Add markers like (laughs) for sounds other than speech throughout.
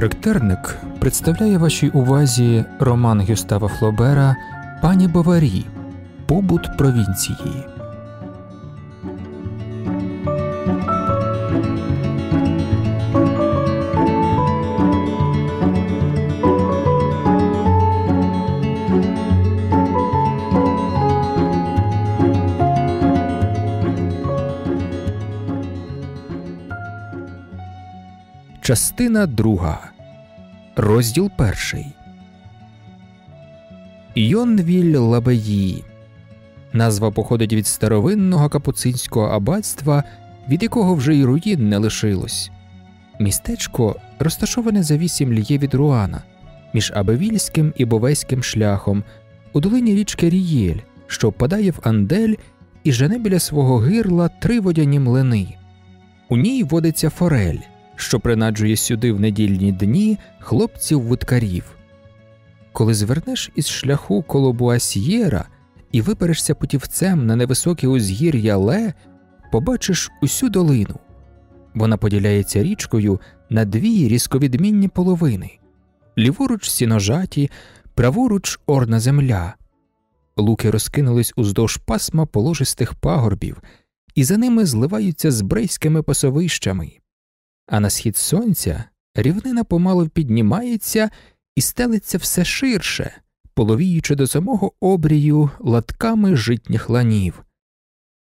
Характерник представляє вашій увазі роман Гюстава Флобера Пані Баварі Побут провінції. Частина друга. Розділ перший. Йонвіль Лабеї. Назва походить від старовинного капуцинського аббатства, від якого вже й руїн не лишилось. Містечко розташоване за вісім ліє від Руана між Абевільським і Бовеським шляхом у долині річки Рієль, що впадає в Андель і жене біля свого гирла три водяні млини. У ній водиться форель що принаджує сюди в недільні дні хлопців вудкарів. Коли звернеш із шляху коло Буасьєра і виберешся путівцем на невисоке узгір'я Ле, побачиш усю долину. Вона поділяється річкою на дві різковідмінні половини ліворуч сіножаті, праворуч орна земля. Луки розкинулись уздовж пасма положистих пагорбів, і за ними зливаються з брейськими пасовищами а на схід сонця рівнина помалу піднімається і стелиться все ширше, половіючи до самого обрію латками житніх ланів.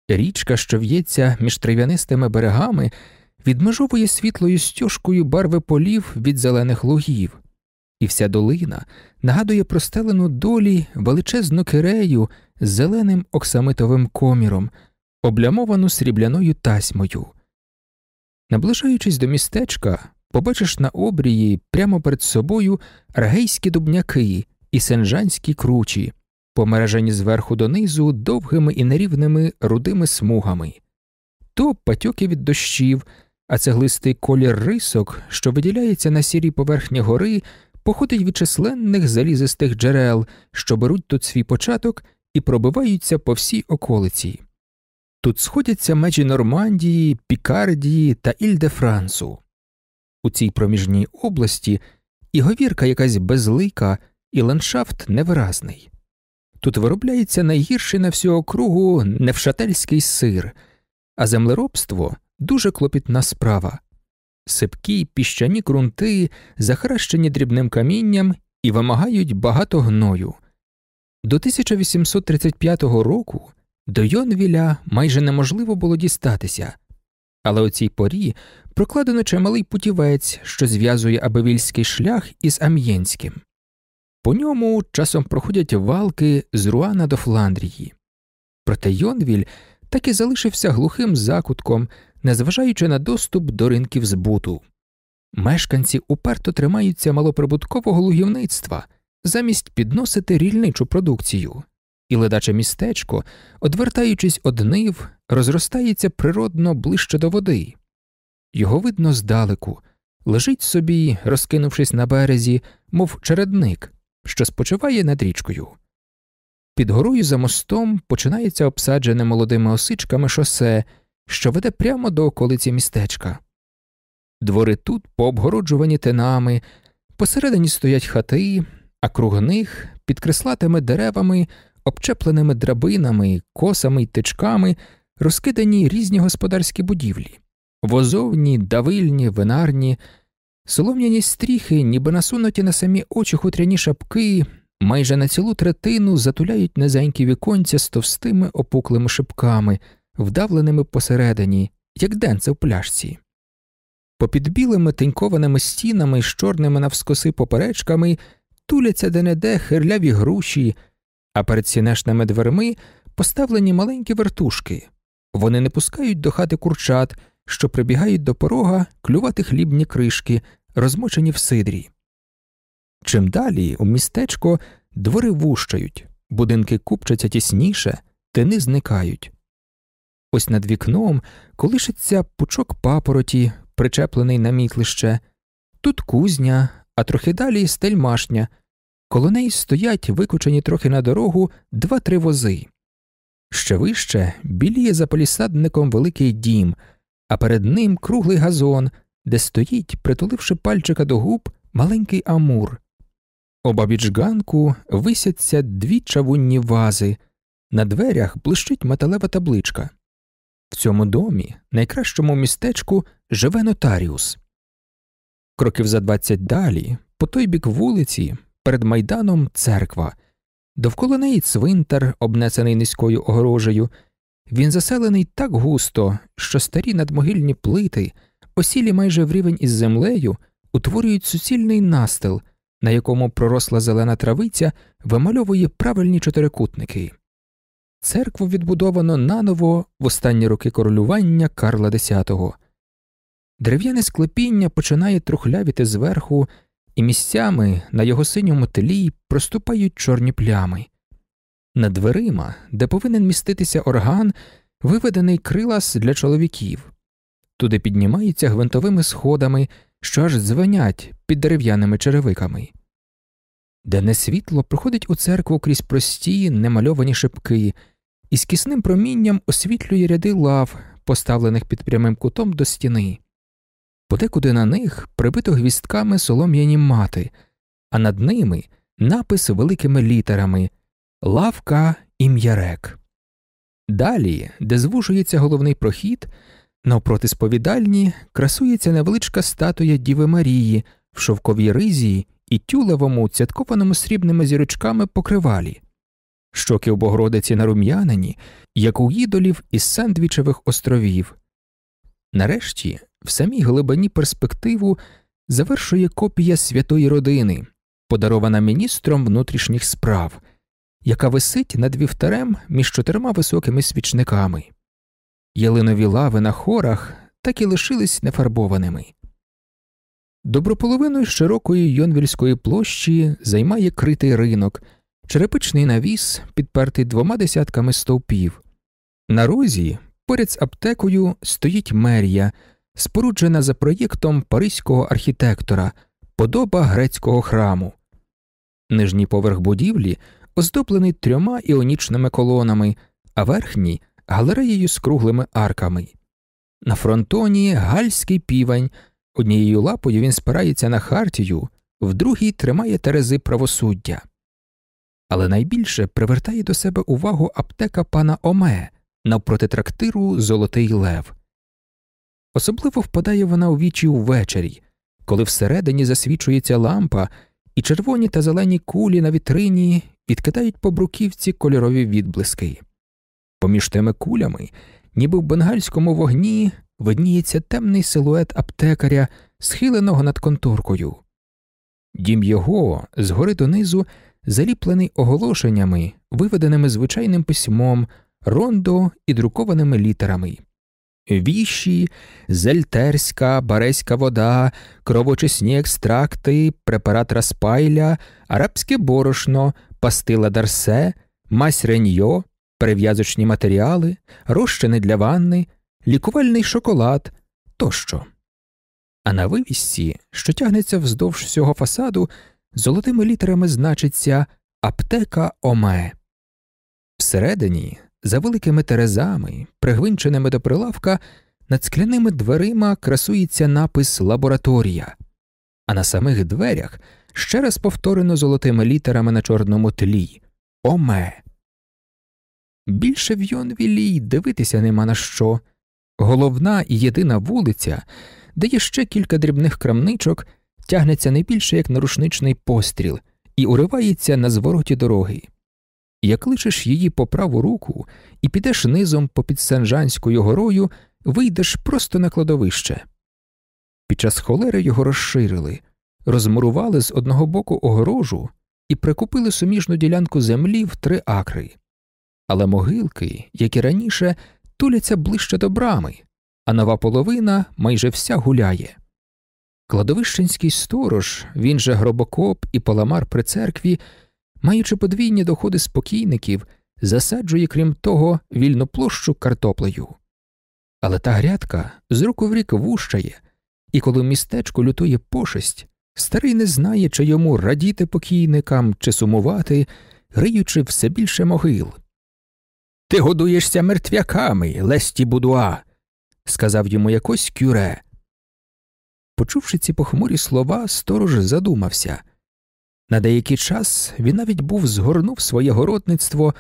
Річка, що в'ється між трав'янистими берегами, відмежовує світлою стюжкою барви полів від зелених лугів, і вся долина нагадує простелену долі величезну кирею з зеленим оксамитовим коміром, облямовану срібляною тасьмою. Наближаючись до містечка, побачиш на обрії прямо перед собою аргейські дубняки і сенжанські кручі, помережені зверху донизу довгими і нерівними рудими смугами, то патьоки від дощів, а цеглистий колір рисок, що виділяється на сірій поверхні гори, походить від численних залізистих джерел, що беруть тут свій початок і пробиваються по всій околиці. Тут сходяться межі Нормандії, Пікардії та Іль-де-Франсу. У цій проміжній області і говірка якась безлика, і ландшафт невиразний. Тут виробляється найгірший на всю округу невшательський сир, а землеробство дуже клопітна справа. Сипкі піщані ґрунти, захаращені дрібним камінням і вимагають багато гною. До 1835 року до Йонвіля майже неможливо було дістатися, але у цій порі прокладено чималий путівець, що зв'язує Абевільський шлях із Ам'єнським. По ньому часом проходять валки з Руана до Фландрії. Проте Йонвіль так і залишився глухим закутком, незважаючи на доступ до ринків збуту. Мешканці уперто тримаються малоприбуткового лугівництва замість підносити рільничу продукцію і ледаче містечко, одвертаючись од нив, розростається природно ближче до води. Його видно здалеку, лежить собі, розкинувшись на березі, мов чередник, що спочиває над річкою. Під горою за мостом починається обсаджене молодими осичками шосе, що веде прямо до околиці містечка. Двори тут пообгороджувані тинами, посередині стоять хати, а круг них під креслатими деревами обчепленими драбинами, косами й тичками розкидані різні господарські будівлі, возовні, давильні, винарні, солом'яні стріхи, ніби насунуті на самі очі хутряні шапки, майже на цілу третину затуляють низенькі віконця з товстими опуклими шипками, вдавленими посередині, як денце в пляшці. Попід білими тенькованими стінами з чорними навскоси поперечками туляться де неде хирляві груші, а перед сінешними дверми поставлені маленькі вертушки. Вони не пускають до хати курчат, що прибігають до порога клювати хлібні кришки, розмочені в сидрі. Чим далі у містечко двори вущають, будинки купчаться тісніше, тини зникають. Ось над вікном колишиться пучок папороті, причеплений на мітлище, тут кузня, а трохи далі стельмашня, Коло неї стоять, викочені трохи на дорогу, два-три вози. Ще вище біліє за полісадником великий дім, а перед ним круглий газон, де стоїть, притуливши пальчика до губ, маленький амур. Обабіч ганку висяться дві чавунні вази, на дверях блищить металева табличка. В цьому домі, найкращому містечку, живе нотаріус. Кроків за двадцять далі, по той бік вулиці, перед майданом церква, довкола неї цвинтар, обнесений низькою огорожею. Він заселений так густо, що старі надмогильні плити, осілі майже в рівень із землею, утворюють суцільний настил, на якому проросла зелена травиця вимальовує правильні чотирикутники. Церкву відбудовано наново в останні роки королювання Карла X. Дерев'яне склепіння починає трухлявіти зверху, і місцями на його синьому тлі проступають чорні плями. Над дверима, де повинен міститися орган, виведений крилас для чоловіків, туди піднімаються гвинтовими сходами, що аж дзвенять під дерев'яними черевиками. Денне світло проходить у церкву крізь прості, немальовані шипки, і з кисним промінням освітлює ряди лав, поставлених під прямим кутом до стіни. Подекуди на них прибито гвістками солом'яні мати, а над ними напис великими літерами Лавка і м'ярек. Далі, де звужується головний прохід, навпроти сповідальні красується невеличка статуя Діви Марії в шовковій ризі і тюлевому, цяткованому срібними зірочками покривалі, щоки у Богородиці нарум'янені, як у ідолів із Сендвічевих островів. Нарешті, в самій глибині перспективу завершує копія святої родини, подарована міністром внутрішніх справ, яка висить над вівтарем між чотирма високими свічниками. Ялинові лави на хорах так і лишились нефарбованими. Доброполовину широкої Йонвільської площі займає критий ринок, черепичний навіс, підпертий двома десятками стовпів. На розі, поряд з аптекою, стоїть мерія, споруджена за проєктом паризького архітектора, подоба грецького храму. Нижній поверх будівлі оздоблений трьома іонічними колонами, а верхній галереєю з круглими арками. На фронтоні гальський півень. Однією лапою він спирається на хартію, в другій тримає терези правосуддя. Але найбільше привертає до себе увагу аптека пана Оме навпроти трактиру Золотий Лев. Особливо впадає вона у вічі увечері, коли всередині засвічується лампа, і червоні та зелені кулі на вітрині відкидають по бруківці кольорові відблиски. Поміж тими кулями, ніби в бенгальському вогні, видніється темний силует аптекаря, схиленого над конторкою. Дім його згори донизу заліплений оголошеннями, виведеними звичайним письмом, рондо і друкованими літерами. Віші, зельтерська, бареська вода, кровочисні екстракти, препарат распайля, арабське борошно, пастила дарсе, мась реньо, перев'язочні матеріали, розчини для ванни, лікувальний шоколад тощо. А на вивісці, що тягнеться вздовж всього фасаду, золотими літерами значиться аптека Оме. Всередині, за великими терезами, пригвинченими до прилавка, над скляними дверима красується напис Лабораторія, а на самих дверях ще раз повторено золотими літерами на чорному тлі Оме. Більше в Йонвілі дивитися нема на що. Головна і єдина вулиця, де є ще кілька дрібних крамничок, тягнеться не більше як нарушничний постріл і уривається на звороті дороги. Як лишиш її по праву руку і підеш низом попід Сенжанською горою, вийдеш просто на кладовище. Під час холери його розширили, розмурували з одного боку огорожу і прикупили суміжну ділянку землі в три акри. Але могилки, як і раніше, туляться ближче до брами, а нова половина майже вся гуляє. Кладовищенський сторож, він же гробокоп і паламар при церкві, маючи подвійні доходи спокійників, засаджує, крім того, вільну площу картоплею. Але та грядка з року в рік вущає, і коли в містечку лютує пошесть, старий не знає, чи йому радіти покійникам, чи сумувати, риючи все більше могил. Ти годуєшся мертвяками, Лесті Будуа, сказав йому якось кюре. Почувши ці похмурі слова, сторож задумався. На деякий час він навіть був згорнув своє городництво,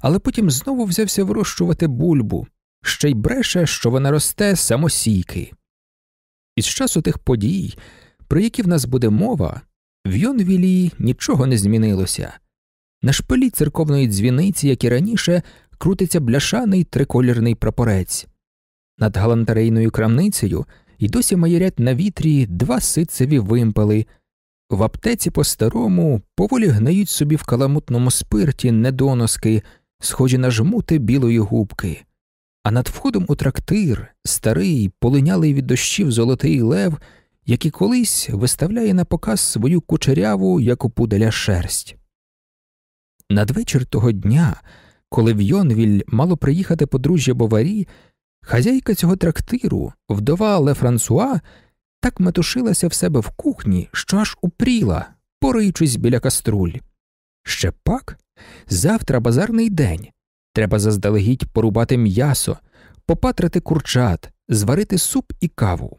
але потім знову взявся вирощувати бульбу, ще й бреше, що вона росте самосійки. Із часу тих подій, про які в нас буде мова, в Йонвілі нічого не змінилося. На шпилі церковної дзвіниці, як і раніше, крутиться бляшаний триколірний прапорець. Над галантерейною крамницею і досі маярять на вітрі два ситцеві вимпели. В аптеці по старому поволі гнають собі в каламутному спирті недоноски, схожі на жмути білої губки. А над входом у трактир старий, полинялий від дощів золотий лев, який колись виставляє на показ свою кучеряву, як у пуделя шерсть. Надвечір того дня, коли в Йонвіль мало приїхати подружжя Боварі, хазяйка цього трактиру, вдова Ле Франсуа, так метушилася в себе в кухні, що аж упріла, пориючись біля каструль. Ще пак завтра базарний день. Треба заздалегідь порубати м'ясо, попатрати курчат, зварити суп і каву,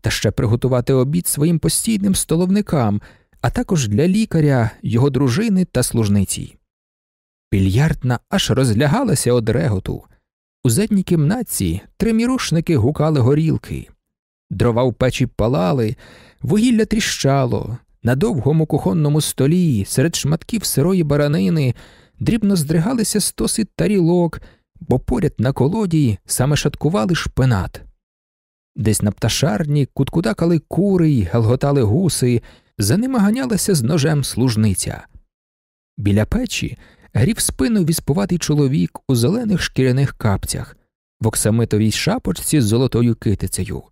та ще приготувати обід своїм постійним столовникам, а також для лікаря, його дружини та служниці. Більярдна аж розлягалася од реготу. У задній кімнатці три мірушники гукали горілки, дрова в печі палали, вугілля тріщало, на довгому кухонному столі, серед шматків сирої баранини, дрібно здригалися стоси тарілок, бо поряд на колоді саме шаткували шпинат. Десь на пташарні куткудакали кури й галготали гуси, за ними ганялася з ножем служниця. Біля печі грів спину віспуватий чоловік у зелених шкіряних капцях, в оксамитовій шапочці з золотою китицею.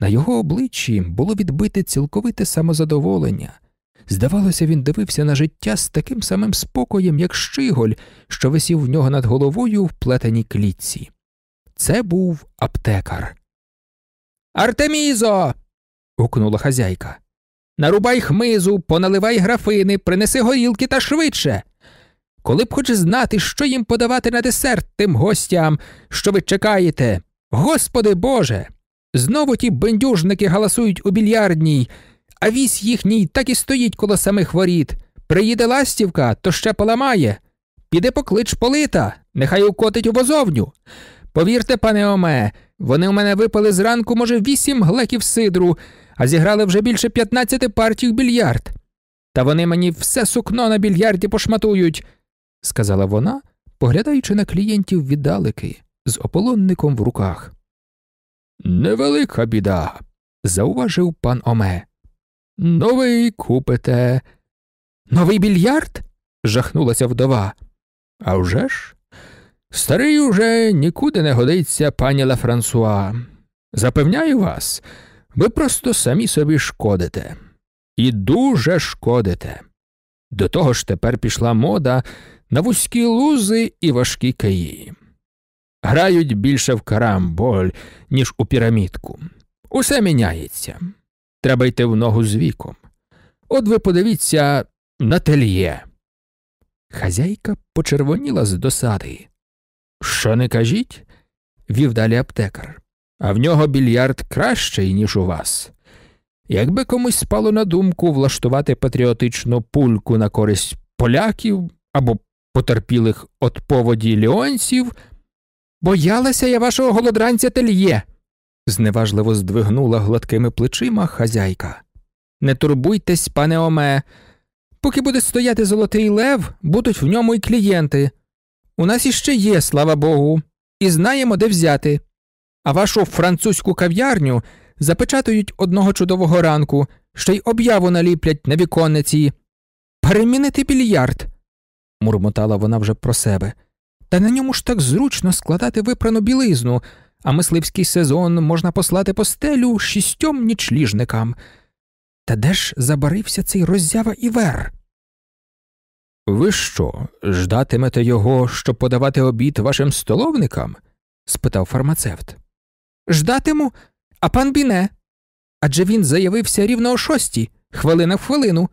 На його обличчі було відбите цілковите самозадоволення. Здавалося, він дивився на життя з таким самим спокоєм, як щиголь, що висів в нього над головою в плетеній клітці. Це був аптекар. Артемізо. гукнула хазяйка. Нарубай хмизу, поналивай графини, принеси горілки та швидше. Коли б хоч знати, що їм подавати на десерт тим гостям, що ви чекаєте. Господи Боже! Знову ті бендюжники галасують у більярдній, а вісь їхній так і стоїть коло самих воріт. Приїде ластівка, то ще поламає. Піде поклич полита, нехай укотить у возовню. Повірте, пане Оме, вони у мене випали зранку, може, вісім глеків сидру, а зіграли вже більше п'ятнадцяти партій більярд. Та вони мені все сукно на більярді пошматують, сказала вона, поглядаючи на клієнтів віддалеки з ополонником в руках. Невелика біда, зауважив пан Оме. Новий купите. Новий більярд? жахнулася вдова. «А вже ж? Старий уже нікуди не годиться, пані Ла Франсуа. Запевняю вас, ви просто самі собі шкодите. І дуже шкодите. До того ж тепер пішла мода на вузькі лузи і важкі каї. Грають більше в карамболь, ніж у пірамідку. Усе міняється. Треба йти в ногу з віком. От ви подивіться на тельє. Хазяйка почервоніла з досади. Що не кажіть? вів далі аптекар. А в нього більярд кращий, ніж у вас. Якби комусь спало на думку влаштувати патріотичну пульку на користь поляків або потерпілих от поводі ліонців, боялася я вашого голодранця тельє, зневажливо здвигнула гладкими плечима хазяйка. Не турбуйтесь, пане Оме, поки буде стояти золотий лев, будуть в ньому й клієнти. У нас іще є, слава Богу, і знаємо, де взяти. А вашу французьку кав'ярню запечатують одного чудового ранку, ще й об'яву наліплять на віконниці. Перемінити більярд, мурмотала вона вже про себе. Та на ньому ж так зручно складати випрану білизну, а мисливський сезон можна послати по стелю шістьом нічліжникам. Та де ж забарився цей роззява Івер? Ви що, ждатимете його, щоб подавати обід вашим столовникам? спитав фармацевт. Ждатиму, а пан Біне. Адже він заявився рівно о шостій, хвилина в хвилину.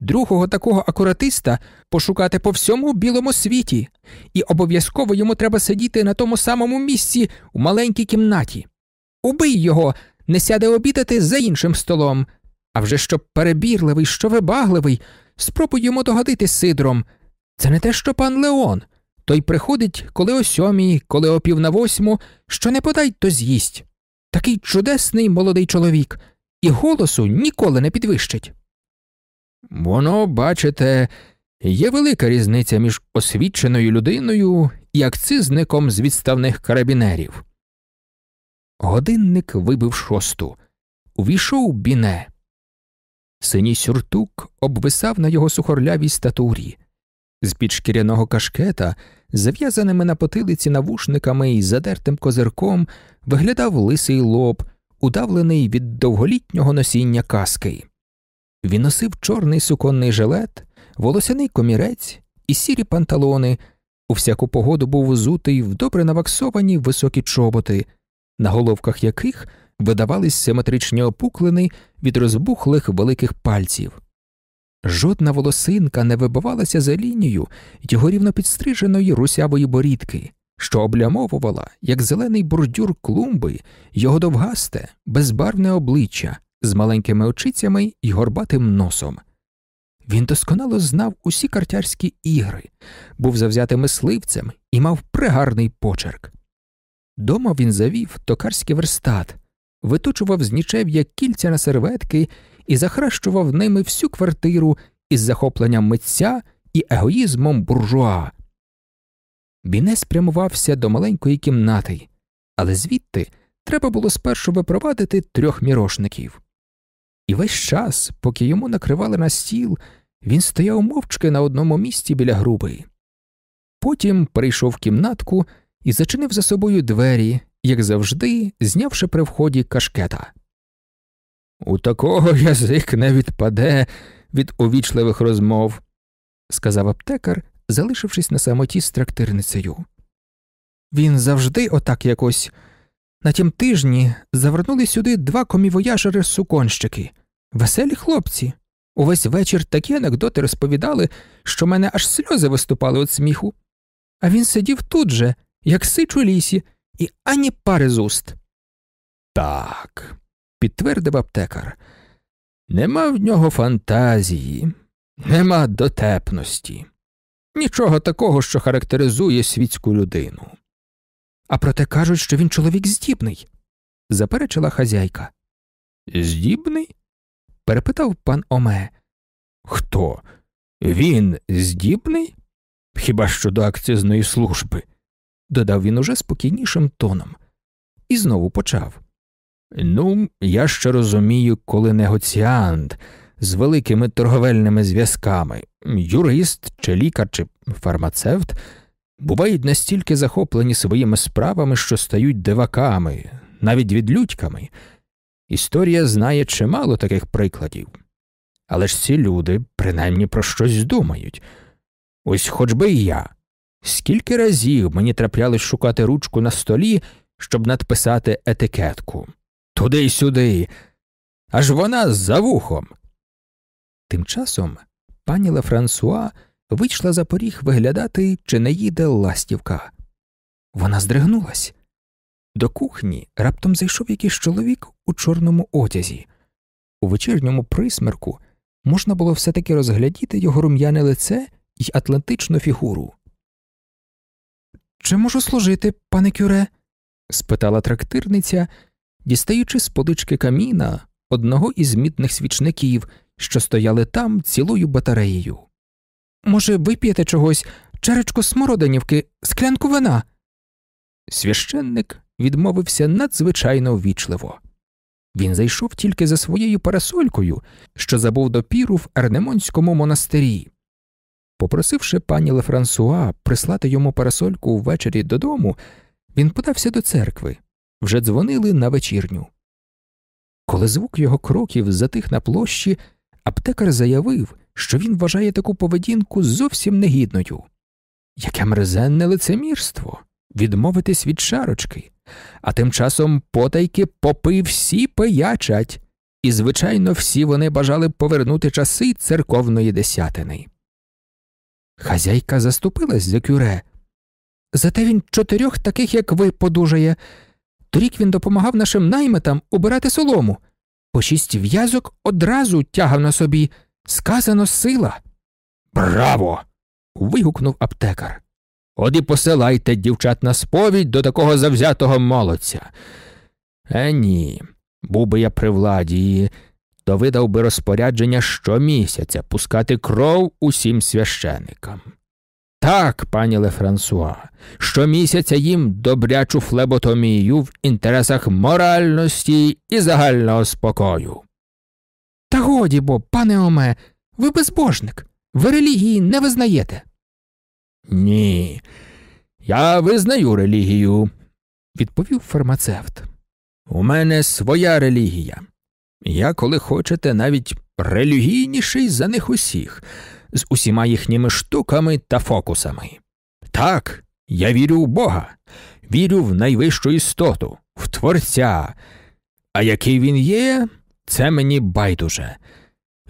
Другого такого акуратиста пошукати по всьому білому світі, і обов'язково йому треба сидіти на тому самому місці у маленькій кімнаті. Убий його, не сяде обідати за іншим столом, а вже що перебірливий, що вибагливий, спробуй йому догодити сидром. Це не те, що пан Леон. Той приходить, коли о сьомій, коли о пів на восьму, що не подай, то з'їсть. Такий чудесний молодий чоловік, і голосу ніколи не підвищить. Воно, бачите, є велика різниця між освіченою людиною і акцизником з відставних карабінерів. Годинник вибив шосту. Увійшов біне. Синій сюртук обвисав на його сухорлявій статурі. З під шкіряного кашкета, зав'язаними на потилиці навушниками і задертим козирком, виглядав лисий лоб, удавлений від довголітнього носіння каски. Він носив чорний суконний жилет, волосяний комірець і сірі панталони, у всяку погоду був узутий в добре наваксовані високі чоботи, на головках яких видавались симетричні опуклини від розбухлих великих пальців. Жодна волосинка не вибивалася за лінію його рівно підстриженої русявої борідки, що облямовувала, як зелений бордюр клумби, його довгасте, безбарвне обличчя з маленькими очицями і горбатим носом. Він досконало знав усі картярські ігри, був завзятим мисливцем і мав пригарний почерк. Дома він завів токарський верстат, виточував з нічев'я кільця на серветки і захращував ними всю квартиру із захопленням митця і егоїзмом буржуа. Біне спрямувався до маленької кімнати, але звідти треба було спершу випровадити трьох мірошників. І весь час, поки йому накривали на стіл, він стояв мовчки на одному місці біля груби. Потім прийшов в кімнатку і зачинив за собою двері, як завжди, знявши при вході кашкета. У такого язик не відпаде від увічливих розмов, сказав аптекар, залишившись на самоті з трактирницею. Він завжди отак якось. На тім тижні завернули сюди два комівояжери суконщики, веселі хлопці. Увесь вечір такі анекдоти розповідали, що мене аж сльози виступали від сміху. А він сидів тут же, як сич у лісі, і ані пари з уст. Так, підтвердив аптекар. Нема в нього фантазії, нема дотепності, нічого такого, що характеризує світську людину. А проте кажуть, що він чоловік здібний, заперечила хазяйка. Здібний? перепитав пан Оме. Хто? Він здібний? Хіба що до акцизної служби? додав він уже спокійнішим тоном, і знову почав. Ну, я ще розумію, коли негоціант з великими торговельними зв'язками, юрист чи лікар чи фармацевт бувають настільки захоплені своїми справами, що стають диваками, навіть відлюдьками. Історія знає чимало таких прикладів. Але ж ці люди принаймні про щось здумають. Ось хоч би і я. Скільки разів мені траплялось шукати ручку на столі, щоб надписати етикетку туди й сюди, аж вона за вухом. Тим часом пані Лефрансуа вийшла за поріг виглядати, чи не їде ластівка. Вона здригнулась. До кухні раптом зайшов якийсь чоловік у чорному одязі. У вечірньому присмерку можна було все таки розглядіти його рум'яне лице і атлантичну фігуру. Чи можу служити, пане кюре? спитала трактирниця, дістаючи з полички каміна одного із мідних свічників, що стояли там цілою батареєю. Може, вип'єте чогось, чарочку смородинівки, склянку вина? Священник відмовився надзвичайно ввічливо. Він зайшов тільки за своєю парасолькою, що забув допіру в Ернемонському монастирі. Попросивши пані Лефрансуа прислати йому парасольку ввечері додому, він подався до церкви вже дзвонили на вечірню. Коли звук його кроків затих на площі, аптекар заявив, що він вважає таку поведінку зовсім негідною. Яке мерзенне лицемірство відмовитись від шарочки, а тим часом потайки попи всі пиячать, і, звичайно, всі вони бажали повернути часи церковної десятини. Хазяйка заступилась за кюре. Зате він чотирьох таких, як ви, подужає, Торік він допомагав нашим наймитам убирати солому. По шість в'язок одразу тягав на собі. Сказано сила. Браво! вигукнув аптекар. От і посилайте дівчат на сповідь до такого завзятого молодця. Е, ні, був би я при владі, то видав би розпорядження щомісяця пускати кров усім священикам. Так, пані Лефрансуа, щомісяця їм добрячу флеботомію в інтересах моральності і загального спокою. Та годі бо, пане Оме, ви безбожник, ви релігії не визнаєте. Ні, я визнаю релігію, відповів фармацевт. У мене своя релігія. Я, коли хочете, навіть релігійніший за них усіх, з усіма їхніми штуками та фокусами. Так, я вірю в Бога, вірю в найвищу істоту, в Творця. А який він є, це мені байдуже.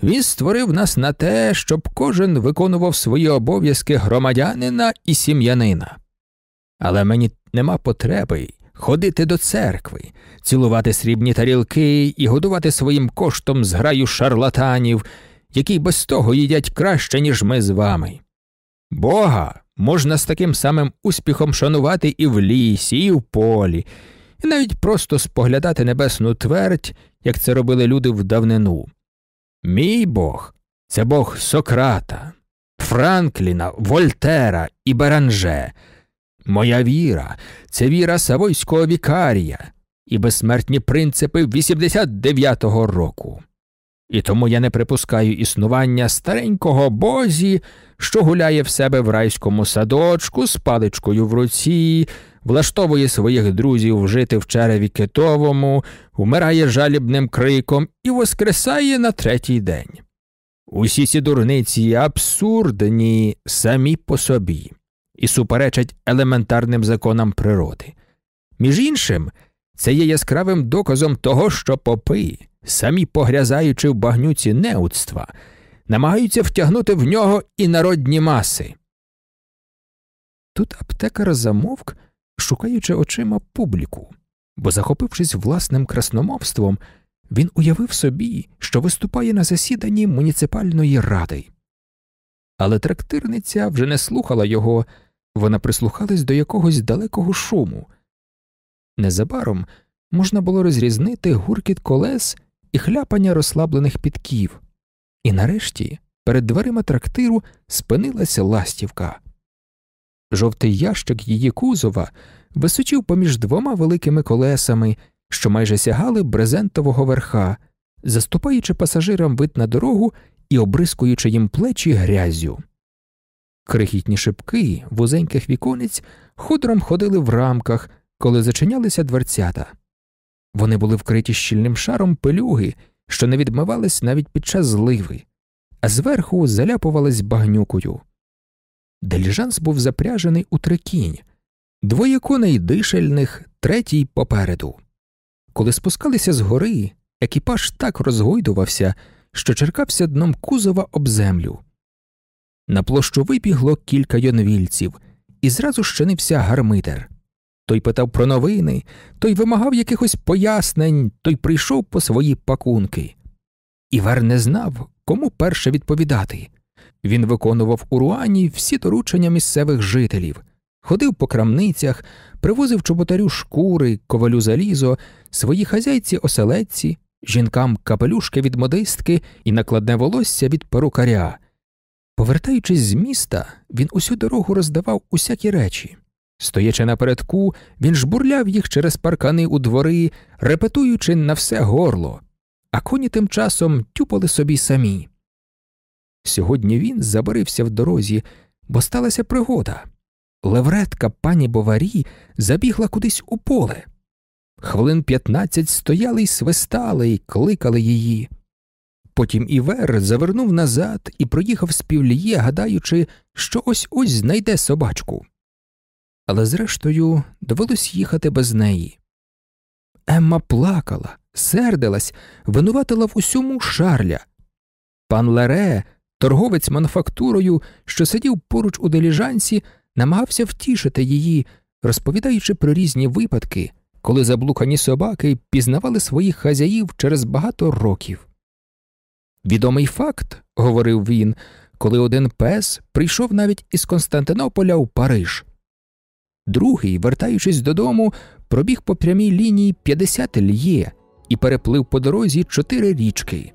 Він створив нас на те, щоб кожен виконував свої обов'язки громадянина і сім'янина. Але мені нема потреби ходити до церкви, цілувати срібні тарілки і годувати своїм коштом зграю шарлатанів, які без того їдять краще, ніж ми з вами. Бога можна з таким самим успіхом шанувати і в лісі, і в полі, і навіть просто споглядати небесну твердь, як це робили люди в давнину. Мій Бог це Бог Сократа, Франкліна, Вольтера і Беранже. Моя віра це віра Савойського вікарія і безсмертні принципи 89-го року. І тому я не припускаю існування старенького бозі, що гуляє в себе в райському садочку з паличкою в руці, влаштовує своїх друзів жити в череві китовому, умирає жалібним криком і воскресає на третій день. Усі ці дурниці абсурдні самі по собі і суперечать елементарним законам природи. Між іншим, це є яскравим доказом того, що попи, самі погрязаючи в багнюці неудства, намагаються втягнути в нього і народні маси. Тут аптекар замовк, шукаючи очима публіку, бо, захопившись власним красномовством, він уявив собі, що виступає на засіданні муніципальної ради. Але трактирниця вже не слухала його, вона прислухалась до якогось далекого шуму. Незабаром можна було розрізнити гуркіт колес і хляпання розслаблених підків, і нарешті перед дверима трактиру спинилася ластівка. Жовтий ящик її кузова височив поміж двома великими колесами, що майже сягали брезентового верха, заступаючи пасажирам вид на дорогу і обрискуючи їм плечі грязю. Крихітні шибки вузеньких віконець худром ходили в рамках, коли зачинялися дверцята. Вони були вкриті щільним шаром пилюги, що не відмивались навіть під час зливи, а зверху заляпувались багнюкою. Деліжанс був запряжений у трикінь, двоє коней дишельних, третій попереду. Коли спускалися з гори, екіпаж так розгойдувався, що черкався дном кузова об землю. На площу вибігло кілька йонвільців, і зразу щинився гармитер. Той питав про новини, той вимагав якихось пояснень, той прийшов по свої пакунки. Івер не знав, кому перше відповідати. Він виконував у Руані всі доручення місцевих жителів, ходив по крамницях, привозив чоботарю шкури, ковалю залізо, свої хазяйці оселедці, жінкам капелюшки від модистки і накладне волосся від перукаря. Повертаючись з міста, він усю дорогу роздавав усякі речі. Стоячи напередку, він жбурляв їх через паркани у двори, репетуючи на все горло, а коні тим часом тюпали собі самі. Сьогодні він забарився в дорозі, бо сталася пригода. Левретка пані Боварі забігла кудись у поле. Хвилин п'ятнадцять стояли й свистали й кликали її. Потім Івер завернув назад і проїхав з півліє, гадаючи, що ось ось знайде собачку. Але зрештою довелось їхати без неї. Емма плакала, сердилась, винуватила в усьому шарля. Пан Лере, торговець мануфактурою, що сидів поруч у деліжанці, намагався втішити її, розповідаючи про різні випадки, коли заблукані собаки пізнавали своїх хазяїв через багато років. Відомий факт, говорив він, коли один пес прийшов навіть із Константинополя у Париж. Другий, вертаючись додому, пробіг по прямій лінії 50 льє і переплив по дорозі чотири річки.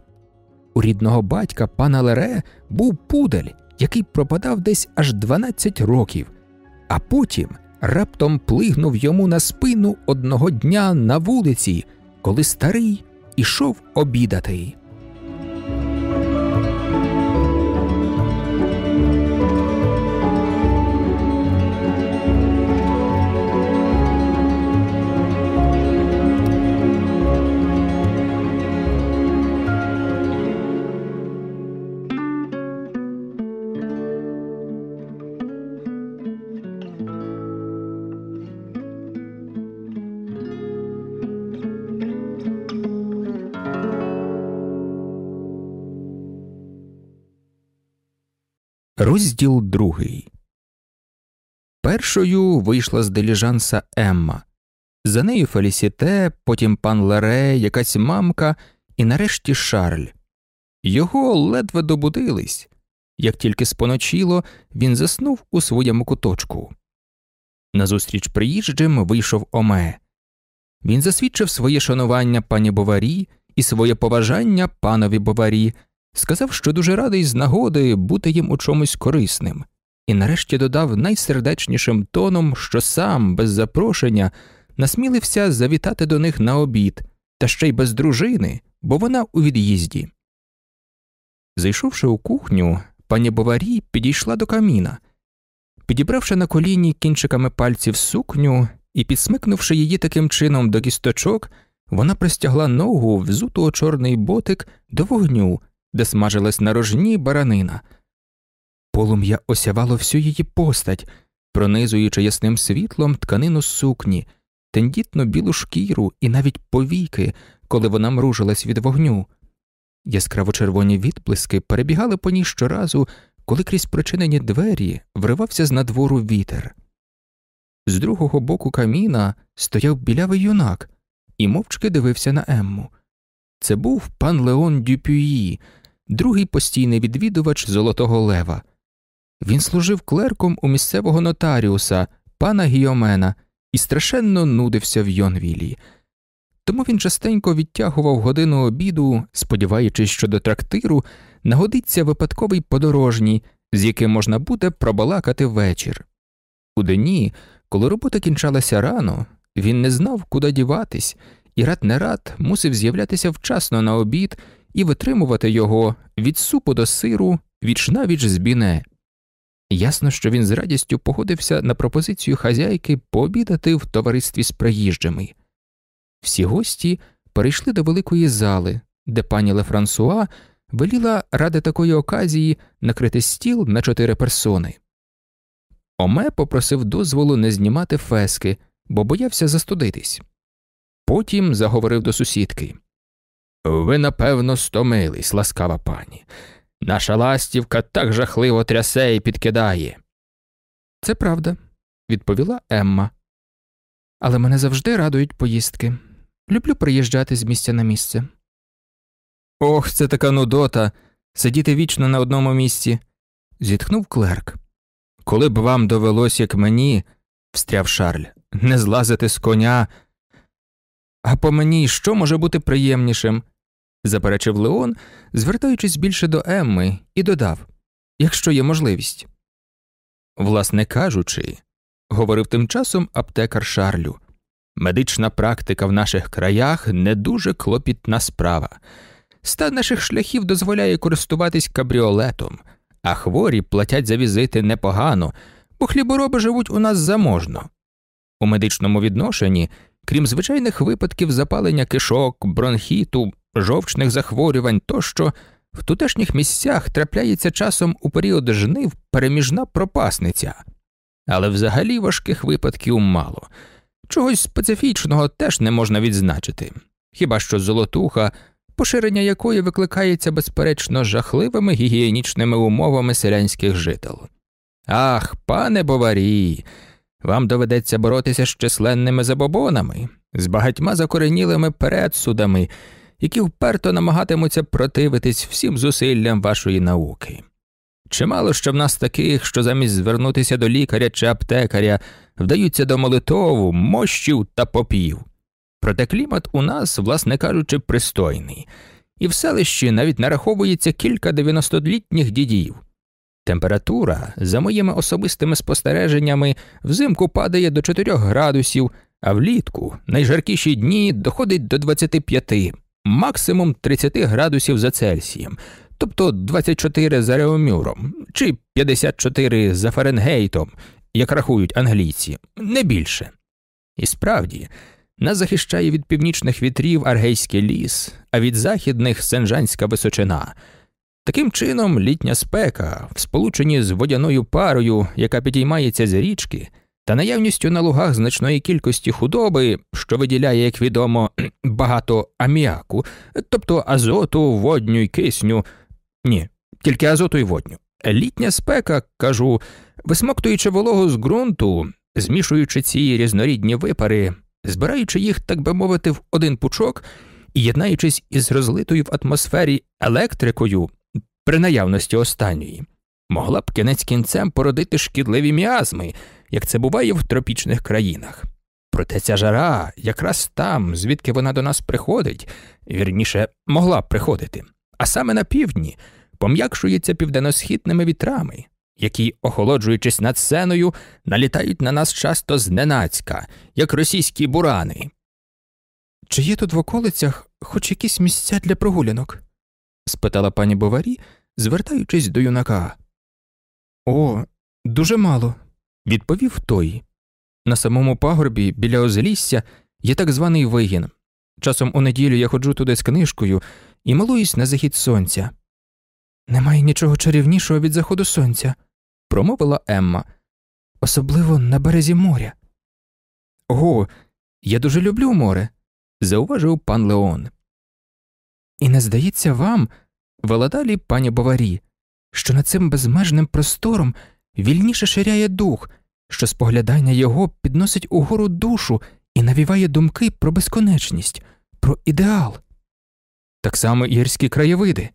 У рідного батька пана Лере був пудель, який пропадав десь аж 12 років, а потім раптом плигнув йому на спину одного дня на вулиці, коли старий ішов обідати. Розділ другий. Першою вийшла з диліжанса Емма. За нею Фелісіте, потім пан Лере, якась мамка і нарешті Шарль. Його ледве добудились. Як тільки споночіло, він заснув у своєму куточку. Назустріч приїжджим вийшов Оме. Він засвідчив своє шанування пані Боварі і своє поважання панові Боварі сказав, що дуже радий з нагоди бути їм у чомусь корисним, і нарешті додав найсердечнішим тоном, що сам, без запрошення, насмілився завітати до них на обід, та ще й без дружини, бо вона у від'їзді. Зайшовши у кухню, пані Боварі підійшла до каміна. Підібравши на коліні кінчиками пальців сукню і підсмикнувши її таким чином до кісточок, вона простягла ногу, взуту у чорний ботик, до вогню, де смажилась на рожні баранина. Полум'я осявало всю її постать, пронизуючи ясним світлом тканину сукні, тендітну білу шкіру і навіть повіки, коли вона мружилась від вогню. Яскраво червоні відблиски перебігали по ній щоразу, коли крізь причинені двері вривався з надвору вітер. З другого боку каміна стояв білявий юнак і мовчки дивився на Емму. Це був пан Леон Дюпюї, другий постійний відвідувач Золотого Лева. Він служив клерком у місцевого нотаріуса, пана Гіомена, і страшенно нудився в Йонвілі. Тому він частенько відтягував годину обіду, сподіваючись, що до трактиру нагодиться випадковий подорожній, з яким можна буде пробалакати вечір. У дні, коли робота кінчалася рано, він не знав, куди діватись, і рад не рад мусив з'являтися вчасно на обід і витримувати його від супу до сиру, віч навіч з біне. Ясно, що він з радістю погодився на пропозицію хазяйки пообідати в товаристві з приїжджами. Всі гості перейшли до великої зали, де пані Лефрансуа веліла ради такої оказії накрити стіл на чотири персони. Оме попросив дозволу не знімати фески, бо боявся застудитись. Потім заговорив до сусідки ви, напевно, стомились, ласкава пані. Наша ластівка так жахливо трясе і підкидає. Це правда, відповіла Емма. Але мене завжди радують поїздки. Люблю приїжджати з місця на місце. Ох, це така нудота сидіти вічно на одному місці, зітхнув клерк. Коли б вам довелось, як мені, встряв Шарль, не злазити з коня. А по мені що може бути приємнішим? Заперечив Леон, звертаючись більше до Емми, і додав якщо є можливість. Власне кажучи, говорив тим часом аптекар Шарлю, медична практика в наших краях не дуже клопітна справа. Стан наших шляхів дозволяє користуватись кабріолетом, а хворі платять за візити непогано, бо хлібороби живуть у нас заможно. У медичному відношенні, крім звичайних випадків запалення кишок, бронхіту, жовчних захворювань тощо в тутешніх місцях трапляється часом у період жнив переміжна пропасниця, але взагалі важких випадків мало. Чогось специфічного теж не можна відзначити, хіба що золотуха, поширення якої викликається безперечно жахливими гігієнічними умовами селянських жител. Ах, пане Боварій, вам доведеться боротися з численними забобонами, з багатьма закоренілими передсудами, які вперто намагатимуться противитись всім зусиллям вашої науки. Чимало ще в нас таких, що замість звернутися до лікаря чи аптекаря вдаються до молитову, мощів та попів. Проте клімат у нас, власне кажучи, пристойний, і в селищі навіть нараховується кілька дев'яностолітніх дідів. Температура, за моїми особистими спостереженнями, взимку падає до 4 градусів, а влітку найжаркіші дні доходить до 25, максимум 30 градусів за Цельсієм, тобто 24 за Реомюром чи 54 за Фаренгейтом, як рахують англійці, не більше. І справді, нас захищає від північних вітрів аргейський ліс, а від західних сенжанська височина. Таким чином, літня спека, в сполученні з водяною парою, яка підіймається з річки, та наявністю на лугах значної кількості худоби, що виділяє, як відомо, (clears throat) багато аміаку, тобто азоту, водню й кисню, ні, тільки азоту й водню. Літня спека, кажу, висмоктуючи вологу з ґрунту, змішуючи ці різнорідні випари, збираючи їх, так би мовити, в один пучок і єднаючись із розлитою в атмосфері електрикою при наявності останньої, могла б кінець кінцем породити шкідливі міазми, як це буває в тропічних країнах. Проте ця жара якраз там, звідки вона до нас приходить, вірніше, могла б приходити, а саме на півдні пом'якшується південно-східними вітрами, які, охолоджуючись над сценою, налітають на нас часто зненацька, як російські бурани. Чи є тут в околицях хоч якісь місця для прогулянок? спитала пані Боварі, звертаючись до юнака. О, дуже мало, відповів той. На самому пагорбі біля озлісся є так званий вигін. Часом у неділю я ходжу туди з книжкою і малуюсь на захід сонця. Немає нічого чарівнішого від заходу сонця, промовила Емма, особливо на березі моря. Ого, я дуже люблю море, зауважив пан Леон. І не здається вам, вела далі пані Баварі, що над цим безмежним простором вільніше ширяє дух, що споглядання його підносить угору душу і навіває думки про безконечність, про ідеал. Так само і гірські краєвиди,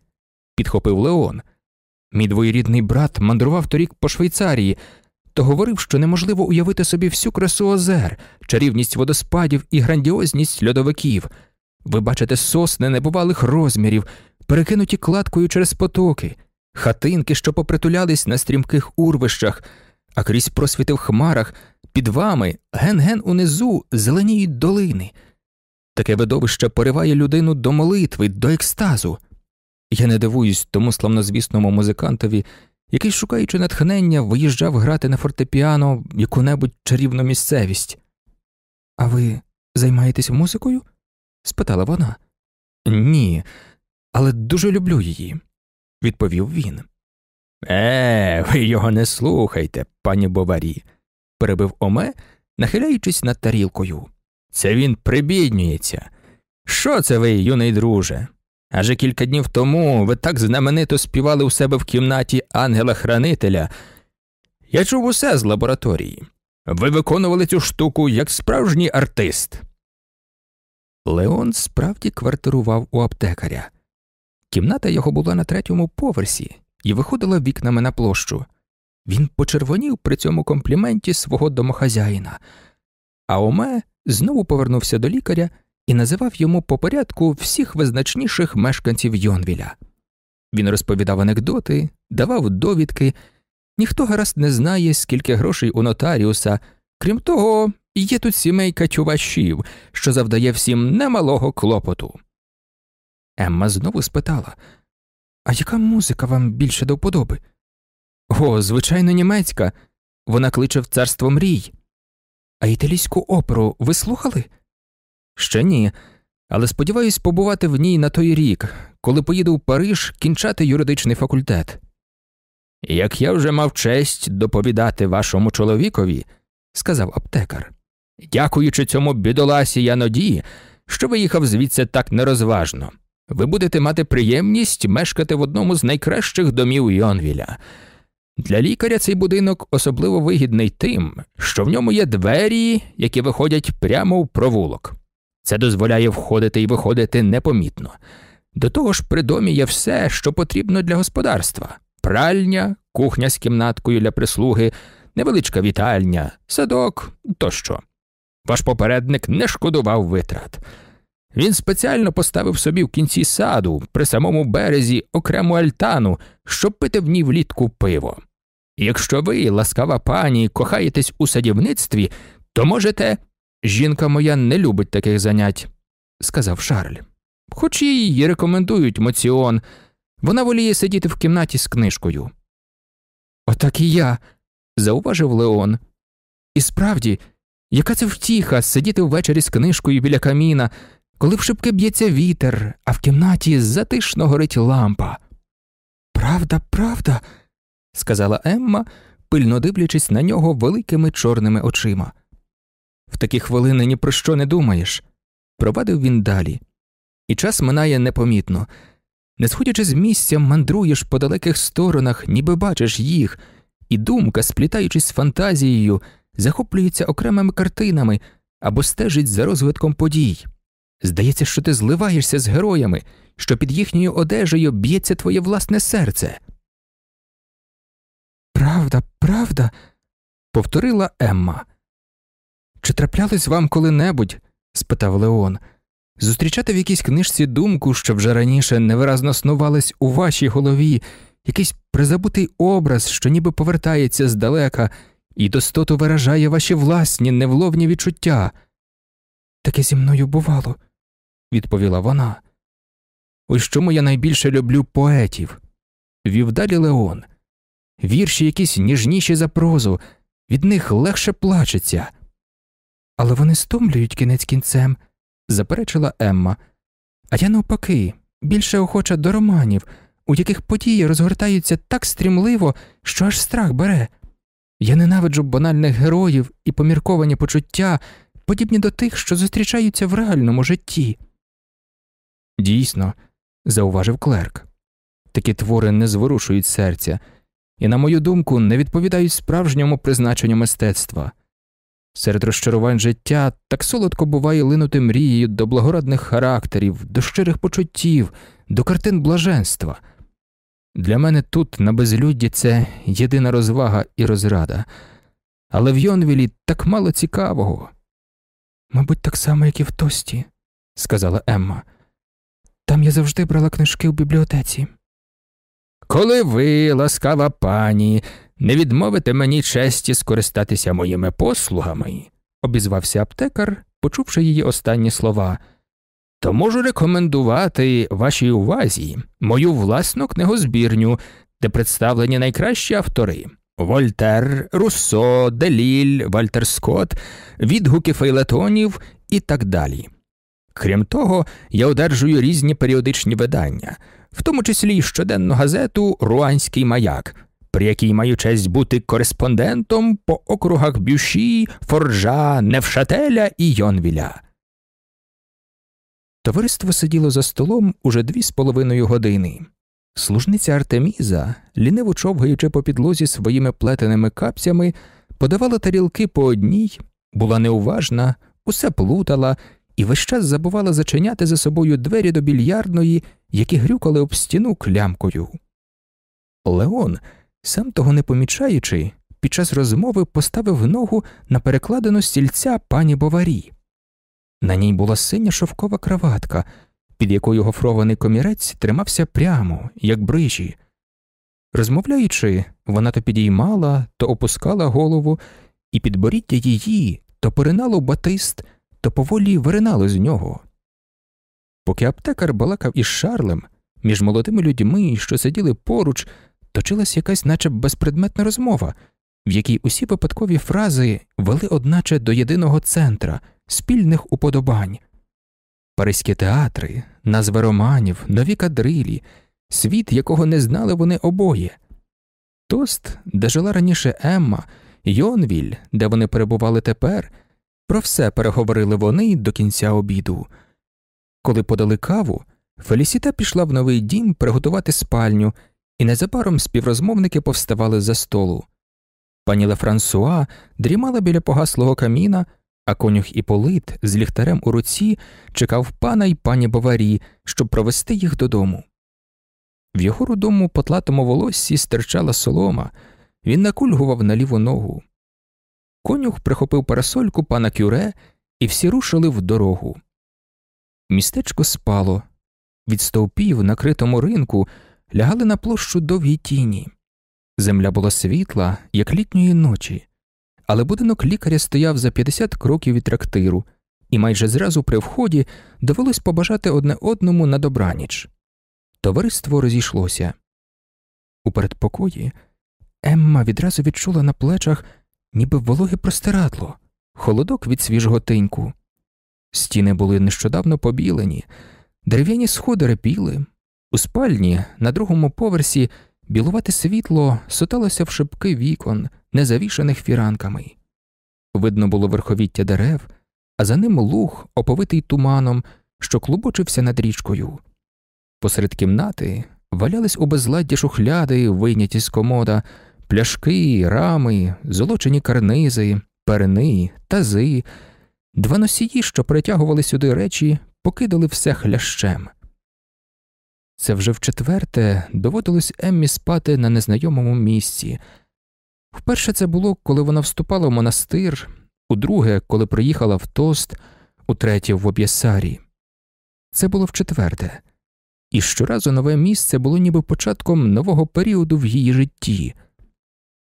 підхопив Леон. Мій двоєрідний брат мандрував торік по Швейцарії, то говорив, що неможливо уявити собі всю красу озер, чарівність водоспадів і грандіозність льодовиків. Ви бачите сосни небувалих розмірів, перекинуті кладкою через потоки, хатинки, що попритулялись на стрімких урвищах, а крізь просвіти в хмарах, під вами, ген-ген унизу, зеленіють долини. Таке видовище пориває людину до молитви, до екстазу. Я не дивуюсь тому славнозвісному музикантові, який, шукаючи натхнення, виїжджав грати на фортепіано яку-небудь чарівну місцевість. А ви займаєтесь музикою? спитала вона. Ні, але дуже люблю її, відповів він. Е, ви його не слухайте, пані Боварі, перебив Оме, нахиляючись над тарілкою. Це він прибіднюється. Що це ви, юний друже? Аже кілька днів тому ви так знаменито співали у себе в кімнаті ангела-хранителя. Я чув усе з лабораторії. Ви виконували цю штуку як справжній артист. Леон справді квартирував у аптекаря. Кімната його була на третьому поверсі і виходила вікнами на площу. Він почервонів при цьому компліменті свого домохазяїна, а Оме знову повернувся до лікаря і називав йому по порядку всіх визначніших мешканців Йонвіля. Він розповідав анекдоти, давав довідки, ніхто гаразд не знає, скільки грошей у нотаріуса, крім того, є тут сімейка чувашів, що завдає всім немалого клопоту. Емма знову спитала А яка музика вам більше до вподоби? О, звичайно, німецька. Вона кличе в царство мрій. А італійську оперу ви слухали? Ще ні, але сподіваюсь побувати в ній на той рік, коли поїду в Париж кінчати юридичний факультет. Як я вже мав честь доповідати вашому чоловікові, сказав аптекар, дякуючи цьому бідоласі Яноді, що виїхав звідси так нерозважно, ви будете мати приємність мешкати в одному з найкращих домів Йонвіля. Для лікаря цей будинок особливо вигідний тим, що в ньому є двері, які виходять прямо в провулок. Це дозволяє входити і виходити непомітно. До того ж, при домі є все, що потрібно для господарства: пральня, кухня з кімнаткою для прислуги, невеличка вітальня, садок тощо. Ваш попередник не шкодував витрат. Він спеціально поставив собі в кінці саду, при самому березі, окрему альтану, щоб пити в ній влітку пиво. Якщо ви, ласкава пані, кохаєтесь у садівництві, то можете. Жінка моя не любить таких занять, сказав Шарль. Хоч їй рекомендують моціон, вона воліє сидіти в кімнаті з книжкою. Отак і я, зауважив Леон. І справді, яка це втіха сидіти ввечері з книжкою біля каміна, коли в шибки б'ється вітер, а в кімнаті затишно горить лампа. Правда, правда, сказала Емма, пильно дивлячись на нього великими чорними очима. В такі хвилини ні про що не думаєш, провадив він далі. І час минає непомітно. Не сходячи з місця, мандруєш по далеких сторонах, ніби бачиш їх, і думка, сплітаючись з фантазією, захоплюється окремими картинами або стежить за розвитком подій. Здається, що ти зливаєшся з героями, що під їхньою одежею б'ється твоє власне серце. Правда, правда, повторила Емма. Чи траплялось вам коли-небудь? спитав Леон, зустрічати в якійсь книжці думку, що вже раніше невиразно снувалась у вашій голові, якийсь призабутий образ, що ніби повертається здалека, і достоту виражає ваші власні невловні відчуття. Таке зі мною бувало, відповіла вона. Ось чому я найбільше люблю поетів. Вів далі Леон. Вірші якісь ніжніші за прозу, від них легше плачеться. Але вони стомлюють кінець кінцем, заперечила Емма. А я навпаки, більше охоча до романів, у яких події розгортаються так стрімливо, що аж страх бере. Я ненавиджу банальних героїв і помірковані почуття, подібні до тих, що зустрічаються в реальному житті. Дійсно, зауважив клерк, такі твори не зворушують серця і, на мою думку, не відповідають справжньому призначенню мистецтва. Серед розчарувань життя так солодко буває линути мрією до благородних характерів, до щирих почуттів, до картин блаженства. Для мене тут, на безлюдді, це єдина розвага і розрада, але в Йонвілі так мало цікавого. Мабуть, так само, як і в Тості, сказала Емма. Там я завжди брала книжки в бібліотеці. Коли ви, ласкава пані, не відмовите мені честі скористатися моїми послугами, обізвався аптекар, почувши її останні слова, то можу рекомендувати вашій увазі мою власну книгозбірню, де представлені найкращі автори Вольтер, Руссо, Деліль, Вальтер Скотт, відгуки фейлетонів і так далі. Крім того, я одержую різні періодичні видання, в тому числі й щоденну газету Руанський маяк, при якій маю честь бути кореспондентом по округах Бюші, Форжа, Невшателя і Йонвіля. Товариство сиділо за столом уже дві з половиною години. Служниця Артеміза, ліниво човгаючи по підлозі своїми плетеними капцями, подавала тарілки по одній, була неуважна, усе плутала і весь час забувала зачиняти за собою двері до більярдної, які грюкали об стіну клямкою. Леон, сам того не помічаючи, під час розмови поставив ногу на перекладину стільця пані Боварі. На ній була синя шовкова краватка, під якою гофрований комірець тримався прямо, як брижі. Розмовляючи, вона то підіймала, то опускала голову, і підборіддя її то поринало батист, то поволі виринало з нього. Поки аптекар балакав із Шарлем, між молодими людьми, що сиділи поруч, точилась якась наче безпредметна розмова, в якій усі випадкові фрази вели одначе до єдиного центра, спільних уподобань. Паризькі театри, назви романів, нові кадрилі, світ, якого не знали вони обоє. Тост, де жила раніше Емма, Йонвіль, де вони перебували тепер, про все переговорили вони до кінця обіду. Коли подали каву, Фелісіта пішла в новий дім приготувати спальню і незабаром співрозмовники повставали за столу. Пані Лефрансуа дрімала біля погаслого каміна, а конюх Іполит з ліхтарем у руці чекав пана й пані Баварі, щоб провести їх додому. В його рудому потлатому волоссі стирчала солома, він накульгував на ліву ногу. Конюх прихопив парасольку пана кюре, і всі рушили в дорогу. Містечко спало, від стовпів, накритому ринку, лягали на площу довгі тіні. Земля була світла, як літньої ночі, але будинок лікаря стояв за 50 кроків від трактиру, і майже зразу при вході довелось побажати одне одному на добраніч. Товариство розійшлося. У передпокої Емма відразу відчула на плечах, ніби вологе простирадло, холодок від свіжого тиньку. Стіни були нещодавно побілені, дерев'яні сходи репіли. У спальні на другому поверсі білувате світло соталося в шибки вікон, не завішаних фіранками. Видно було верховіття дерев, а за ним луг, оповитий туманом, що клубочився над річкою. Посеред кімнати валялись у безладді шухляди, вийняті з комода, пляшки, рами, золочені карнизи, перни, тази, два носії, що притягували сюди речі, покидали все хлящем. Це вже вчетверте доводилось Еммі спати на незнайомому місці. Вперше це було, коли вона вступала в монастир, удруге, коли приїхала в тост, утретє в Об'єсарі. Це було вчетверте, і щоразу нове місце було ніби початком нового періоду в її житті.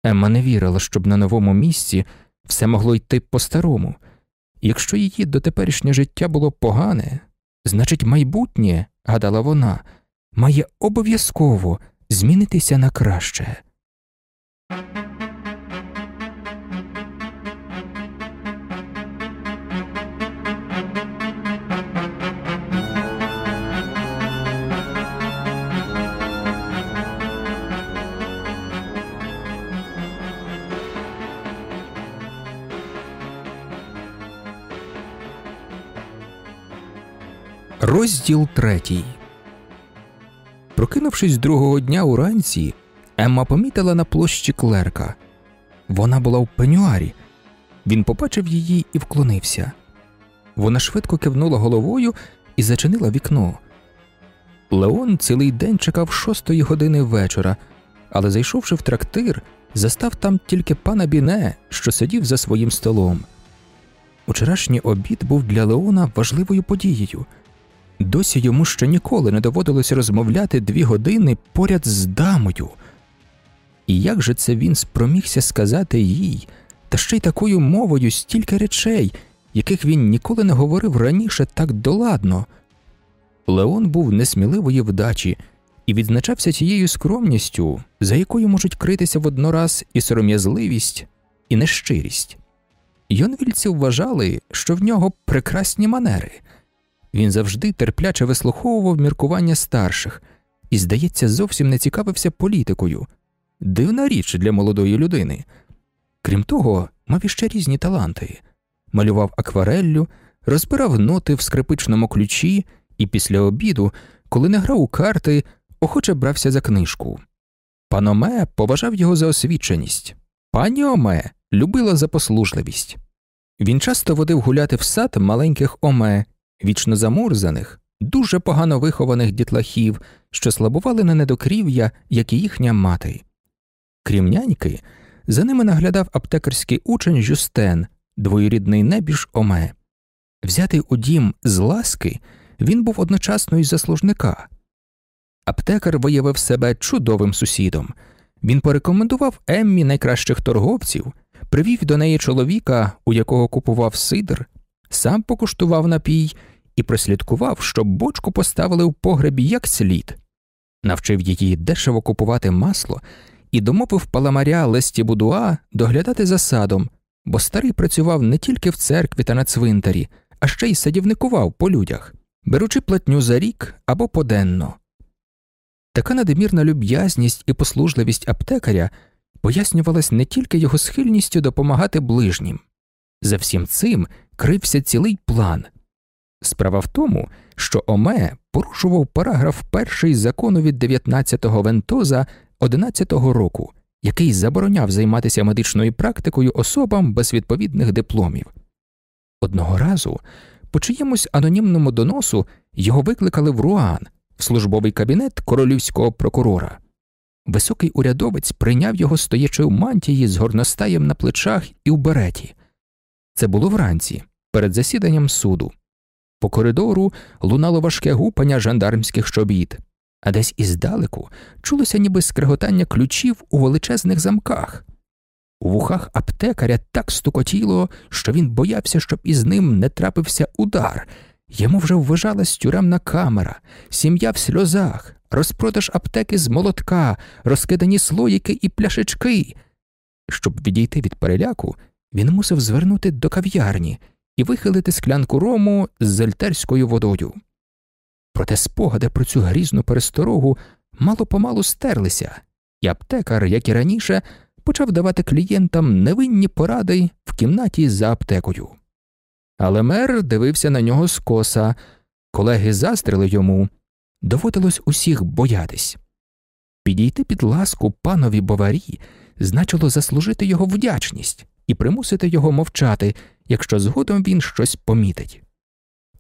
Емма не вірила, щоб на новому місці все могло йти по-старому. Якщо її дотеперішнє життя було погане, значить, майбутнє, гадала вона, має обов'язково змінитися на краще. Розділ третій. Прокинувшись другого дня уранці, Емма помітила на площі клерка. Вона була в пенюарі. Він побачив її і вклонився. Вона швидко кивнула головою і зачинила вікно. Леон цілий день чекав шостої години вечора, але, зайшовши в трактир, застав там тільки пана Біне, що сидів за своїм столом. Учорашній обід був для Леона важливою подією. Досі йому ще ніколи не доводилось розмовляти дві години поряд з дамою. І як же це він спромігся сказати їй, та ще й такою мовою стільки речей, яких він ніколи не говорив раніше так доладно? Леон був несміливої вдачі і відзначався тією скромністю, за якою можуть критися воднораз і сором'язливість, і нещирість. Йонвільці вважали, що в нього прекрасні манери. Він завжди терпляче вислуховував міркування старших і, здається, зовсім не цікавився політикою дивна річ для молодої людини. Крім того, мав іще різні таланти малював аквареллю, розбирав ноти в скрипичному ключі і після обіду, коли не грав у карти, охоче брався за книжку. Пан Оме поважав його за освіченість, пані Оме любила за послужливість. Він часто водив гуляти в сад маленьких Оме вічно замурзаних, дуже погано вихованих дітлахів, що слабували на недокрів'я, як і їхня мати. Крім няньки, за ними наглядав аптекарський учень Жюстен, двоюрідний небіж Оме. Взятий у дім з ласки, він був одночасно й заслужника. Аптекар виявив себе чудовим сусідом. Він порекомендував Еммі найкращих торговців, привів до неї чоловіка, у якого купував сидр, сам покуштував напій і прослідкував, щоб бочку поставили в погребі як слід, навчив її дешево купувати масло і домовив паламаря Лесті Будуа доглядати за садом, бо старий працював не тільки в церкві та на цвинтарі, а ще й садівникував по людях, беручи платню за рік або поденно. Така надмірна люб'язність і послужливість аптекаря пояснювалась не тільки його схильністю допомагати ближнім. За всім цим крився цілий план. Справа в тому, що Оме порушував параграф перший закону від 19-го Вентоза 11-го року, який забороняв займатися медичною практикою особам без відповідних дипломів. Одного разу по чиємусь анонімному доносу його викликали в Руан в службовий кабінет королівського прокурора. Високий урядовець прийняв його стоячи в мантії з горностаєм на плечах і в береті. Це було вранці, перед засіданням суду. По коридору лунало важке гупання жандармських щобіт, а десь іздалеку чулося ніби скреготання ключів у величезних замках. У вухах аптекаря так стукотіло, що він боявся, щоб із ним не трапився удар. Йому вже ввижалась тюремна камера, сім'я в сльозах, розпродаж аптеки з молотка, розкидані слоїки і пляшечки. Щоб відійти від переляку, він мусив звернути до кав'ярні і вихилити склянку рому з зельтерською водою. Проте спогади про цю грізну пересторогу мало помалу стерлися, і аптекар, як і раніше, почав давати клієнтам невинні поради в кімнаті за аптекою. Але мер дивився на нього скоса, колеги застрили йому, доводилось усіх боятись. Підійти під ласку панові боварі значило заслужити його вдячність і примусити його мовчати, якщо згодом він щось помітить.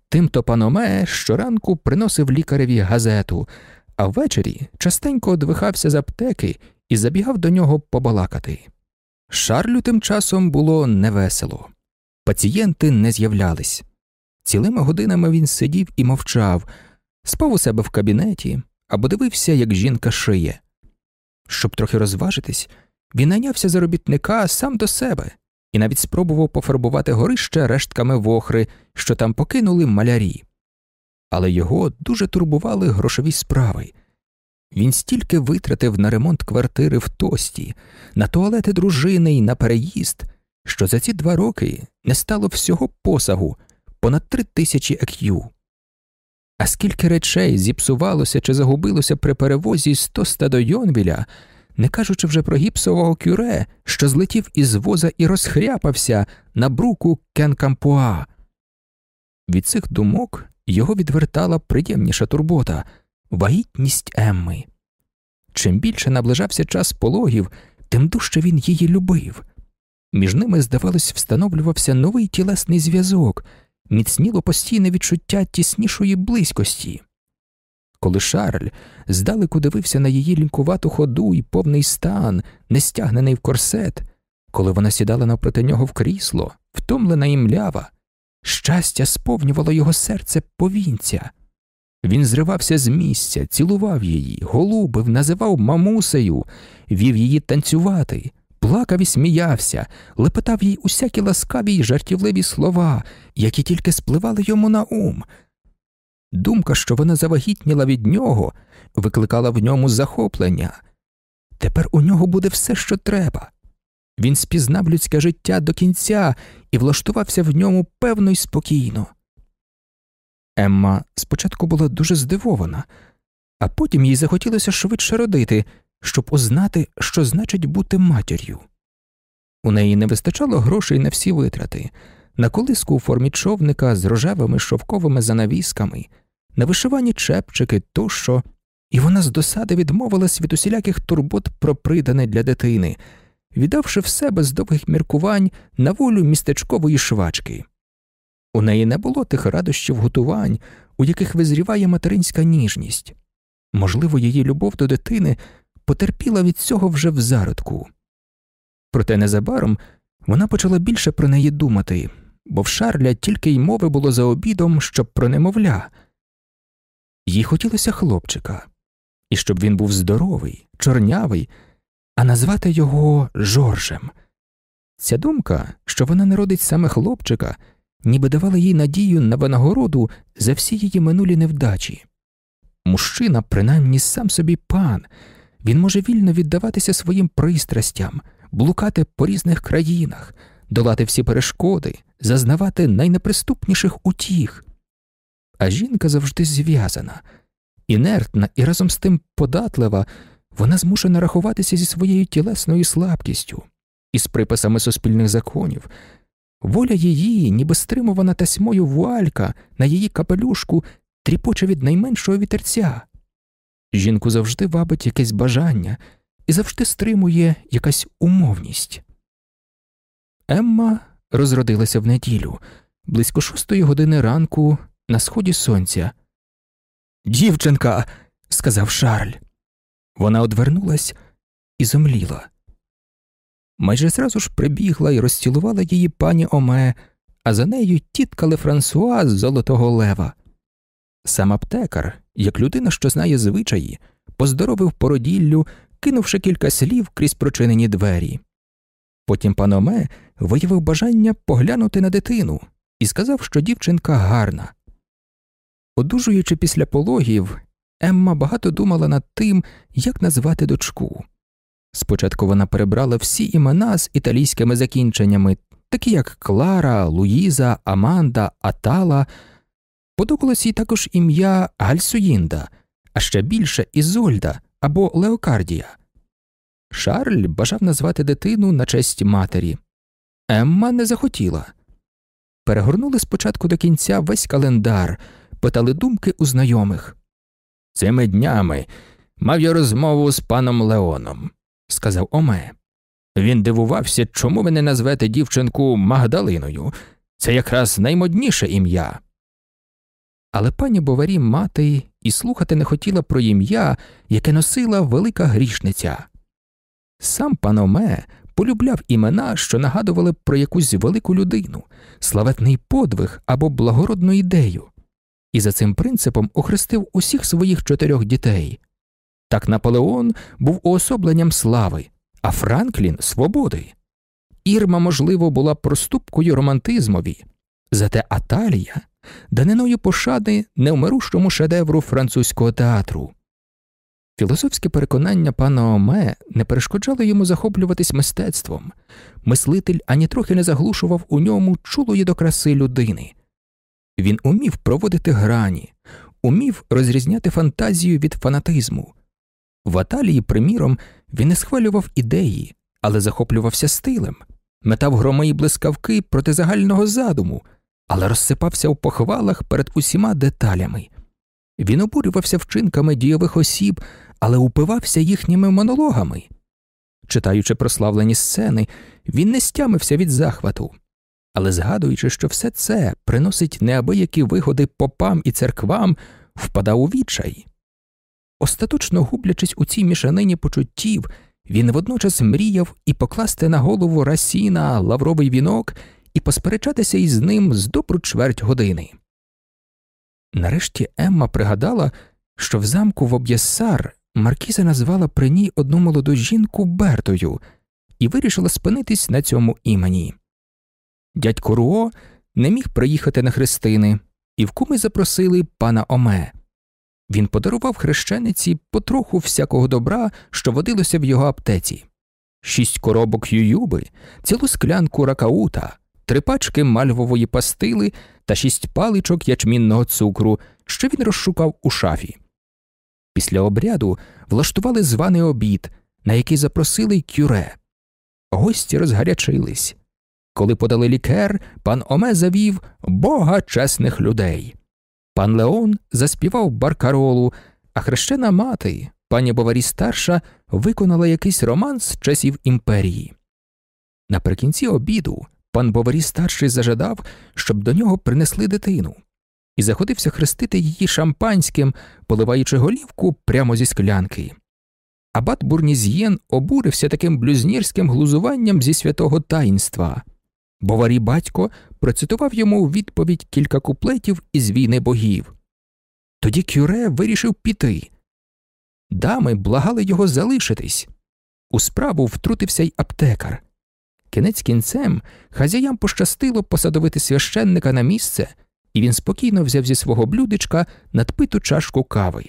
Тимто паноме щоранку приносив лікареві газету, а ввечері частенько одвихався з аптеки і забігав до нього побалакати. Шарлю тим часом було невесело. Пацієнти не з'являлись. Цілими годинами він сидів і мовчав, спав у себе в кабінеті або дивився, як жінка шиє. Щоб трохи розважитись, він найнявся за робітника сам до себе і навіть спробував пофарбувати горище рештками вохри, що там покинули малярі. Але його дуже турбували грошові справи. Він стільки витратив на ремонт квартири в тості, на туалети дружини і на переїзд, що за ці два роки не стало всього посагу понад три тисячі ек'ю. А скільки речей зіпсувалося чи загубилося при перевозі з тоста до Йонвіля, не кажучи вже про гіпсового кюре, що злетів із воза і розхряпався на бруку Кенкампуа. Від цих думок його відвертала приємніша турбота вагітність Емми. Чим більше наближався час пологів, тим дужче він її любив. Між ними, здавалось, встановлювався новий тілесний зв'язок, міцніло постійне відчуття тіснішої близькості. Коли Шарль здалеку дивився на її лінкувату ходу і повний стан, не стягнений в корсет, коли вона сідала навпроти нього в крісло, втомлена і млява, щастя сповнювало його серце повінця. Він зривався з місця, цілував її, голубив, називав мамусею, вів її танцювати, плакав і сміявся, лепетав їй усякі ласкаві й жартівливі слова, які тільки спливали йому на ум. Думка, що вона завагітніла від нього, викликала в ньому захоплення. Тепер у нього буде все, що треба. Він спізнав людське життя до кінця і влаштувався в ньому певно й спокійно. Емма спочатку була дуже здивована, а потім їй захотілося швидше родити, щоб узнати, що значить бути матір'ю. У неї не вистачало грошей на всі витрати, на колиску у формі човника з рожевими шовковими занавісками, на вишивані чепчики тощо, і вона з досади відмовилась від усіляких турбот про придане для дитини, віддавши все без довгих міркувань на волю містечкової швачки. У неї не було тих радощів готувань, у яких визріває материнська ніжність. Можливо, її любов до дитини потерпіла від цього вже в зародку. Проте незабаром вона почала більше про неї думати, бо в Шарля тільки й мови було за обідом, щоб про немовля. Їй хотілося хлопчика, і щоб він був здоровий, чорнявий, а назвати його Жоржем. Ця думка, що вона народить саме хлопчика, ніби давала їй надію на винагороду за всі її минулі невдачі. Мужчина, принаймні сам собі пан, він може вільно віддаватися своїм пристрастям, блукати по різних країнах, долати всі перешкоди, зазнавати найнеприступніших утіх. А жінка завжди зв'язана, інертна і разом з тим податлива, вона змушена рахуватися зі своєю тілесною слабкістю і з приписами суспільних законів, Воля її, ніби стримувана тасьмою вуалька на її капелюшку, тріпоче від найменшого вітерця. Жінку завжди вабить якесь бажання і завжди стримує якась умовність. Емма розродилася в неділю близько шостої години ранку на сході сонця. Дівчинка, сказав Шарль. Вона одвернулась і зомліла. Майже зразу ж прибігла і розцілувала її пані Оме, а за нею тітка Лефрансуа з Золотого Лева. Сам аптекар, як людина, що знає звичаї, поздоровив породіллю, кинувши кілька слів крізь прочинені двері. Потім пан Оме виявив бажання поглянути на дитину і сказав, що дівчинка гарна. Одужуючи після пологів, Емма багато думала над тим, як назвати дочку. Спочатку вона перебрала всі імена з італійськими закінченнями, такі як Клара, Луїза, Аманда, Атала. Подобалось їй також ім'я Гальсуїнда, а ще більше Ізольда або Леокардія. Шарль бажав назвати дитину на честь матері. Емма не захотіла. Перегорнули спочатку до кінця весь календар, питали думки у знайомих. Цими днями мав я розмову з паном Леоном, сказав Оме. Він дивувався, чому ви не назвете дівчинку Магдалиною. Це якраз наймодніше ім'я. Але пані Боварі мати і слухати не хотіла про ім'я, яке носила велика грішниця. Сам пан Оме полюбляв імена, що нагадували про якусь велику людину, славетний подвиг або благородну ідею, і за цим принципом охрестив усіх своїх чотирьох дітей. Так Наполеон був уособленням слави, а Франклін свободи. Ірма, можливо, була проступкою романтизмові, зате Аталія даниною пошани невмирущому шедевру французького театру. Філософське переконання пана Оме не перешкоджало йому захоплюватись мистецтвом, мислитель ані трохи не заглушував у ньому чулої до краси людини. Він умів проводити грані, умів розрізняти фантазію від фанатизму. В Аталії, приміром, він не схвалював ідеї, але захоплювався стилем, метав громи і блискавки проти загального задуму, але розсипався у похвалах перед усіма деталями. Він обурювався вчинками дійових осіб, але упивався їхніми монологами. Читаючи прославлені сцени, він не стямився від захвату, але згадуючи, що все це приносить неабиякі вигоди попам і церквам, впадав у відчай. Остаточно гублячись у цій мішанині почуттів, він водночас мріяв і покласти на голову Расіна лавровий вінок і посперечатися із ним з добру чверть години. Нарешті Емма пригадала, що в замку в Об'єссар Маркіза назвала при ній одну молоду жінку Бертою і вирішила спинитись на цьому імені. Дядько Руо не міг приїхати на хрестини, і в куми запросили пана Оме. Він подарував хрещениці потроху всякого добра, що водилося в його аптеці шість коробок ююби, цілу склянку ракаута, три пачки мальвової пастили та шість паличок ячмінного цукру, що він розшукав у шафі. Після обряду влаштували званий обід, на який запросили кюре. Гості розгарячились. Коли подали лікер, пан Оме завів бога чесних людей. Пан Леон заспівав баркаролу, а хрещена мати, пані Боварі старша, виконала якийсь романс з часів імперії. Наприкінці обіду пан Боварі старший зажадав, щоб до нього принесли дитину і заходився хрестити її шампанським, поливаючи голівку прямо зі склянки. Абат Бурніз'єн обурився таким блюзнірським глузуванням зі святого таїнства. Боварі батько процитував йому у відповідь кілька куплетів із війни богів. Тоді Кюре вирішив піти. Дами благали його залишитись. У справу втрутився й аптекар. Кінець кінцем хазяям пощастило посадовити священника на місце, і він спокійно взяв зі свого блюдечка надпиту чашку кави.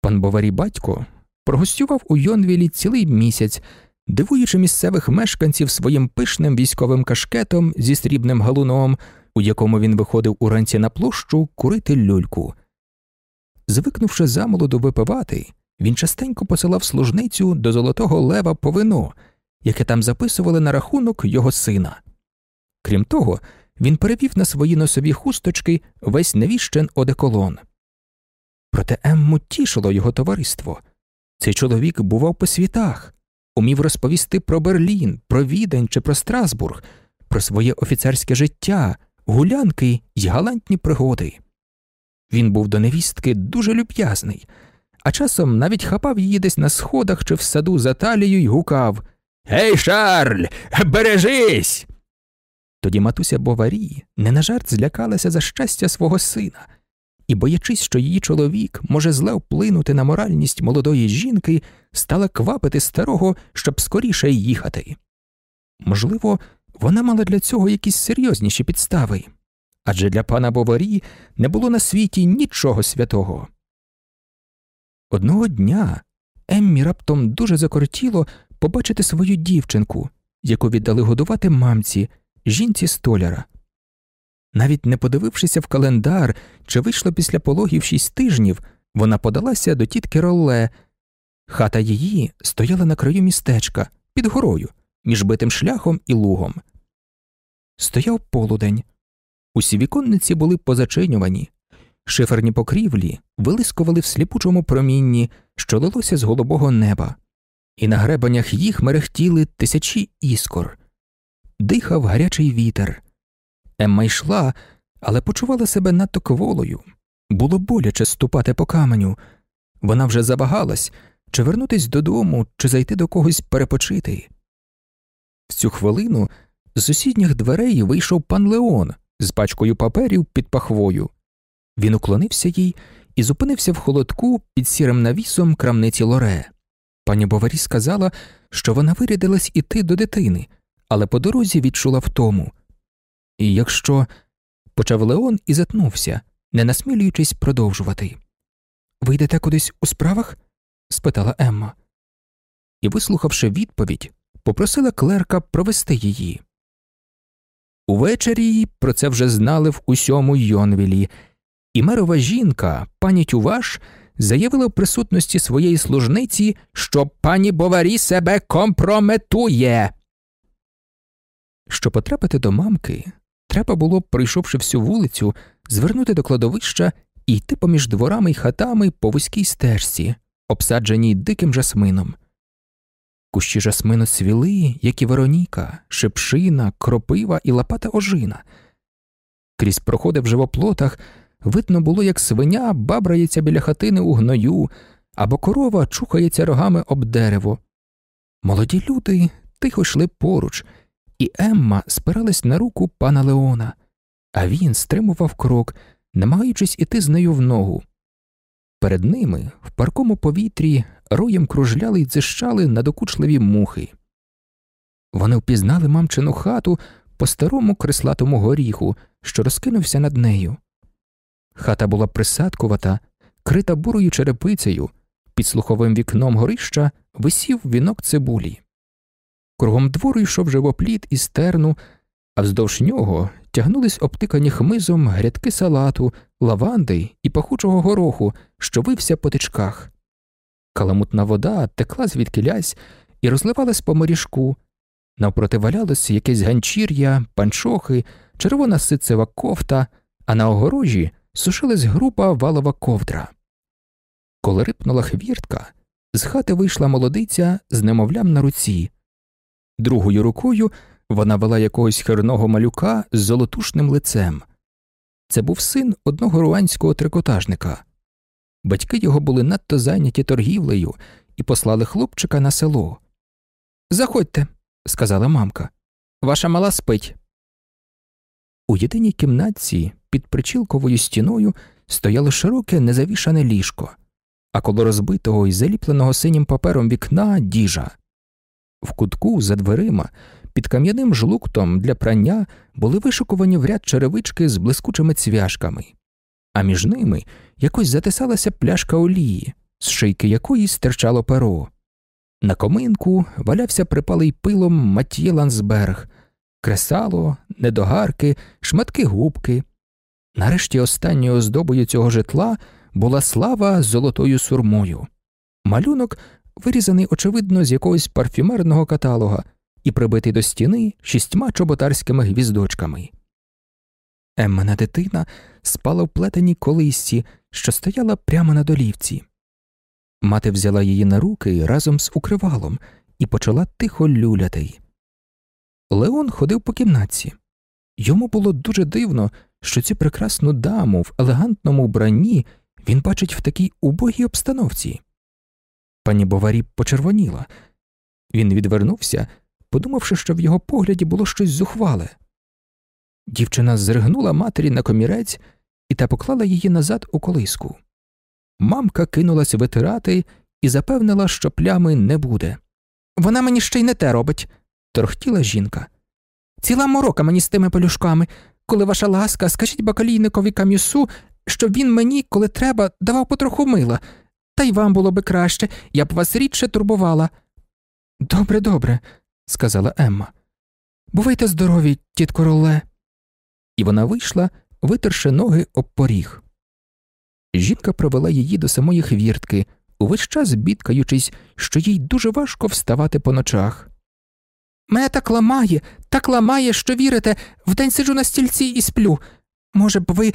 Пан Боварі батько прогостював у Йонвілі цілий місяць, дивуючи місцевих мешканців своїм пишним військовим кашкетом зі срібним галуном, у якому він виходив уранці на площу курити люльку. Звикнувши замолоду випивати, він частенько посилав служницю до золотого лева по вино, яке там записували на рахунок його сина. Крім того, він перевів на свої носові хусточки весь навіщен одеколон. Проте Емму тішило його товариство. Цей чоловік бував по світах, умів розповісти про Берлін, про Відень чи про Страсбург, про своє офіцерське життя, гулянки й галантні пригоди. Він був до невістки дуже люб'язний, а часом навіть хапав її десь на сходах чи в саду за талію й гукав Гей, Шарль, бережись! Тоді матуся Боварі не на жарт злякалася за щастя свого сина і, боячись, що її чоловік може зле вплинути на моральність молодої жінки, стала квапити старого, щоб скоріше їхати. Можливо, вона мала для цього якісь серйозніші підстави адже для пана Боварі не було на світі нічого святого. Одного дня Еммі раптом дуже закортіло побачити свою дівчинку, яку віддали годувати мамці, жінці столяра. Навіть не подивившися в календар, чи вийшло після пологів шість тижнів, вона подалася до тітки Ролле. Хата її стояла на краю містечка під горою, між битим шляхом і лугом. Стояв полудень. Усі віконниці були позачинювані, шиферні покрівлі вилискували в сліпучому промінні, що лилося з голубого неба, і на гребенях їх мерехтіли тисячі іскор, дихав гарячий вітер. Емма йшла, але почувала себе надто кволою. Було боляче ступати по каменю. Вона вже завагалась чи вернутись додому, чи зайти до когось перепочити. В цю хвилину з сусідніх дверей вийшов пан Леон з пачкою паперів під пахвою. Він уклонився їй і зупинився в холодку під сірим навісом крамниці Лоре. Пані Боварі сказала, що вона вирядилась іти до дитини, але по дорозі відчула втому. І якщо почав Леон і затнувся, не насмілюючись продовжувати. Ви йдете кудись у справах? спитала Емма. І, вислухавши відповідь, попросила клерка провести її. Увечері про це вже знали в усьому Йонвілі, і мерова жінка, пані Тюваш, заявила в присутності своєї служниці, що пані Боварі себе компрометує. Щоб потрапити до мамки, треба було, пройшовши всю вулицю, звернути до кладовища і йти поміж дворами й хатами по вузькій стежці, обсадженій диким жасмином. Кущі жасмину цвіли, як і Вероніка, шипшина, кропива і лопата ожина. Крізь проходи в живоплотах видно було, як свиня бабрається біля хатини у гною, або корова чухається рогами об дерево. Молоді люди тихо йшли поруч, і Емма спиралась на руку пана Леона, а він стримував крок, намагаючись іти з нею в ногу. Перед ними, в паркому повітрі, роєм кружляли й дзищали надокучливі мухи. Вони впізнали мамчину хату по старому крислатому горіху, що розкинувся над нею. Хата була присадкувата, крита бурою черепицею, під слуховим вікном горища висів вінок цибулі. Кругом двору йшов живопліт і стерну, а вздовж нього тягнулись обтикані хмизом грядки салату, лаванди і пахучого гороху, що вився по тичках. Каламутна вода текла звідкилясь і розливалась по моріжку. Навпроти валялось якесь ганчір'я, панчохи, червона сицева кофта, а на огорожі сушилась група валова ковдра. Коли рипнула хвіртка, з хати вийшла молодиця з немовлям на руці. Другою рукою вона вела якогось херного малюка з золотушним лицем. Це був син одного руанського трикотажника. Батьки його були надто зайняті торгівлею і послали хлопчика на село. Заходьте, сказала мамка. Ваша мала спить. У єдиній кімнатці під причілковою стіною стояло широке незавішане ліжко, а коло розбитого і заліпленого синім папером вікна діжа. В кутку за дверима під кам'яним жлуктом для прання були вишикувані в ряд черевички з блискучими цвяшками, а між ними якось затисалася пляшка олії, з шийки якої стирчало перо. На коминку валявся припалий пилом Матьє Лансберг, кресало, недогарки, шматки губки. Нарешті останньою оздобою цього житла була слава з золотою сурмою. Малюнок, вирізаний, очевидно, з якогось парфюмерного каталога, і прибитий до стіни шістьма чоботарськими гвіздочками. Еммина дитина спала в плетеній колисці, що стояла прямо на долівці. Мати взяла її на руки разом з укривалом і почала тихо люляти. Леон ходив по кімнатці. Йому було дуже дивно, що цю прекрасну даму в елегантному вбранні він бачить в такій убогій обстановці. Пані Боварі почервоніла. Він відвернувся, подумавши, що в його погляді було щось зухвале. Дівчина зригнула матері на комірець і та поклала її назад у колиску. Мамка кинулась витирати і запевнила, що плями не буде. Вона мені ще й не те робить, торхтіла жінка. Ціла морока мені з тими пелюшками. Коли ваша ласка, скажіть бакалійникові кам'юсу, щоб він мені, коли треба, давав потроху мила, та й вам було би краще, я б вас рідше турбувала. Добре, добре, сказала Емма. Бувайте здорові, тітко Роле. І вона вийшла, витерши ноги об поріг. Жінка провела її до самої хвіртки, увесь час бідкаючись, що їй дуже важко вставати по ночах. Мене так ламає, так ламає, що вірите, вдень сиджу на стільці і сплю. Може б, ви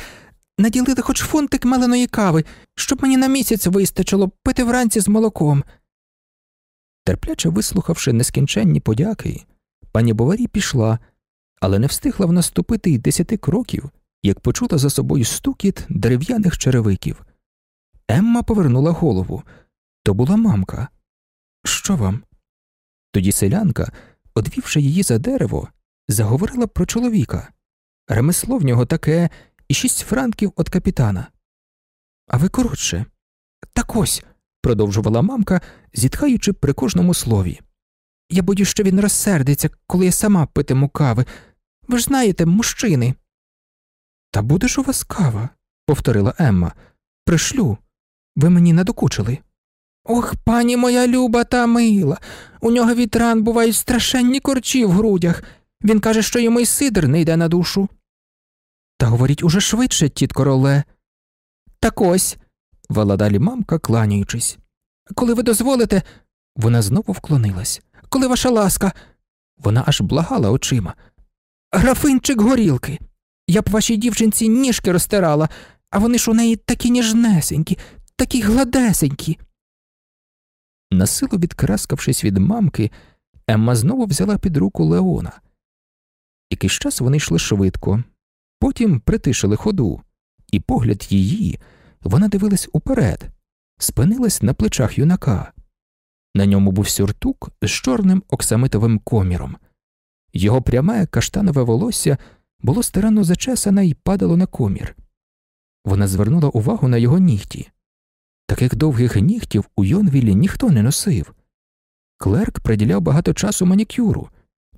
наділили хоч фунтик меленої кави, щоб мені на місяць вистачило пити вранці з молоком. Терпляче вислухавши нескінченні подяки, пані Боварі пішла, але не встигла вона ступити й десяти кроків, як почула за собою стукіт дерев'яних черевиків. Емма повернула голову. То була мамка. Що вам? Тоді селянка, одвівши її за дерево, заговорила про чоловіка. Ремесло в нього таке і шість франків від капітана. А ви коротше. Так ось, продовжувала мамка, зітхаючи при кожному слові. Я боюсь, що він розсердиться, коли я сама питиму кави. Ви ж знаєте, мужчини. Та буде ж у вас кава, повторила Емма. Пришлю. Ви мені надокучили. Ох, пані моя люба та мила. У нього від ран бувають страшенні корчі в грудях. Він каже, що йому й сидр не йде на душу. Та говоріть уже швидше, тітко Роле. Так ось, вела далі мамка, кланяючись. Коли ви дозволите, вона знову вклонилась. Коли ваша ласка, вона аж благала очима. Графинчик горілки. Я б вашій дівчинці ніжки розтирала, а вони ж у неї такі ніжнесенькі, такі гладесенькі. Насилу відкраскавшись від мамки, Емма знову взяла під руку Леона. Якийсь час вони йшли швидко, потім притишили ходу, і погляд її вона дивилась уперед, спинилась на плечах юнака. На ньому був сюртук з чорним оксамитовим коміром. Його пряме каштанове волосся було старанно зачесане і падало на комір. Вона звернула увагу на його нігті. Таких довгих нігтів у Йонвілі ніхто не носив. Клерк приділяв багато часу манікюру.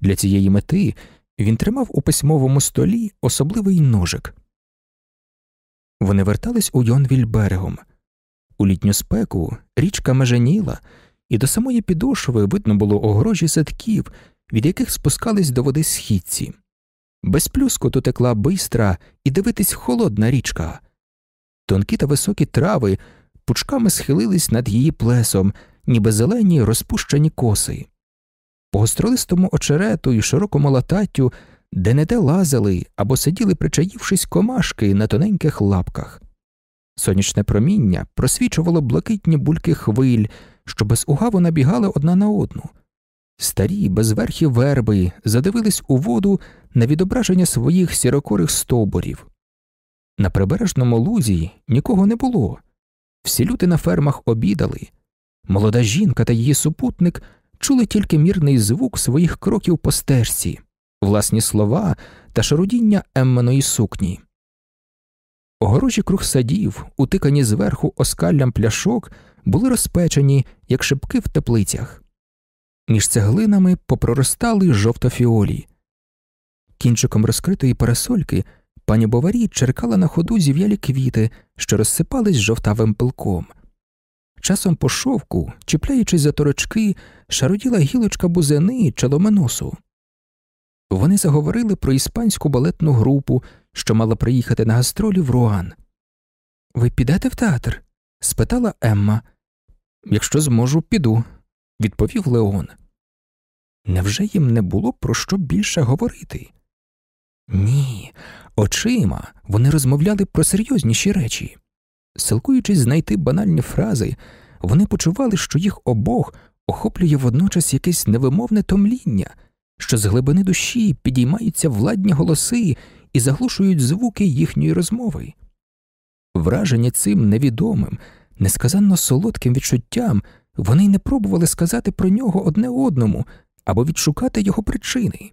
Для цієї мети він тримав у письмовому столі особливий ножик. Вони вертались у Йонвіль берегом. У літню спеку річка меженіла, і до самої підошви видно було огорожі садків, від яких спускались до води східці. Без плюскоту текла бистра і дивитись холодна річка. Тонкі та високі трави пучками схилились над її плесом, ніби зелені розпущені коси. По гостролистому очерету і широкому лататтю де не де лазили або сиділи, причаївшись комашки на тоненьких лапках. Сонячне проміння просвічувало блакитні бульки хвиль, що безугаво набігали одна на одну. Старі безверхі верби задивились у воду на відображення своїх сірокорих стовбурів. На прибережному лузі нікого не було. Всі люди на фермах обідали. Молода жінка та її супутник чули тільки мірний звук своїх кроків по стежці, власні слова та шарудіння Емманої сукні. Огорожі круг садів, утикані зверху оскаллям пляшок, були розпечені, як шибки в теплицях. Між цеглинами попроростали жовтофіолі. Кінчиком розкритої парасольки пані Боварі черкала на ходу зів'ялі квіти, що розсипались жовтавим пилком. Часом по шовку, чіпляючись за торочки, шароділа гілочка бузини чи ломеносу. Вони заговорили про іспанську балетну групу, що мала приїхати на гастролі в Руан. Ви підете в театр? спитала Емма. Якщо зможу, піду, відповів Леон. Невже їм не було про що більше говорити? Ні, очима вони розмовляли про серйозніші речі. Силкуючись знайти банальні фрази, вони почували, що їх обох охоплює водночас якесь невимовне томління, що з глибини душі підіймаються владні голоси і заглушують звуки їхньої розмови. Вражені цим невідомим, несказанно солодким відчуттям, вони й не пробували сказати про нього одне одному або відшукати його причини.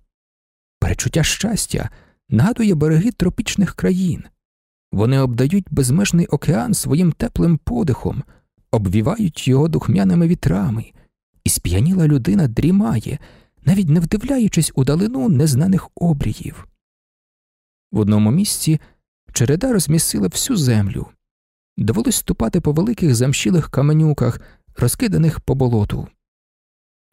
Перечуття щастя нагадує береги тропічних країн. Вони обдають безмежний океан своїм теплим подихом, обвівають його духмяними вітрами, і сп'яніла людина дрімає, навіть не вдивляючись у далину незнаних обріїв. В одному місці череда розмісила всю землю. Довелось ступати по великих замшілих каменюках, розкиданих по болоту.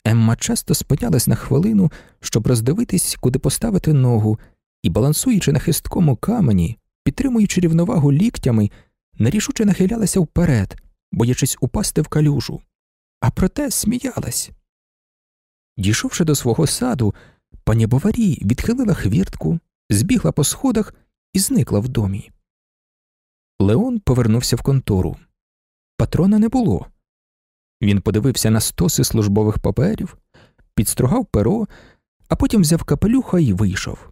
Емма часто спинялась на хвилину, щоб роздивитись, куди поставити ногу, і, балансуючи на хисткому камені, підтримуючи рівновагу ліктями, нерішуче нахилялася вперед, боячись упасти в калюжу, а проте сміялась. Дійшовши до свого саду, пані Боварі відхилила хвіртку, збігла по сходах і зникла в домі. Леон повернувся в контору. Патрона не було. Він подивився на стоси службових паперів, підстругав перо, а потім взяв капелюха і вийшов.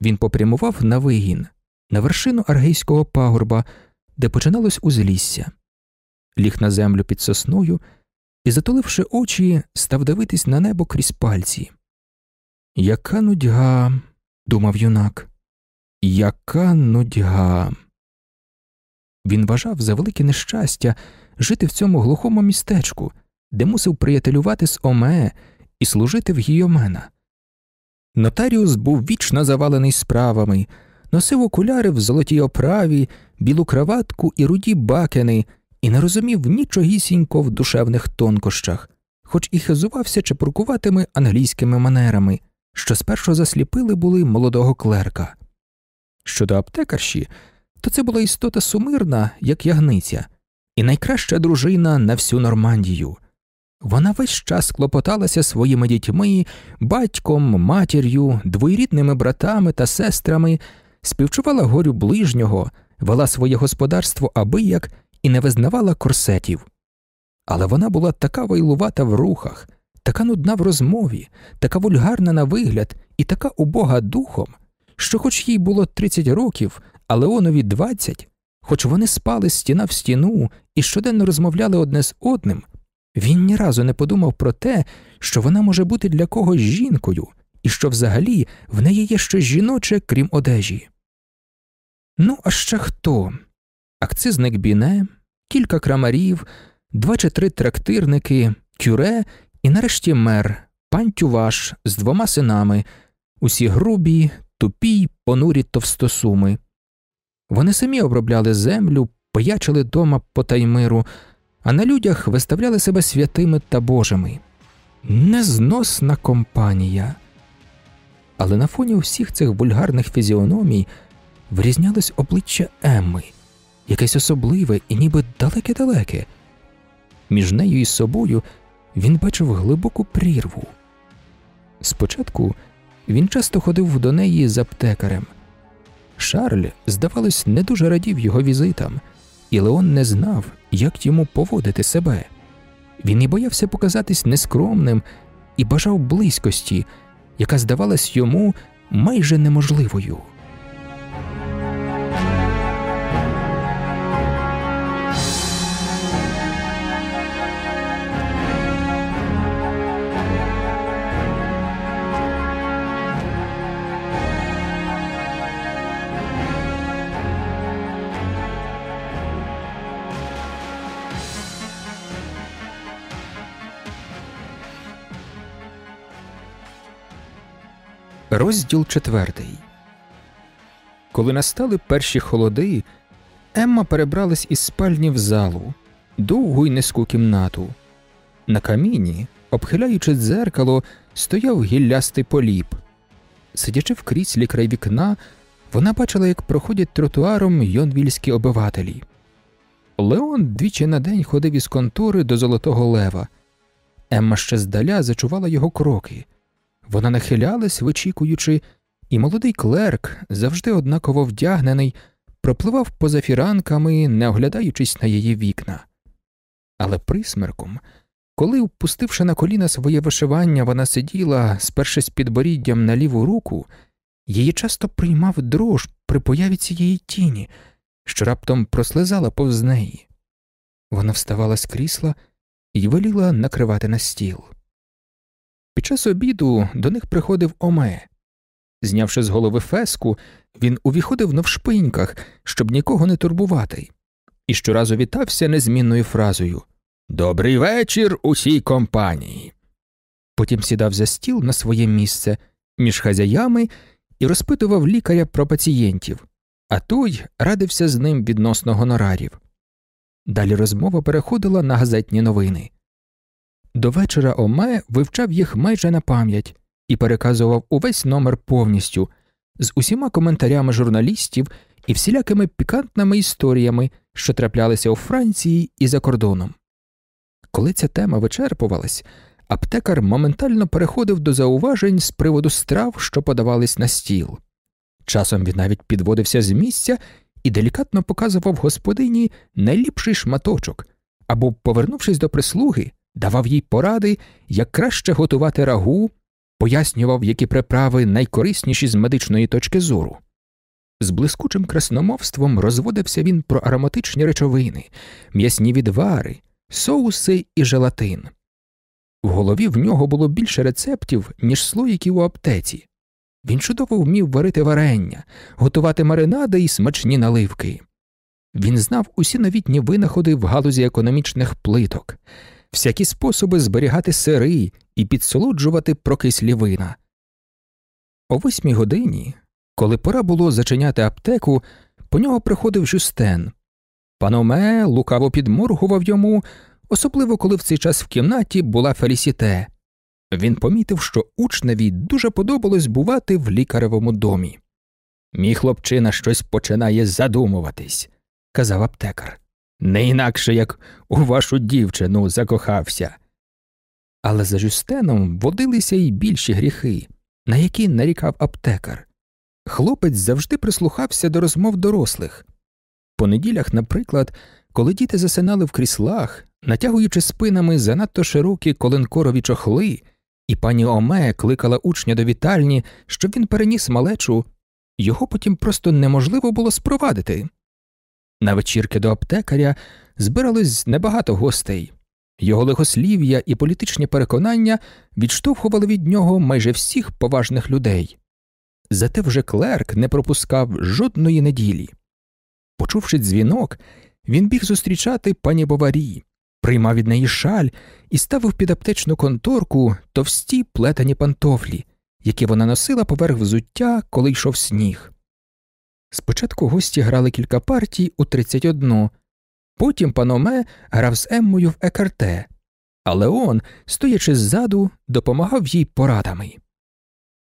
Він попрямував на вигін, на вершину аргейського пагорба, де починалось узлісся, ліг на землю під сосною і, затуливши очі, став дивитись на небо крізь пальці. Яка нудьга, думав юнак, яка нудьга. Він вважав за велике нещастя жити в цьому глухому містечку, де мусив приятелювати з Омеє і служити в Гійомена. Нотаріус був вічно завалений справами, носив окуляри в золотій оправі, білу краватку і руді бакени, і не розумів нічогісінько в душевних тонкощах, хоч і хизувався чепуркуватими англійськими манерами, що спершу засліпили були молодого клерка. Щодо аптекарші, то це була істота сумирна, як ягниця, і найкраща дружина на всю Нормандію. Вона весь час клопоталася своїми дітьми, батьком, матір'ю, двоюрідними братами та сестрами, співчувала горю ближнього, вела своє господарство аби як і не визнавала корсетів. Але вона була така вайлувата в рухах, така нудна в розмові, така вульгарна на вигляд і така убога духом, що, хоч їй було 30 років, а Леонові 20, хоч вони спали стіна в стіну і щоденно розмовляли одне з одним, він ні разу не подумав про те, що вона може бути для когось жінкою, і що взагалі в неї є щось жіноче, крім одежі. Ну, а ще хто? Акцизник біне, кілька крамарів, два чи три трактирники, кюре і нарешті мер, пан Тюваш з двома синами, усі грубі, тупі й понурі товстосуми. Вони самі обробляли землю, пиячили дома по таймиру, а на людях виставляли себе святими та божими. Незносна компанія. Але на фоні всіх цих вульгарних фізіономій вирізнялось обличчя Емми, якесь особливе і ніби далеке-далеке. Між нею і собою він бачив глибоку прірву. Спочатку він часто ходив до неї з аптекарем. Шарль, здавалось, не дуже радів його візитам, і Леон не знав, як йому поводити себе. Він і боявся показатись нескромним і бажав близькості, яка здавалась йому майже неможливою. Розділ четвертий. Коли настали перші холоди, Емма перебралась із спальні в залу, довгу й низьку кімнату. На каміні, обхиляючи дзеркало, стояв гіллястий поліп. Сидячи в кріслі край вікна, вона бачила, як проходять тротуаром йонвільські обивателі. Леон двічі на день ходив із контори до Золотого Лева. Емма ще здаля зачувала його кроки. Вона нахилялась, вичікуючи, і молодий клерк, завжди однаково вдягнений, пропливав поза фіранками, не оглядаючись на її вікна. Але присмерком, коли, впустивши на коліна своє вишивання, вона сиділа, спершись підборіддям на ліву руку, її часто приймав дрож при появі цієї тіні, що раптом прослизала повз неї. Вона вставала з крісла і веліла накривати на стіл. Під час обіду до них приходив Оме. Знявши з голови феску, він увіходив навшпиньках, щоб нікого не турбувати, і щоразу вітався незмінною фразою Добрий вечір усій компанії. Потім сідав за стіл на своє місце між хазяями і розпитував лікаря про пацієнтів, а той радився з ним відносно гонорарів. Далі розмова переходила на газетні новини. До вечора Оме вивчав їх майже на пам'ять і переказував увесь номер повністю з усіма коментарями журналістів і всілякими пікантними історіями, що траплялися у Франції і за кордоном. Коли ця тема вичерпувалась, аптекар моментально переходив до зауважень з приводу страв, що подавались на стіл. Часом він навіть підводився з місця і делікатно показував господині найліпший шматочок або, повернувшись до прислуги, давав їй поради, як краще готувати рагу, пояснював, які приправи найкорисніші з медичної точки зору. З блискучим красномовством розводився він про ароматичні речовини, м'ясні відвари, соуси і желатин. В голові в нього було більше рецептів, ніж слоїків у аптеці. Він чудово вмів варити варення, готувати маринади і смачні наливки. Він знав усі новітні винаходи в галузі економічних плиток, всякі способи зберігати сири і підсолоджувати прокислі вина. О восьмій годині, коли пора було зачиняти аптеку, по нього приходив Жюстен. Паноме лукаво підморгував йому, особливо коли в цей час в кімнаті була Фелісіте. Він помітив, що учневі дуже подобалось бувати в лікаревому домі. Мій хлопчина щось починає задумуватись, казав аптекар. Не інакше як у вашу дівчину закохався. Але за Жюстеном водилися й більші гріхи, на які нарікав аптекар. Хлопець завжди прислухався до розмов дорослих. По неділях, наприклад, коли діти засинали в кріслах, натягуючи спинами занадто широкі коленкорові чохли, і пані Оме кликала учня до вітальні, щоб він переніс малечу, його потім просто неможливо було спровадити. На вечірки до аптекаря збиралось небагато гостей. Його лихослів'я і політичні переконання відштовхували від нього майже всіх поважних людей. Зате вже клерк не пропускав жодної неділі. Почувши дзвінок, він біг зустрічати пані Боварі, приймав від неї шаль і ставив під аптечну конторку товсті плетені пантофлі, які вона носила поверх взуття, коли йшов сніг. Спочатку гості грали кілька партій у 31, потім паноме грав з Еммою в екарте, а Леон, стоячи ззаду, допомагав їй порадами.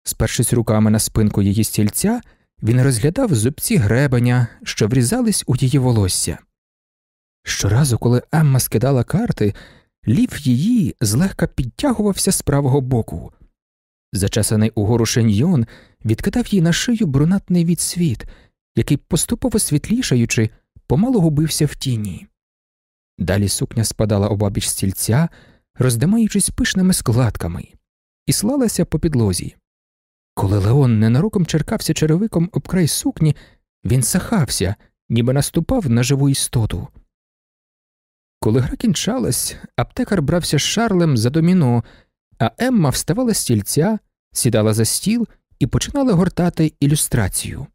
Спершись руками на спинку її стільця, він розглядав зубці гребеня, що врізались у її волосся. Щоразу, коли Емма скидала карти, лів її злегка підтягувався з правого боку. Зачесаний угору шеньйон відкидав їй на шию брунатний відсвіт, який, поступово світлішаючи, помалу губився в тіні. Далі сукня спадала обабіч стільця, роздимаючись пишними складками, і слалася по підлозі. Коли Леон ненароком черкався черевиком об край сукні, він сахався, ніби наступав на живу істоту. Коли гра кінчалась, аптекар брався з шарлем за доміно, а Емма вставала з стільця, сідала за стіл і починала гортати ілюстрацію.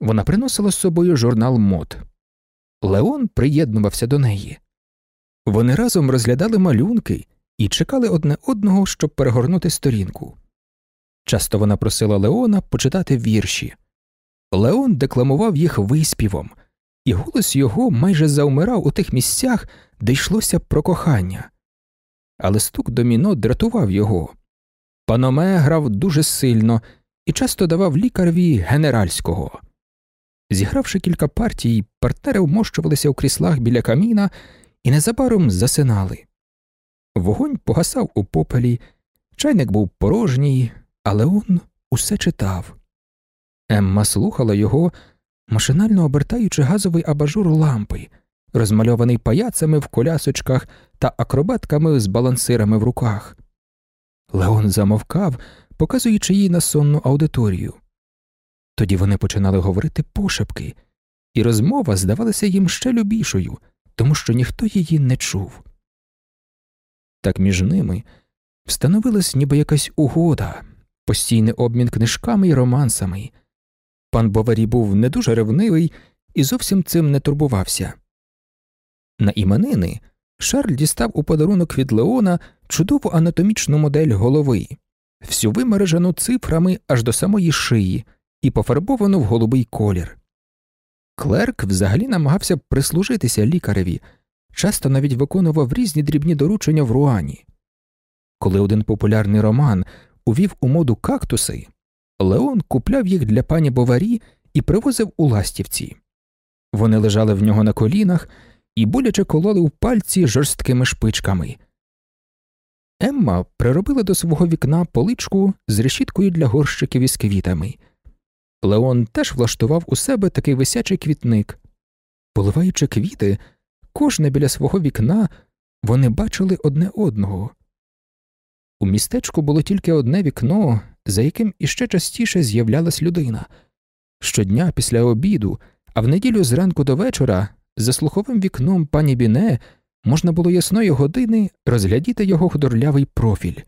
Вона приносила з собою журнал мод. Леон приєднувався до неї. Вони разом розглядали малюнки і чекали одне одного, щоб перегорнути сторінку. Часто вона просила Леона почитати вірші. Леон декламував їх виспівом, і голос його майже заумирав у тих місцях, де йшлося про кохання. Але стук доміно дратував його. Паноме грав дуже сильно і часто давав лікарві генеральського. Зігравши кілька партій, партнери вмощувалися у кріслах біля каміна і незабаром засинали. Вогонь погасав у попелі, чайник був порожній, але он усе читав. Емма слухала його, машинально обертаючи газовий абажур лампи, розмальований паяцами в колясочках та акробатками з балансирами в руках. Леон замовкав, показуючи їй на сонну аудиторію. Тоді вони починали говорити пошепки, і розмова здавалася їм ще любішою, тому що ніхто її не чув. Так між ними встановилась ніби якась угода, постійний обмін книжками і романсами. Пан Боварі був не дуже ревнивий і зовсім цим не турбувався. На іменини Шарль дістав у подарунок від Леона чудову анатомічну модель голови, всю вимережену цифрами аж до самої шиї і пофарбовану в голубий колір. Клерк взагалі намагався прислужитися лікареві, часто навіть виконував різні дрібні доручення в руані. Коли один популярний роман увів у моду кактуси, Леон купляв їх для пані Боварі і привозив у ластівці. Вони лежали в нього на колінах і боляче кололи в пальці жорсткими шпичками. Емма приробила до свого вікна поличку з решіткою для горщиків із квітами. Леон теж влаштував у себе такий висячий квітник. Поливаючи квіти, кожне біля свого вікна вони бачили одне одного. У містечку було тільки одне вікно, за яким іще частіше з'являлась людина. Щодня після обіду, а в неділю зранку до вечора, за слуховим вікном пані Біне можна було ясної години розглядіти його худорлявий профіль.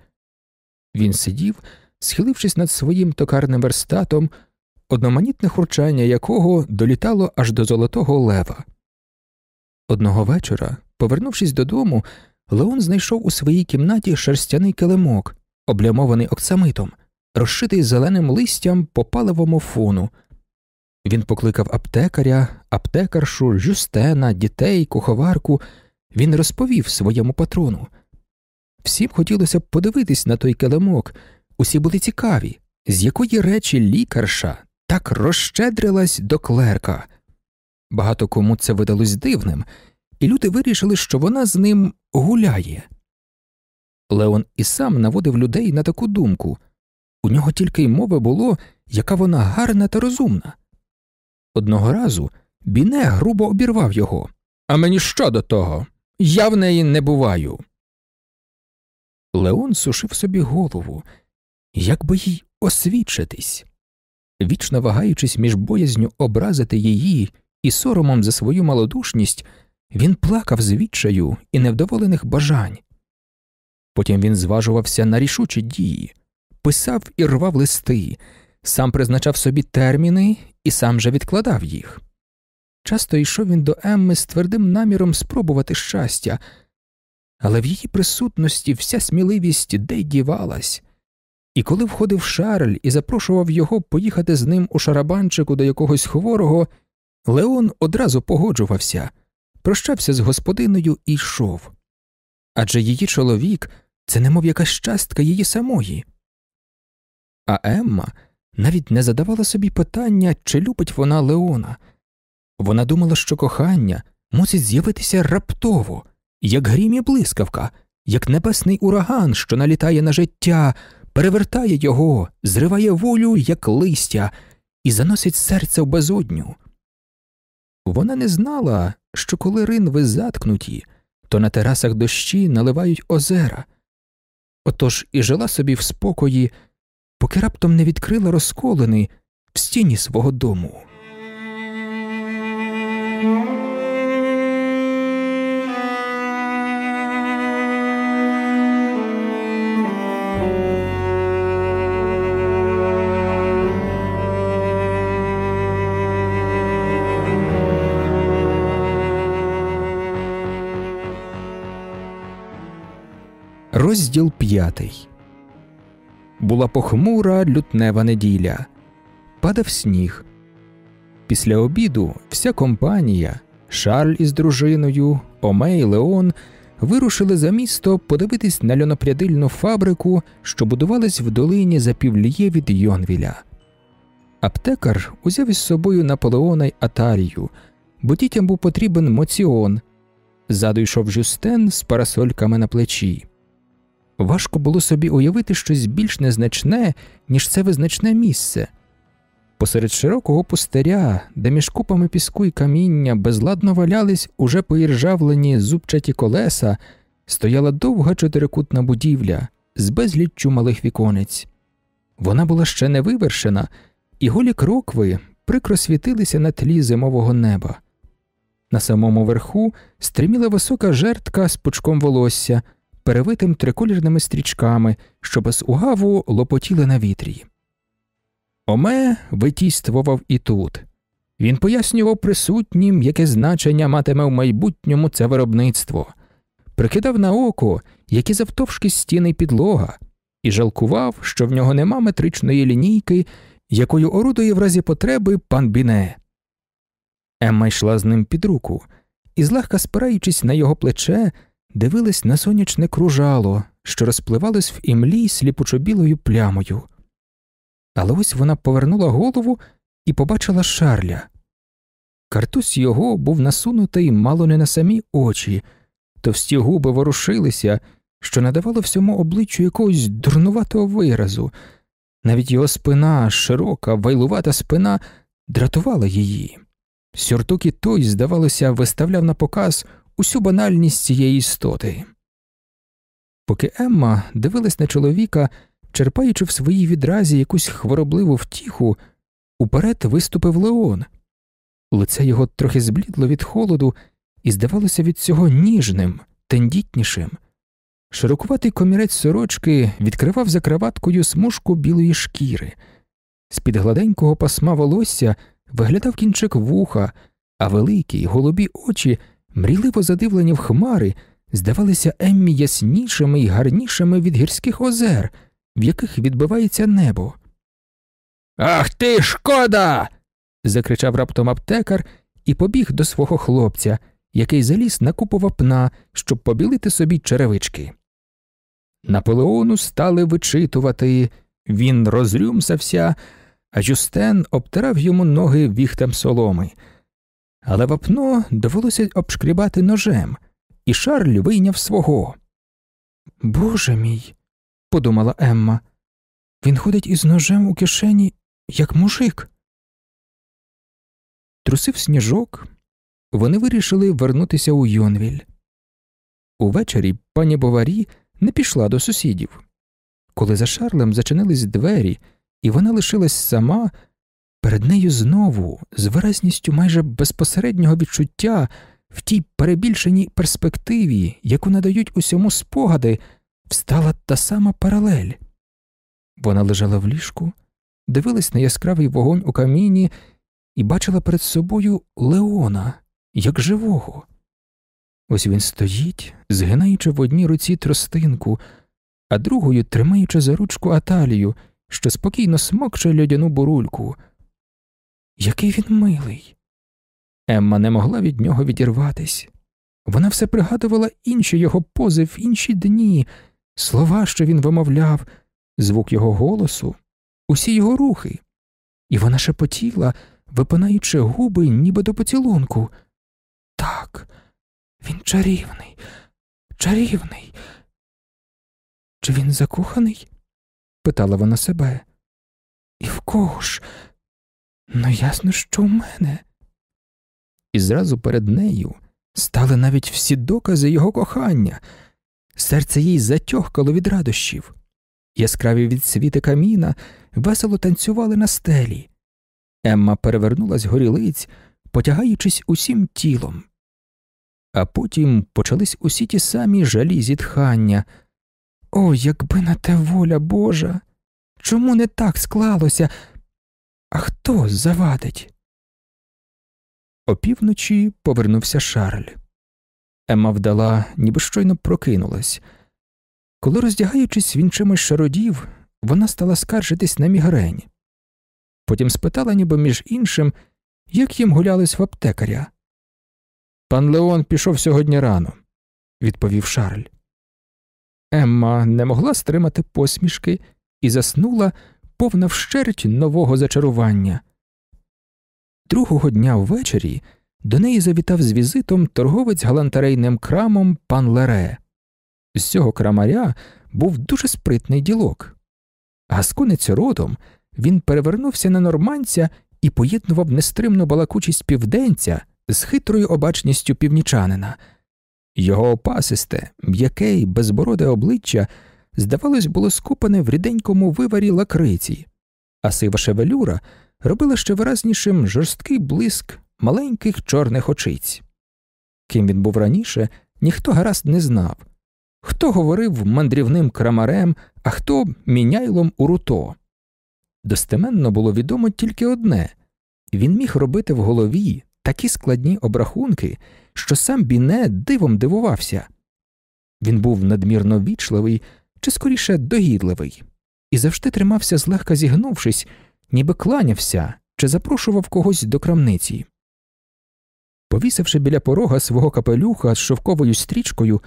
Він сидів, схилившись над своїм токарним верстатом, одноманітне хурчання якого долітало аж до золотого лева. Одного вечора, повернувшись додому, Леон знайшов у своїй кімнаті шерстяний килимок, облямований оксамитом, розшитий зеленим листям по паливому фону. Він покликав аптекаря, аптекаршу, жюстена, дітей, куховарку. Він розповів своєму патрону. Всім хотілося б подивитись на той килимок, усі були цікаві, з якої речі лікарша так розщедрилась до клерка. Багато кому це видалось дивним, і люди вирішили, що вона з ним гуляє. Леон і сам наводив людей на таку думку у нього тільки й мови було, яка вона гарна та розумна. Одного разу Біне грубо обірвав його. А мені що до того? Я в неї не буваю. Леон сушив собі голову, як би їй освідчитись. Вічно вагаючись між боязню образити її і соромом за свою малодушність, він плакав з відчаю і невдоволених бажань. Потім він зважувався на рішучі дії, писав і рвав листи, сам призначав собі терміни і сам же відкладав їх. Часто йшов він до Емми з твердим наміром спробувати щастя, але в її присутності вся сміливість де дівалась, і коли входив Шарль і запрошував його поїхати з ним у шарабанчику до якогось хворого, Леон одразу погоджувався, прощався з господиною і йшов. Адже її чоловік це немов якась частка її самої. А Емма навіть не задавала собі питання, чи любить вона Леона. Вона думала, що кохання мусить з'явитися раптово, як грім і блискавка, як небесний ураган, що налітає на життя, перевертає його, зриває волю, як листя, і заносить серце в безодню. Вона не знала, що коли ринви заткнуті, то на терасах дощі наливають озера. Отож і жила собі в спокої, поки раптом не відкрила розколини в стіні свого дому. Розділ п'ятий була похмура лютнева неділя, падав сніг. Після обіду вся компанія, Шарль із дружиною, Оме і Леон вирушили за місто подивитись на льонопрядильну фабрику, що будувалась в долині за півліє від Йонвіля. Аптекар узяв із собою Наполеона й Атарію, бо дітям був потрібен моціон. Ззаду йшов Жюстен з парасольками на плечі, Важко було собі уявити щось більш незначне, ніж це визначне місце. Посеред широкого пустиря, де між купами піску і каміння безладно валялись уже поіржавлені зубчаті колеса, стояла довга чотирикутна будівля з безліччю малих віконець. Вона була ще не вивершена, і голі крокви прикро світилися на тлі зимового неба. На самому верху стриміла висока жертка з пучком волосся, перевитим триколірними стрічками, що без угаву лопотіли на вітрі. Оме витійствував і тут. Він пояснював присутнім, яке значення матиме в майбутньому це виробництво, прикидав на око, які завтовшки стіни підлога, і жалкував, що в нього нема метричної лінійки, якою орудує в разі потреби пан Біне. Емма йшла з ним під руку і, злегка спираючись на його плече, дивилась на сонячне кружало, що розпливалось в імлі сліпучо-білою плямою. Але ось вона повернула голову і побачила шарля. Картусь його був насунутий мало не на самі очі, товсті губи ворушилися, що надавало всьому обличчю якогось дурнуватого виразу. Навіть його спина, широка, вайлувата спина, дратувала її. Сюртук і той, здавалося, виставляв на показ усю банальність цієї істоти. Поки Емма дивилась на чоловіка, черпаючи в своїй відразі якусь хворобливу втіху, уперед виступив Леон. Лице його трохи зблідло від холоду і здавалося від цього ніжним, тендітнішим. Широкуватий комірець сорочки відкривав за краваткою смужку білої шкіри, з під гладенького пасма волосся виглядав кінчик вуха, а великі голубі очі, мрійливо задивлені в хмари, здавалися Еммі яснішими й гарнішими від гірських озер, в яких відбивається небо. Ах ти, шкода. закричав раптом аптекар і побіг до свого хлопця, який заліз на купу вапна, щоб побілити собі черевички. Наполеону стали вичитувати, він розрюмсався, а Жюстен обтирав йому ноги віхтем соломи. Але вапно довелося обшкрібати ножем, і Шарль вийняв свого. Боже мій, подумала Емма, він ходить із ножем у кишені, як мужик. Трусив сніжок, вони вирішили вернутися у Йонвіль. Увечері пані Боварі не пішла до сусідів. Коли за Шарлем зачинились двері, і вона лишилась сама, перед нею знову, з виразністю майже безпосереднього відчуття, в тій перебільшеній перспективі, яку надають усьому спогади, встала та сама паралель. Вона лежала в ліжку, дивилась на яскравий вогонь у каміні і бачила перед собою Леона, як живого. Ось він стоїть, згинаючи в одній руці тростинку, а другою тримаючи за ручку Аталію, що спокійно смокче льодяну бурульку. Який він милий. Емма не могла від нього відірватись. Вона все пригадувала інші його пози в інші дні, слова, що він вимовляв, звук його голосу, усі його рухи, і вона шепотіла, випинаючи губи, ніби до поцілунку. Так, він чарівний, чарівний. Чи він закоханий? питала вона себе. І в кого ж? Ну, ясно, що в мене. І зразу перед нею стали навіть всі докази його кохання. Серце їй затьохкало від радощів. Яскраві від світи каміна весело танцювали на стелі. Емма перевернулась горілиць, потягаючись усім тілом. А потім почались усі ті самі жалі зітхання. О, якби на те воля Божа. Чому не так склалося? А хто завадить? Опівночі повернувся Шарль. Емма вдала, ніби щойно прокинулась. Коли, роздягаючись, він чимось шародів, вона стала скаржитись на мігрень. Потім спитала, ніби між іншим, як їм гулялись в аптекаря. Пан Леон пішов сьогодні рано, відповів Шарль. Емма не могла стримати посмішки і заснула, повна вщерть нового зачарування. Другого дня ввечері до неї завітав з візитом торговець галантерейним крамом пан Лере. З цього крамаря був дуже спритний ділок. Гасконець родом він перевернувся на норманця і поєднував нестримну балакучість південця з хитрою обачністю північанина. Його опасисте, м'яке й безбороде обличчя, здавалось, було скупане в ріденькому виварі лакриці, а сива шевелюра робила ще виразнішим жорсткий блиск маленьких чорних очиць. Ким він був раніше, ніхто гаразд не знав, хто говорив мандрівним крамарем, а хто міняйлом у руто. Достеменно було відомо тільки одне він міг робити в голові такі складні обрахунки, що сам Біне дивом дивувався. Він був надмірно вічливий чи скоріше догідливий, і завжди тримався злегка зігнувшись, ніби кланявся чи запрошував когось до крамниці. Повісивши біля порога свого капелюха з шовковою стрічкою,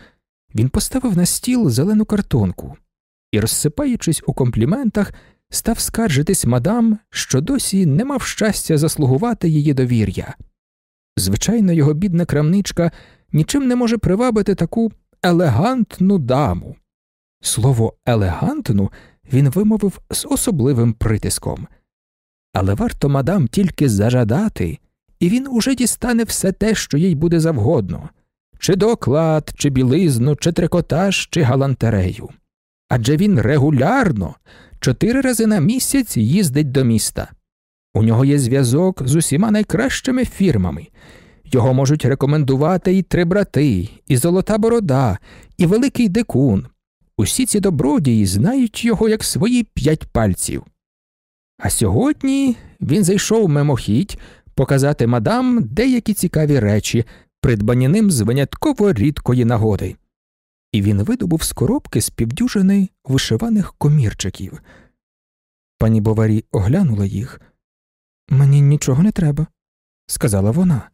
він поставив на стіл зелену картонку і, розсипаючись у компліментах, став скаржитись мадам, що досі не мав щастя заслугувати її довір'я. Звичайно, його бідна крамничка нічим не може привабити таку елегантну даму. Слово елегантну він вимовив з особливим притиском. Але варто мадам тільки зажадати, і він уже дістане все те, що їй буде завгодно чи доклад, чи білизну, чи трикотаж, чи галантерею. Адже він регулярно, чотири рази на місяць їздить до міста. У нього є зв'язок з усіма найкращими фірмами. Його можуть рекомендувати і три брати, і золота борода, і великий дикун. Усі ці добродії знають його як свої п'ять пальців. А сьогодні він зайшов мимохідь показати мадам деякі цікаві речі, придбані ним з винятково рідкої нагоди. І він видобув з коробки з півдюжини вишиваних комірчиків. Пані Боварі оглянула їх. Мені нічого не треба, сказала вона.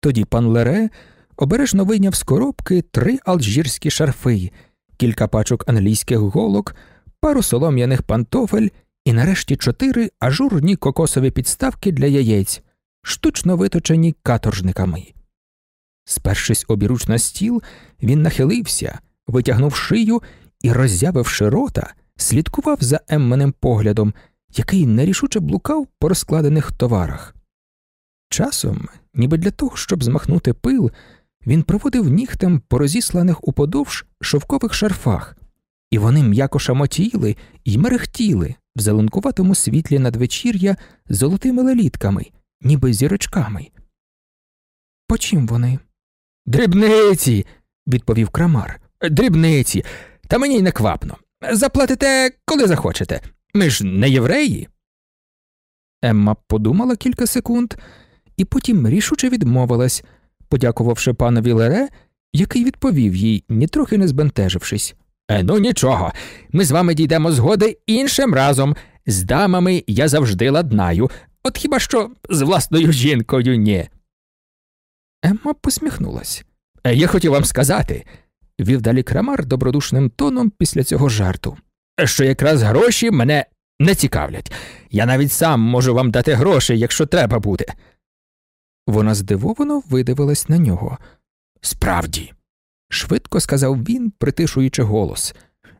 Тоді пан Лере обережно вийняв з коробки три алжірські шарфи, кілька пачок англійських голок, пару солом'яних пантофель і нарешті чотири ажурні кокосові підставки для яєць, штучно виточені каторжниками. Спершись обіруч на стіл, він нахилився, витягнув шию і, роззявивши рота, слідкував за Емменим поглядом, який нерішуче блукав по розкладених товарах. Часом, ніби для того, щоб змахнути пил, він проводив нігтем по розісланих уподовж шовкових шарфах, і вони м'яко шамотіли й мерехтіли в зеленкуватому світлі надвечір'я золотими лелітками, ніби зірочками. По чим вони? Дрібниці, відповів крамар. Дрібниці, та мені й не квапно. Заплатите, коли захочете. Ми ж не євреї. Емма подумала кілька секунд і потім рішуче відмовилась, подякувавши панові Лере, який відповів їй, нітрохи не збентежившись. «Е, Ну, нічого, ми з вами дійдемо згоди іншим разом. З дамами я завжди ладнаю, от хіба що з власною жінкою ні. Емма посміхнулась. «Е, Я хотів вам сказати, вів далі крамар добродушним тоном після цього жарту, що якраз гроші мене не цікавлять. Я навіть сам можу вам дати гроші, якщо треба буде. Вона здивовано видивилась на нього. Справді, швидко сказав він, притишуючи голос.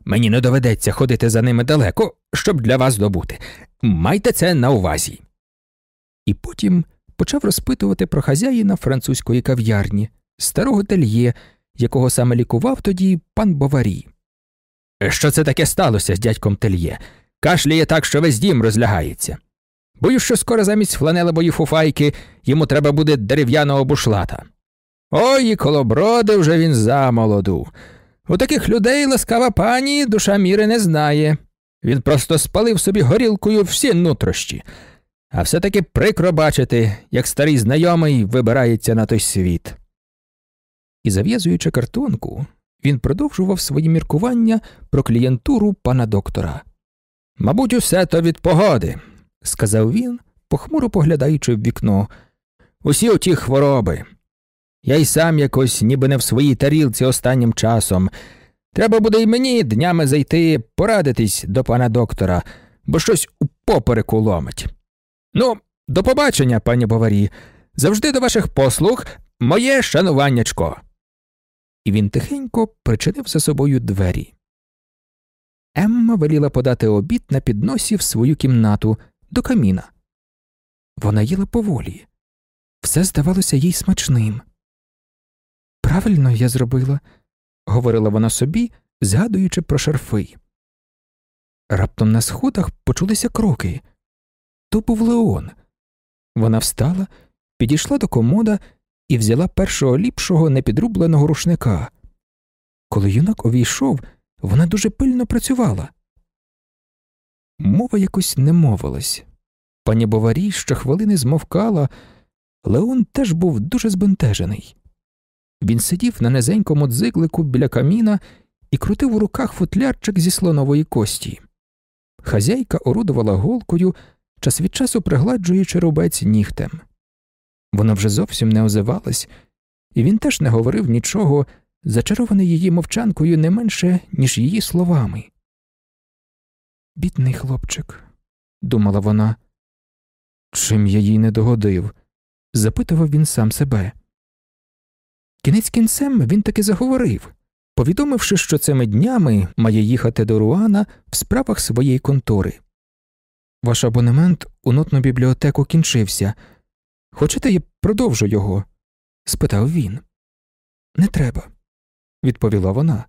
Мені не доведеться ходити за ними далеко, щоб для вас добути. Майте це на увазі. І потім почав розпитувати про хазяїна французької кав'ярні, старого тельє, якого саме лікував тоді пан Боварі. Що це таке сталося з дядьком тельє? Кашляє так, що весь дім розлягається. Боюсь, що скоро замість фланелевої фуфайки йому треба буде дерев'яного бушлата. Ой, і колоброди вже він замолоду. У таких людей ласкава пані душа міри не знає. Він просто спалив собі горілкою всі нутрощі, а все таки прикро бачити, як старий знайомий вибирається на той світ. І зав'язуючи картонку, він продовжував свої міркування про клієнтуру пана доктора. Мабуть, усе то від погоди, сказав він, похмуро поглядаючи в вікно. Усі оті хвороби. Я й сам якось ніби не в своїй тарілці останнім часом. Треба буде й мені днями зайти порадитись до пана доктора, бо щось у попереку ломить. Ну, до побачення, пані Боварі. Завжди до ваших послуг моє шануваннячко. і він тихенько причинив за собою двері. Емма веліла подати обід на підносі в свою кімнату до каміна. Вона їла поволі, все здавалося їй смачним. Правильно я зробила, говорила вона собі, згадуючи про шарфи. Раптом на сходах почулися кроки. То був Леон. Вона встала, підійшла до комода і взяла першого ліпшого непідрубленого рушника. Коли юнак увійшов, вона дуже пильно працювала. Мова якось не мовилась. Пані Боварій щохвилини змовкала, Леон теж був дуже збентежений. Він сидів на низенькому дзиглику біля каміна і крутив у руках футлярчик зі слонової кості. Хазяйка орудувала голкою, час від часу пригладжуючи рубець нігтем. Вона вже зовсім не озивалась, і він теж не говорив нічого, зачарований її мовчанкою не менше, ніж її словами. Бідний хлопчик, думала вона. Чим я їй не догодив? запитував він сам себе. Кінець кінцем він таки заговорив, повідомивши, що цими днями має їхати до Руана в справах своєї контори. Ваш абонемент у нотну бібліотеку кінчився. Хочете, я продовжу його? спитав він. Не треба, відповіла вона.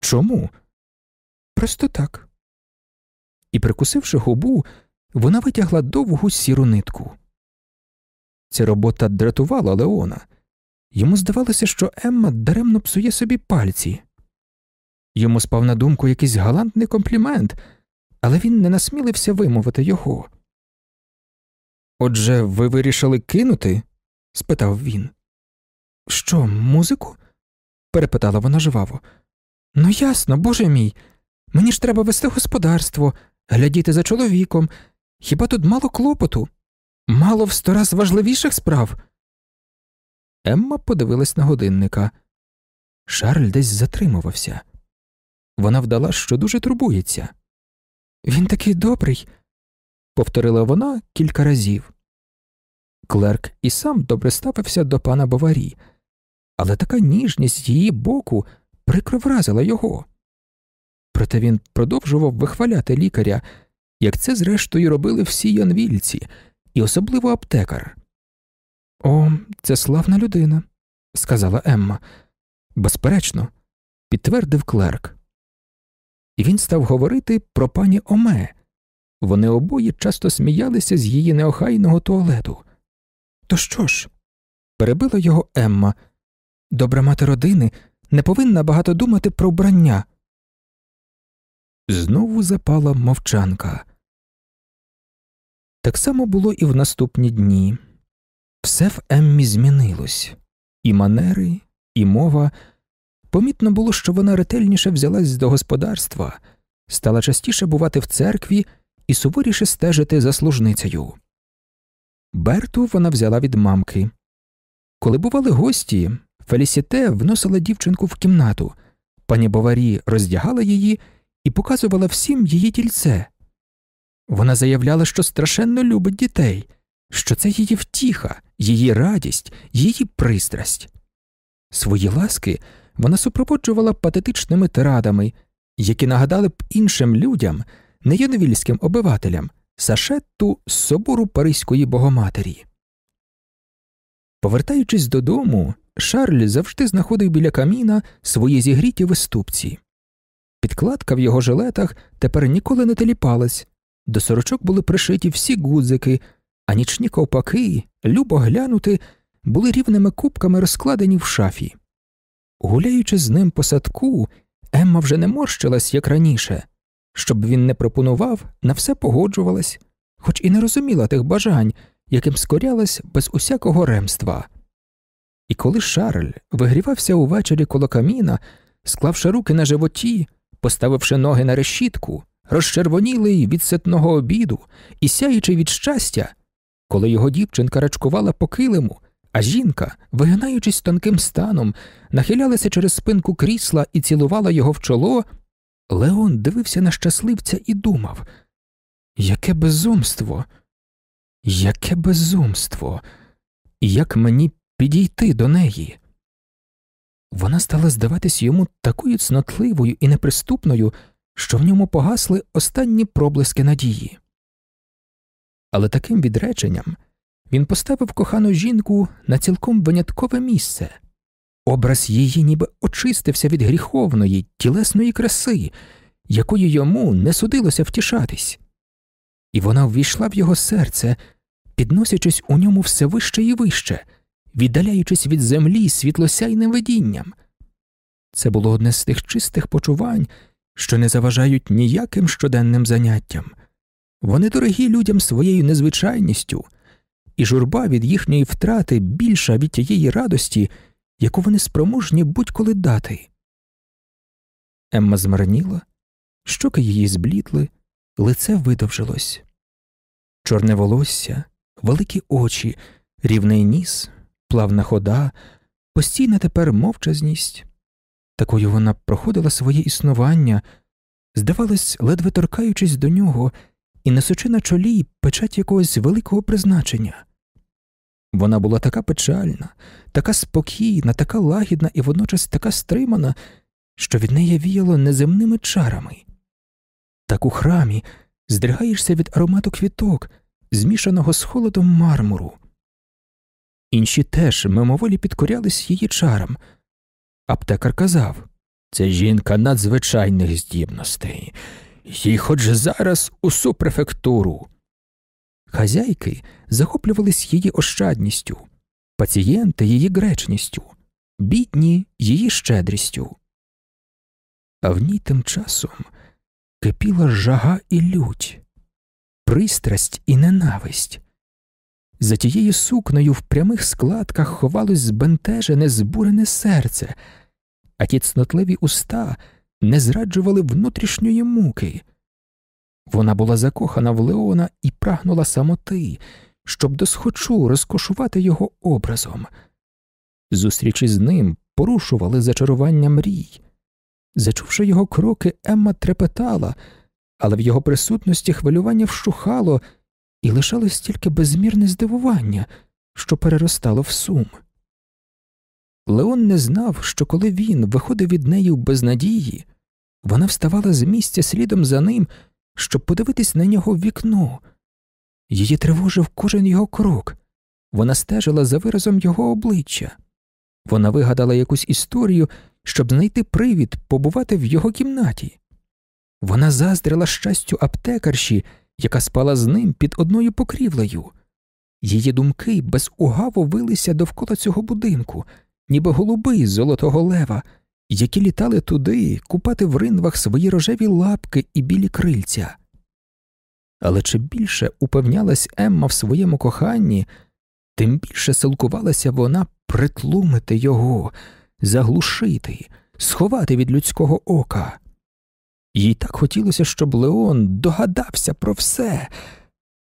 Чому? Просто так. І, прикусивши губу, вона витягла довгу сіру нитку. Ця робота дратувала Леона. Йому здавалося, що Емма даремно псує собі пальці. Йому спав на думку якийсь галантний комплімент, але він не насмілився вимовити його. Отже, ви вирішили кинути? спитав він. Що, музику? перепитала вона жваво. Ну, ясно, боже мій. Мені ж треба вести господарство, глядіти за чоловіком. Хіба тут мало клопоту? Мало в сто раз важливіших справ. Емма подивилась на годинника. Шарль десь затримувався. Вона вдала, що дуже турбується. Він такий добрий, повторила вона кілька разів. Клерк і сам добре ставився до пана Баварі, але така ніжність її боку прикро вразила його. Проте він продовжував вихваляти лікаря, як це, зрештою, робили всі янвільці, і особливо аптекар. О, це славна людина, сказала Емма. Безперечно, підтвердив клерк. І він став говорити про пані Оме. Вони обоє часто сміялися з її неохайного туалету. То що ж? перебила його Емма. Добра мати родини не повинна багато думати про вбрання. Знову запала мовчанка. Так само було і в наступні дні. Все в Еммі змінилось і манери, і мова. Помітно було, що вона ретельніше взялась до господарства, стала частіше бувати в церкві і суворіше стежити за служницею. Берту вона взяла від мамки. Коли бували гості, Фелісіте вносила дівчинку в кімнату, пані Боварі роздягала її і показувала всім її тільце. Вона заявляла, що страшенно любить дітей, що це її втіха, її радість, її пристрасть. Свої ласки вона супроводжувала патетичними тирадами, які нагадали б іншим людям, не янвільським обивателям, сашетту з собору Паризької богоматері. Повертаючись додому, Шарль завжди знаходив біля каміна свої зігріті виступці. Підкладка в його жилетах тепер ніколи не теліпалась, до сорочок були пришиті всі гудзики, а нічні ковпаки, любо глянути, були рівними кубками розкладені в шафі. Гуляючи з ним по садку, Емма вже не морщилась, як раніше. Щоб він не пропонував, на все погоджувалась, хоч і не розуміла тих бажань, яким скорялась без усякого ремства. І коли Шарль вигрівався увечері коло каміна, склавши руки на животі, поставивши ноги на решітку, розчервонілий від ситного обіду і сяючи від щастя, коли його дівчинка рачкувала по килиму, а жінка, вигинаючись тонким станом, нахилялася через спинку крісла і цілувала його в чоло, Леон дивився на щасливця і думав Яке безумство, яке безумство, як мені підійти до неї? Вона стала здаватись йому такою цнотливою і неприступною, що в ньому погасли останні проблиски надії. Але таким відреченням він поставив кохану жінку на цілком виняткове місце. Образ її ніби очистився від гріховної, тілесної краси, якою йому не судилося втішатись, і вона ввійшла в його серце, підносячись у ньому все вище і вище, віддаляючись від землі світлосяйним видінням. Це було одне з тих чистих почувань, що не заважають ніяким щоденним заняттям. Вони дорогі людям своєю незвичайністю, і журба від їхньої втрати більша від тієї радості, яку вони спроможні будь-коли дати. Емма змарніла, щоки її зблітли, лице видовжилось. Чорне волосся, великі очі, рівний ніс, плавна хода, постійна тепер мовчазність. Такою вона проходила своє існування, здавалось, ледве торкаючись до нього і несучи на чолі печать якогось великого призначення. Вона була така печальна, така спокійна, така лагідна і водночас така стримана, що від неї віяло неземними чарами. Так у храмі здригаєшся від аромату квіток, змішаного з холодом мармуру. Інші теж мимоволі підкорялись її чарам. Аптекар казав це жінка надзвичайних здібностей, їй хоч зараз усу префектуру. Хазяйки захоплювались її ощадністю, пацієнти її гречністю, бідні її щедрістю. А в ній тим часом кипіла жага і лють, пристрасть і ненависть. За тією сукнею в прямих складках ховалось збентежене, збурене серце, а ті цнотливі уста не зраджували внутрішньої муки. Вона була закохана в Леона і прагнула самоти, щоб досхочу розкошувати його образом. Зустрічі з ним порушували зачарування мрій. Зачувши його кроки, Емма трепетала, але в його присутності хвилювання вщухало і лишалось тільки безмірне здивування, що переростало в сум. Леон не знав, що коли він виходив від неї в безнадії, вона вставала з місця слідом за ним, щоб подивитись на нього в вікно. Її тривожив кожен його крок, вона стежила за виразом його обличчя. Вона вигадала якусь історію, щоб знайти привід побувати в його кімнаті. Вона заздрила щастю аптекарші, яка спала з ним під одною покрівлею. Її думки безугаво вилися довкола цього будинку, ніби голуби з золотого лева, які літали туди купати в ринвах свої рожеві лапки і білі крильця. Але чим більше упевнялась Емма в своєму коханні, тим більше силкувалася вона притлумити його, заглушити, сховати від людського ока. Їй так хотілося, щоб Леон догадався про все,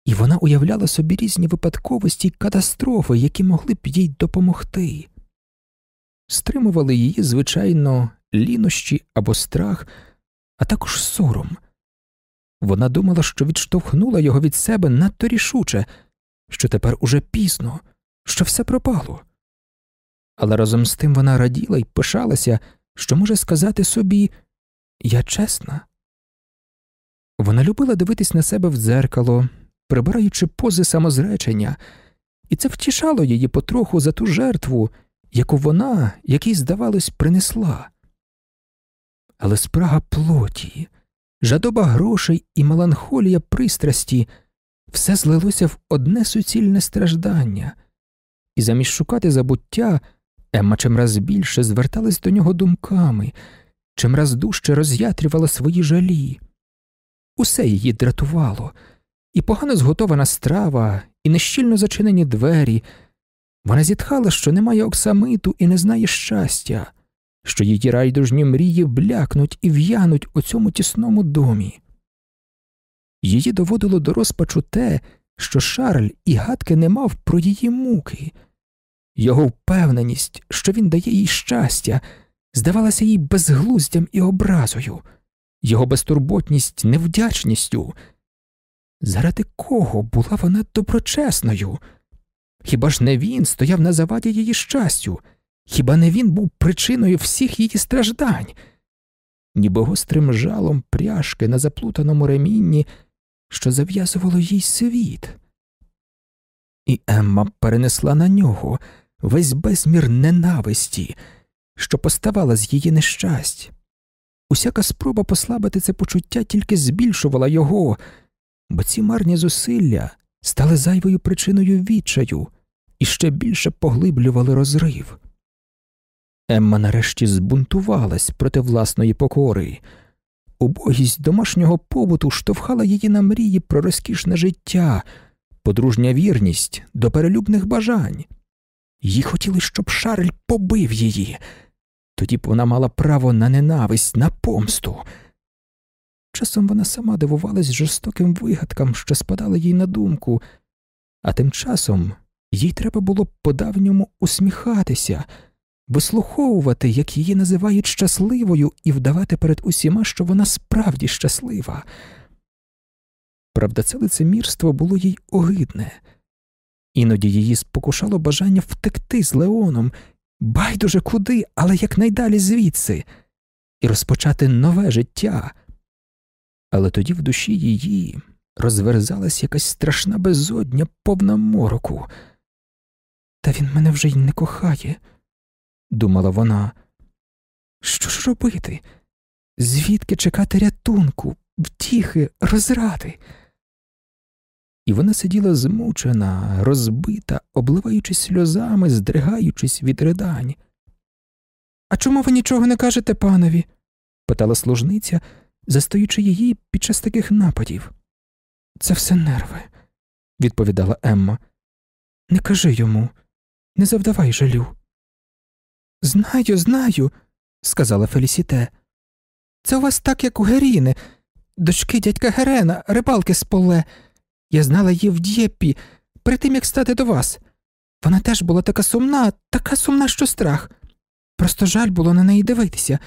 і вона уявляла собі різні випадковості й катастрофи, які могли б їй допомогти. Стримували її, звичайно, лінощі або страх, а також сором. Вона думала, що відштовхнула його від себе надто рішуче, що тепер уже пізно, що все пропало. Але разом з тим вона раділа і пишалася, що може сказати собі я чесна. Вона любила дивитись на себе в дзеркало, прибираючи пози самозречення, і це втішало її потроху за ту жертву, яку вона, якій, здавалось, принесла. Але спрага плоті, жадоба грошей і меланхолія пристрасті все злилося в одне суцільне страждання, і замість шукати забуття Емма чимраз більше зверталась до нього думками, чимраз дужче роз'ятрювала свої жалі. Усе її дратувало, і погано зготована страва, і нещільно зачинені двері. Вона зітхала, що немає оксамиту і не знає щастя, що її райдужні мрії блякнуть і в'януть у цьому тісному домі. Її доводило до розпачу те, що Шарль і гадки не мав про її муки. Його впевненість, що він дає їй щастя, здавалася їй безглуздям і образою, його безтурботність невдячністю. Заради кого була вона доброчесною? Хіба ж не він стояв на заваді її щастю, Хіба не він був причиною всіх її страждань? Ніби гострим жалом пряжки на заплутаному ремінні, що зав'язувало їй світ. І Емма перенесла на нього весь безмір ненависті, що поставала з її нещасть. Усяка спроба послабити це почуття тільки збільшувала його, бо ці марні зусилля стали зайвою причиною відчаю і ще більше поглиблювали розрив. Емма нарешті збунтувалась проти власної покори. Убогість домашнього побуту штовхала її на мрії про розкішне життя, подружня вірність до перелюбних бажань. Їй хотіли, щоб Шарль побив її, тоді б вона мала право на ненависть, на помсту. Часом вона сама дивувалась жорстоким вигадкам, що спадали їй на думку, а тим часом їй треба було по давньому усміхатися, вислуховувати, як її називають щасливою, і вдавати перед усіма, що вона справді щаслива. Правда, це лицемірство було їй огидне, іноді її спокушало бажання втекти з Леоном, байдуже куди, але якнайдалі звідси, і розпочати нове життя. Але тоді в душі її розверзалась якась страшна безодня, повна мороку. Та він мене вже й не кохає, думала вона. Що ж робити? Звідки чекати рятунку, втіхи, розради? І вона сиділа змучена, розбита, обливаючись сльозами, здригаючись від ридань. А чому ви нічого не кажете панові? питала служниця, застаючи її під час таких нападів. Це все нерви, відповідала Емма. Не кажи йому, не завдавай жалю. Знаю, знаю, сказала Фелісіте. Це у вас так, як у Геріни, дочки дядька Герена, рибалки з поле. Я знала її в Дєпі, перед тим як стати до вас. Вона теж була така сумна, така сумна, що страх. Просто жаль було на неї дивитися.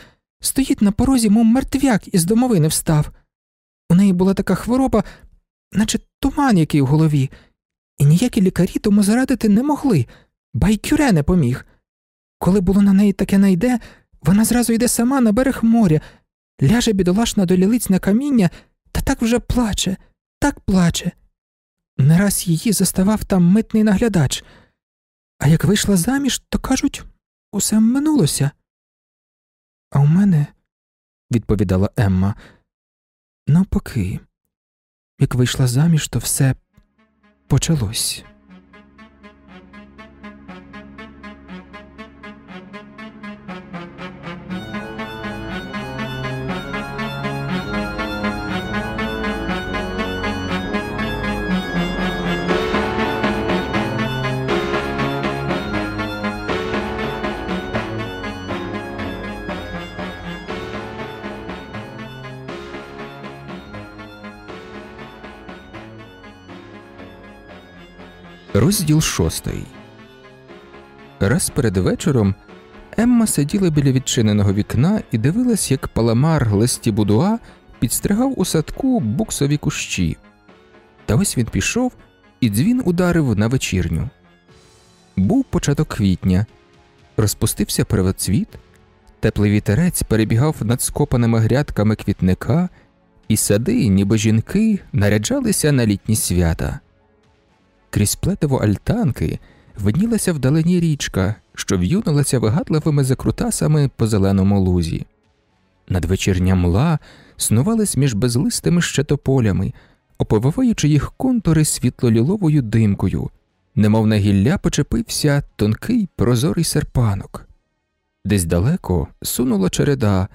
Стоїть на порозі, мов мертвяк із домовини встав. У неї була така хвороба, наче туман який в голові, і ніякі лікарі тому зарадити не могли, байкюре не поміг. Коли було на неї таке найде, вона зразу йде сама на берег моря, ляже бідолашна до лілиць на каміння та так вже плаче, так плаче. Не раз її заставав там митний наглядач, а як вийшла заміж, то кажуть, усе минулося. А у мене, відповідала Емма, навпаки, як вийшла заміж, то все почалось. Розділ шостий. Раз перед вечором Емма сиділа біля відчиненого вікна і дивилась, як паламар листі Будуа підстригав у садку буксові кущі. Та ось він пішов, і дзвін ударив на вечірню. Був початок квітня, розпустився первоцвіт, теплий вітерець перебігав над скопаними грядками квітника, і сади, ніби жінки, наряджалися на літні свята. Крізь плетиво альтанки виднілася вдалині річка, що в'юнилася вигадливими закрутасами по зеленому лузі. Надвечірня мла снувались між безлистими щетополями, оповиваючи їх контури світлоліловою димкою, немов на гілля почепився тонкий прозорий серпанок. Десь далеко сунула череда,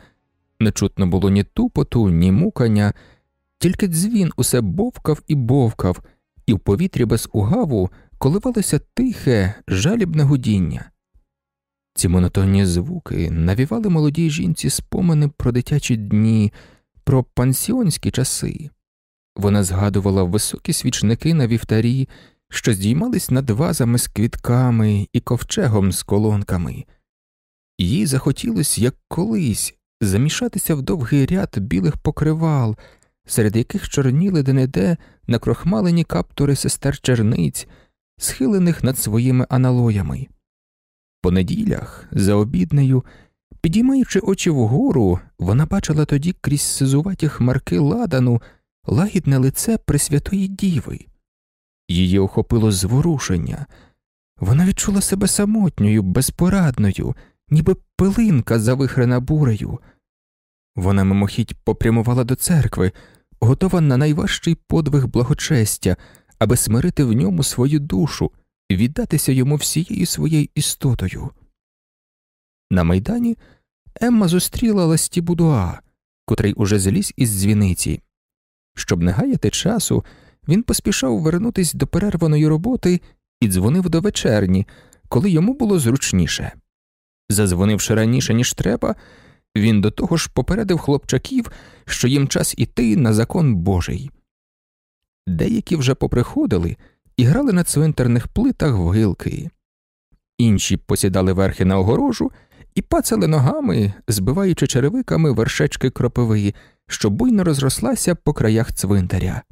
не чутно було ні тупоту, ні мукання, тільки дзвін усе бовкав і бовкав і в повітрі без угаву коливалося тихе, жалібне гудіння. Ці монотонні звуки навівали молодій жінці спомини про дитячі дні, про пансіонські часи. Вона згадувала високі свічники на вівтарі, що здіймались над вазами з квітками і ковчегом з колонками. Їй захотілося, як колись, замішатися в довгий ряд білих покривал, серед яких чорніли де-не-де накрохмалені каптури сестер черниць, схилених над своїми аналоями. По неділях, за обіднею, підіймаючи очі вгору, вона бачила тоді крізь сизуваті хмарки ладану лагідне лице Пресвятої Діви. Її охопило зворушення. Вона відчула себе самотньою, безпорадною, ніби пилинка, завихрена бурею. Вона мимохідь попрямувала до церкви, готова на найважчий подвиг благочестя, аби смирити в ньому свою душу, віддатися йому всією своєю істотою. На майдані Емма зустріла Ласті Будуа, котрий уже зліз із дзвіниці. Щоб не гаяти часу, він поспішав вернутись до перерваної роботи і дзвонив до вечерні, коли йому було зручніше. Зазвонивши раніше, ніж треба, він до того ж попередив хлопчаків, що їм час іти на закон Божий. Деякі вже поприходили і грали на цвинтарних плитах в гилки, інші посідали верхи на огорожу і пацали ногами, збиваючи черевиками вершечки кропиви, що буйно розрослася по краях цвинтаря.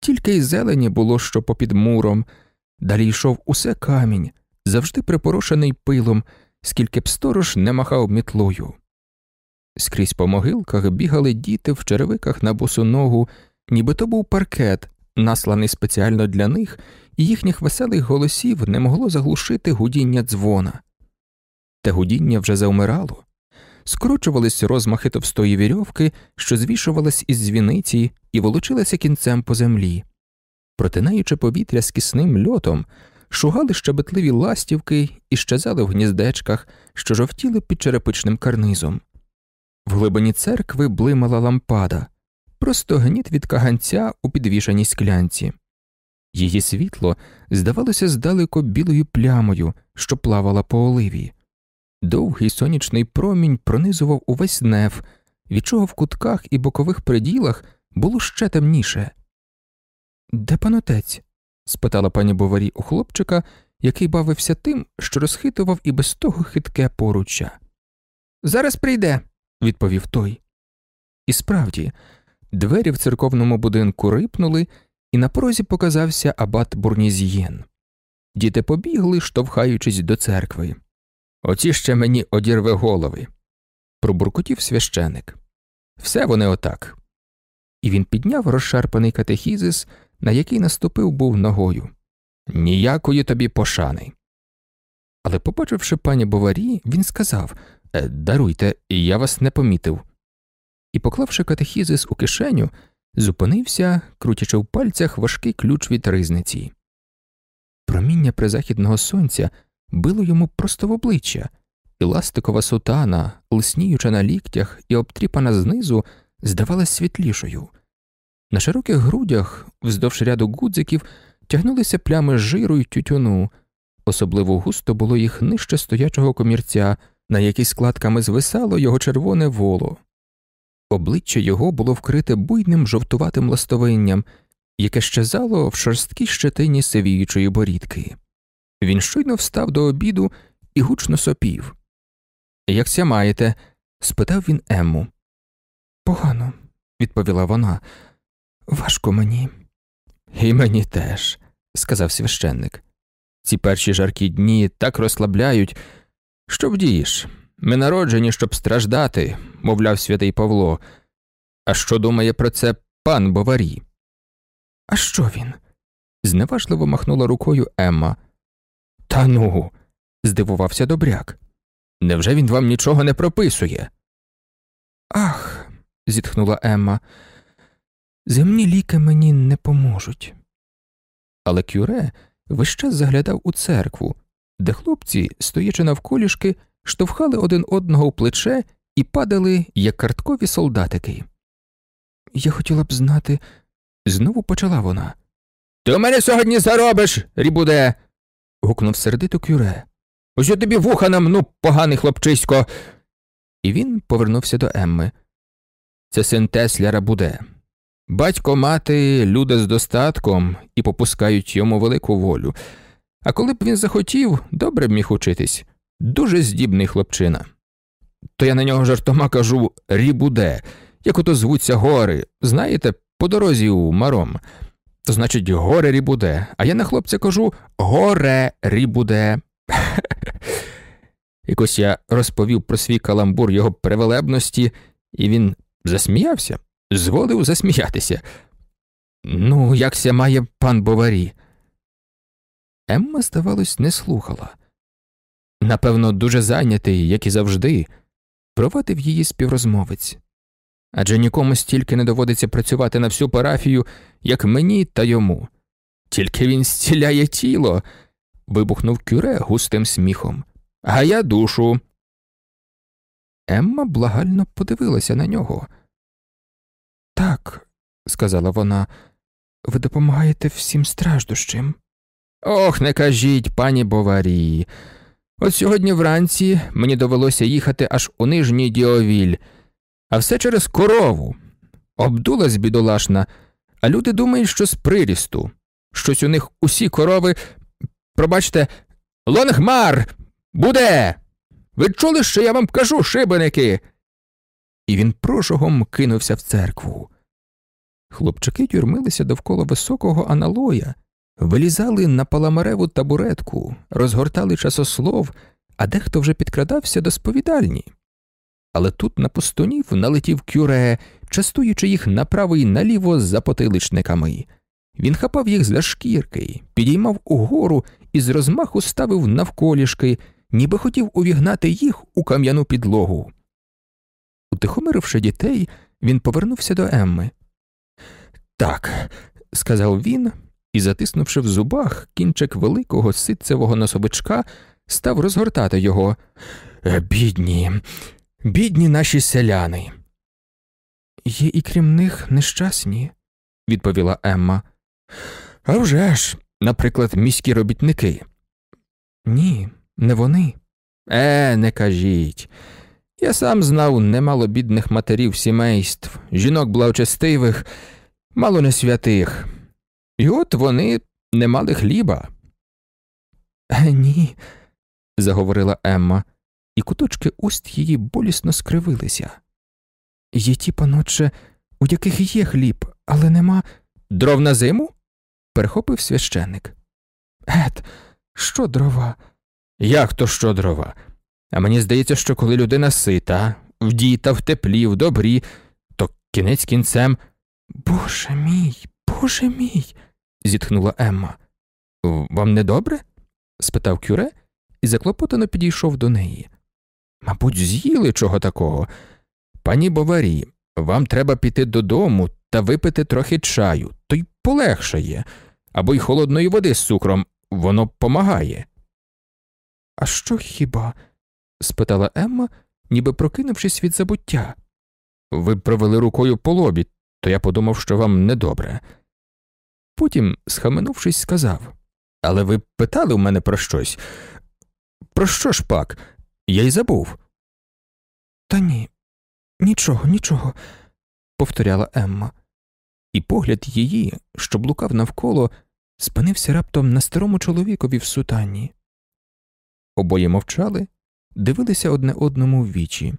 Тільки й зелені було що попід муром, далі йшов усе камінь, завжди припорошений пилом, скільки б сторож не махав мітлою. Скрізь по могилках бігали діти в черевиках на босу ногу, ніби то був паркет, насланий спеціально для них, і їхніх веселих голосів не могло заглушити гудіння дзвона. Те гудіння вже завмирало, скручувались розмахи товстої вірьовки, що звішувалась із дзвіниці і волочилася кінцем по землі. Протинаючи повітря з кисним льотом, шугали щебетливі ластівки і щезали в гніздечках, що жовтіли під черепичним карнизом. В глибині церкви блимала лампада, просто гніт від каганця у підвішаній склянці. Її світло здавалося здалеко білою плямою, що плавала по оливі. Довгий сонячний промінь пронизував увесь неф, від чого в кутках і бокових приділах було ще темніше. Де панотець? Спитала пані Боварі у хлопчика, який бавився тим, що розхитував і без того хитке поруччя. Зараз прийде, відповів той. І справді, двері в церковному будинку рипнули, і на порозі показався абат Бурнізієн. Діти побігли, штовхаючись до церкви. Оці ще мені одірве голови. Пробуркотів священик. Все вони отак. І він підняв розшарпаний катехізис, на який наступив був ногою. Ніякої тобі пошани. Але, побачивши пані Боварі, він сказав «Е, Даруйте, я вас не помітив. І, поклавши катехізис у кишеню, зупинився, крутячи в пальцях важкий ключ від ризниці. Проміння призахідного сонця било йому просто в обличчя, і ластикова сутана, лисніюча на ліктях і обтріпана знизу, здавалась світлішою. На широких грудях, вздовж ряду гудзиків, тягнулися плями жиру й тютюну, особливо густо було їх нижче стоячого комірця, на якій складками звисало його червоне воло. Обличчя його було вкрите буйним жовтуватим ластовинням, яке щезало в шорсткій щетині сивіючої борідки. Він щойно встав до обіду і гучно сопів. Якся маєте? спитав він Емму. Погано, відповіла вона. Важко мені. І мені теж, сказав священник. Ці перші жаркі дні так розслабляють. Що вдієш? Ми народжені, щоб страждати, мовляв святий Павло. А що думає про це пан Боварі? А що він? зневажливо махнула рукою Емма. Та ну, здивувався добряк. Невже він вам нічого не прописує? Ах, зітхнула Емма. Земні ліки мені не поможуть. Але Кюре весь час заглядав у церкву, де хлопці, стоячи навколішки, штовхали один одного у плече і падали, як карткові солдатики. Я хотіла б знати, знову почала вона. Ти у мене сьогодні заробиш, рібуде. гукнув сердито кюре. Ось я тобі вуха намну, поганий хлопчисько. І він повернувся до Емми. Це син Тесляра буде. Батько мати люди з достатком і попускають йому велику волю. А коли б він захотів, добре б міг учитись. Дуже здібний хлопчина. То я на нього жартома кажу рібуде, як ото звуться гори, знаєте, по дорозі у маром. То значить, горе рібуде, а я на хлопця кажу горе рібуде. (laughs) Якось я розповів про свій каламбур його превелебності, і він засміявся, зволив засміятися. Ну, якся має пан Боварі. Емма, здавалось, не слухала. Напевно, дуже зайнятий, як і завжди, провадив її співрозмовець. Адже нікому стільки не доводиться працювати на всю парафію, як мені та йому. Тільки він зціляє тіло. вибухнув кюре густим сміхом. А я душу. Емма благально подивилася на нього. Так, сказала вона, ви допомагаєте всім страждущим. Ох, не кажіть, пані Боварі. От сьогодні вранці мені довелося їхати аж у нижній Діовіль, а все через корову. Обдулась бідолашна, а люди думають, що з пристріту. Щось у них усі корови. Пробачте, Лонгмар, Буде. Ви чули, що я вам кажу, шибеники? І він прожогом кинувся в церкву. Хлопчаки тюрмилися довкола високого аналоя, вилізали на паламареву табуретку, розгортали часослов, а дехто вже підкрадався до сповідальні. Але тут на пустунів налетів кюре, частуючи їх направо й наліво за потиличниками. Він хапав їх за шкірки, підіймав угору і з розмаху ставив навколішки, ніби хотів увігнати їх у кам'яну підлогу. Утихомиривши дітей, він повернувся до Емми. Так, сказав він і, затиснувши в зубах кінчик великого ситцевого носовичка, став розгортати його. «Е, бідні, бідні наші селяни. Є і крім них нещасні, відповіла Емма. «А вже ж, наприклад, міські робітники. Ні, не вони. Е, не кажіть. Я сам знав немало бідних матерів сімейств, жінок благочестивих, мало не святих. І от вони не мали хліба. Е, ні, заговорила Емма, і куточки уст її болісно скривилися. Є ті, паноче, у яких є хліб, але нема дров на зиму? перехопив священник. Ет, що дрова? Як то що дрова? А мені здається, що коли людина сита, вдіта, в теплі, в добрі, то кінець кінцем. Боже мій, боже мій. зітхнула Емма. Вам не добре? спитав кюре і заклопотано підійшов до неї. Мабуть, з'їли чого такого. Пані Боварі, вам треба піти додому та випити трохи чаю, то й полегшає, або й холодної води з цукром, воно помагає. А що хіба? Спитала Емма, ніби прокинувшись від забуття. Ви провели рукою по лобі, то я подумав, що вам недобре. Потім, схаменувшись, сказав Але ви питали у мене про щось? Про що ж пак? Я й забув. Та ні, нічого, нічого, повторяла Емма, і погляд її, що блукав навколо, спинився раптом на старому чоловікові в сутанні. Обоє мовчали, дивилися одне одному в вічі.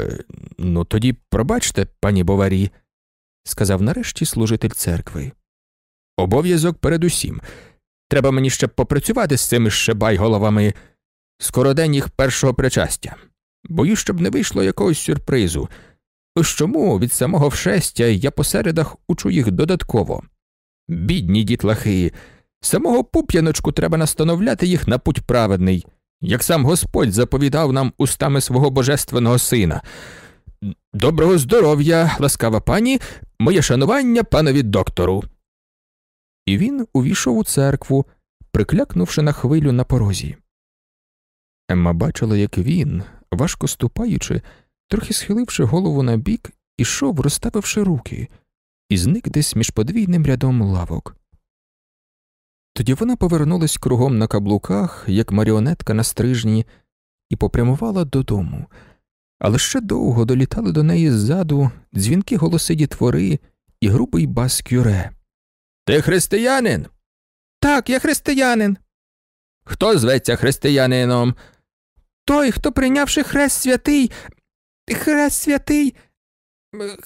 «Е, Ну, тоді пробачте, пані Боварі, сказав нарешті служитель церкви. Обов'язок передусім. Треба мені ще попрацювати з цими щебай-головами. Скоро день їх першого причастя. Боюсь, щоб не вийшло якогось сюрпризу. Ось чому від самого вшестя я по середах учу їх додатково. Бідні дітлахи, самого пуп'яночку треба настановляти їх на путь праведний, як сам Господь заповідав нам устами свого божественного сина. Доброго здоров'я, ласкава пані, моє шанування панові доктору. І він увійшов у церкву, приклякнувши на хвилю на порозі. Емма бачила, як він, важко ступаючи, трохи схиливши голову на бік, ішов, розставивши руки, і зник десь між подвійним рядом лавок. Тоді вона повернулась кругом на каблуках, як маріонетка на стрижні, і попрямувала додому, але ще довго долітали до неї ззаду дзвінки голоси дітвори і грубий бас кюре. Ти християнин? Так, я християнин. Хто зветься християнином? Той, хто прийнявши хрест святий, хрест святий,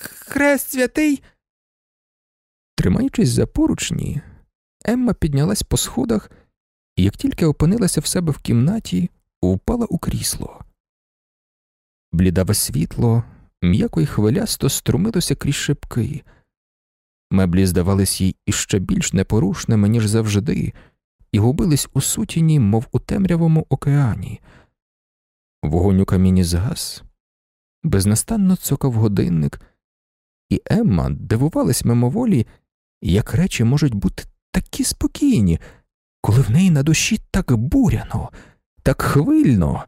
хрест святий. Тримаючись за поручні, Емма піднялась по сходах і, як тільки опинилася в себе в кімнаті, впала у крісло. Блідаве світло м'яко й хвилясто струмилося крізь шибки. Меблі здавались їй іще більш непорушними, ніж завжди, і губились у сутіні, мов у темрявому океані. Вогонь у каміні згас, безнастанно цокав годинник, і Емма дивувалась мимоволі, як речі можуть бути такі спокійні, коли в неї на душі так буряно, так хвильно.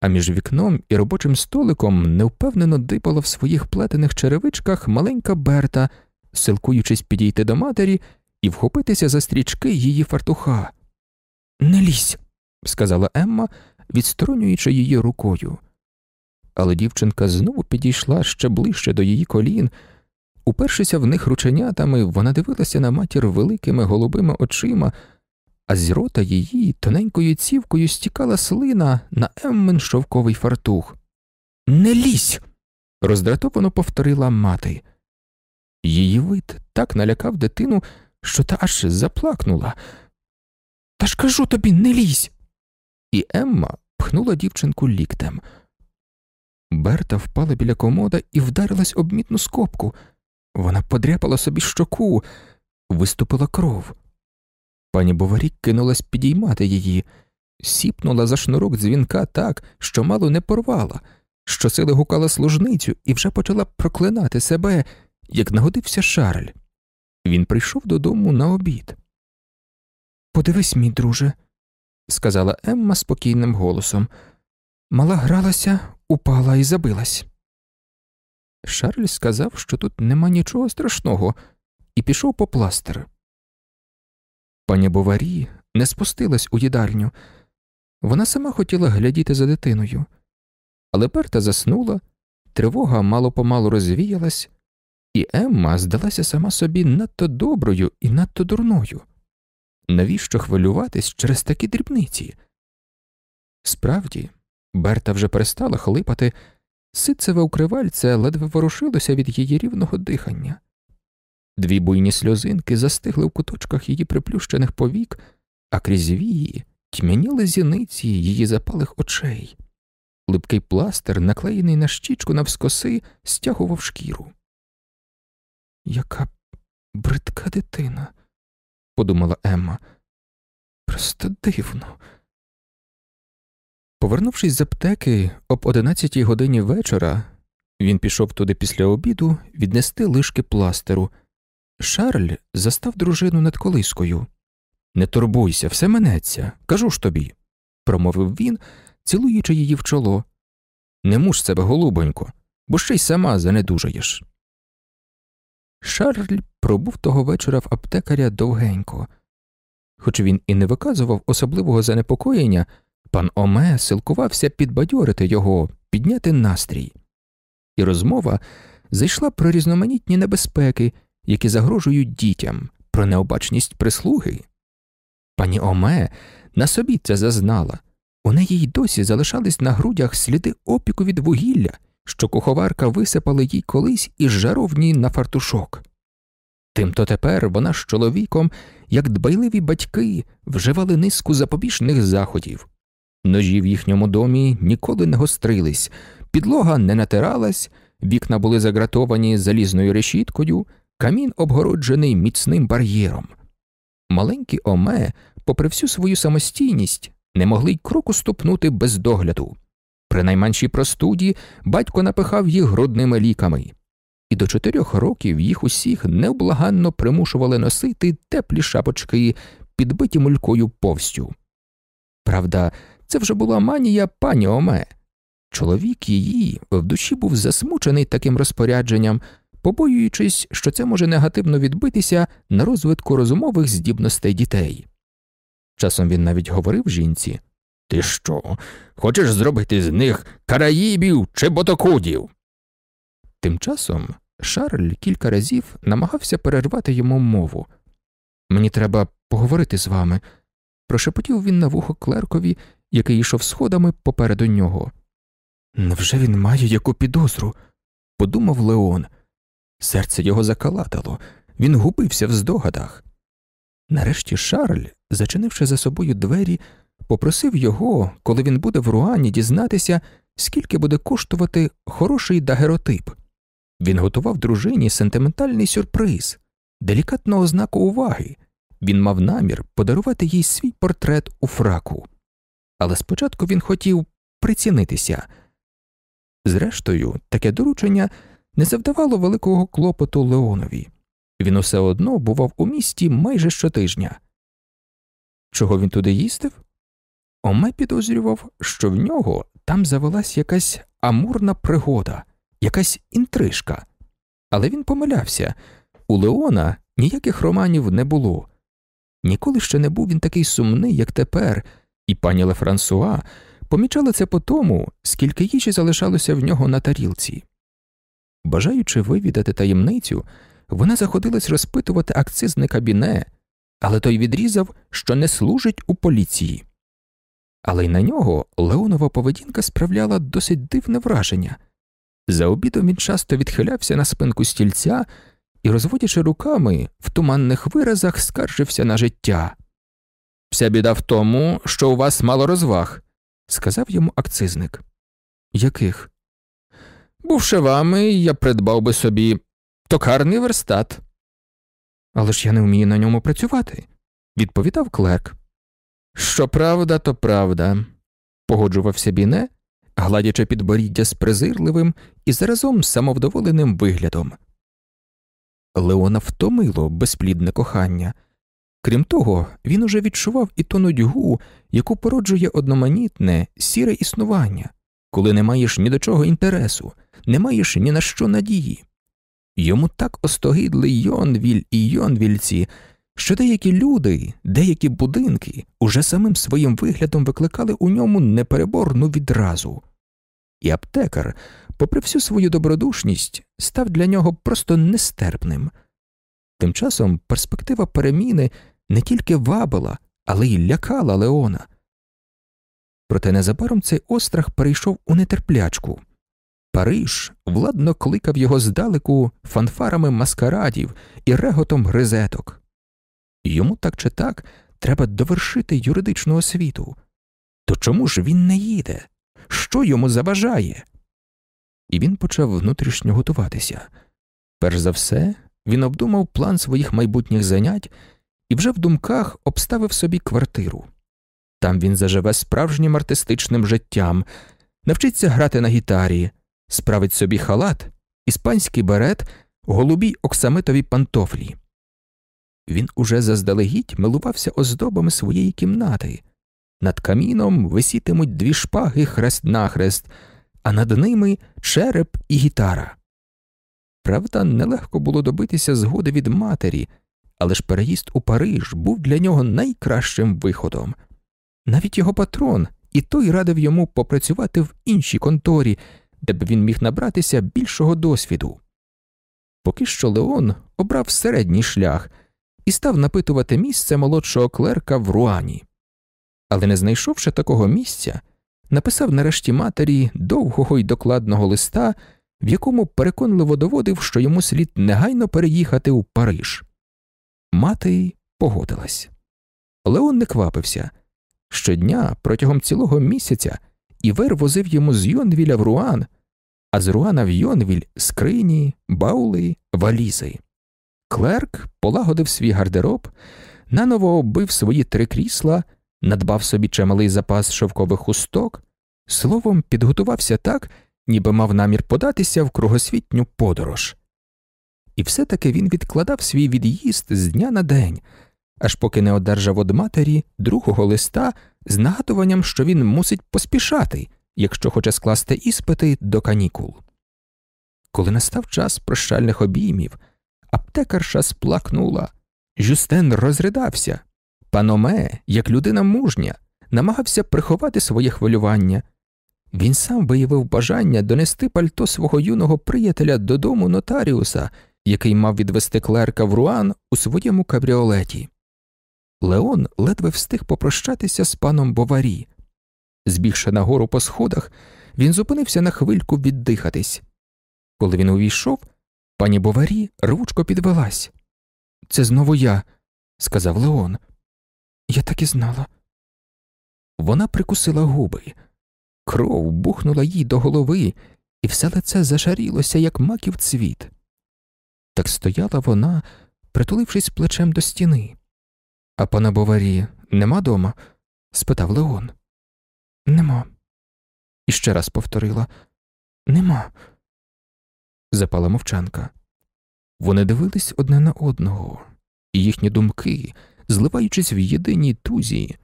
А між вікном і робочим столиком невпевнено дипала в своїх плетених черевичках маленька Берта, силкуючись підійти до матері і вхопитися за стрічки її фартуха. Не лізь, сказала Емма, відсторонюючи її рукою. Але дівчинка знову підійшла ще ближче до її колін. Упершися в них рученятами, вона дивилася на матір великими голубими очима, а з рота її тоненькою цівкою стікала слина на Еммен шовковий фартух. Не лізь. роздратовано повторила мати. Її вид так налякав дитину, що та аж заплакнула. Та ж кажу тобі, не лізь. І Емма пхнула дівчинку ліктем. Берта впала біля комода і вдарилась об мітну скобку. Вона подряпала собі щоку, виступила кров. Пані Боварік кинулась підіймати її, сіпнула за шнурок дзвінка так, що мало не порвала, щосили гукала служницю і вже почала проклинати себе, як нагодився Шарль. Він прийшов додому на обід. Подивись, мій друже, сказала Емма спокійним голосом. Мала гралася, упала і забилась. Шарль сказав, що тут нема нічого страшного, і пішов по пластир. Пані Боварі не спустилась у їдальню. Вона сама хотіла глядіти за дитиною, але Берта заснула, тривога мало помалу розвіялась, і Емма здалася сама собі надто доброю і надто дурною. Навіщо хвилюватись через такі дрібниці? Справді, Берта вже перестала хлипати, ситцеве укривальце ледве ворушилося від її рівного дихання. Дві буйні сльозинки застигли в куточках її приплющених повік, а крізь вії тьмяніли зіниці її запалих очей. Липкий пластир, наклеєний на щічку навскоси, стягував шкіру. Яка бридка дитина, подумала Емма. Просто дивно. Повернувшись з аптеки об одинадцятій годині вечора, він пішов туди після обіду віднести лишки пластеру. Шарль застав дружину над колискою. Не турбуйся, все минеться, кажу ж тобі, промовив він, цілуючи її в чоло. Не муж себе, голубонько, бо ще й сама занедужаєш. Шарль пробув того вечора в аптекаря довгенько. Хоч він і не виказував особливого занепокоєння, пан Оме силкувався підбадьорити його, підняти настрій. І розмова зайшла про різноманітні небезпеки, які загрожують дітям, про необачність прислуги. Пані Оме на собі це зазнала, у неї й досі залишались на грудях сліди опіку від вугілля, що куховарка висипала їй колись із жаровні на фартушок. Тимто тепер вона з чоловіком, як дбайливі батьки, вживали низку запобіжних заходів. Ножі в їхньому домі ніколи не гострились, підлога не натиралась, вікна були загратовані залізною решіткою, камін обгороджений міцним бар'єром. Маленькі Оме, попри всю свою самостійність, не могли й кроку ступнути без догляду. При найменшій простуді батько напихав їх грудними ліками, і до чотирьох років їх усіх невблаганно примушували носити теплі шапочки, підбиті мулькою повстю. Правда, це вже була манія пані Оме. Чоловік її в душі був засмучений таким розпорядженням, побоюючись, що це може негативно відбитися на розвитку розумових здібностей дітей. Часом він навіть говорив жінці Ти що, хочеш зробити з них караїбів чи ботокудів? Тим часом Шарль кілька разів намагався перервати йому мову. Мені треба поговорити з вами, прошепотів він на вухо клеркові, який йшов сходами попереду нього. Невже він має яку підозру? подумав Леон. Серце його закалатало, він губився в здогадах. Нарешті Шарль, зачинивши за собою двері, попросив його, коли він буде в Руані, дізнатися, скільки буде коштувати хороший дагеротип. Він готував дружині сентиментальний сюрприз, делікатну ознаку уваги. Він мав намір подарувати їй свій портрет у фраку. Але спочатку він хотів прицінитися. Зрештою, таке доручення не завдавало великого клопоту Леонові. Він усе одно бував у місті майже щотижня. Чого він туди їздив? Оме підозрював, що в нього там завелась якась амурна пригода, якась інтрижка. Але він помилявся у Леона ніяких романів не було. Ніколи ще не був він такий сумний, як тепер, і пані Лефрансуа помічала це по тому, скільки їжі залишалося в нього на тарілці. Бажаючи вивідати таємницю, вона заходилась розпитувати акцизне кабіне, але той відрізав, що не служить у поліції. Але й на нього Леонова поведінка справляла досить дивне враження. За обідом він часто відхилявся на спинку стільця і, розводячи руками, в туманних виразах скаржився на життя. Вся біда в тому, що у вас мало розваг, сказав йому акцизник. Яких? Бувши вами, я придбав би собі токарний верстат. Але ж я не вмію на ньому працювати, відповідав клерк. Що правда, то правда, погоджувався Біне, гладячи підборіддя з презирливим і заразом самовдоволеним виглядом. Леона втомило безплідне кохання. Крім того, він уже відчував і ту нудьгу, яку породжує одноманітне, сіре існування, коли не маєш ні до чого інтересу, не маєш ні на що надії. Йому так остогидли Йонвіль і Йонвільці, що деякі люди, деякі будинки уже самим своїм виглядом викликали у ньому непереборну відразу. І аптекар, попри всю свою добродушність, став для нього просто нестерпним. Тим часом перспектива переміни не тільки вабила, але й лякала Леона. Проте незабаром цей острах перейшов у нетерплячку. Париж владно кликав його здалеку фанфарами маскарадів і реготом гризеток. Йому так чи так треба довершити юридичну освіту. То чому ж він не їде? Що йому заважає? І він почав внутрішньо готуватися. Перш за все, він обдумав план своїх майбутніх занять і вже в думках обставив собі квартиру. Там він заживе справжнім артистичним життям, навчиться грати на гітарі, справить собі халат, іспанський берет, голубій оксамитові пантофлі. Він уже заздалегідь милувався оздобами своєї кімнати. Над каміном висітимуть дві шпаги хрест нахрест, а над ними череп і гітара. Правда, нелегко було добитися згоди від матері, але ж переїзд у Париж був для нього найкращим виходом. Навіть його патрон і той радив йому попрацювати в іншій конторі, де б він міг набратися більшого досвіду. Поки що Леон обрав середній шлях і став напитувати місце молодшого клерка в Руані. Але, не знайшовши такого місця, написав нарешті матері довгого й докладного листа, в якому переконливо доводив, що йому слід негайно переїхати у Париж. Мати погодилась. Леон не квапився. Щодня протягом цілого місяця Івер возив йому з Йонвіля в Руан, а з Руана в Йонвіль скрині, баули, валізи. Клерк полагодив свій гардероб, наново оббив свої три крісла, надбав собі чималий запас шовкових хусток, словом, підготувався так, ніби мав намір податися в кругосвітню подорож. І все таки він відкладав свій від'їзд з дня на день, аж поки не одержав од матері другого листа з нагадуванням, що він мусить поспішати, якщо хоче скласти іспити до канікул. Коли настав час прощальних обіймів, аптекарша сплакнула. Жюстен розридався. Паноме, як людина мужня, намагався приховати своє хвилювання. Він сам виявив бажання донести пальто свого юного приятеля додому нотаріуса, який мав відвести клерка в Руан у своєму кабріолеті. Леон ледве встиг попрощатися з паном Боварі. Збігши нагору по сходах, він зупинився на хвильку віддихатись. Коли він увійшов, пані Боварі рвучко підвелась. Це знову я, сказав Леон. Я так і знала. Вона прикусила губи, кров бухнула їй до голови, і все лице зашарілося, як маків цвіт. Так стояла вона, притулившись плечем до стіни. А пана Боварі нема дома? спитав Леон. Нема. І ще раз повторила Нема. Запала мовчанка. Вони дивились одне на одного, і їхні думки, зливаючись в єдиній тузі,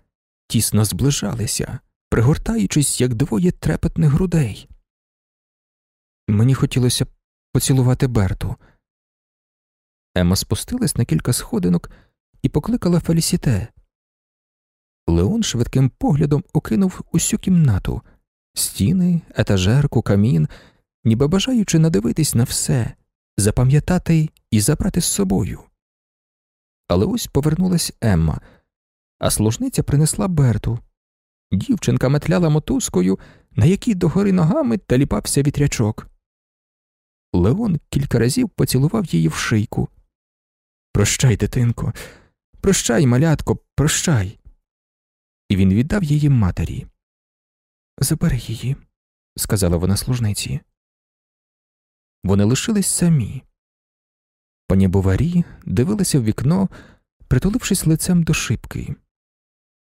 тісно зближалися, пригортаючись, як двоє трепетних грудей. Мені хотілося поцілувати Берту. Ема спустилась на кілька сходинок і покликала Фелісіте. Леон швидким поглядом окинув усю кімнату стіни, етажерку, камін, ніби бажаючи надивитись на все, запам'ятати і забрати з собою. Але ось повернулась Емма, а служниця принесла Берту. Дівчинка метляла мотузкою, на якій догори ногами таліпався вітрячок. Леон кілька разів поцілував її в шийку. Прощай, дитинко, прощай, малятко, прощай. І він віддав її матері. Забери її, сказала вона служниці. Вони лишились самі. Пані Боварі дивилася в вікно, притулившись лицем до шибки.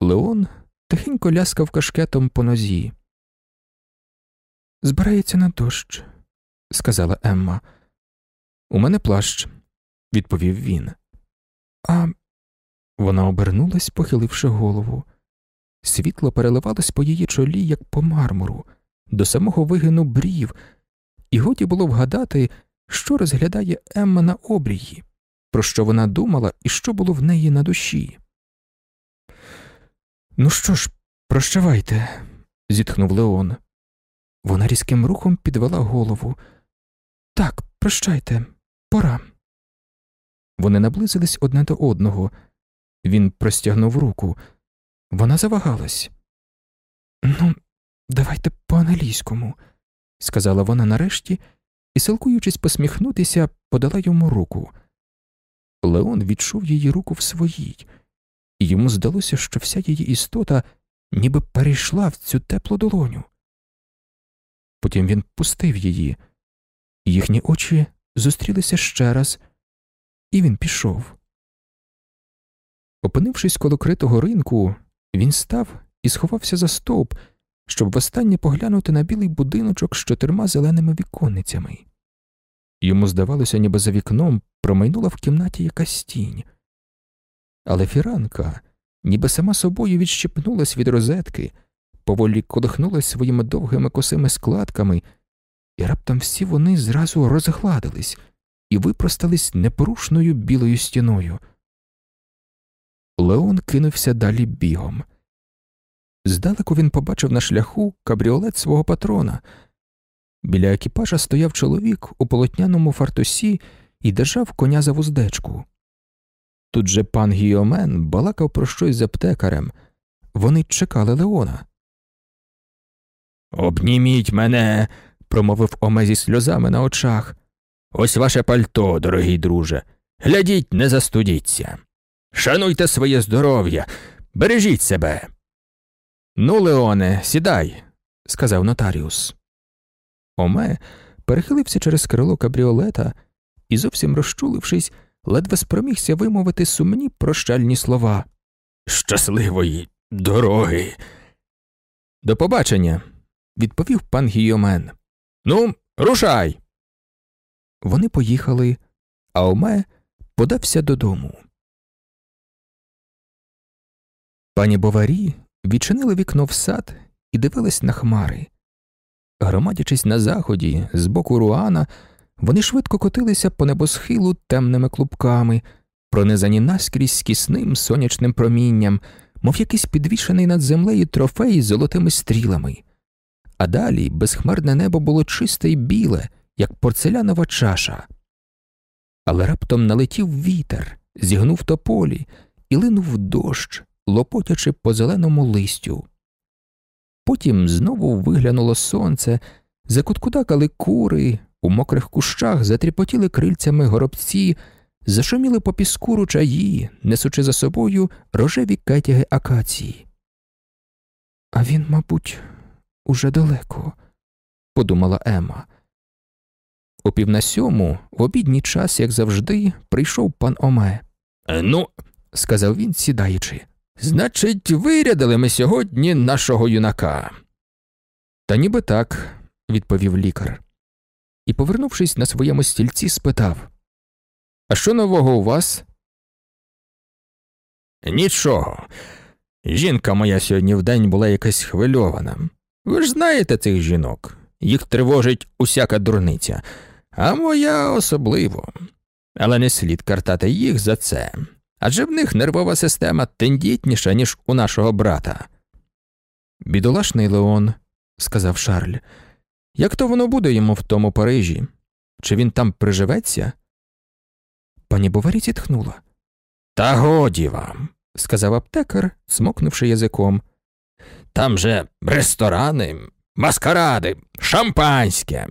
Леон тихенько ляскав кашкетом по нозі. Збирається на дощ, сказала Емма. У мене плащ, відповів він. А вона обернулась, похиливши голову. Світло переливалось по її чолі, як по мармуру, до самого вигину брів, і годі було вгадати, що розглядає Емма на обрії, про що вона думала і що було в неї на душі. Ну що ж, прощавайте, зітхнув Леон. Вона різким рухом підвела голову. Так, прощайте, пора. Вони наблизились одне до одного. Він простягнув руку. Вона завагалась. Ну, давайте по англійському, сказала вона нарешті і, силкуючись посміхнутися, подала йому руку. Леон відчув її руку в своїй, і йому здалося, що вся її істота ніби перейшла в цю теплу долоню. Потім він пустив її, їхні очі зустрілися ще раз, і він пішов. Опинившись коло критого ринку, він став і сховався за стовп, щоб востаннє поглянути на білий будиночок з чотирма зеленими віконницями. Йому здавалося, ніби за вікном промайнула в кімнаті якась тінь. Але фіранка, ніби сама собою відщепнулась від розетки, поволі колихнулась своїми довгими косими складками, і раптом всі вони зразу розгладились і випростались непорушною білою стіною. Леон кинувся далі бігом. Здалеку він побачив на шляху кабріолет свого патрона. Біля екіпажа стояв чоловік у полотняному фартусі і держав коня за вуздечку. Тут же пан Гіомен балакав про щось з аптекарем. Вони чекали Леона. Обніміть мене, промовив Оме зі сльозами на очах. Ось ваше пальто, дорогий друже. Глядіть, не застудіться. Шануйте своє здоров'я, бережіть себе. Ну, Леоне, сідай, сказав нотаріус. Оме перехилився через крило кабріолета і, зовсім розчулившись, ледве спромігся вимовити сумні прощальні слова. Щасливої дороги. До побачення, відповів пан Гійомен. Ну, рушай. Вони поїхали, а Оме подався додому. Пані Боварі відчинили вікно в сад і дивились на хмари. Громадячись на заході, з боку руана, вони швидко котилися по небосхилу темними клубками, пронизані наскрізь скісним сонячним промінням, мов якийсь підвішений над землею трофей з золотими стрілами. А далі безхмарне небо було чисте й біле, як порцелянова чаша. Але раптом налетів вітер, зігнув тополі і линув дощ, лопотячи по зеленому листю. Потім знову виглянуло сонце, закуткудакали кури, у мокрих кущах затріпотіли крильцями горобці, зашуміли по піску ручаї, несучи за собою рожеві кетяги акації. А він, мабуть, уже далеко, подумала Ема. О пів на сьому, в обідній час, як завжди, прийшов пан Оме. Ну, сказав він, сідаючи. Значить, вирядили ми сьогодні нашого юнака. Та ніби так, відповів лікар. І, повернувшись на своєму стільці, спитав А що нового у вас? Нічого. Жінка моя сьогодні вдень була якась хвильована. Ви ж знаєте цих жінок, їх тривожить усяка дурниця, а моя особливо. Але не слід картати їх за це адже в них нервова система тендітніша, ніж у нашого брата. Бідолашний Леон, сказав Шарль, як то воно буде йому в тому Парижі? Чи він там приживеться? Пані Боварі зітхнула. Та годі вам, сказав аптекар, смокнувши язиком. Там же ресторани, маскаради, шампанське.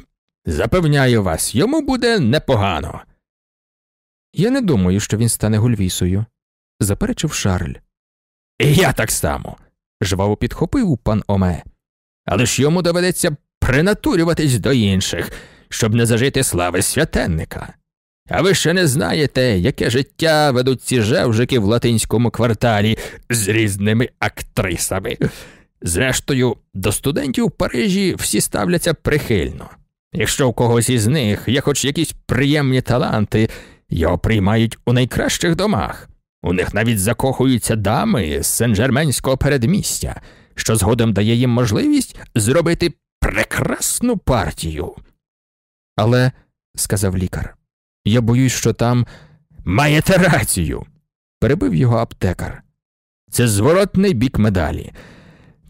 Запевняю вас, йому буде непогано. Я не думаю, що він стане гульвісою, заперечив Шарль. І я так само, жваво підхопив пан Оме. Але ж йому доведеться принатурюватись до інших, щоб не зажити слави святенника. А ви ще не знаєте, яке життя ведуть ці жевжики в латинському кварталі з різними актрисами. Зрештою, до студентів в Парижі всі ставляться прихильно. Якщо у когось із них є хоч якісь приємні таланти, його приймають у найкращих домах. У них навіть закохуються дами з Сен-Жерменського передмістя, що згодом дає їм можливість зробити прекрасну партію. Але, сказав лікар, я боюсь, що там маєте рацію, перебив його аптекар. Це зворотний бік медалі.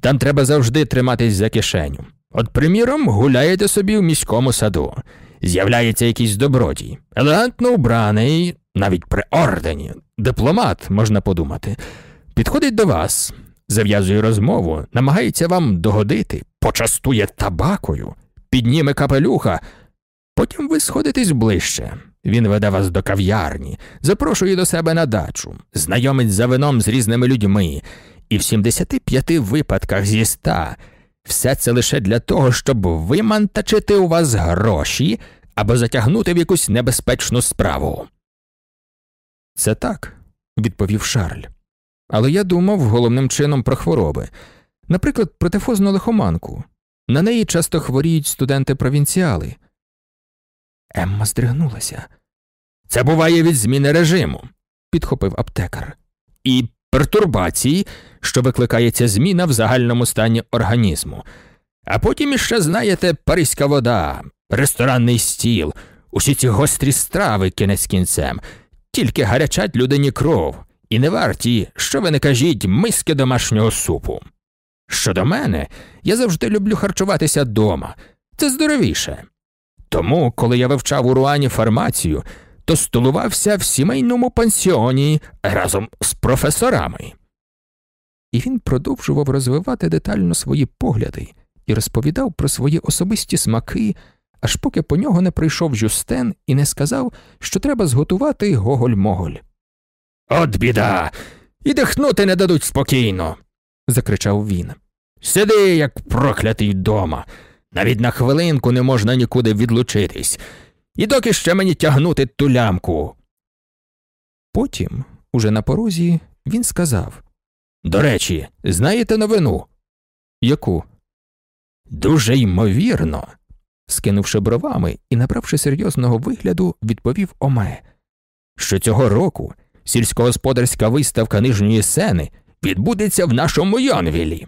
Там треба завжди триматись за кишеню. От, приміром, гуляєте собі в міському саду. З'являється якийсь добродій, елегантно убраний, навіть при ордені, дипломат, можна подумати, підходить до вас, зав'язує розмову, намагається вам догодити, почастує табакою, підніме капелюха, потім ви сходитесь ближче. Він веде вас до кав'ярні, запрошує до себе на дачу, знайомить за вином з різними людьми, і в 75 випадках зі ста все це лише для того, щоб вимантачити у вас гроші або затягнути в якусь небезпечну справу. Це так, відповів Шарль. Але я думав головним чином про хвороби, наприклад, про тифозну лихоманку. На неї часто хворіють студенти провінціали. Емма здригнулася. Це буває від зміни режиму, підхопив аптекар. І пертурбації, що викликається зміна в загальному стані організму. А потім іще, знаєте, паризька вода, ресторанний стіл, усі ці гострі страви кінець кінцем, тільки гарячать людині кров, і не варті, що ви не кажіть, миски домашнього супу. Щодо мене, я завжди люблю харчуватися дома, це здоровіше. Тому, коли я вивчав у Руані фармацію, то столувався в сімейному пансіоні разом з професорами. І він продовжував розвивати детально свої погляди і розповідав про свої особисті смаки, аж поки по нього не прийшов Жюстен і не сказав, що треба зготувати гоголь-моголь. От біда. І дихнути не дадуть спокійно. закричав він. Сиди, як проклятий вдома. Навіть на хвилинку не можна нікуди відлучитись. І доки ще мені тягнути ту лямку. Потім, уже на порозі, він сказав До речі, знаєте новину? Яку? Дуже ймовірно. Скинувши бровами і набравши серйозного вигляду, відповів Оме, що цього року сільськогосподарська виставка нижньої сени відбудеться в нашому Йонвілі.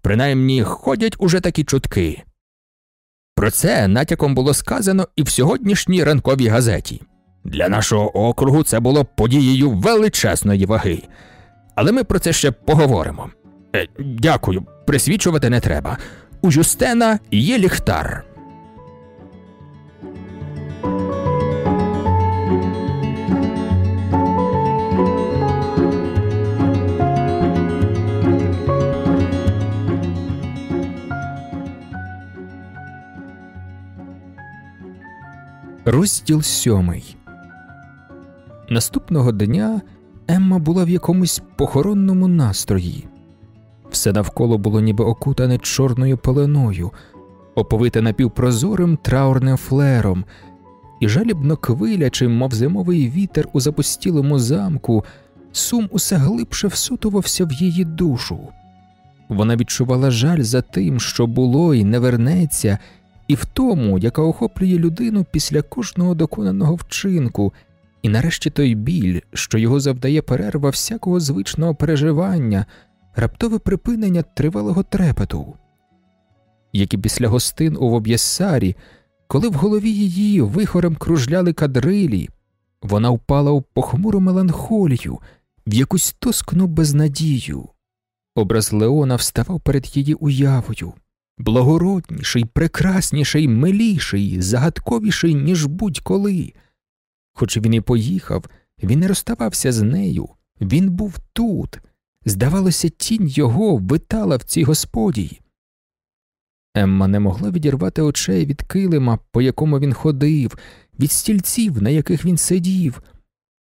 Принаймні ходять уже такі чутки. Про це натяком було сказано і в сьогоднішній ранковій газеті. Для нашого округу це було подією величезної ваги. Але ми про це ще поговоримо. Е, Дякую, присвічувати не треба. У Жюстена є ліхтар. Розділ сьомий. Наступного дня Емма була в якомусь похоронному настрої. Все навколо було ніби окутане чорною пеленою, оповите напівпрозорим траурним флером, і жалібно квилячим, мов зимовий вітер у запустілому замку, сум усе глибше всутувався в її душу. Вона відчувала жаль за тим, що було і не вернеться, і в тому, яка охоплює людину після кожного доконаного вчинку, і нарешті той біль, що його завдає перерва всякого звичного переживання, раптове припинення тривалого трепету. Як і після гостин у Воб'єссарі, коли в голові її вихорем кружляли кадрилі, вона впала у похмуру меланхолію, в якусь тоскну безнадію. Образ Леона вставав перед її уявою, благородніший, прекрасніший, миліший, загадковіший, ніж будь-коли. Хоч він і поїхав, він не розставався з нею, він був тут. Здавалося, тінь його витала в цій господі. Емма не могла відірвати очей від килима, по якому він ходив, від стільців, на яких він сидів.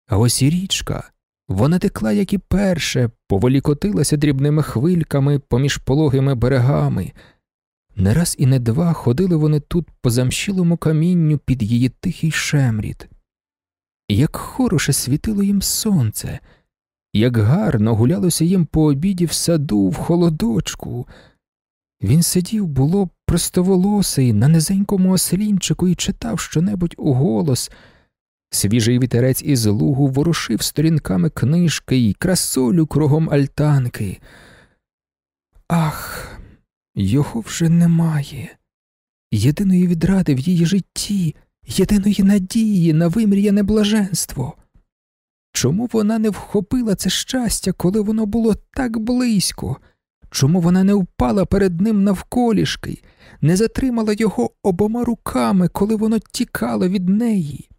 А ось і річка. Вона текла, як і перше, поволі котилася дрібними хвильками поміж пологими берегами. Не раз і не два ходили вони тут по замщілому камінню під її тихий шемріт. Як хороше світило їм сонце, як гарно гулялося їм по обіді в саду, в холодочку. Він сидів, було простоволосий на низенькому ослінчику і читав щонебудь у голос. Свіжий вітерець із лугу ворушив сторінками книжки й красолю кругом альтанки. Ах, його вже немає. Єдиної відради в її житті, єдиної надії на вимріяне блаженство. Чому вона не вхопила це щастя, коли воно було так близько? Чому вона не впала перед ним навколішки, не затримала його обома руками, коли воно тікало від неї?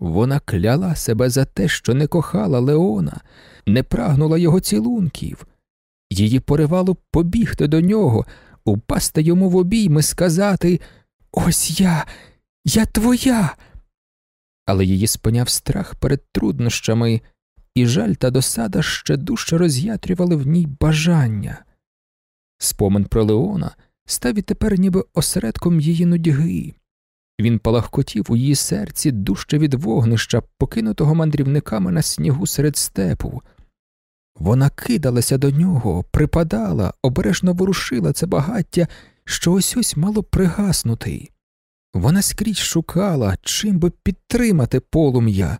Вона кляла себе за те, що не кохала Леона, не прагнула його цілунків. Її поривало побігти до нього, упасти йому в обійми, сказати Ось я, я твоя. Але її спиняв страх перед труднощами, і жаль та досада ще дужче роз'ятрювали в ній бажання. Спомин про Леона став і тепер ніби осередком її нудьги. Він палахкотів у її серці дужче від вогнища, покинутого мандрівниками на снігу серед степу. Вона кидалася до нього, припадала, обережно ворушила це багаття, що ось ось мало пригаснути. Вона скрізь шукала, чим би підтримати полум'я.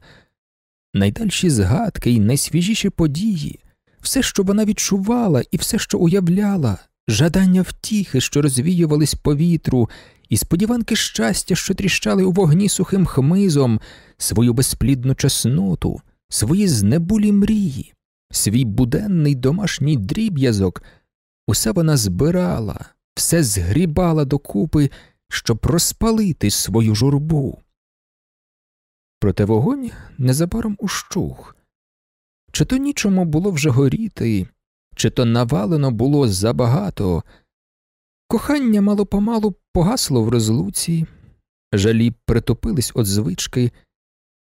Найдальші згадки й найсвіжіші події, все, що вона відчувала, і все, що уявляла, жадання втіхи, що розвіювались по вітру, і сподіванки щастя, що тріщали у вогні сухим хмизом, свою безплідну чесноту, свої знебулі мрії, свій буденний домашній дріб'язок, усе вона збирала, все згрібала докупи, щоб розпалити свою журбу. Проте вогонь незабаром ущух. Чи то нічому було вже горіти, чи то навалено було забагато. Кохання мало помалу погасло в розлуці, жалі притопились від звички,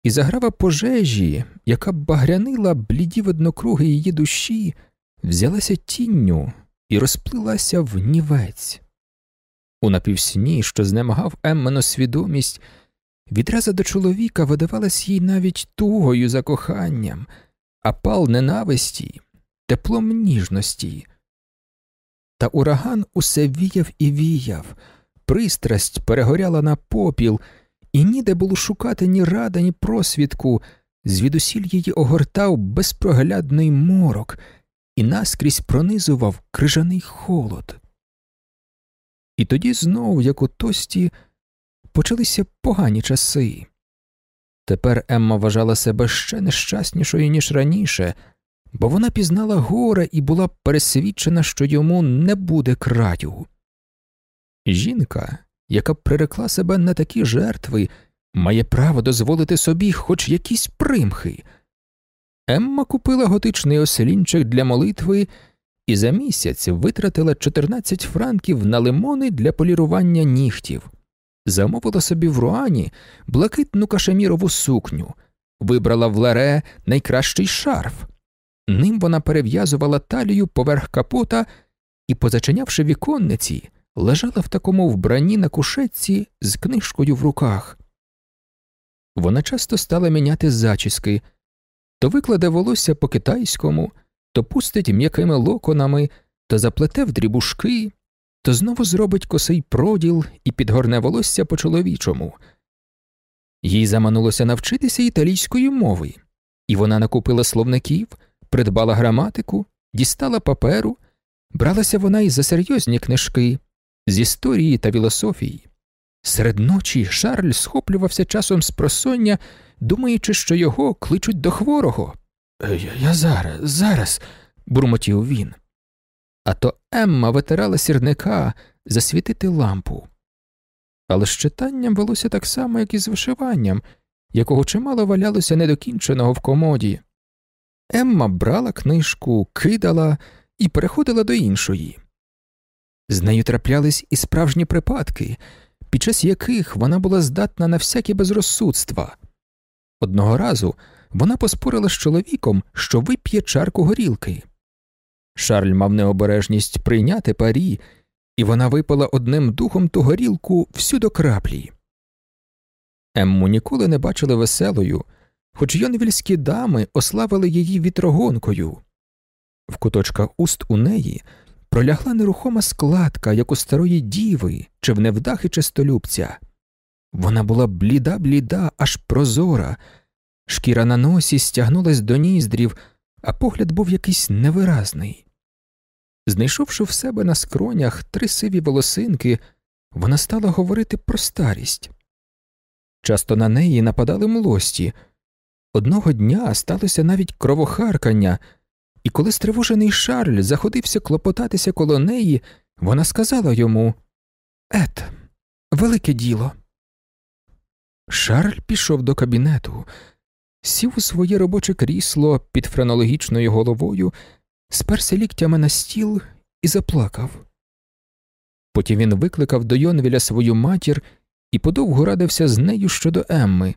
і заграва пожежі, яка багрянила бліді виднокруги її душі, взялася тінню і розплилася в нівець. У напівсні, що знемагав Еммено свідомість, відраза до чоловіка видавалась їй навіть тугою за коханням, а пал ненависті, теплом ніжності. Та ураган усе віяв і віяв, пристрасть перегоряла на попіл, і ніде було шукати ні рада, ні просвідку, звідусіль її огортав безпроглядний морок і наскрізь пронизував крижаний холод. І тоді знов, як у тості, почалися погані часи. Тепер Емма вважала себе ще нещаснішою, ніж раніше, бо вона пізнала горе і була пересвідчена, що йому не буде краю. Жінка, яка прирекла себе на такі жертви, має право дозволити собі хоч якісь примхи. Емма купила готичний оселінчик для молитви і за місяць витратила 14 франків на лимони для полірування нігтів, замовила собі в руані блакитну кашемірову сукню, вибрала в ларе найкращий шарф, Ним вона перев'язувала талію поверх капота і, позачинявши віконниці, лежала в такому вбранні на кушетці з книжкою в руках. Вона часто стала міняти зачіски то викладе волосся по китайському, то пустить м'якими локонами, то заплете в дрібушки, то знову зробить косий проділ і підгорне волосся по чоловічому. Їй заманулося навчитися італійської мови, і вона накупила словників, придбала граматику, дістала паперу, бралася вона й за серйозні книжки з історії та філософії. Серед ночі Шарль схоплювався часом з просоння, думаючи, що його кличуть до хворого. «Е, Я зараз, зараз, бурмотів він. А то Емма витирала сірника засвітити лампу. Але з читанням велося так само, як і з вишиванням, якого чимало валялося недокінченого в комоді. Емма брала книжку, кидала і переходила до іншої. З нею траплялись і справжні припадки, під час яких вона була здатна на всякі безрозсудства. Одного разу вона поспорила з чоловіком, що вип'є чарку горілки. Шарль мав необережність прийняти парі, і вона випила одним духом ту горілку всю до краплі. Емму ніколи не бачили веселою, хоч йонвільські дами ославили її вітрогонкою. В куточках уст у неї пролягла нерухома складка, як у старої діви, чи в невдахи чистолюбця. Вона була бліда, бліда, аж прозора, шкіра на носі стягнулась до ніздрів, а погляд був якийсь невиразний. Знайшовши в себе на скронях три сиві волосинки, вона стала говорити про старість. Часто на неї нападали млості. Одного дня сталося навіть кровохаркання, і коли стривожений Шарль заходився клопотатися коло неї, вона сказала йому Ет, велике діло. Шарль пішов до кабінету, сів у своє робоче крісло під френологічною головою, сперся ліктями на стіл і заплакав. Потім він викликав до Йонвіля свою матір і подовго радився з нею щодо Емми.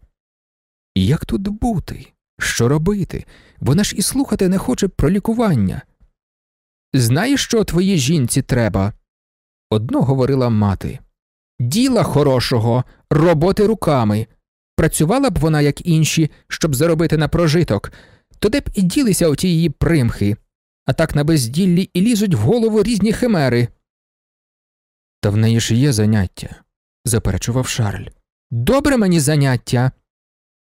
Як тут бути? Що робити? Вона ж і слухати не хоче про лікування. Знаєш, що твоїй жінці треба? Одно говорила мати. Діла хорошого, роботи руками. Працювала б вона, як інші, щоб заробити на прожиток, то де б і ділися оті її примхи, а так на безділлі і лізуть в голову різні химери. Та в неї ж є заняття, заперечував Шарль. Добре мені заняття.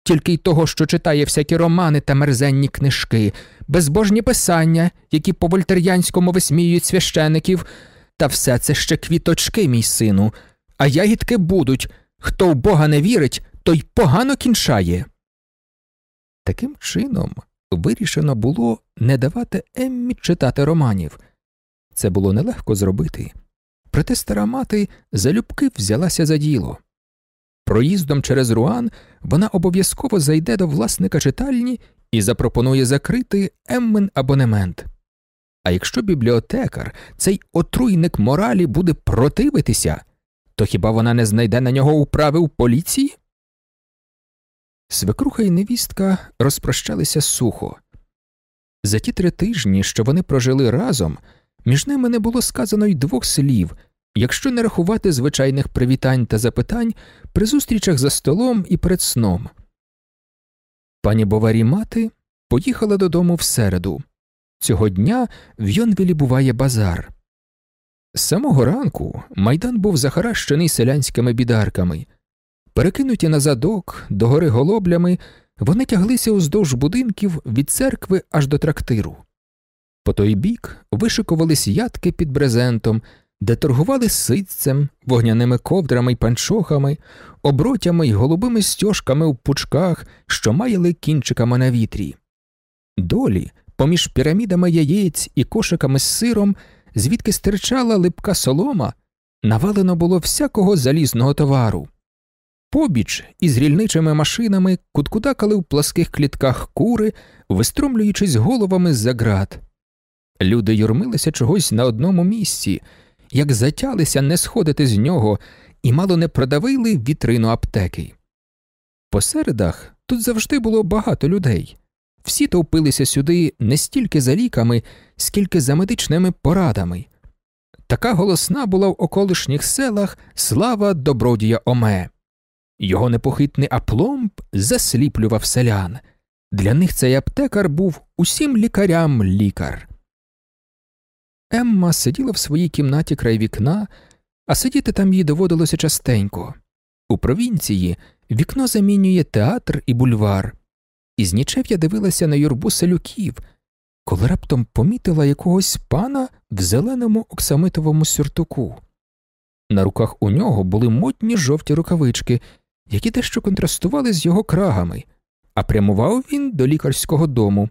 Тільки й того, що читає всякі романи та мерзенні книжки, безбожні писання, які по вольтер'янському висміюють священиків, та все це ще квіточки, мій сину, а ягідки будуть хто в Бога не вірить, той погано кінчає. Таким чином вирішено було не давати Еммі читати романів. Це було нелегко зробити. Проте стара мати залюбки взялася за діло. Проїздом через Руан вона обов'язково зайде до власника читальні і запропонує закрити Еммен абонемент. А якщо бібліотекар, цей отруйник моралі буде противитися, то хіба вона не знайде на нього управи у поліції? Свекруха і невістка розпрощалися сухо. За ті три тижні, що вони прожили разом, між ними не було сказано й двох слів, якщо не рахувати звичайних привітань та запитань при зустрічах за столом і перед сном. Пані Боварі мати поїхала додому в середу. Цього дня в Йонвілі буває базар. З самого ранку майдан був захаращений селянськими бідарками. Перекинуті на задок, догори голоблями, вони тяглися уздовж будинків від церкви аж до трактиру. По той бік вишикувались ядки під брезентом, де торгували ситцем, вогняними ковдрами й панчохами, обротями й голубими стяжками у пучках, що маяли кінчиками на вітрі. Долі, поміж пірамідами яєць і кошиками з сиром, звідки стирчала липка солома, навалено було всякого залізного товару. Побіч із рільничими машинами куткудакали в пласких клітках кури, вистромлюючись головами з-за град. Люди юрмилися чогось на одному місці, як затялися не сходити з нього і мало не продавили вітрину аптеки. По середах тут завжди було багато людей. всі товпилися сюди не стільки за ліками, скільки за медичними порадами. Така голосна була в околишніх селах слава добродія Оме. Його непохитний апломб засліплював селян. Для них цей аптекар був усім лікарям лікар. Емма сиділа в своїй кімнаті край вікна, а сидіти там їй доводилося частенько. У провінції вікно замінює театр і бульвар, і з нічев'я дивилася на юрбу селюків, коли раптом помітила якогось пана в зеленому оксамитовому сюртуку. На руках у нього були модні жовті рукавички, які дещо контрастували з його крагами, а прямував він до лікарського дому.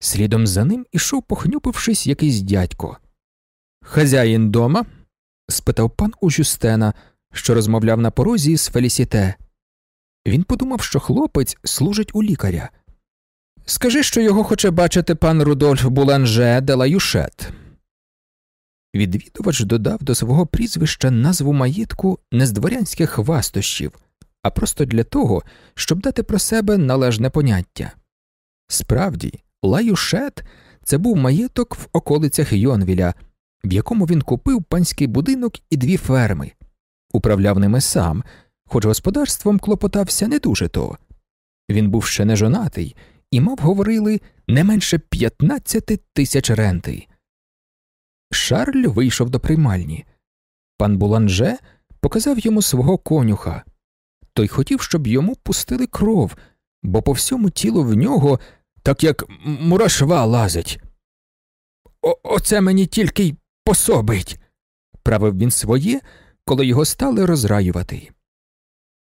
Слідом за ним ішов, похнюпившись, якийсь дядько. Хазяїн дома? спитав пан у Жюстена, що розмовляв на порозі з Фелісіте. Він подумав, що хлопець служить у лікаря. Скажи, що його хоче бачити пан Рудольф Буланже де Лаюшет. Відвідувач додав до свого прізвища назву маєтку не з хвастощів, а просто для того, щоб дати про себе належне поняття. Справді, Лаюшет це був маєток в околицях Йонвіля, в якому він купив панський будинок і дві ферми, управляв ними сам, хоч господарством клопотався не дуже то. Він був ще не жонатий і мав, говорили, не менше 15 тисяч ренти. Шарль вийшов до приймальні. Пан Буланже показав йому свого конюха. Той хотів, щоб йому пустили кров, бо по всьому тілу в нього, так як мурашва лазить. О Оце мені тільки й пособить, правив він своє, коли його стали розраювати.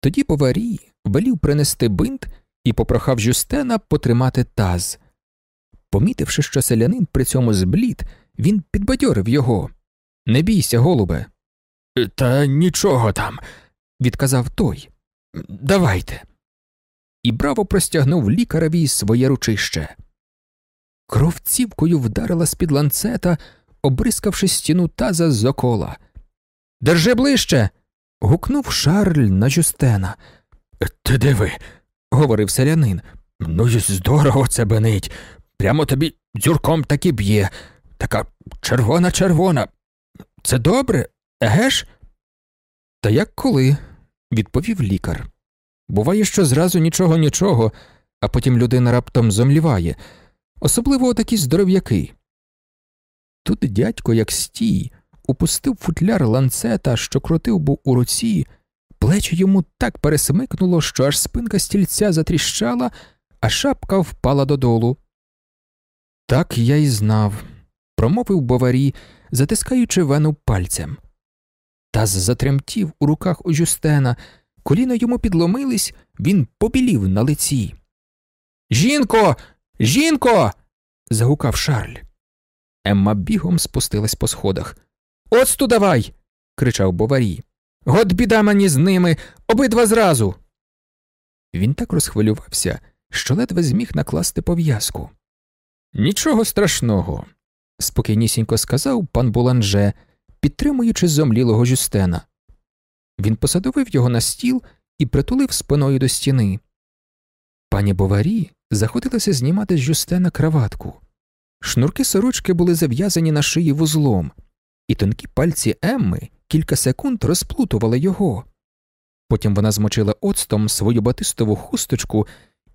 Тоді поварій велів принести бинт і попрохав Жюстена потримати таз. Помітивши, що селянин при цьому зблід, він підбадьорив його. Не бійся, голубе. Та нічого там, відказав той. Давайте. І браво простягнув лікареві своє ручище. Кров цівкою вдарила з під ланцета, обрискавши стіну таза з окола. Держи ближче. гукнув Шарль на Жюстена. Ти диви, говорив селянин. Ну здорово це бенить. Прямо тобі дзюрком таки б'є. Така червона червона. Це добре, еге ж? Та як коли? Відповів лікар. Буває, що зразу нічого нічого, а потім людина раптом зомліває, особливо такі здоров'яки. Тут дядько, як стій, упустив футляр ланцета, що крутив був у руці, плечі йому так пересмикнуло, що аж спинка стільця затріщала, а шапка впала додолу. Так я й знав, промовив боварі, затискаючи вену пальцем. Таз затремтів у руках у Жюстена, коліна йому підломились, він побілів на лиці. Жінко, жінко. загукав Шарль. Емма бігом спустилась по сходах. Оцту давай. кричав боварі. Гот біда мені з ними, обидва зразу. Він так розхвилювався, що ледве зміг накласти пов'язку. Нічого страшного, спокійнісінько сказав пан Буланже, підтримуючи зомлілого Жюстена. Він посадовив його на стіл і притулив спиною до стіни. Пані Боварі заходилася знімати з Жюстена краватку. Шнурки сорочки були зав'язані на шиї вузлом, і тонкі пальці Емми кілька секунд розплутували його. Потім вона змочила оцтом свою батистову хусточку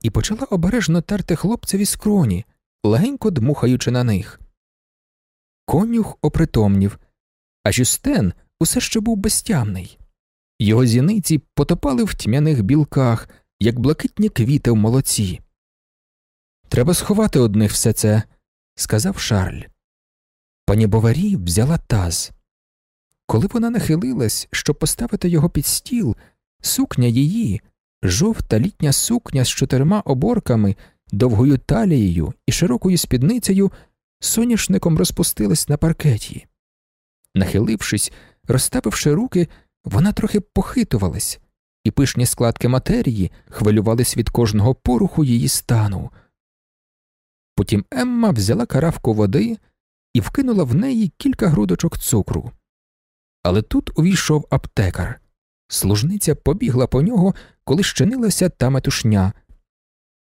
і почала обережно терти хлопцеві скроні, легенько дмухаючи на них. Конюх опритомнів, а Жюстен усе ще був безтямний. Його зіниці потопали в тьмяних білках, як блакитні квіти в молоці. Треба сховати одних все це, сказав Шарль. Пані Боварі взяла таз. Коли вона нахилилась, щоб поставити його під стіл, сукня її, жовта літня сукня з чотирма оборками, довгою талією і широкою спідницею, соняшником розпустилась на паркеті. Нахилившись, розставивши руки, вона трохи похитувалась, і пишні складки матерії хвилювались від кожного поруху її стану. Потім Емма взяла каравку води і вкинула в неї кілька грудочок цукру. Але тут увійшов аптекар. Служниця побігла по нього, коли щинилася та метушня.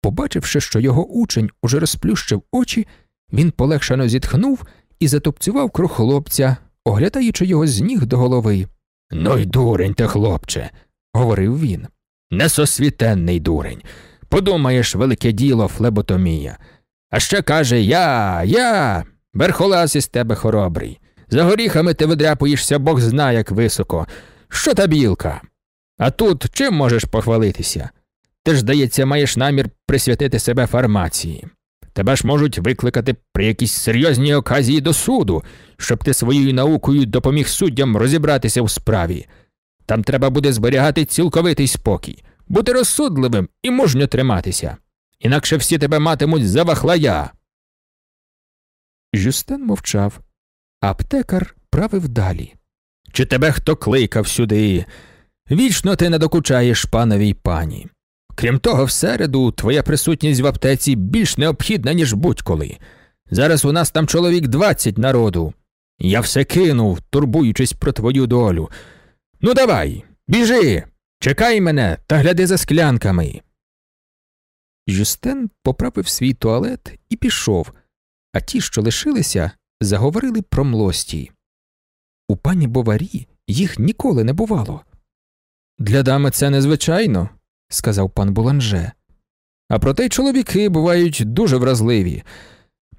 Побачивши, що його учень уже розплющив очі, він полегшено зітхнув і затопцював круг хлопця, оглядаючи його з ніг до голови. Ну й дурень ти, хлопче, говорив він. Несосвітенний дурень. Подумаєш, велике діло флеботомія. А ще каже Я, я, верхолаз із тебе хоробрий. За горіхами ти видряпуєшся, бог зна, як високо. Що та білка? А тут чим можеш похвалитися? Ти ж, здається, маєш намір присвятити себе фармації. Тебе ж можуть викликати при якійсь серйозній оказії до суду, щоб ти своєю наукою допоміг суддям розібратися в справі. Там треба буде зберігати цілковитий спокій, бути розсудливим і мужньо триматися. Інакше всі тебе матимуть за вахлая. Жюстен мовчав, аптекар правив далі. Чи тебе хто кликав сюди? Вічно ти не докучаєш пановій пані. Крім того, всереду твоя присутність в аптеці більш необхідна, ніж будь-коли. Зараз у нас там чоловік двадцять народу. Я все кинув, турбуючись про твою долю. Ну, давай, біжи, чекай мене та гляди за склянками. Жюстен поправив свій туалет і пішов, а ті, що лишилися, заговорили про млості. У пані Боварі їх ніколи не бувало. Для дами це незвичайно, сказав пан Буланже. А проте чоловіки бувають дуже вразливі.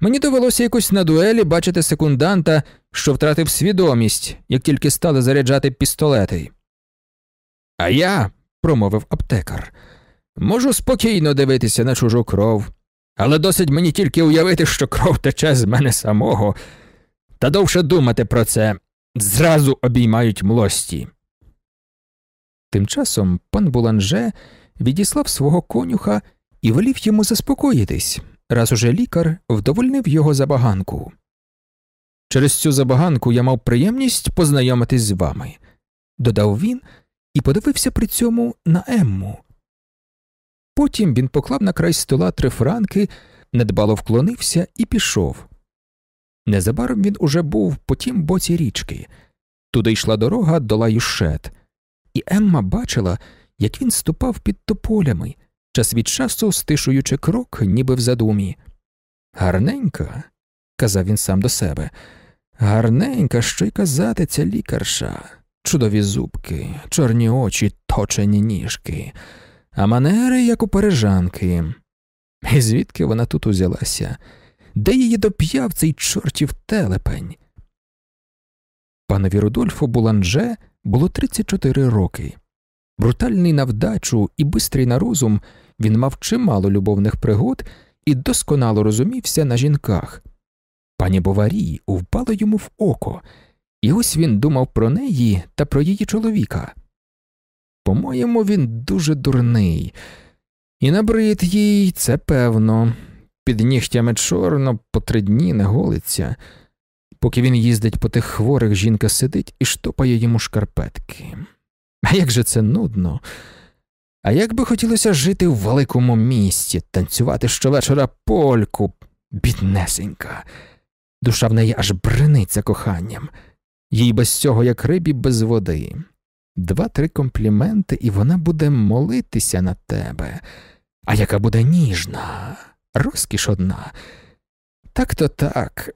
Мені довелося якось на дуелі бачити секунданта, що втратив свідомість, як тільки стали заряджати пістолети. А я, промовив аптекар, можу спокійно дивитися на чужу кров, але досить мені тільки уявити, що кров тече з мене самого, та довше думати про це зразу обіймають млості. Тим часом пан Буланже відіслав свого конюха і велів йому заспокоїтись, раз уже лікар вдовольнив його забаганку. Через цю забаганку я мав приємність познайомитись з вами, додав він і подивився при цьому на Емму. Потім він поклав на край стола три франки, недбало вклонився і пішов. Незабаром він уже був по тім боці річки. Туди йшла дорога до лаюшет, і Емма бачила, як він ступав під тополями, час від часу стишуючи крок, ніби в задумі. Гарненька, казав він сам до себе, гарненька, що й казати ця лікарша, чудові зубки, чорні очі, точені ніжки, а манери, як у парижанки. І звідки вона тут узялася? Де її доп'яв цей чортів телепень? Панові Рудольфу Буланже було 34 роки. Брутальний на вдачу і бистрий на розум, він мав чимало любовних пригод і досконало розумівся на жінках. Пані Боварі впало йому в око, і ось він думав про неї та про її чоловіка. По-моєму, він дуже дурний, і набрид їй це певно, під нігтями чорно по три дні не голиться. Поки він їздить по тих хворих, жінка сидить і штопає йому шкарпетки. А як же це нудно? А як би хотілося жити в великому місті, танцювати щовечора польку, біднесенька, душа в неї аж брениться коханням, їй без цього, як рибі, без води. Два-три компліменти, і вона буде молитися на тебе, а яка буде ніжна, розкіш одна. Так то так,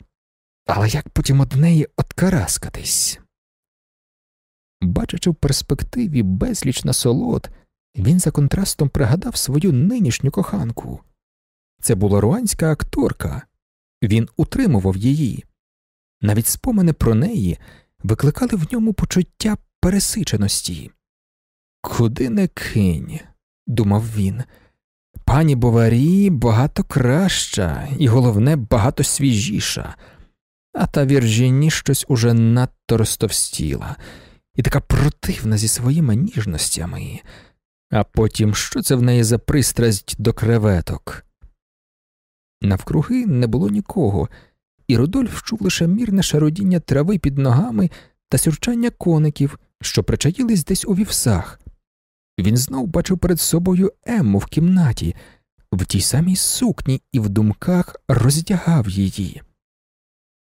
але як потім од неї откараскатись? Бачачи в перспективі безліч насолод, він за контрастом пригадав свою нинішню коханку. Це була руанська акторка, він утримував її. Навіть спомини про неї викликали в ньому почуття пересиченості. Куди не кинь, думав він. Пані Боварі багато краща і, головне, багато свіжіша, а та Віржіні щось уже надто розтовстіла і така противна зі своїми ніжностями, а потім що це в неї за пристрасть до креветок? Навкруги не було нікого, і Рудольф чув лише мірне шародіння трави під ногами та сюрчання коників, що причаїлись десь у вівсах. Він знов бачив перед собою Емму в кімнаті, в тій самій сукні і в думках роздягав її.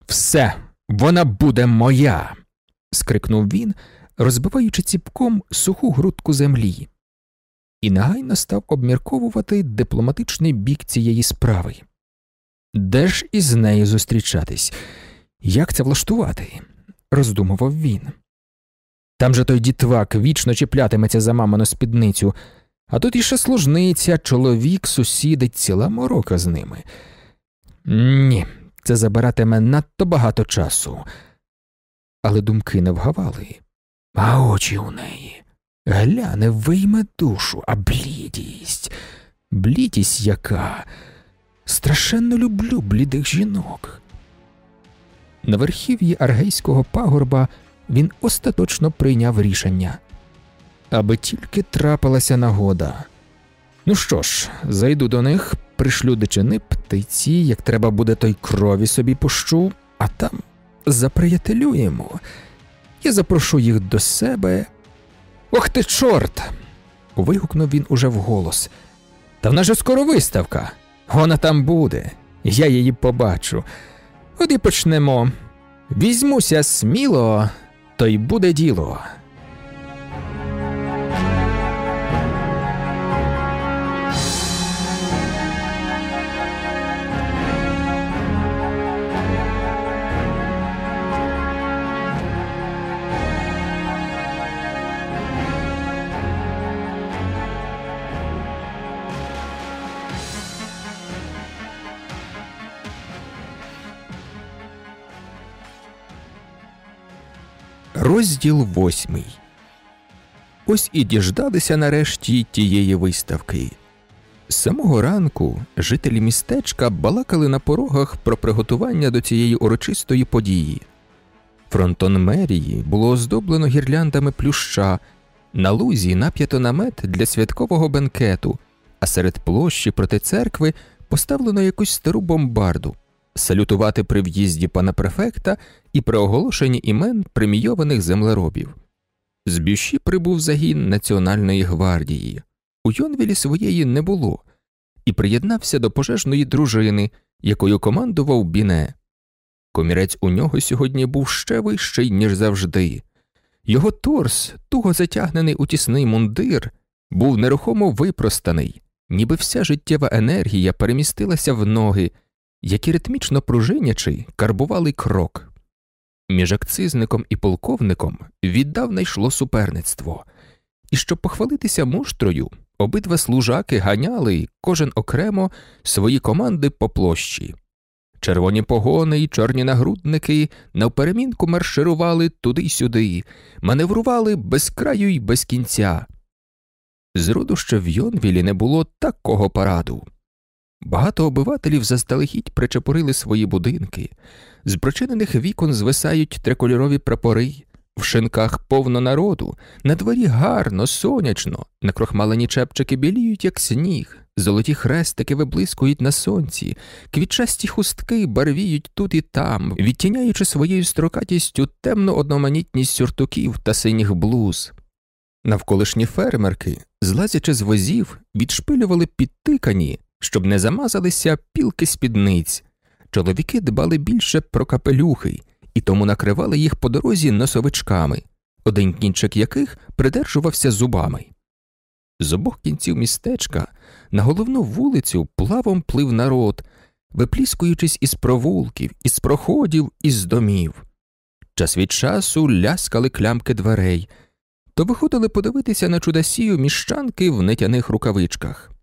Все, вона буде моя. Скрикнув він, розбиваючи ціпком суху грудку землі. і негайно став обмірковувати дипломатичний бік цієї справи. Де ж із нею зустрічатись? Як це влаштувати? роздумував він. Там же той дітвак вічно чіплятиметься за мамину спідницю, а тут іще служниця, чоловік, сусіди, ціла морока з ними. Ні, це забиратиме надто багато часу. Але думки не вгавали, а очі у неї. Гляне, вийме душу, а блідість, блідість яка. Страшенно люблю блідих жінок. На верхів'ї аргейського пагорба він остаточно прийняв рішення аби тільки трапилася нагода. Ну що ж, зайду до них, пришлю дичини птиці, як треба буде, той крові собі пущу, а там заприятелюємо. Я запрошу їх до себе. Ох ти, чорт! вигукнув він уже вголос. Та в нас же скоро виставка. Вона там буде, я її побачу. От і почнемо. Візьмуся сміло, то й буде діло. Розділ восьмий. Ось і діждалися нарешті тієї виставки. З самого ранку жителі містечка балакали на порогах про приготування до цієї урочистої події. Фронтон мерії було оздоблено гірляндами плюща, на лузі нап'ято намет для святкового бенкету, а серед площі проти церкви поставлено якусь стару бомбарду салютувати при в'їзді пана префекта і при оголошенні імен премійованих землеробів. З бющі прибув загін Національної гвардії, у Йонвілі своєї не було, і приєднався до пожежної дружини, якою командував Біне. Комірець у нього сьогодні був ще вищий, ніж завжди. Його торс, туго затягнений у тісний мундир, був нерухомо випростаний, ніби вся життєва енергія перемістилася в ноги які ритмічно пружинячи карбували крок. Між акцизником і полковником віддавна йшло суперництво, і щоб похвалитися муштрою, обидва служаки ганяли кожен окремо свої команди по площі. Червоні погони й чорні нагрудники навперемінку марширували туди й сюди, маневрували без краю й без кінця. Зроду ще в Йонвілі не було такого параду. Багато обивателів заздалегідь причепурили свої будинки, з прочинених вікон звисають трикольорові прапори, в шинках повно народу, на дворі гарно, сонячно, накрохмалені чепчики біліють, як сніг, золоті хрестики виблискують на сонці, квітчасті хустки барвіють тут і там, відтіняючи своєю строкатістю темну одноманітність сюртуків та синіх блуз. Навколишні фермерки, злазячи з возів, відшпилювали підтикані щоб не замазалися пілки спідниць. Чоловіки дбали більше про капелюхи і тому накривали їх по дорозі носовичками, один кінчик яких придержувався зубами. З обох кінців містечка на головну вулицю плавом плив народ, випліскуючись із провулків, із проходів, із домів. Час від часу ляскали клямки дверей, то виходили подивитися на чудасію міщанки в нетяних рукавичках.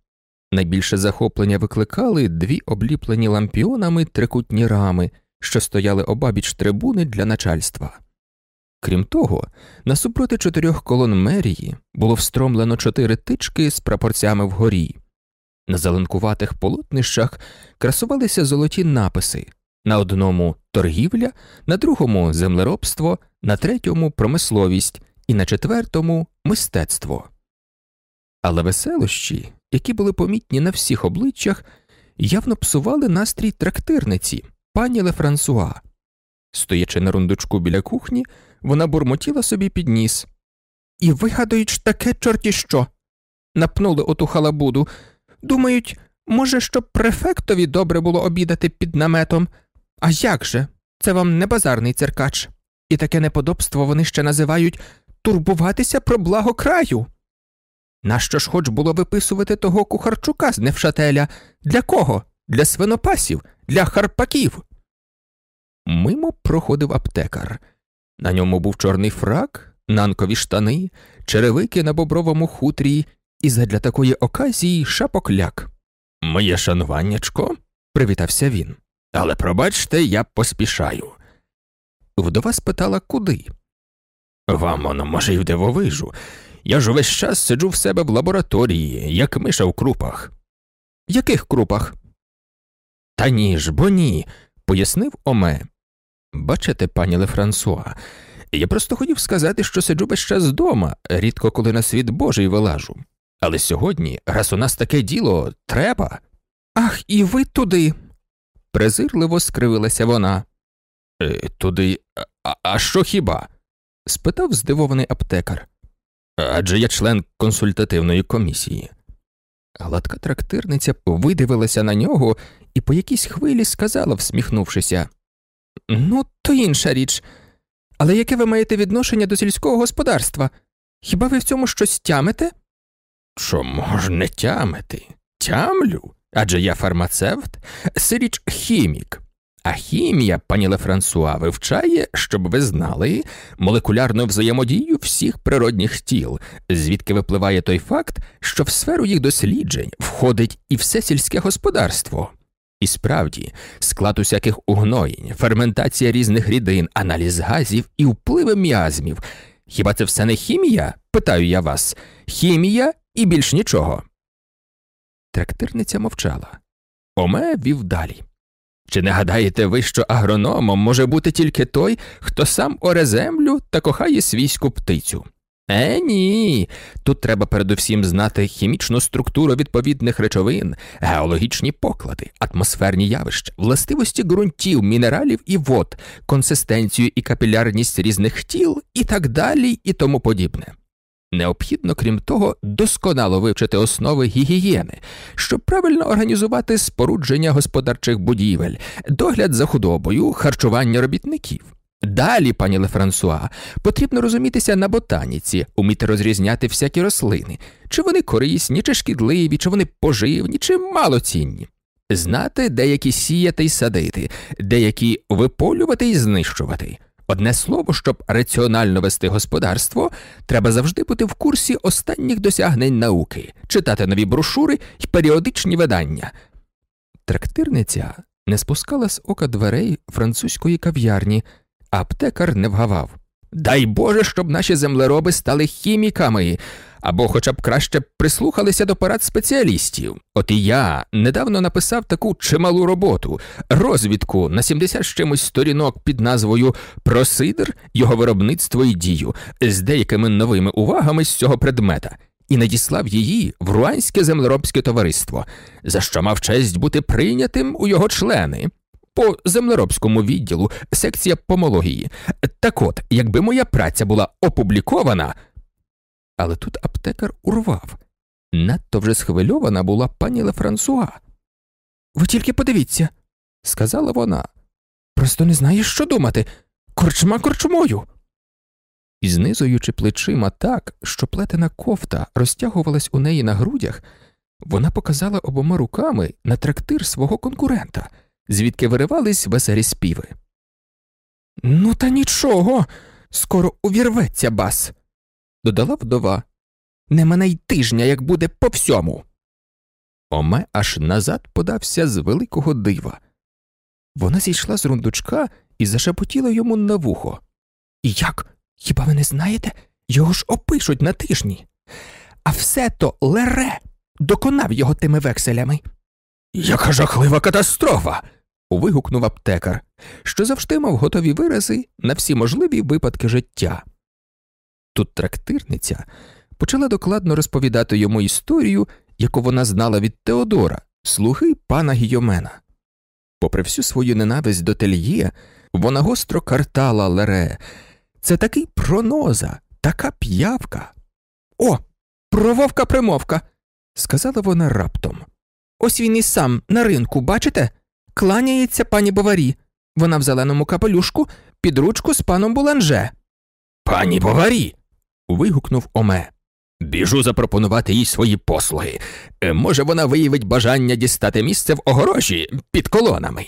Найбільше захоплення викликали дві обліплені лампіонами трикутні рами, що стояли обабіч трибуни для начальства. Крім того, насупроти чотирьох колон мерії було встромлено чотири тички з прапорцями вгорі. На зеленкуватих полотнищах красувалися золоті написи на одному торгівля, на другому землеробство, на третьому промисловість і на четвертому мистецтво. Але веселощі, які були помітні на всіх обличчях, явно псували настрій трактирниці, пані Лефрансуа. Стоячи на рундучку біля кухні, вона бурмотіла собі під ніс. І вигадують таке чорті що. Напнули оту халабуду. Думають, може, щоб префектові добре було обідати під наметом. А як же? Це вам не базарний церкач. І таке неподобство вони ще називають турбуватися про благо краю. Нащо ж хоч було виписувати того кухарчука з Невшателя? Для кого? Для свинопасів, для харпаків. Мимо проходив аптекар. На ньому був чорний фрак, нанкові штани, черевики на бобровому хутрі і задля такої оказії шапокляк. Моє шануваннячко, привітався він. Але пробачте, я поспішаю. Вдова спитала, куди. Вам воно, може, й в дивовижу. Я ж увесь час сиджу в себе в лабораторії, як миша в крупах. Яких крупах? Та ні ж, бо ні, пояснив Оме. Бачите, пані Лефрансуа, я просто хотів сказати, що сиджу весь час вдома, рідко коли на світ Божий вилажу. Але сьогодні, раз у нас таке діло, треба. Ах, і ви туди. презирливо скривилася вона. «Е, Туди, а, а що хіба? спитав здивований аптекар. Адже я член консультативної комісії. Гладка трактирниця видивилася на нього і по якійсь хвилі сказала, всміхнувшися Ну, то інша річ. Але яке ви маєте відношення до сільського господарства? Хіба ви в цьому щось тямите? Чому ж не тямити? Тямлю. Адже я фармацевт, сиріч хімік. А хімія, пані Лефрансуа, вивчає, щоб ви знали, молекулярну взаємодію всіх природних тіл, звідки випливає той факт, що в сферу їх досліджень входить і все сільське господарство. І справді, склад усяких угноєнь, ферментація різних рідин, аналіз газів і впливи міазмів. Хіба це все не хімія? Питаю я вас. Хімія і більш нічого. Трактирниця мовчала. Оме вів далі. Чи не гадаєте ви, що агрономом може бути тільки той, хто сам оре землю та кохає свійську птицю? Е, ні. Тут треба передусім знати хімічну структуру відповідних речовин, геологічні поклади, атмосферні явища, властивості ґрунтів, мінералів і вод, консистенцію і капілярність різних тіл і так далі, і тому подібне. Необхідно, крім того, досконало вивчити основи гігієни, щоб правильно організувати спорудження господарчих будівель, догляд за худобою, харчування робітників. Далі, пані Лефрансуа, потрібно розумітися на ботаніці, уміти розрізняти всякі рослини, чи вони корисні, чи шкідливі, чи вони поживні, чи малоцінні. Знати, деякі сіяти й садити, деякі виполювати й знищувати. Одне слово, щоб раціонально вести господарство, треба завжди бути в курсі останніх досягнень науки, читати нові брошури й періодичні видання. Трактирниця не спускала з ока дверей французької кав'ярні, а аптекар не вгавав. Дай Боже, щоб наші землероби стали хіміками, або хоча б краще прислухалися до порад спеціалістів. От і я недавно написав таку чималу роботу, розвідку на 70 з чимось сторінок під назвою Про сидр, його виробництво і дію з деякими новими увагами з цього предмета. І надіслав її в руанське землеробське товариство, за що мав честь бути прийнятим у його члени по землеробському відділу, секція помології. Так от, якби моя праця була опублікована. Але тут аптекар урвав. Надто вже схвильована була пані Лефрансуа. Ви тільки подивіться, сказала вона. Просто не знаєш, що думати. Корчма корчмою. І знизуючи плечима так, що плетена кофта розтягувалась у неї на грудях, вона показала обома руками на трактир свого конкурента звідки виривались веселі співи. Ну, та нічого, скоро увірветься бас, додала вдова. Не мене й тижня, як буде по всьому. Оме аж назад подався з великого дива. Вона зійшла з рундучка і зашепотіла йому на вухо. Як? Хіба ви не знаєте? Його ж опишуть на тижні. А все то лере доконав його тими векселями. Яка жахлива катастрофа. Вигукнув аптекар, що завжди мав готові вирази на всі можливі випадки життя. Тут трактирниця почала докладно розповідати йому історію, яку вона знала від Теодора, слуги пана Гійомена. Попри всю свою ненависть до тельє, вона гостро картала Лере. Це такий проноза, така п'явка. О, прововка примовка, сказала вона раптом. Ось він і сам на ринку, бачите? Кланяється пані Боварі. Вона в зеленому капелюшку під ручку з паном Буланже. Пані Боварі. вигукнув Оме. Біжу запропонувати їй свої послуги. Е, Може, вона виявить бажання дістати місце в огорожі під колонами.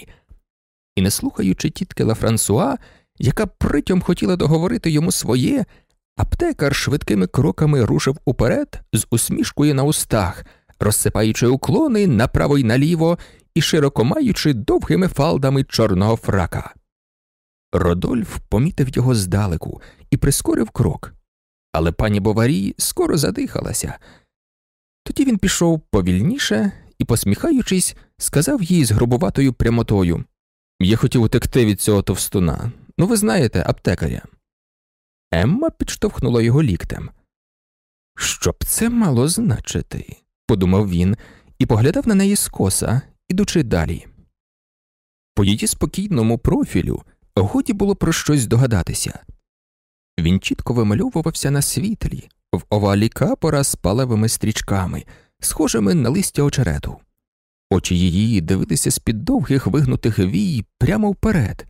І не слухаючи тітки Лафрансуа, яка притьом хотіла договорити йому своє, аптекар швидкими кроками рушив уперед з усмішкою на устах, розсипаючи уклони направо й наліво і широко маючи довгими фалдами чорного фрака. Родольф помітив його здалеку і прискорив крок, але пані Боварій скоро задихалася. Тоді він пішов повільніше і, посміхаючись, сказав їй з грубуватою прямотою Я хотів утекти від цього товстуна. Ну, ви знаєте, аптекаря. Емма підштовхнула його ліктем. Що б це мало значити? подумав він і поглядав на неї скоса, ідучи далі. По її спокійному профілю годі було про щось догадатися. Він чітко вимальовувався на світлі, в овалі капора з палевими стрічками, схожими на листя очерету. Очі її дивилися з під довгих вигнутих вій прямо вперед,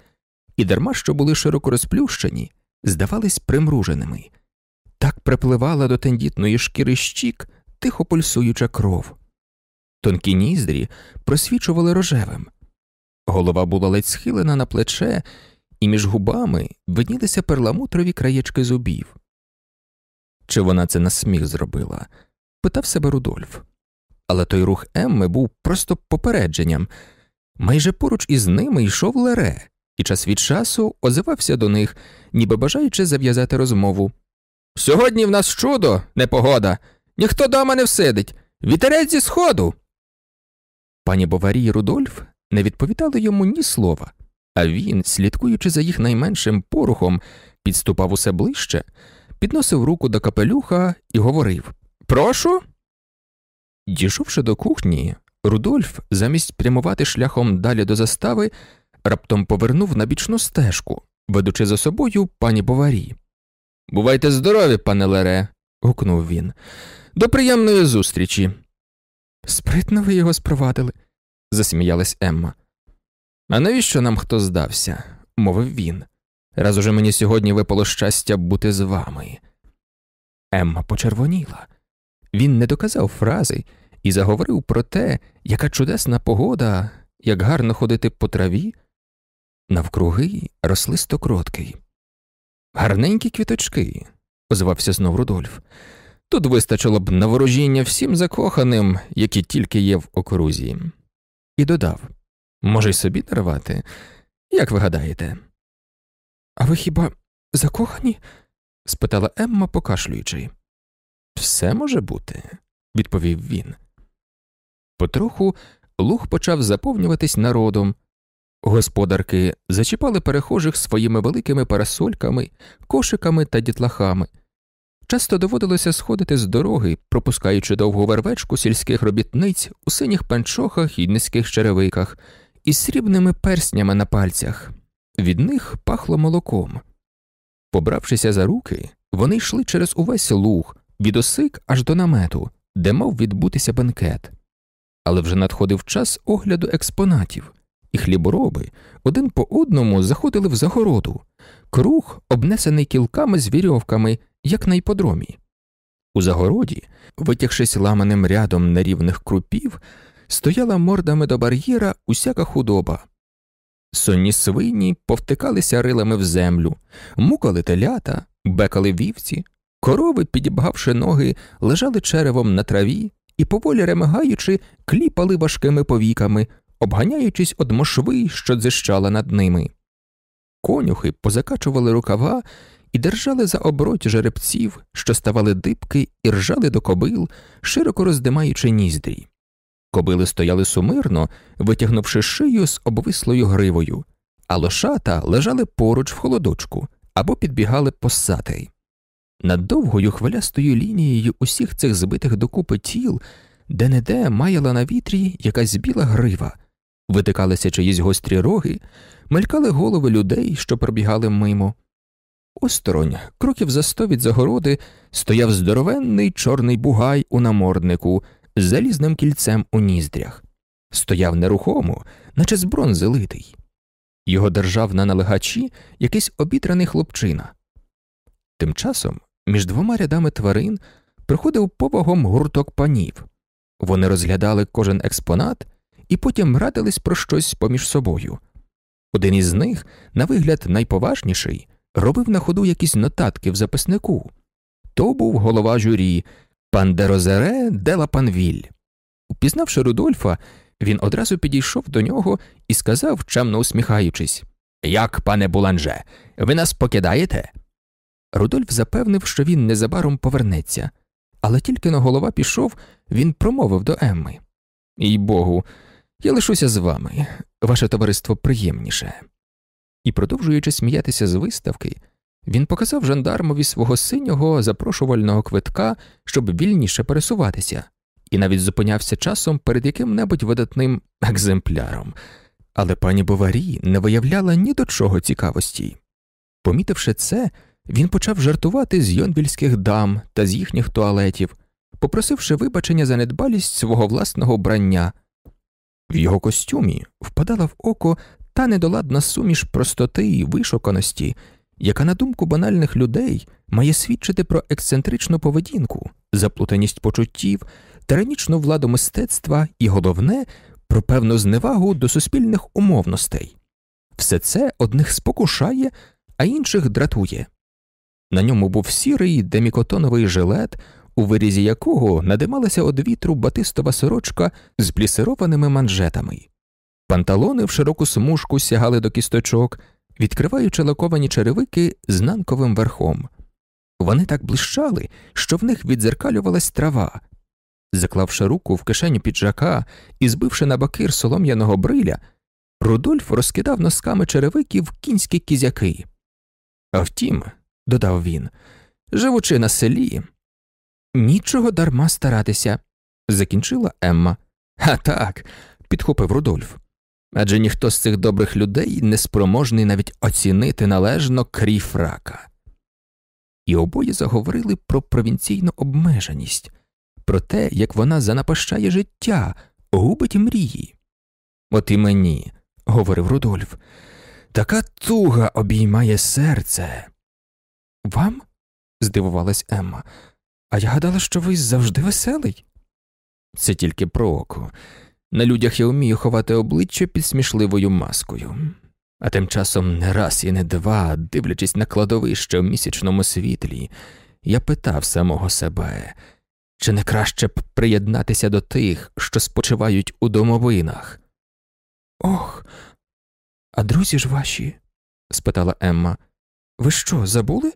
і дарма що були широко розплющені, здавались примруженими. Так припливала до тендітної шкіри щік тихо пульсуюча кров. Тонкі ніздрі просвічували рожевим. Голова була ледь схилена на плече, і між губами виднілися перламутрові краєчки зубів. Чи вона це на сміх зробила? питав себе Рудольф. Але той рух Емми був просто попередженням. Майже поруч із ними йшов Лере, і час від часу озивався до них, ніби бажаючи зав'язати розмову. Сьогодні в нас чудо, непогода. Ніхто дома не всидить. Вітерець зі сходу. Пані Боварі і Рудольф не відповідали йому ні слова, а він, слідкуючи за їх найменшим порухом, підступав усе ближче, підносив руку до капелюха і говорив Прошу. Дійшовши до кухні, Рудольф, замість прямувати шляхом далі до застави, раптом повернув на бічну стежку, ведучи за собою пані Боварі. Бувайте здорові, пане Лере, гукнув він. До приємної зустрічі. Спритно ви його спровадили, засміялась Емма. А навіщо нам хто здався? мовив він. Раз уже мені сьогодні випало щастя бути з вами. Емма почервоніла. Він не доказав фрази і заговорив про те, яка чудесна погода, як гарно ходити по траві. Навкруги росли стокротки. Гарненькі квіточки, озвався знов Рудольф. Тут вистачило б на ворожіння всім закоханим, які тільки є в окрузі. І додав може, й собі дарувати, як ви гадаєте? А ви хіба закохані? спитала Емма, покашлюючи. Все може бути, відповів він. Потроху луг почав заповнюватись народом. Господарки зачіпали перехожих своїми великими парасольками, кошиками та дітлахами. Часто доводилося сходити з дороги, пропускаючи довгу вервечку сільських робітниць у синіх панчохах і низьких черевиках, із срібними перснями на пальцях. Від них пахло молоком. Побравшися за руки, вони йшли через увесь луг, від осик аж до намету, де мав відбутися бенкет. Але вже надходив час огляду експонатів, і хлібороби один по одному заходили в загороду, круг, обнесений кілками з вірьовками, як на іподромі. У загороді, витягшись ламаним рядом нерівних крупів, стояла мордами до бар'єра усяка худоба. Сонні свині повтикалися рилами в землю, мукали телята, бекали вівці, корови, підібгавши ноги, лежали черевом на траві і, поволі ремигаючи, кліпали важкими повіками, обганяючись од мошви, що дзищала над ними. Конюхи позакачували рукава і держали за оброть жеребців, що ставали дибки і ржали до кобил, широко роздимаючи ніздрі. Кобили стояли сумирно, витягнувши шию з обвислою гривою, а лошата лежали поруч в холодочку або підбігали посатий. Над довгою хвилястою лінією усіх цих збитих докупи тіл, де неде маяла на вітрі якась біла грива, витикалися чиїсь гострі роги, мелькали голови людей, що пробігали мимо. Осторонь, кроків за сто від загороди, стояв здоровенний чорний бугай у наморднику з залізним кільцем у ніздрях, стояв нерухомо, наче з бронзи литий. Його держав на налегачі якийсь обітраний хлопчина. Тим часом між двома рядами тварин приходив повагом гурток панів. Вони розглядали кожен експонат і потім радились про щось поміж собою. Один із них, на вигляд найповажніший, робив на ходу якісь нотатки в записнику. То був голова журі пан Дерозере де Лапанвіль. Упізнавши Рудольфа, він одразу підійшов до нього і сказав, чемно усміхаючись Як, пане Буланже, ви нас покидаєте? Рудольф запевнив, що він незабаром повернеться, але тільки на голова пішов, він промовив до Емми Їй богу, я лишуся з вами, ваше товариство приємніше. І, продовжуючи сміятися з виставки, він показав жандармові свого синього запрошувального квитка, щоб вільніше пересуватися, і навіть зупинявся часом перед яким небудь видатним екземпляром, але пані Боварі не виявляла ні до чого цікавості. Помітивши це, він почав жартувати з йонвільських дам та з їхніх туалетів, попросивши вибачення за недбалість свого власного вбрання. В його костюмі впадала в око та недоладна суміш простоти і вишуканості, яка, на думку банальних людей, має свідчити про ексцентричну поведінку, заплутаність почуттів, тиранічну владу мистецтва і, головне, про певну зневагу до суспільних умовностей. Все це одних спокушає, а інших дратує. На ньому був сірий демікотоновий жилет, у вирізі якого надималася од вітру батистова сорочка з плісированими манжетами. Панталони в широку смужку сягали до кісточок, відкриваючи лаковані черевики з нанковим верхом. Вони так блищали, що в них відзеркалювалась трава. Заклавши руку в кишеню піджака і збивши на бакир солом'яного бриля, Рудольф розкидав носками черевиків кінські кізяки. А втім, додав він, живучи на селі, нічого дарма старатися, закінчила Емма. А так, підхопив Рудольф. Адже ніхто з цих добрих людей не спроможний навіть оцінити належно крій фрака. І обоє заговорили про провінційну обмеженість, про те, як вона занапащає життя, губить мрії. От і мені, говорив Рудольф, така туга обіймає серце. Вам? здивувалась Емма. А я гадала, що ви завжди веселий. Це тільки про око. На людях я вмію ховати обличчя під смішливою маскою, а тим часом не раз і не два, дивлячись на кладовище в місячному світлі, я питав самого себе, чи не краще б приєднатися до тих, що спочивають у домовинах? Ох, а друзі ж ваші? спитала Емма. Ви що, забули?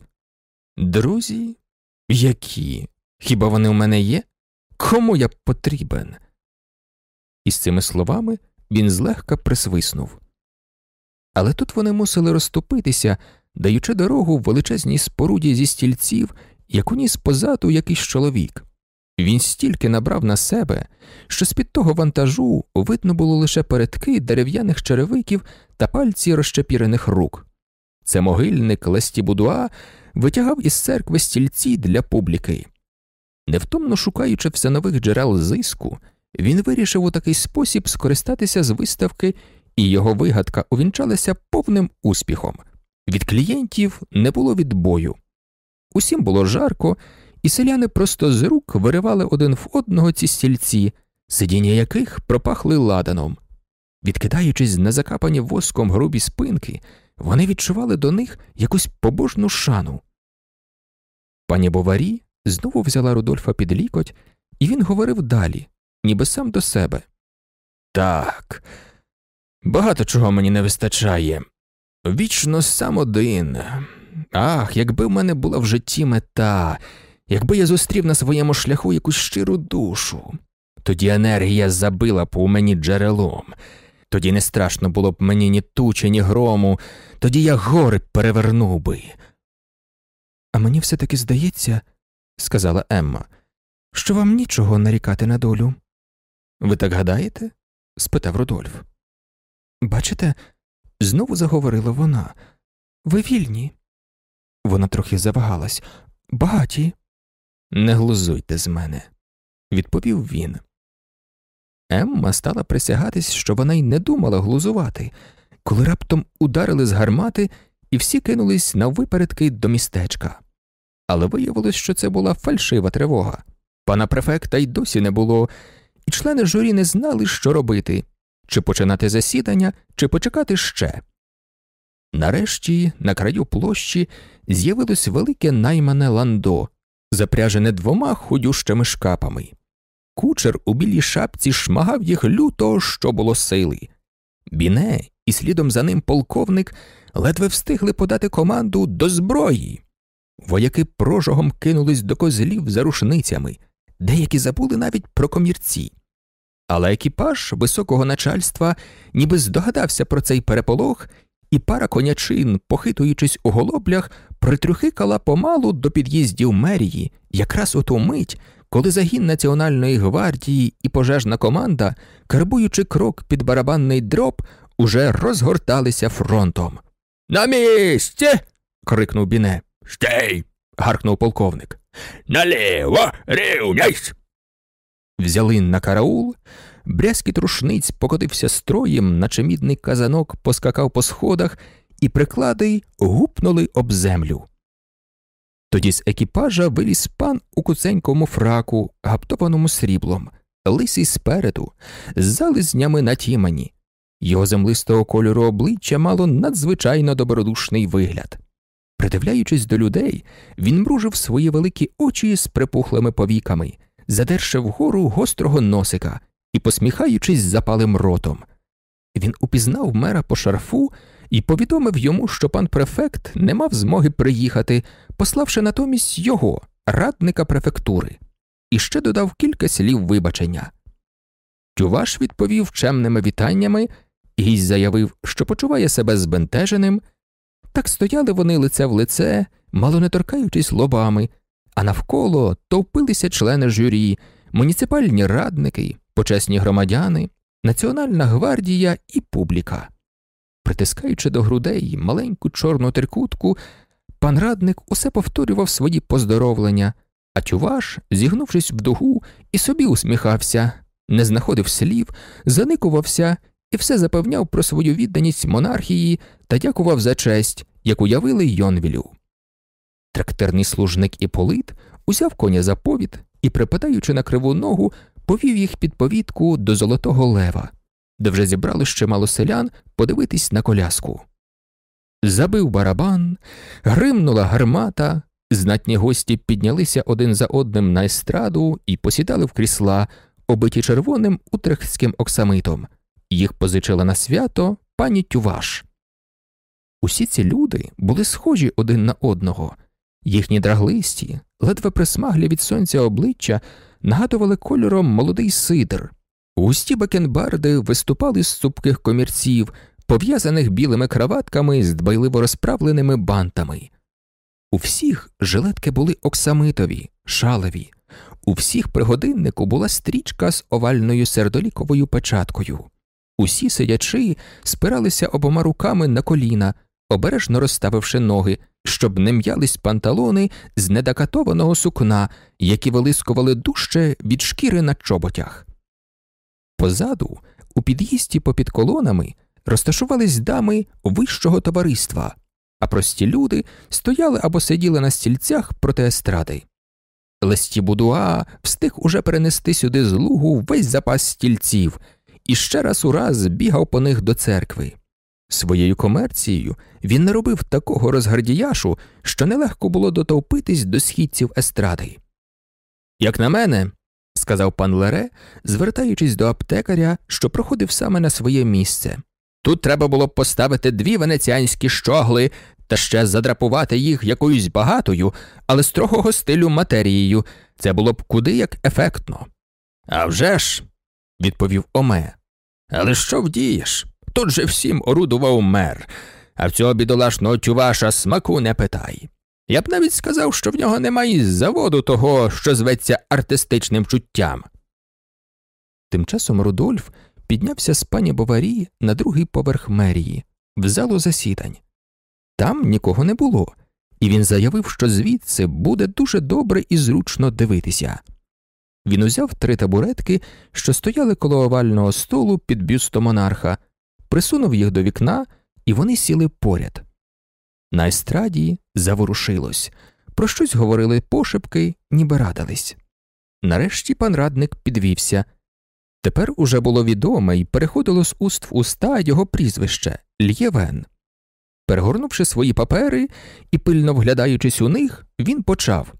Друзі? Які? Хіба вони у мене є? Кому я потрібен? І з цими словами він злегка присвиснув. Але тут вони мусили розступитися, даючи дорогу в величезній споруді зі стільців, яку ніс позаду якийсь чоловік. Він стільки набрав на себе, що з під того вантажу видно було лише передки дерев'яних черевиків та пальці розчепірених рук. Це могильник Лесті Будуа витягав із церкви стільці для публіки. Невтомно шукаючи все нових джерел зиску, він вирішив у такий спосіб скористатися з виставки, і його вигадка увінчалася повним успіхом. Від клієнтів не було відбою. Усім було жарко, і селяни просто з рук виривали один в одного ці стільці, сидіння яких пропахли ладаном. Відкидаючись на закапані воском грубі спинки, вони відчували до них якусь побожну шану. Пані Боварі знову взяла Рудольфа під лікоть, і він говорив далі, ніби сам до себе. Так, багато чого мені не вистачає. Вічно сам один. Ах, якби в мене була в житті мета, якби я зустрів на своєму шляху якусь щиру душу, тоді енергія забила б у мені джерелом, тоді не страшно було б мені ні тучі, ні грому, тоді я гори перевернув би. А мені все таки здається, сказала Емма, що вам нічого нарікати на долю. Ви так гадаєте? спитав Рудольф. Бачите, знову заговорила вона. Ви вільні. Вона трохи завагалась. Багаті. Не глузуйте з мене, відповів він. Емма стала присягатись, що вона й не думала глузувати, коли раптом ударили з гармати і всі кинулись на випередки до містечка. але виявилось, що це була фальшива тривога. Пана префекта й досі не було, і члени журі не знали, що робити чи починати засідання, чи почекати ще. Нарешті, на краю площі, з'явилось велике наймане ландо, запряжене двома худющими шкапами. Кучер у білій шапці шмагав їх люто, що було сили. Біне і слідом за ним полковник ледве встигли подати команду до зброї. Вояки прожогом кинулись до козлів за рушницями, деякі забули навіть про комірці. Але екіпаж високого начальства ніби здогадався про цей переполох, і пара конячин, похитуючись у голоблях, притрюхикала помалу до під'їздів мерії, якраз у ту мить, коли загін Національної гвардії і пожежна команда, карбуючи крок під барабанний дроб, уже розгорталися фронтом. На місці. крикнув Біне. Стей. гаркнув полковник. Наліво, рівняйсь. Взяли на караул, брязкіт рушниць покотився строєм, наче мідний казанок поскакав по сходах, і приклади гупнули об землю. Тоді з екіпажа виліз пан у куценькому фраку, гаптованому сріблом, лисий спереду, з зализнями на тімані. Його землистого кольору обличчя мало надзвичайно добродушний вигляд. Придивляючись до людей, він мружив свої великі очі з припухлими повіками, задерши вгору гострого носика і, посміхаючись запалим ротом. Він упізнав мера по шарфу і повідомив йому, що пан префект не мав змоги приїхати, пославши натомість його, радника префектури, і ще додав кілька слів вибачення. Тюваш відповів чемними вітаннями, гість заявив, що почуває себе збентеженим. Так стояли вони лице в лице, мало не торкаючись лобами, а навколо товпилися члени журі, муніципальні радники, почесні громадяни, Національна гвардія і публіка. Притискаючи до грудей маленьку чорну трикутку, пан радник усе повторював свої поздоровлення, а Тюваш, зігнувшись в дугу, і собі усміхався, не знаходив слів, заникувався і все запевняв про свою відданість монархії та дякував за честь, яку явили Йонвілю. Трактерний служник Іполит узяв коня за повід і, припадаючи на криву ногу, повів їх під повідку до Золотого Лева, де вже зібрали ще мало селян подивитись на коляску. Забив барабан, гримнула гармата, знатні гості піднялися один за одним на естраду і посідали в крісла, обиті червоним утрехтським оксамитом. Їх позичила на свято пані Тюваш. Усі ці люди були схожі один на одного, їхні драглисті, ледве присмаглі від сонця обличчя нагадували кольором молодий сидр. Густі бакенбарди виступали з цупких комірців, пов'язаних білими краватками з дбайливо розправленими бантами. У всіх жилетки були оксамитові, шалеві, у всіх при годиннику була стрічка з овальною сердоліковою печаткою. Усі сидячи спиралися обома руками на коліна, обережно розставивши ноги, щоб не м'ялись панталони з недокатованого сукна, які вилискували дужче від шкіри на чоботях. Позаду, у під'їзді попід колонами, розташувались дами вищого товариства, а прості люди стояли або сиділи на стільцях проти естради. Лесті Будуа встиг уже перенести сюди з лугу весь запас стільців і ще раз у раз бігав по них до церкви. Своєю комерцією він не робив такого розгардіяшу, що нелегко було дотовпитись до східців естради. Як на мене, сказав пан Лере, звертаючись до аптекаря, що проходив саме на своє місце. Тут треба було б поставити дві венеціанські щогли та ще задрапувати їх якоюсь багатою, але строгого стилю матерією. Це було б куди як ефектно. «А вже ж», – відповів Оме. Але що вдієш? Тут же всім орудував мер, а в цього бідолашного тюваша смаку не питай. Я б навіть сказав, що в нього немає заводу того, що зветься артистичним чуттям. Тим часом Рудольф піднявся з пані Боварі на другий поверх мерії, в залу засідань. Там нікого не було, і він заявив, що звідси буде дуже добре і зручно дивитися. Він узяв три табуретки, що стояли коло овального столу під бюстом монарха, присунув їх до вікна, і вони сіли поряд. На естраді заворушилось, про щось говорили пошепки, ніби радились. Нарешті пан радник підвівся. Тепер уже було відоме і переходило з уст в уста його прізвище Л'євен. Перегорнувши свої папери і пильно вглядаючись у них, він почав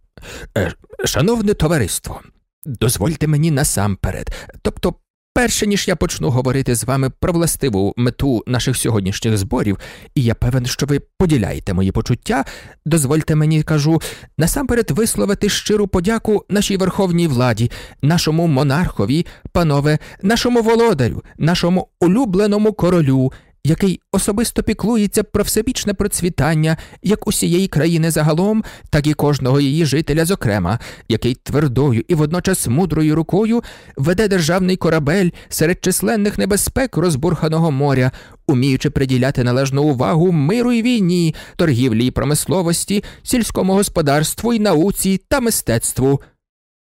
«Е, Шановне товариство, дозвольте мені насамперед, тобто Перше ніж я почну говорити з вами про властиву мету наших сьогоднішніх зборів, і я певен, що ви поділяєте мої почуття, дозвольте мені, кажу, насамперед висловити щиру подяку нашій верховній владі, нашому монархові, панове, нашому володарю, нашому улюбленому королю, який особисто піклується про всебічне процвітання як усієї країни загалом, так і кожного її жителя, зокрема, який твердою і водночас мудрою рукою веде державний корабель серед численних небезпек розбурханого моря, уміючи приділяти належну увагу миру і війні, торгівлі і промисловості, сільському господарству і науці та мистецтву.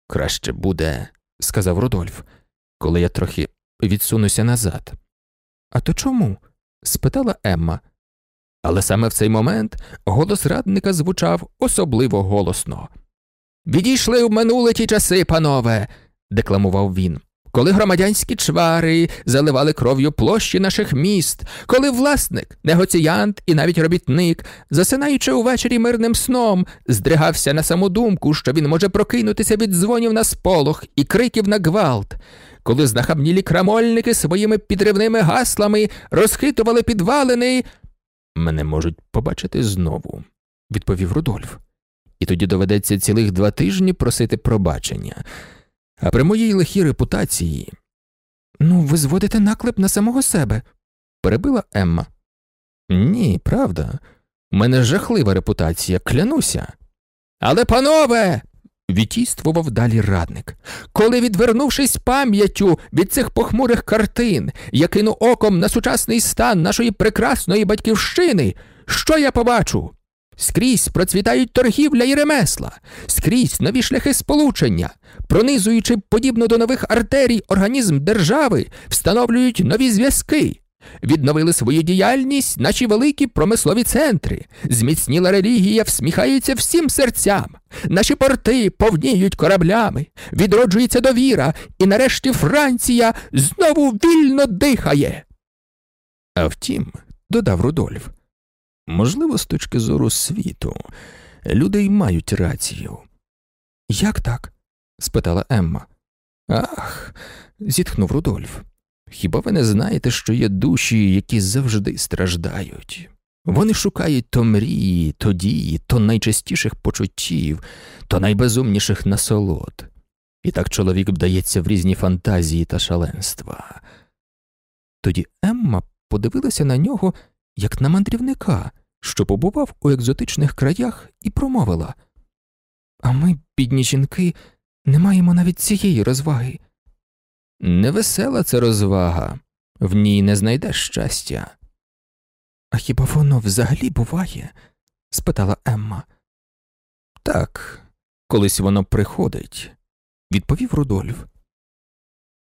Краще буде, сказав Рудольф, коли я трохи відсунуся назад. А то чому? Спитала Емма. Але саме в цей момент голос радника звучав особливо голосно. Відійшли в минуле ті часи, панове, декламував він. Коли громадянські чвари заливали кров'ю площі наших міст, коли власник, негоціянт і навіть робітник, засинаючи увечері мирним сном, здригався на саму думку, що він може прокинутися від дзвонів на сполох і криків на гвалт, коли знахабнілі крамольники своїми підривними гаслами розхитували підвалини. Мене можуть побачити знову, відповів Рудольф. І тоді доведеться цілих два тижні просити пробачення. А при моїй лихій репутації. Ну, ви зводите наклеп на самого себе, перебила Емма. Ні, правда. У мене жахлива репутація, клянуся. Але, панове, Відтійствував далі радник. Коли, відвернувшись пам'яттю від цих похмурих картин, я кину оком на сучасний стан нашої прекрасної батьківщини, що я побачу? Скрізь процвітають торгівля і ремесла, скрізь нові шляхи сполучення, пронизуючи подібно до нових артерій організм держави, встановлюють нові зв'язки. Відновили свою діяльність наші великі промислові центри, зміцніла релігія, всміхається всім серцям, наші порти повніють кораблями, відроджується довіра, і нарешті Франція знову вільно дихає. А втім, додав Рудольф, можливо, з точки зору світу, люди й мають рацію. Як так? спитала Емма. Ах, зітхнув Рудольф. Хіба ви не знаєте, що є душі, які завжди страждають? Вони шукають то мрії, то дії, то найчастіших почуттів, то найбезумніших насолод. І так чоловік вдається в різні фантазії та шаленства. Тоді Емма подивилася на нього, як на мандрівника, що побував у екзотичних краях, і промовила А ми, бідні жінки, не маємо навіть цієї розваги. Невесела це розвага, в ній не знайдеш щастя. А хіба воно взагалі буває? спитала Емма. Так, колись воно приходить, відповів Рудольф.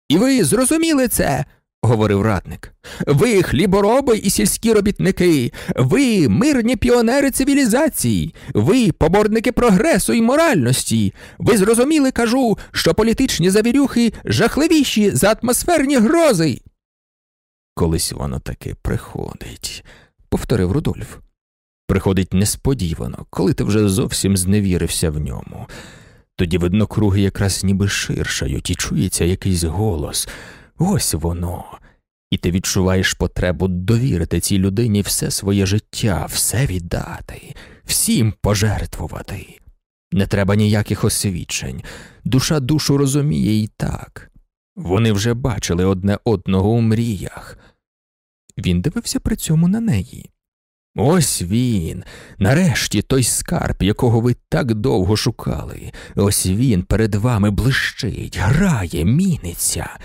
І ви зрозуміли це, говорив радник. Ви хлібороби і сільські робітники, ви мирні піонери цивілізації, ви поборники прогресу і моральності. Ви зрозуміли, кажу, що політичні завірюхи жахливіші за атмосферні грози. Колись воно таки приходить, повторив Рудольф. Приходить несподівано, коли ти вже зовсім зневірився в ньому. Тоді, видно, круги якраз ніби ширшають і чується якийсь голос. Ось воно. І ти відчуваєш потребу довірити цій людині все своє життя, все віддати, всім пожертвувати. Не треба ніяких освічень, душа душу розуміє і так. Вони вже бачили одне одного у мріях. Він дивився при цьому на неї. Ось він, нарешті той скарб, якого ви так довго шукали. Ось він перед вами блищить, грає, міниться.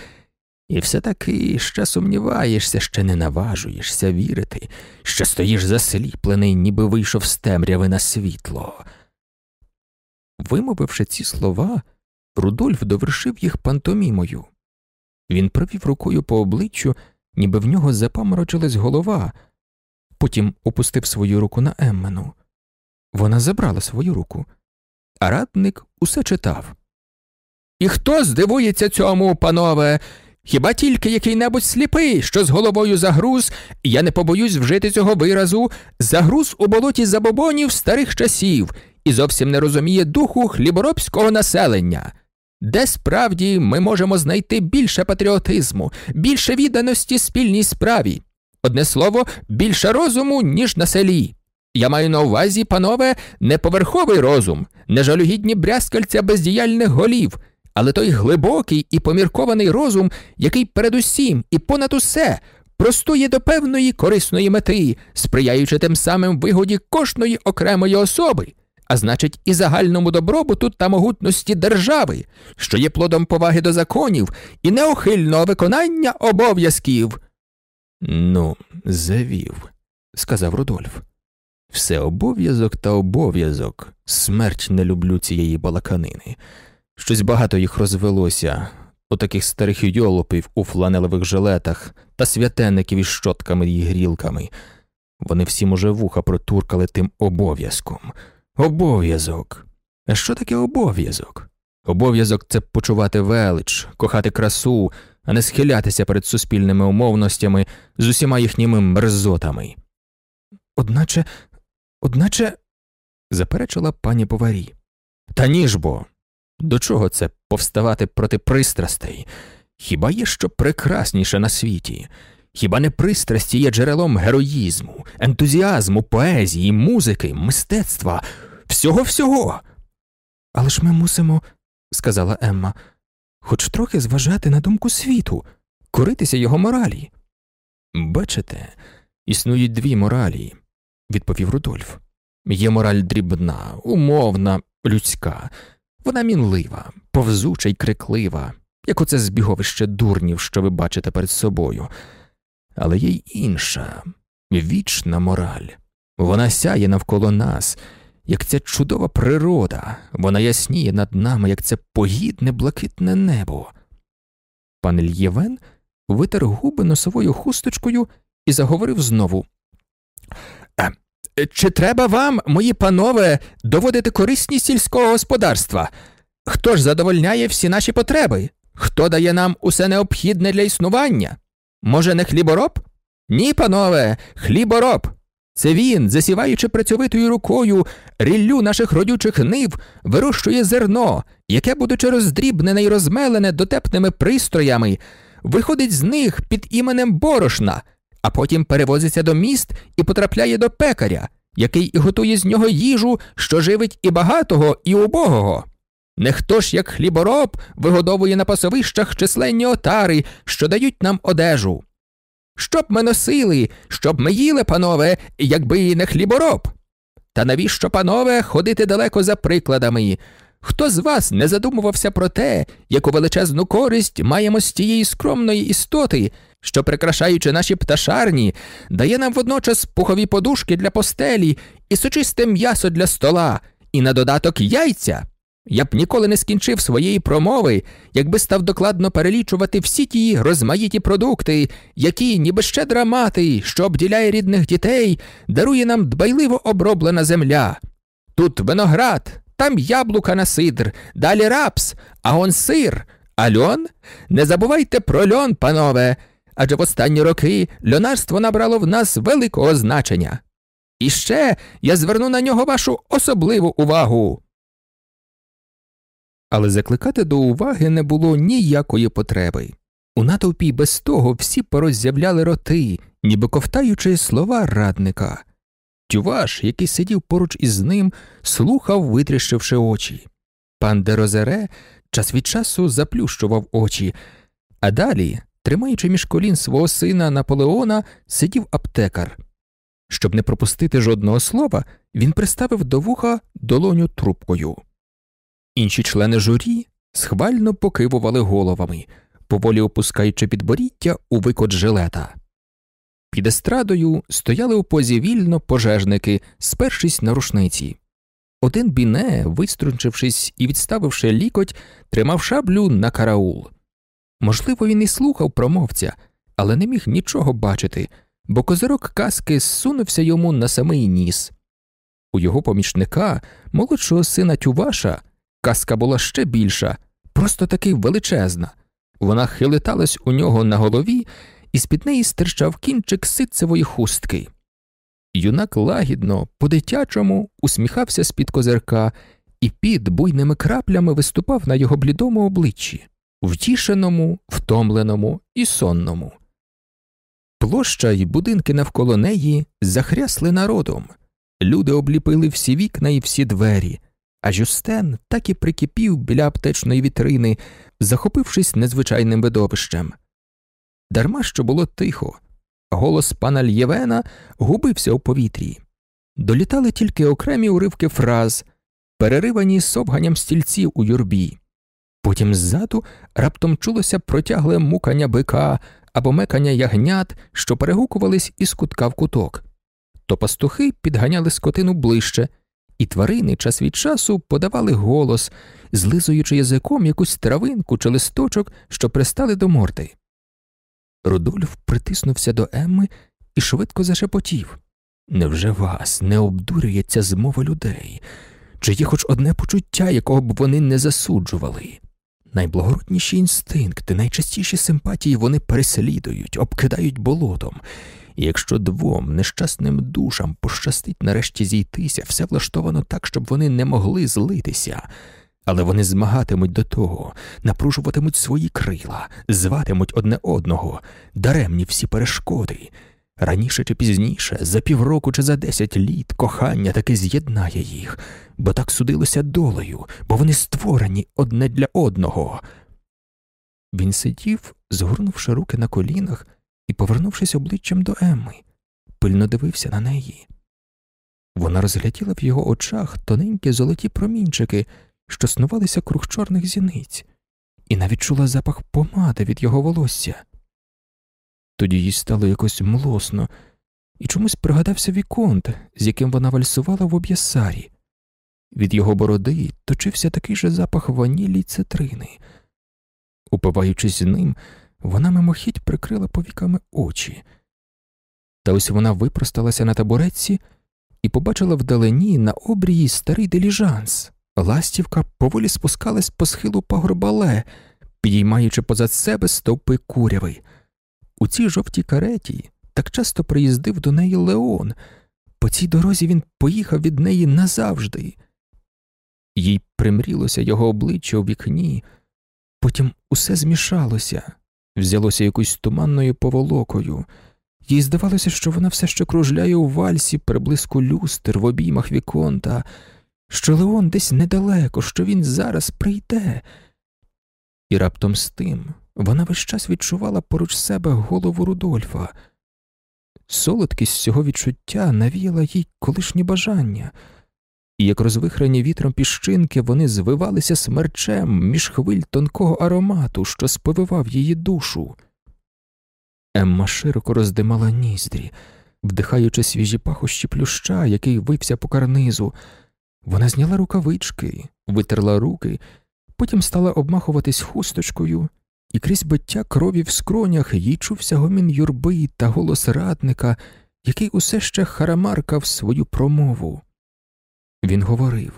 І все таки ще сумніваєшся, ще не наважуєшся вірити, що стоїш засліплений, ніби вийшов з темряви на світло. Вимовивши ці слова, Рудольф довершив їх пантомімою. Він провів рукою по обличчю, ніби в нього запаморочилась голова, потім опустив свою руку на Еммену. Вона забрала свою руку. а радник усе читав. І хто здивується цьому, панове? Хіба тільки який небудь сліпий, що з головою загруз, я не побоюсь вжити цього виразу, загруз у болоті забобонів старих часів і зовсім не розуміє духу хліборобського населення, де справді ми можемо знайти більше патріотизму, більше відданості спільній справі, одне слово, більше розуму, ніж на селі. Я маю на увазі, панове, не поверховий розум, не жалюгідні брязкальця бездіяльних голів але той глибокий і поміркований розум, який передусім і понад усе простує до певної корисної мети, сприяючи тим самим вигоді кожної окремої особи, а значить, і загальному добробуту та могутності держави, що є плодом поваги до законів і неохильного виконання обов'язків. Ну, завів, сказав Рудольф. Все обов'язок та обов'язок. Смерть не люблю цієї балаканини. Щось багато їх розвелося, у таких старих йолопів у фланелевих жилетах та святенників із щотками і грілками. Вони всім уже вуха протуркали тим обов'язком. Обов'язок. А що таке обов'язок? Обов'язок це почувати велич, кохати красу, а не схилятися перед суспільними умовностями з усіма їхніми мерзотами. Одначе, одначе, заперечила пані поварі. Та ніж бо. До чого це повставати проти пристрастей? Хіба є що прекрасніше на світі? Хіба не пристрасті є джерелом героїзму, ентузіазму, поезії, музики, мистецтва, всього всього? Але ж ми мусимо, сказала Емма, хоч трохи зважати на думку світу, коритися його моралі. Бачите, існують дві моралі, відповів Рудольф. Є мораль дрібна, умовна, людська. Вона мінлива, повзуча й криклива, як оце збіговище дурнів, що ви бачите перед собою. Але є й інша, вічна мораль. Вона сяє навколо нас, як ця чудова природа, вона ясніє над нами, як це погідне блакитне небо. Пан Л'євен витер губи носовою хусточкою і заговорив знову. Чи треба вам, мої панове, доводити корисність сільського господарства? Хто ж задовольняє всі наші потреби? Хто дає нам усе необхідне для існування? Може, не хлібороб? Ні, панове, хлібороб. Це він, засіваючи працьовитою рукою ріллю наших родючих нив, вирощує зерно, яке, будучи роздрібнене й розмелене дотепними пристроями, виходить з них під іменем борошна а потім перевозиться до міст і потрапляє до пекаря, який готує з нього їжу, що живить і багатого, і убогого. Не хто ж, як хлібороб, вигодовує на пасовищах численні отари, що дають нам одежу. Щоб ми носили, щоб ми їли, панове, якби і не хлібороб. Та навіщо, панове, ходити далеко за прикладами? Хто з вас не задумувався про те, яку величезну користь маємо з тієї скромної істоти, що, прикрашаючи наші пташарні, дає нам водночас пухові подушки для постелі і сочисте м'ясо для стола, і на додаток яйця. Я б ніколи не скінчив своєї промови, якби став докладно перелічувати всі ті розмаїті продукти, які, ніби щедра мати, що обділяє рідних дітей, дарує нам дбайливо оброблена земля. Тут виноград, там яблука на сидр, далі рапс, а он сир, а льон? Не забувайте про льон, панове адже в останні роки льонарство набрало в нас великого значення. І ще я зверну на нього вашу особливу увагу. Але закликати до уваги не було ніякої потреби. У натовпі без того всі пороззявляли роти, ніби ковтаючи слова радника. Тюваш, який сидів поруч із ним, слухав, витріщивши очі. Пан Дерозере час від часу заплющував очі, а далі Тримаючи між колін свого сина Наполеона, сидів аптекар. Щоб не пропустити жодного слова, він приставив до вуха долоню трубкою. Інші члени журі схвально покивували головами, поволі опускаючи підборіття у викот жилета. Під естрадою стояли у позі вільно пожежники, спершись на рушниці. Один біне, виструнчившись і відставивши лікоть, тримав шаблю на караул. Можливо, він і слухав промовця, але не міг нічого бачити, бо козирок каски зсунувся йому на самий ніс. У його помічника, молодшого сина Тюваша, казка була ще більша, просто таки величезна. Вона хилиталась у нього на голові, і з під неї стирчав кінчик ситцевої хустки. Юнак лагідно, по дитячому, усміхався з-під козирка, і під буйними краплями виступав на його блідому обличчі, втішеному, втомленому і сонному. Площа й будинки навколо неї захрясли народом. Люди обліпили всі вікна і всі двері, а Жюстен так і прикипів біля аптечної вітрини, захопившись незвичайним видовищем. Дарма що було тихо, голос пана Л'євена губився у повітрі. Долітали тільки окремі уривки фраз, переривані совганням стільців у юрбі. Потім ззаду раптом чулося протягле мукання бика або мекання ягнят, що перегукувались із кутка в куток. То пастухи підганяли скотину ближче, і тварини час від часу подавали голос, злизуючи язиком якусь травинку чи листочок, що пристали до морди. Рудольф притиснувся до Емми і швидко зашепотів Невже вас не обдурює ця змова людей? Чи є хоч одне почуття, якого б вони не засуджували? Найблагородніші інстинкти, найчастіші симпатії вони переслідують, обкидають болотом, і якщо двом нещасним душам пощастить нарешті зійтися, все влаштовано так, щоб вони не могли злитися, але вони змагатимуть до того, напружуватимуть свої крила, зватимуть одне одного, даремні всі перешкоди. Раніше чи пізніше, за півроку чи за десять літ, кохання таки з'єднає їх, бо так судилося долею, бо вони створені одне для одного. Він сидів, згорнувши руки на колінах і повернувшись обличчям до Емми, пильно дивився на неї. Вона розгляділа в його очах тоненькі золоті промінчики, що снувалися круг чорних зіниць, і навіть чула запах помади від його волосся. Тоді їй стало якось млосно, і чомусь пригадався Віконт, з яким вона вальсувала в об'ясарі. Від його бороди точився такий же запах ванілі й цитрини. Упиваючись ним, вона мимохідь прикрила повіками очі. Та ось вона випросталася на табуретці і побачила вдалині на обрії старий деліжанс. Ластівка поволі спускалась по схилу пагорбале, підіймаючи позад себе стовпи куряви. У цій жовтій кареті так часто приїздив до неї Леон. По цій дорозі він поїхав від неї назавжди. Їй примрілося його обличчя у вікні, потім усе змішалося, взялося якоюсь туманною поволокою. Їй здавалося, що вона все ще кружляє у вальсі приблизку люстр в обіймах Віконта, що Леон десь недалеко, що він зараз прийде. І раптом з тим вона весь час відчувала поруч себе голову Рудольфа. Солодкість цього відчуття навіяла їй колишні бажання, і як розвихрені вітром піщинки, вони звивалися смерчем між хвиль тонкого аромату, що сповивав її душу. Емма широко роздимала ніздрі, вдихаючи свіжі пахощі плюща, який вився по карнизу. Вона зняла рукавички, витерла руки, потім стала обмахуватись хусточкою і крізь биття крові в скронях їй чувся гомін юрби та голос радника, який усе ще харамаркав свою промову. Він говорив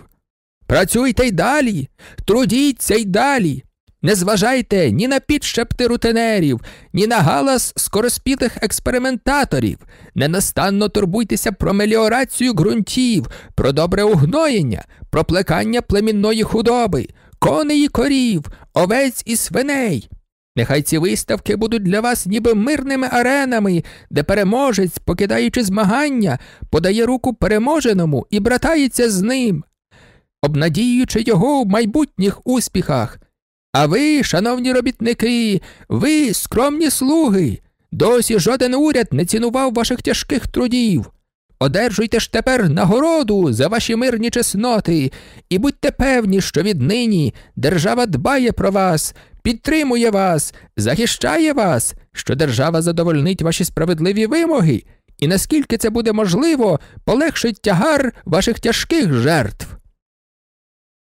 Працюйте й далі, трудіться й далі. Не зважайте ні на підщепти рутинерів, ні на галас скороспілих експериментаторів, ненастанно турбуйтеся про меліорацію ґрунтів, про добре угноєння, про плекання племінної худоби, коней і корів, овець і свиней. Нехай ці виставки будуть для вас ніби мирними аренами, де переможець, покидаючи змагання, подає руку переможеному і братається з ним, обнадіюючи його в майбутніх успіхах. А ви, шановні робітники, ви, скромні слуги, досі жоден уряд не цінував ваших тяжких трудів. Одержуйте ж тепер нагороду за ваші мирні чесноти, і будьте певні, що віднині держава дбає про вас, підтримує вас, захищає вас, що держава задовольнить ваші справедливі вимоги, і наскільки це буде можливо, полегшить тягар ваших тяжких жертв.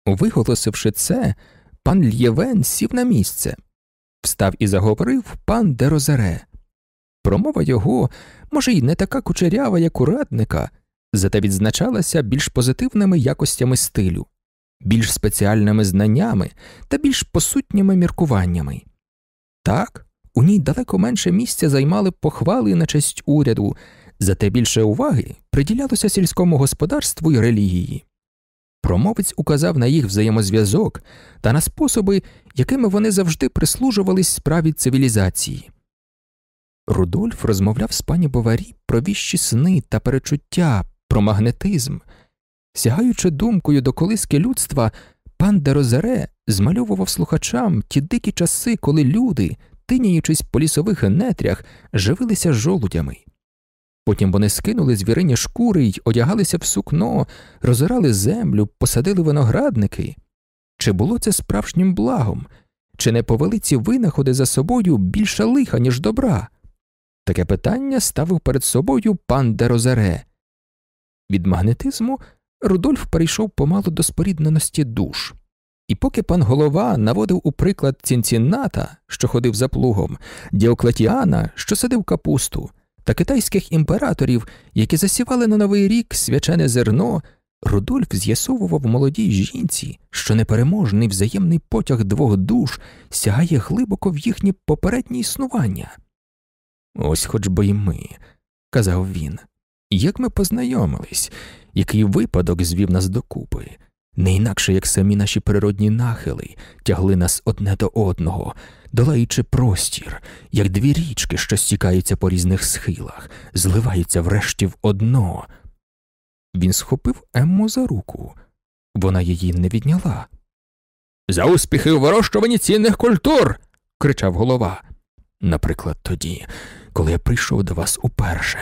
Виголосивши це, пан Л'євен сів на місце, встав і заговорив пан Дерозере. Промова його, може, й не така кучерява, як у радника, зате відзначалася більш позитивними якостями стилю, більш спеціальними знаннями та більш посутніми міркуваннями. Так, у ній далеко менше місця займали похвали на честь уряду, зате більше уваги приділялося сільському господарству і релігії. Промовець указав на їх взаємозв'язок та на способи, якими вони завжди прислужувались справі цивілізації. Рудольф розмовляв з пані Боварі про віщі сни та перечуття, про магнетизм. Сягаючи думкою до колиски людства, пан Дерозере змальовував слухачам ті дикі часи, коли люди, тиняючись по лісових нетрях, живилися жолудями. Потім вони скинули звірині шкури й одягалися в сукно, розорали землю, посадили виноградники. Чи було це справжнім благом, чи не повели ці винаходи за собою більше лиха, ніж добра? Таке питання ставив перед собою пан Дерозере. Від магнетизму Рудольф перейшов помалу до спорідненості душ. І поки пан голова наводив у приклад Цінціната, що ходив за плугом, Діоклетіана, що садив капусту, та китайських імператорів, які засівали на новий рік свячене зерно, Рудольф з'ясовував молодій жінці, що непереможний взаємний потяг двох душ сягає глибоко в їхнє попереднє існування. Ось хоч би й ми, казав він, як ми познайомились, який випадок звів нас докупи, не інакше як самі наші природні нахили тягли нас одне до одного, долаючи простір, як дві річки, що стікаються по різних схилах, зливаються врешті в одно. Він схопив Емму за руку, вона її не відняла. За успіхи у вирощуванні цінних культур. кричав голова. Наприклад, тоді, коли я прийшов до вас уперше.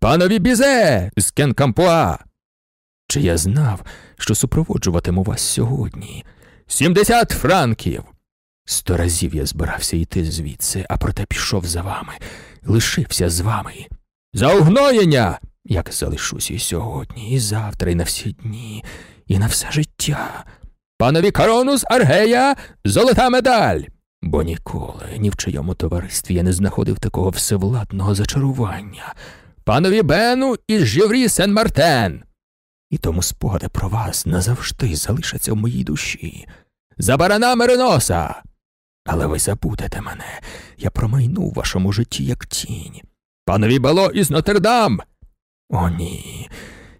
Панові бізе з Кенкампуа. Чи я знав, що супроводжуватиму вас сьогодні? Сімдесят франків. Сто разів я збирався йти звідси, а проте пішов за вами, лишився з вами. За угноєння! Як залишусь і сьогодні, і завтра, і на всі дні, і на все життя. Панові корону з Аргея, золота медаль. Бо ніколи ні в чийому товаристві я не знаходив такого всевладного зачарування. Панові Бену із Жіврі Сен Мартен. І тому спогади про вас назавжди залишаться в моїй душі. За барана Мереноса. Але ви забудете мене, я промайну в вашому житті, як тінь. Панові Бало із Нотердам. О, ні.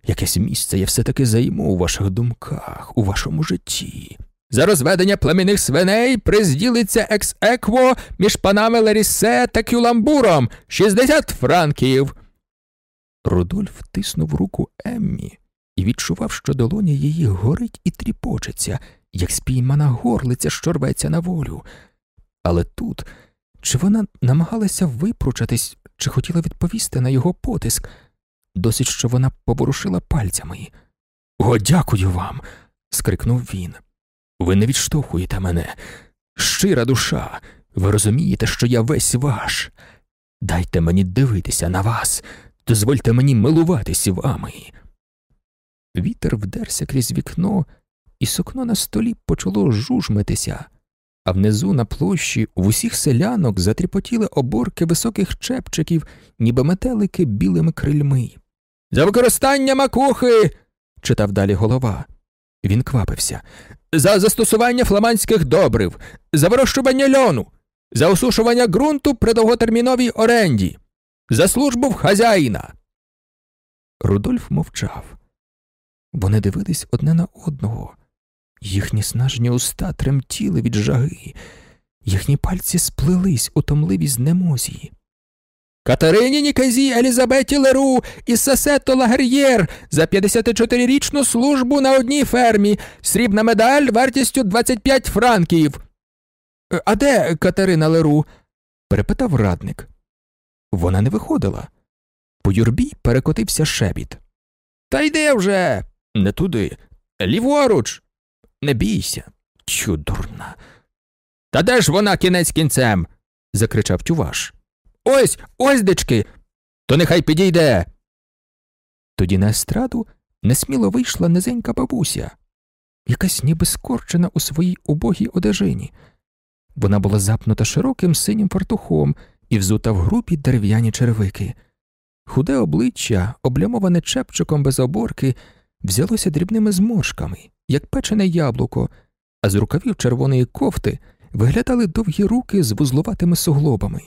Якесь місце я все таки займу у ваших думках, у вашому житті. За розведення племінних свиней призділиться екс-екво між панами Лерісе та Кюламбуром 60 франків. Рудольф тиснув руку Еммі і відчував, що долоня її горить і тріпочеться, як спіймана горлиця, що рветься на волю. Але тут чи вона намагалася випручатись, чи хотіла відповісти на його потиск, досить що вона поворушила пальцями. О, дякую вам. скрикнув він. Ви не відштовхуєте мене. Щира душа, ви розумієте, що я весь ваш. Дайте мені дивитися на вас, дозвольте мені милуватись вами. Вітер вдерся крізь вікно, і сукно на столі почало жужмитися, а внизу на площі в усіх селянок затріпотіли оборки високих чепчиків, ніби метелики білими крильми. За використання макухи. читав далі голова. Він квапився. За застосування фламандських добрив, за вирощування льону, за осушування ґрунту при довготерміновій оренді, за службу в хазяїна. Рудольф мовчав. Вони дивились одне на одного, їхні снажні уста тремтіли від жаги, їхні пальці сплелись у томливій знемозі. Катерині Ніказі Елізабеті Леру із Сасето Лагер'єр за 54-річну службу на одній фермі, срібна медаль вартістю 25 франків. А де Катерина Леру? перепитав радник. Вона не виходила. По юрбі перекотився шебіт. Та йди вже. Не туди. Ліворуч. Не бійся. Чудурна. Та де ж вона кінець кінцем? закричав Тюваш. Ось ось дечки. То нехай підійде. Тоді на естраду несміло вийшла низенька бабуся, якась ніби скорчена у своїй убогій одежині. Вона була запнута широким синім фартухом і взута в грубі дерев'яні черевики. Худе обличчя, облямоване чепчиком без оборки, взялося дрібними зморшками, як печене яблуко, а з рукавів червоної кофти виглядали довгі руки з вузлуватими суглобами.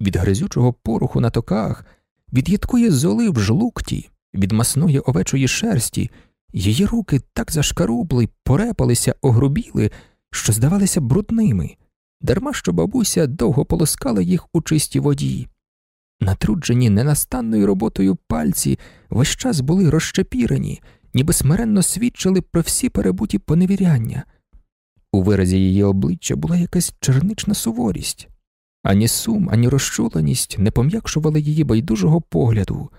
Від гризючого пороху на токах, від їдкої золи в жлукті, від масної овечої шерсті, її руки так зашкарубли, порепалися, огрубіли, що здавалися брудними, дарма що бабуся довго полоскала їх у чистій воді. Натруджені ненастанною роботою пальці весь час були розчепірені, ніби смиренно свідчили про всі перебуті поневіряння. У виразі її обличчя була якась чернична суворість, ані сум, ані розчуленість не пом'якшували її байдужого погляду.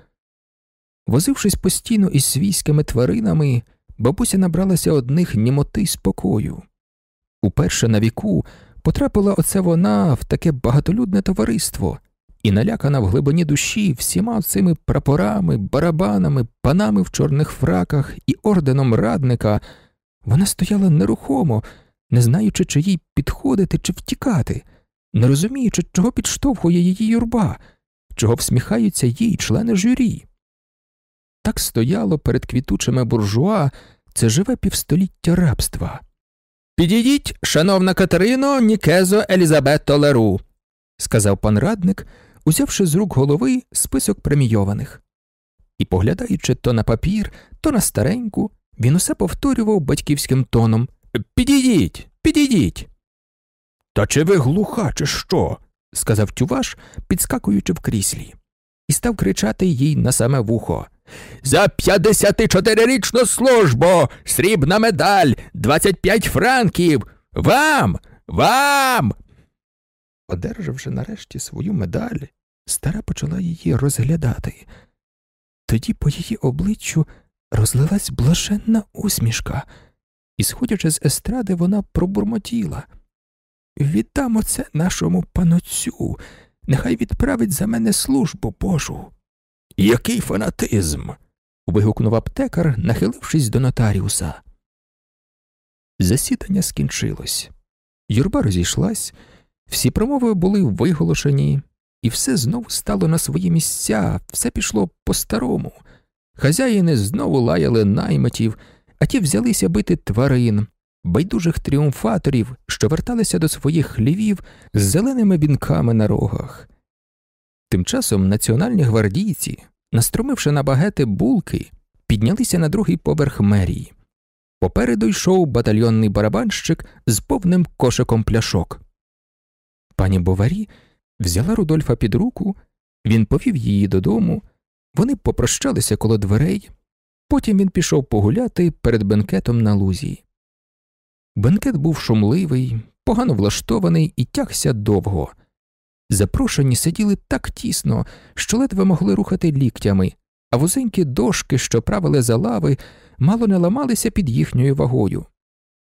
Возившись постійно із свійськими тваринами, бабуся набралася одних німоти спокою. Уперше на віку потрапила оце вона в таке багатолюдне товариство і налякана в глибині душі всіма цими прапорами, барабанами, панами в чорних фраках і орденом радника, вона стояла нерухомо, не знаючи, чи їй підходити, чи втікати, не розуміючи, чого підштовхує її юрба, чого всміхаються їй члени журі. Так стояло перед квітучими буржуа це живе півстоліття рабства. Підійдіть, шановна Катерино, Нікезо Елізабето Леру, сказав пан радник, узявши з рук голови список премійованих. І, поглядаючи то на папір, то на стареньку, він усе повторював батьківським тоном Підійдіть, підійдіть. Та чи ви глуха, чи що? сказав Тюваш, підскакуючи в кріслі, і став кричати їй на саме вухо. За 54-річну службу, срібна медаль, 25 франків. Вам, вам. Одержавши нарешті свою медаль, стара почала її розглядати. Тоді по її обличчю розлилась блаженна усмішка, і, сходячи з естради, вона пробурмотіла. Віддамо це нашому панотцю, нехай відправить за мене службу Божу. Який фанатизм. вигукнув аптекар, нахилившись до нотаріуса. Засідання скінчилось. Юрба розійшлась, всі промови були виголошені, і все знову стало на свої місця, все пішло по-старому. Хазяїни знову лаяли наймитів, а ті взялися бити тварин, байдужих тріумфаторів, що верталися до своїх хлівів з зеленими вінками на рогах. Тим часом національні гвардійці, настромивши на багети булки, піднялися на другий поверх мерії. Попереду йшов батальйонний барабанщик з повним кошиком пляшок. Пані Боварі взяла Рудольфа під руку, він повів її додому, вони попрощалися коло дверей, потім він пішов погуляти перед бенкетом на лузі. Бенкет був шумливий, погано влаштований і тягся довго. Запрошені сиділи так тісно, що ледве могли рухати ліктями, а вузенькі дошки, що правили за лави, мало не ламалися під їхньою вагою.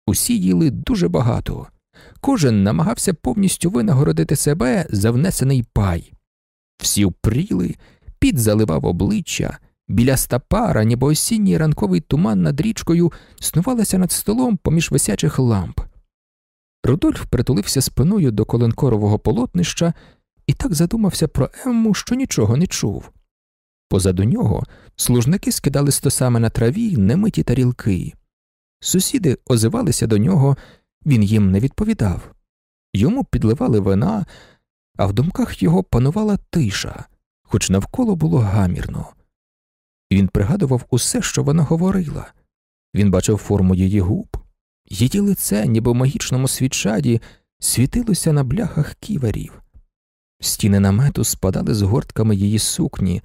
Усі їли дуже багато, кожен намагався повністю винагородити себе за внесений пай. Всі впріли, під заливав обличчя, біля стапара, ніби осінній ранковий туман над річкою снувалася над столом поміж висячих ламп. Рудольф притулився спиною до коленкорового полотнища і так задумався про Емму, що нічого не чув. Позаду нього служники скидали стосами на траві немиті тарілки. Сусіди озивалися до нього, він їм не відповідав. Йому підливали вина, а в думках його панувала тиша, хоч навколо було гамірно. Він пригадував усе, що вона говорила. Він бачив форму її губ, її лице, ніби в магічному свічаді, світилося на бляхах ківерів. Стіни намету спадали з гортками її сукні,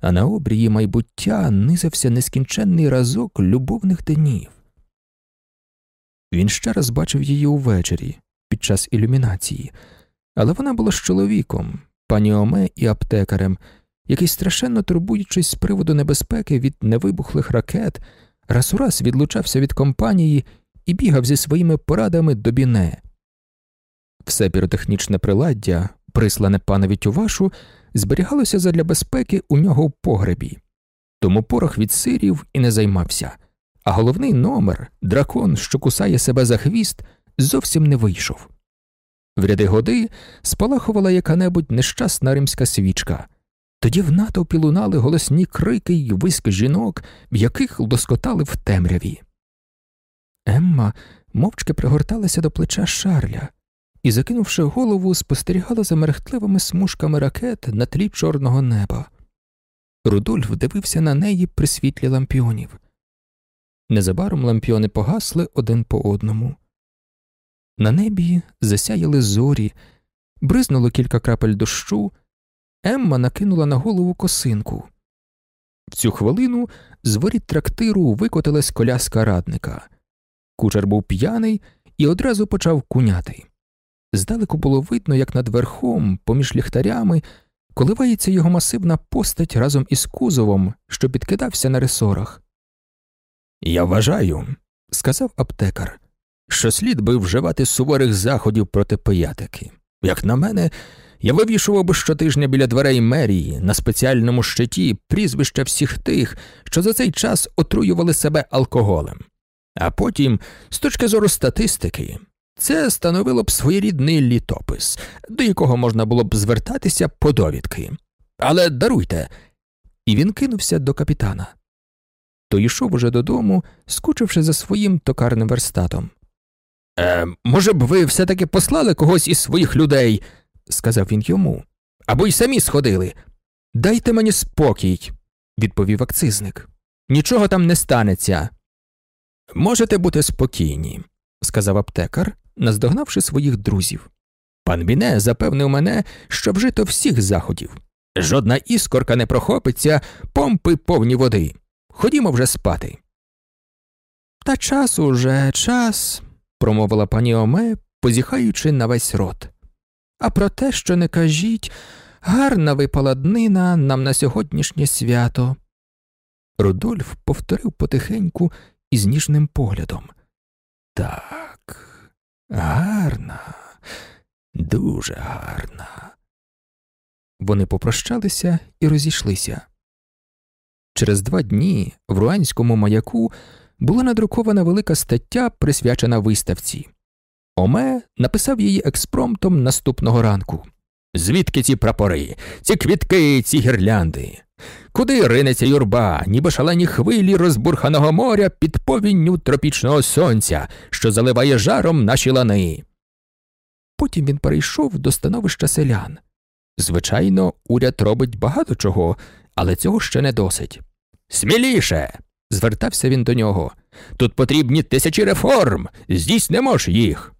а на обрії майбуття низався нескінченний разок любовних днів. Він ще раз бачив її увечері під час ілюмінації, але вона була з чоловіком, пані Оме і аптекарем, який, страшенно турбуючись з приводу небезпеки від невибухлих ракет, раз у раз відлучався від компанії і бігав зі своїми порадами до біне. Все піротехнічне приладдя, прислане панові Тювашу, зберігалося задля безпеки у нього в погребі, тому порох від сирів і не займався, а головний номер, дракон, що кусає себе за хвіст, зовсім не вийшов. В ряди годи спалахувала яка небудь нещасна римська свічка, Тоді в натовпі лунали голосні крики й виск жінок, в яких лоскотали в темряві. Емма мовчки пригорталася до плеча Шарля і, закинувши голову, спостерігала за мерехтливими смужками ракет на тлі чорного неба. Рудольф дивився на неї при світлі лампіонів. Незабаром лампіони погасли один по одному. На небі засяяли зорі, бризнуло кілька крапель дощу, Емма накинула на голову косинку. В цю хвилину з воріт трактиру викотилась коляска радника. Кучер був п'яний і одразу почав куняти. Здалеку було видно, як над верхом, поміж ліхтарями, коливається його масивна постать разом із кузовом, що підкидався на ресорах. Я вважаю, сказав аптекар, що слід би вживати суворих заходів проти пиятики. Як на мене, я вивішував би щотижня біля дверей мерії на спеціальному щиті прізвища всіх тих, що за цей час отруювали себе алкоголем. А потім, з точки зору статистики, це становило б своєрідний літопис, до якого можна було б звертатися по довідки. Але даруйте. І він кинувся до капітана. Той йшов уже додому, скучивши за своїм токарним верстатом. Е, Може б, ви все таки послали когось із своїх людей, сказав він йому, або й самі сходили. Дайте мені спокій, відповів акцизник. Нічого там не станеться. Можете бути спокійні, сказав аптекар, наздогнавши своїх друзів. Пан Біне запевнив мене, що вжито всіх заходів. Жодна іскорка не прохопиться, помпи повні води. Ходімо вже спати. Та час уже час, промовила пані Оме, позіхаючи на весь рот. А про те, що не кажіть, гарна випала днина нам на сьогоднішнє свято. Рудольф повторив потихеньку із ніжним поглядом. Так, гарна, дуже гарна. Вони попрощалися і розійшлися. Через два дні в руанському маяку була надрукована велика стаття, присвячена виставці. Оме написав її експромтом наступного ранку. Звідки ці прапори, ці квітки, ці гірлянди? Куди ринеться юрба, ніби шалені хвилі розбурханого моря під повінню тропічного сонця, що заливає жаром наші лани? Потім він перейшов до становища селян. Звичайно, уряд робить багато чого, але цього ще не досить. Сміліше. звертався він до нього. Тут потрібні тисячі реформ, здійснимо ж їх.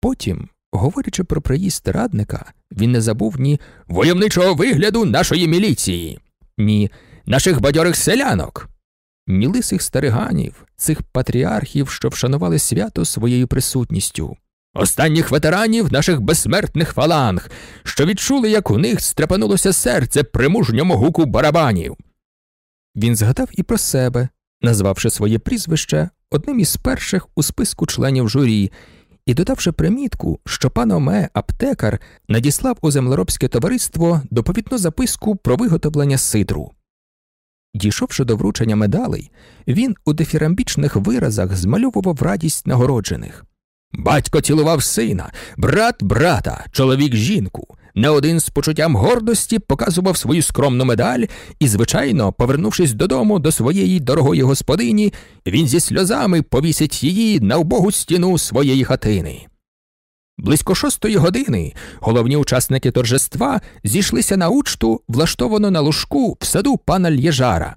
Потім, говорячи про приїзд радника, він не забув ні войовничого вигляду нашої міліції, ні наших бадьорих селянок, ні лисих стариганів, цих патріархів, що вшанували свято своєю присутністю, останніх ветеранів наших безсмертних фаланг, що відчули, як у них стрепенулося серце при мужньому гуку барабанів. Він згадав і про себе, назвавши своє прізвище одним із перших у списку членів журі і додавши примітку, що пан Оме, аптекар, надіслав у землеробське товариство доповідну записку про виготовлення сидру. Дійшовши до вручення медалей, він у дифірамбічних виразах змальовував радість нагороджених. Батько цілував сина, брат брата, чоловік жінку. Не один з почуттям гордості показував свою скромну медаль, і, звичайно, повернувшись додому до своєї дорогої господині, він зі сльозами повісить її на убогу стіну своєї хатини. Близько шостої години головні учасники торжества зійшлися на учту, влаштовану на лужку в саду пана Лєжара.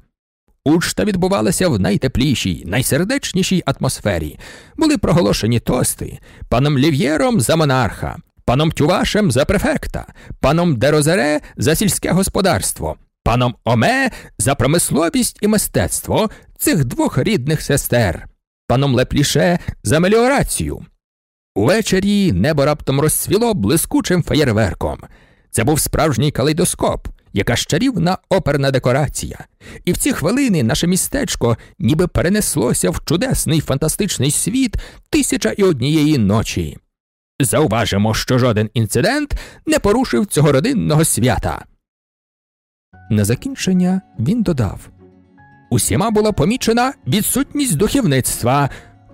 Учта відбувалася в найтеплішій, найсердечнішій атмосфері. Були проголошені тости паном Лів'єром за монарха, паном Тювашем за префекта, паном Дерозере за сільське господарство, паном Оме за промисловість і мистецтво цих двох рідних сестер, паном Лепліше за меліорацію. Увечері небо раптом розцвіло блискучим феєрверком. Це був справжній калейдоскоп, яка щарівна оперна декорація, і в ці хвилини наше містечко ніби перенеслося в чудесний фантастичний світ тисяча і однієї ночі. Зауважимо, що жоден інцидент не порушив цього родинного свята. На закінчення він додав Усіма була помічена відсутність духовництва.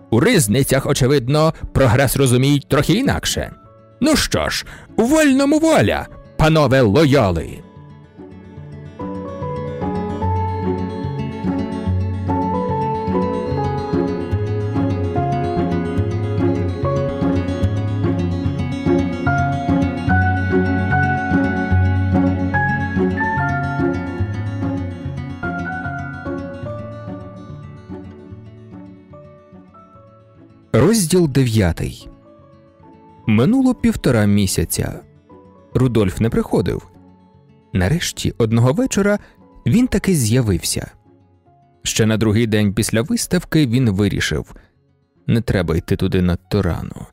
У ризницях, очевидно, прогрес розуміють трохи інакше. Ну що ж, у вольному воля, панове лойоли. Розділ дев'ятий. Минуло півтора місяця. Рудольф не приходив. Нарешті одного вечора він таки з'явився. Ще на другий день після виставки він вирішив не треба йти туди надто рано.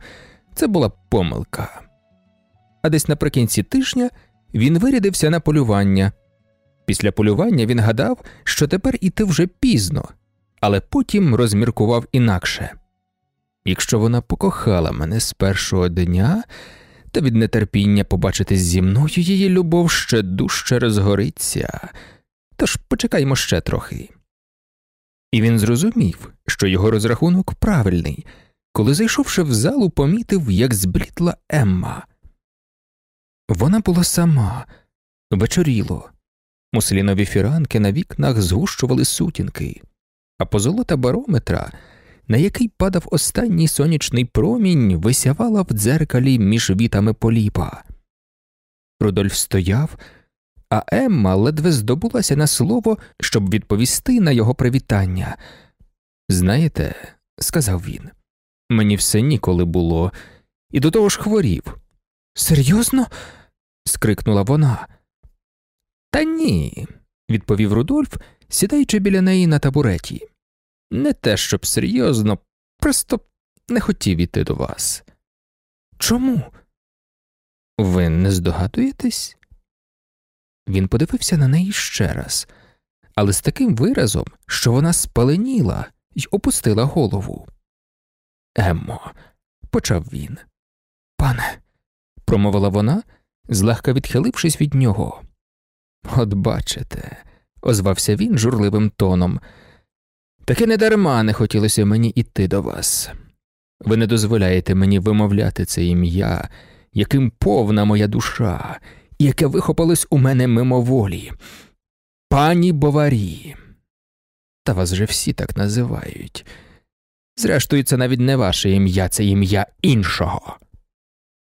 Це була помилка. А десь наприкінці тижня він вирядився на полювання. Після полювання він гадав, що тепер іти вже пізно, але потім розміркував інакше. Якщо вона покохала мене з першого дня, то від нетерпіння побачити зі мною її любов ще дужче розгориться, тож почекаймо ще трохи. І він зрозумів, що його розрахунок правильний, коли, зайшовши в залу, помітив, як зблідла Емма. Вона була сама, вечоріло, муслінові фіранки на вікнах згущували сутінки, а позолота барометра на який падав останній сонячний промінь, висявала в дзеркалі між вітами поліпа. Рудольф стояв, а Емма ледве здобулася на слово, щоб відповісти на його привітання. Знаєте, сказав він, мені все ніколи було, і до того ж хворів. Серйозно? скрикнула вона. Та ні, відповів Рудольф, сідаючи біля неї на табуреті. Не те, щоб серйозно, просто не хотів іти до вас. Чому? Ви не здогадуєтесь? Він подивився на неї ще раз, але з таким виразом, що вона спаленіла й опустила голову. Еммо, почав він. Пане, промовила вона, злегка відхилившись від нього. От бачите, озвався він журливим тоном. Таки недарма не хотілося мені іти до вас. Ви не дозволяєте мені вимовляти це ім'я, яким повна моя душа, яке вихопилось у мене мимоволі. Пані Боварі. Та вас же всі так називають. Зрештою, це навіть не ваше ім'я, це ім'я іншого.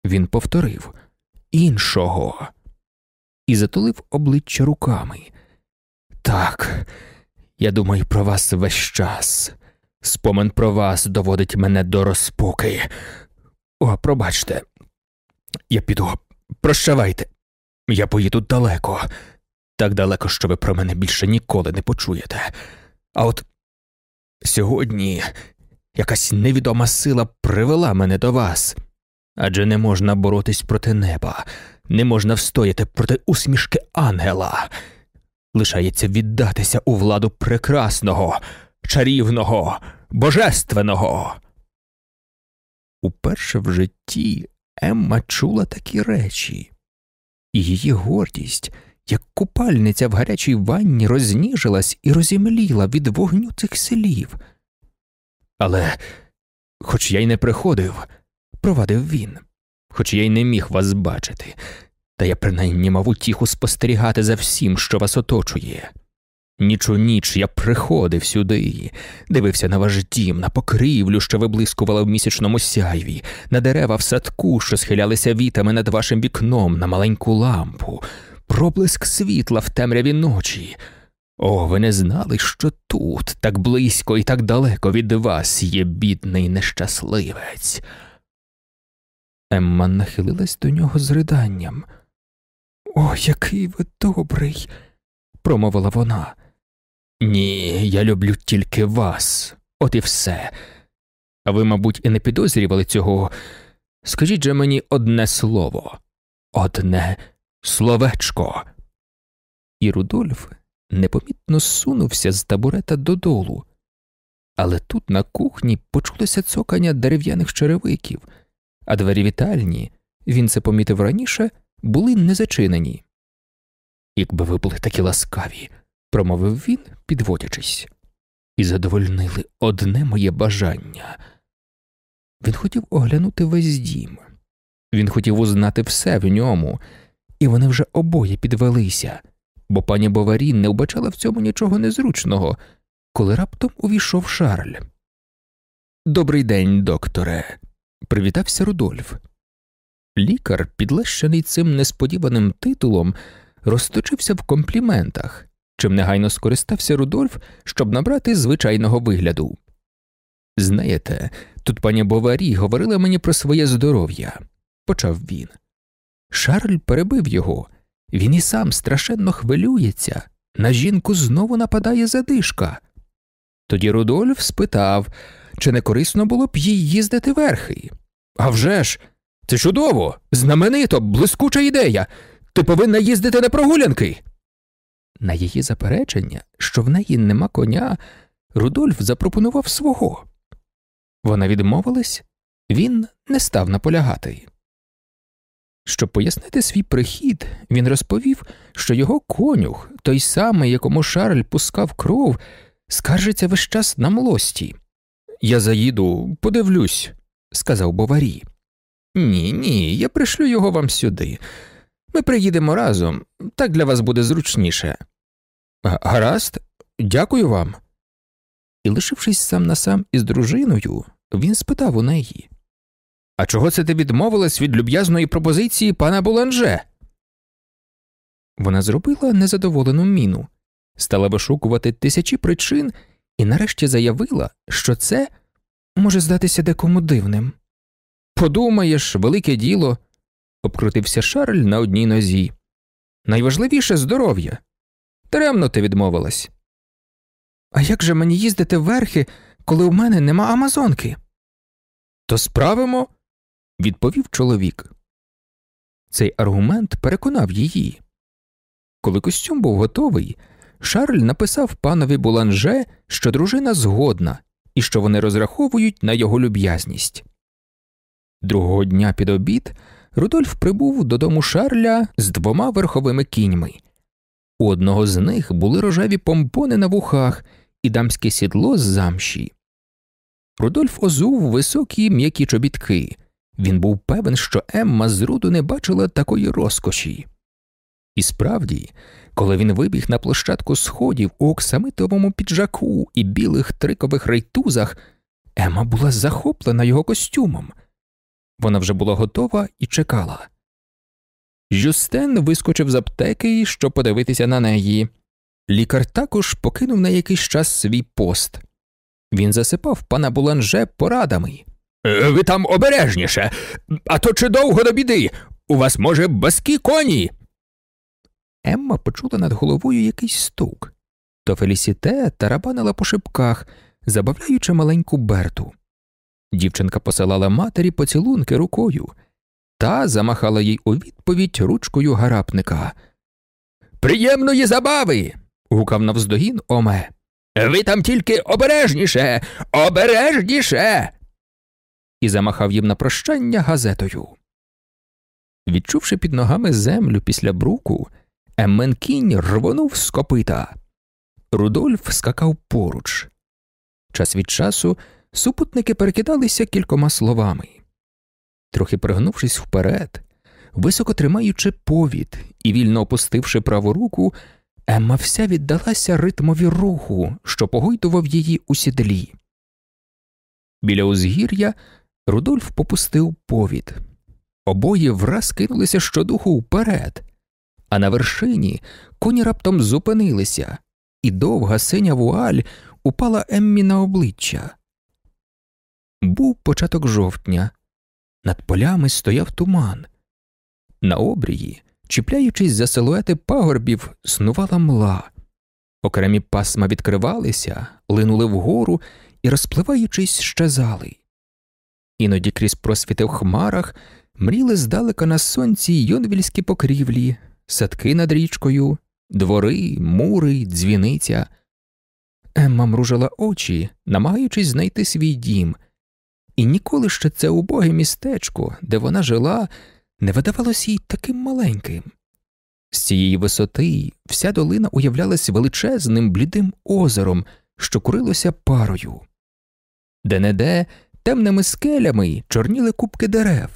Він повторив іншого і затулив обличчя руками. Так. Я думаю про вас весь час. Спомин про вас доводить мене до розпуки. О, пробачте, я піду, прощавайте, я поїду далеко, так далеко, що ви про мене більше ніколи не почуєте. А от сьогодні якась невідома сила привела мене до вас, адже не можна боротись проти неба, не можна встояти проти усмішки ангела лишається віддатися у владу прекрасного, чарівного, божественного. Уперше в житті Емма чула такі речі, і її гордість, як купальниця в гарячій ванні, розніжилась і розімліла від вогню цих слів. Але, хоч я й не приходив, провадив він, хоч я й не міг вас бачити, та я принаймні мав утіху спостерігати за всім, що вас оточує. Ніч у ніч я приходив сюди, дивився на ваш дім, на покрівлю, що виблискувала в місячному сяйві, на дерева в садку, що схилялися вітами над вашим вікном, на маленьку лампу, проблиск світла в темряві ночі. О, ви не знали, що тут, так близько і так далеко від вас є бідний нещасливець. Емма нахилилась до нього з риданням. О, який ви добрий, промовила вона. Ні, я люблю тільки вас, от і все. А ви, мабуть, і не підозрювали цього. Скажіть же мені одне слово, одне словечко. І Рудольф непомітно сунувся з табурета додолу. Але тут на кухні почулося цокання дерев'яних черевиків, а двері вітальні, він це помітив раніше, були не зачинені. Якби ви були такі ласкаві, промовив він, підводячись, і задовольнили одне моє бажання. Він хотів оглянути весь дім, він хотів узнати все в ньому, і вони вже обоє підвелися, бо пані Боварі не вбачала в цьому нічого незручного, коли раптом увійшов Шарль. Добрий день, докторе, привітався Рудольф. Лікар, підлещений цим несподіваним титулом, розточився в компліментах, чим негайно скористався Рудольф, щоб набрати звичайного вигляду. Знаєте, Тут пані Боварі говорила мені про своє здоров'я, почав він. Шарль перебив його, він і сам страшенно хвилюється. На жінку знову нападає задишка. Тоді Рудольф спитав, чи не корисно було б їй їздити верхи. «А вже ж! Це чудово, знаменито, блискуча ідея. Ти повинна їздити на прогулянки. На її заперечення, що в неї нема коня, Рудольф запропонував свого. Вона відмовилась, він не став наполягати. Щоб пояснити свій прихід, він розповів, що його конюх, той самий, якому Шарль пускав кров, скаржиться весь час на млості. Я заїду, подивлюсь, сказав Боварі. Ні, ні, я пришлю його вам сюди. Ми приїдемо разом, так для вас буде зручніше. Гаразд, дякую вам. І, лишившись сам на сам із дружиною, він спитав у неї А чого це ти відмовилась від люб'язної пропозиції пана Буланже? Вона зробила незадоволену міну, стала вишукувати тисячі причин і нарешті заявила, що це може здатися декому дивним. Подумаєш, велике діло, обкрутився Шарль на одній нозі. Найважливіше здоров'я. Даремно ти відмовилась. А як же мені їздити верхи, коли у мене нема Амазонки? То справимо, відповів чоловік. Цей аргумент переконав її. Коли костюм був готовий, Шарль написав панові Буланже, що дружина згодна і що вони розраховують на його люб'язність. Другого дня під обід Рудольф прибув додому Шарля з двома верховими кіньми. У одного з них були рожеві помпони на вухах і дамське сідло з замші. Рудольф озув високі м'які чобітки. Він був певен, що Емма з руду не бачила такої розкоші. І справді, коли він вибіг на площадку сходів у оксамитовому піджаку і білих трикових рейтузах, Емма була захоплена його костюмом. Вона вже була готова і чекала. Жюстен вискочив з аптеки, щоб подивитися на неї. Лікар також покинув на якийсь час свій пост. Він засипав пана Буланже порадами. «Е, ви там обережніше, а то чи довго до біди? У вас, може, баскі коні. Емма почула над головою якийсь стук. То Фелісіте тарабанила по шибках, забавляючи маленьку Берту. Дівчинка посилала матері поцілунки рукою, та замахала їй у відповідь ручкою гарапника. Приємної забави. гукав навздогін Оме. Ви там тільки обережніше, обережніше. І замахав їм на прощання газетою. Відчувши під ногами землю після бруку, Еммен кінь рвонув з копита. Рудольф скакав поруч. Час від часу супутники перекидалися кількома словами. Трохи пригнувшись вперед, високо тримаючи повід і вільно опустивши праву руку, Емма вся віддалася ритмові руху, що погойдував її у сідлі. Біля узгір'я Рудольф попустив повід. Обоє враз кинулися щодуху вперед, а на вершині коні раптом зупинилися, і довга синя вуаль упала Еммі на обличчя. Був початок жовтня, над полями стояв туман. На обрії, чіпляючись за силуети пагорбів, снувала мла. Окремі пасма відкривалися, линули вгору і, розпливаючись, щезали. Іноді крізь просвіти в хмарах мріли здалека на сонці йонвільські покрівлі, садки над річкою, двори, мури, дзвіниця. Емма мружила очі, намагаючись знайти свій дім, і ніколи ще це убоге містечко, де вона жила, не видавалось їй таким маленьким. З цієї висоти вся долина уявлялась величезним блідим озером, що курилося парою. Де неде темними скелями чорніли купки дерев,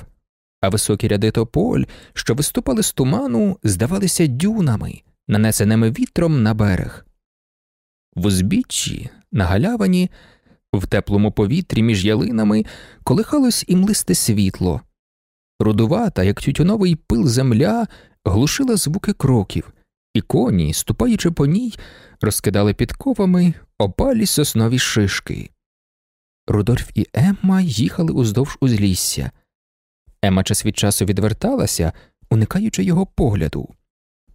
а високі ряди тополь, що виступали з туману, здавалися дюнами, нанесеними вітром на берег. В узбіччі, на галявині, в теплому повітрі між ялинами колихалось і млисте світло. Рудувата, як тютюновий пил земля, глушила звуки кроків, і коні, ступаючи по ній, розкидали підковами опалі соснові шишки. Рудольф і Емма їхали уздовж узлісся. Емма час від часу відверталася, уникаючи його погляду,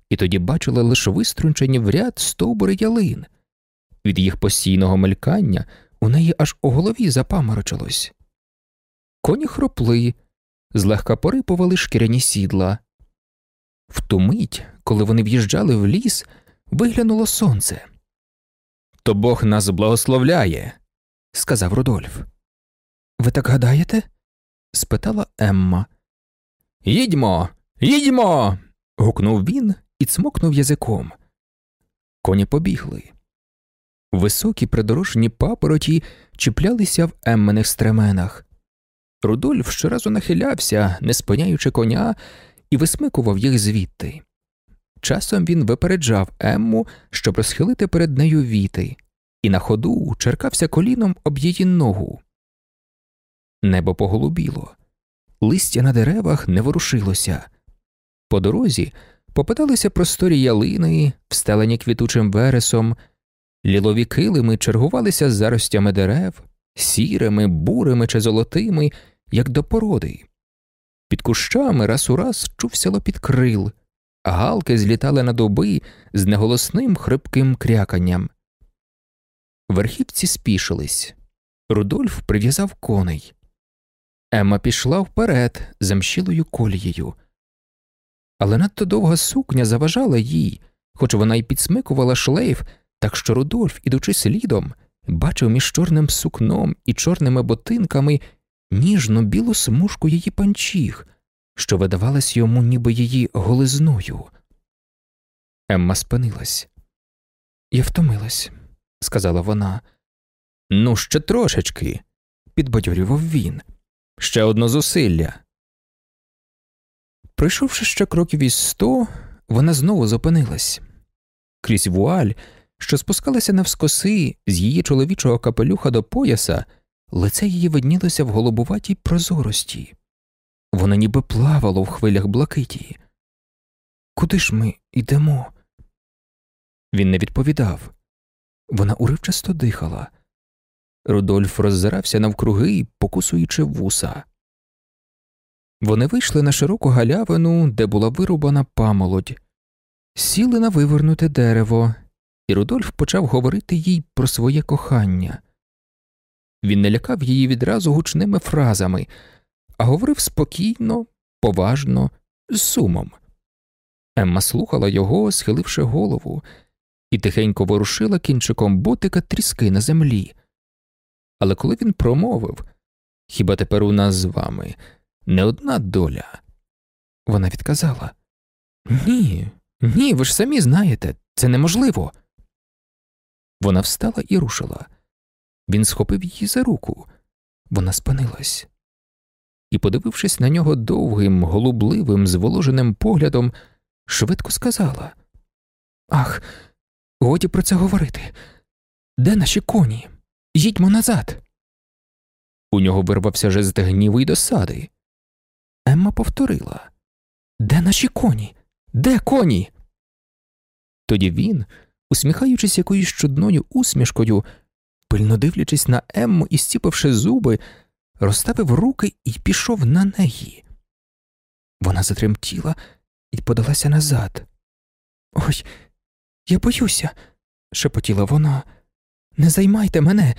і тоді бачила лише виструнчені в ряд стовбури ялин. Від їх постійного мелькання у неї аж у голові запаморочилось. Коні хропли, злегка порипували шкіряні сідла. В ту мить, коли вони в'їжджали в ліс, виглянуло сонце. То Бог нас благословляє, сказав Рудольф. Ви так гадаєте? спитала Емма. Їдьмо, їдьмо. гукнув він і цмокнув язиком. Коні побігли. Високі придорожні папороті чіплялися в еммених стременах. Рудольф щоразу нахилявся, не спиняючи коня, і висмикував їх звідти. Часом він випереджав Емму, щоб розхилити перед нею віти, і на ходу черкався коліном об її ногу. Небо поголубіло, листя на деревах не ворушилося. По дорозі попадалися просторі ялини, встелені квітучим вересом, лілові килими чергувалися з заростями дерев, сірими, бурими чи золотими, як до породи. Під кущами раз у раз чувся лопіт крил, а галки злітали на дуби з неголосним хрипким кряканням. Верхівці спішились. Рудольф прив'язав коней. Емма пішла вперед замщілою колією. Але надто довга сукня заважала їй, хоч вона й підсмикувала шлейф, так що Рудольф, ідучи слідом, бачив між чорним сукном і чорними ботинками ніжну білу смужку її панчіх, що видавалась йому ніби її голизною. Емма спинилась. Я втомилась, сказала вона. Ну, ще трошечки, підбадьорював він. Ще одно зусилля. Пройшовши ще кроків із сто, вона знову зупинилась. Крізь вуаль, що спускалася навскоси з її чоловічого капелюха до пояса, лице її виднілося в голубуватій прозорості. Воно ніби плавало в хвилях блакиті. Куди ж ми йдемо? Він не відповідав. Вона уривчасто дихала. Рудольф роззирався навкруги, покусуючи вуса. Вони вийшли на широку галявину, де була вирубана памолодь, сіли на вивернуте дерево, і Рудольф почав говорити їй про своє кохання. Він не лякав її відразу гучними фразами, а говорив спокійно, поважно, з сумом. Емма слухала його, схиливши голову, і тихенько ворушила кінчиком ботика тріски на землі. Але коли він промовив Хіба тепер у нас з вами не одна доля? Вона відказала Ні, ні, ви ж самі знаєте, це неможливо. Вона встала і рушила. Він схопив її за руку. Вона спинилась. І, подивившись на нього довгим, голубливим, зволоженим поглядом, швидко сказала Ах, годі про це говорити. Де наші коні? Їдьмо назад. У нього вирвався жест гніву й досади. Емма повторила Де наші коні? Де коні? Тоді він, усміхаючись якоюсь чудною усмішкою, пильно дивлячись на Емму і стіпавши зуби, розставив руки і пішов на неї. Вона затремтіла і подалася назад. Ой, я боюся, шепотіла вона. Не займайте мене,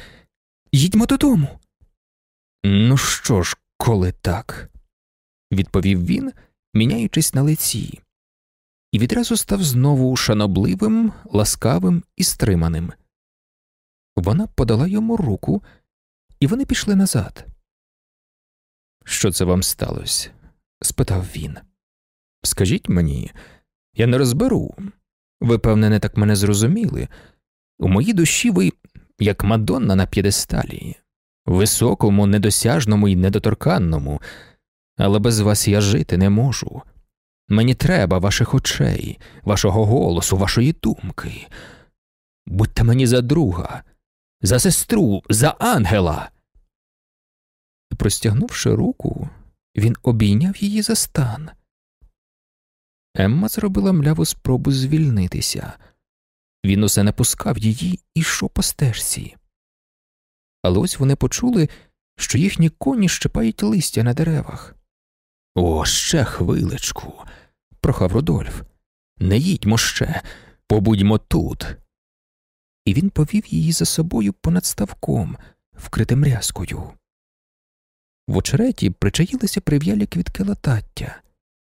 їдьмо додому. Ну що ж, коли так, відповів він, міняючись на лиці, відразу став знову шанобливим, ласкавим і стриманим. Вона подала йому руку, і вони пішли назад. Що це вам сталося? спитав він. Скажіть мені, я не розберу. Ви, певне, не так мене зрозуміли. У моїй душі ви, як Мадонна на п'єдесталі, високому, недосяжному і недоторканному, але без вас я жити не можу. Мені треба ваших очей, вашого голосу, вашої думки. Будьте мені за друга, за сестру, за ангела. Простягнувши руку, він обійняв її за стан. Емма зробила мляву спробу звільнитися. Він усе не пускав її і йшов по стежці. Але ось вони почули, що їхні коні щипають листя на деревах. О, ще хвилечку, прохав Рудольф. Не їдьмо ще, побудьмо тут. І він повів її за собою понад ставком, вкритим рязкою. В очереті причаїлися прив'ялі квітки латаття,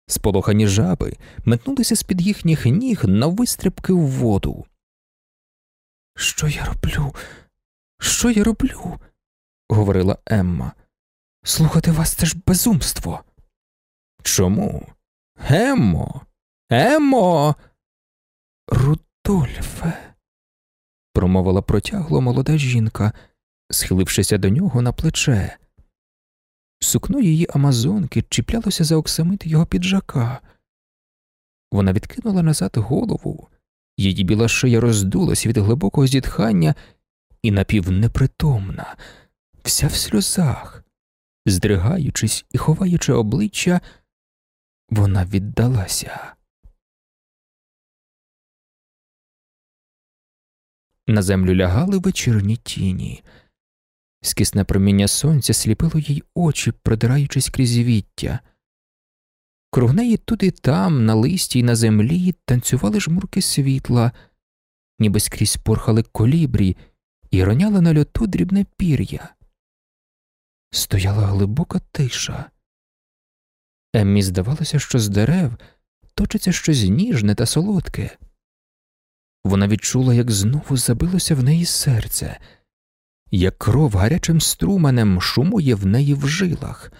сполохані жаби метнулися з під їхніх ніг на вистрибки в воду. Що я роблю? Що я роблю? говорила Емма. Слухати вас це ж безумство. Чому? Еммо, Еммо. Рудольфе, промовила протягло молода жінка, схилившися до нього на плече. Сукно її амазонки чіплялося за оксамит його піджака. Вона відкинула назад голову, її біла шия роздулась від глибокого зітхання і напівнепритомна, вся в сльозах, здригаючись і ховаючи обличчя, вона віддалася. На землю лягали вечірні тіні. Скисне проміння сонця сліпило їй очі, продираючись крізь віття. Круг неї тут і там, на листі й на землі, танцювали жмурки світла, ніби скрізь порхали колібрі і роняли на льоту дрібне пір'я. Стояла глибока тиша. Еммі здавалося, що з дерев точиться щось ніжне та солодке. Вона відчула, як знову забилося в неї серце, як кров гарячим струменем шумує в неї в жилах.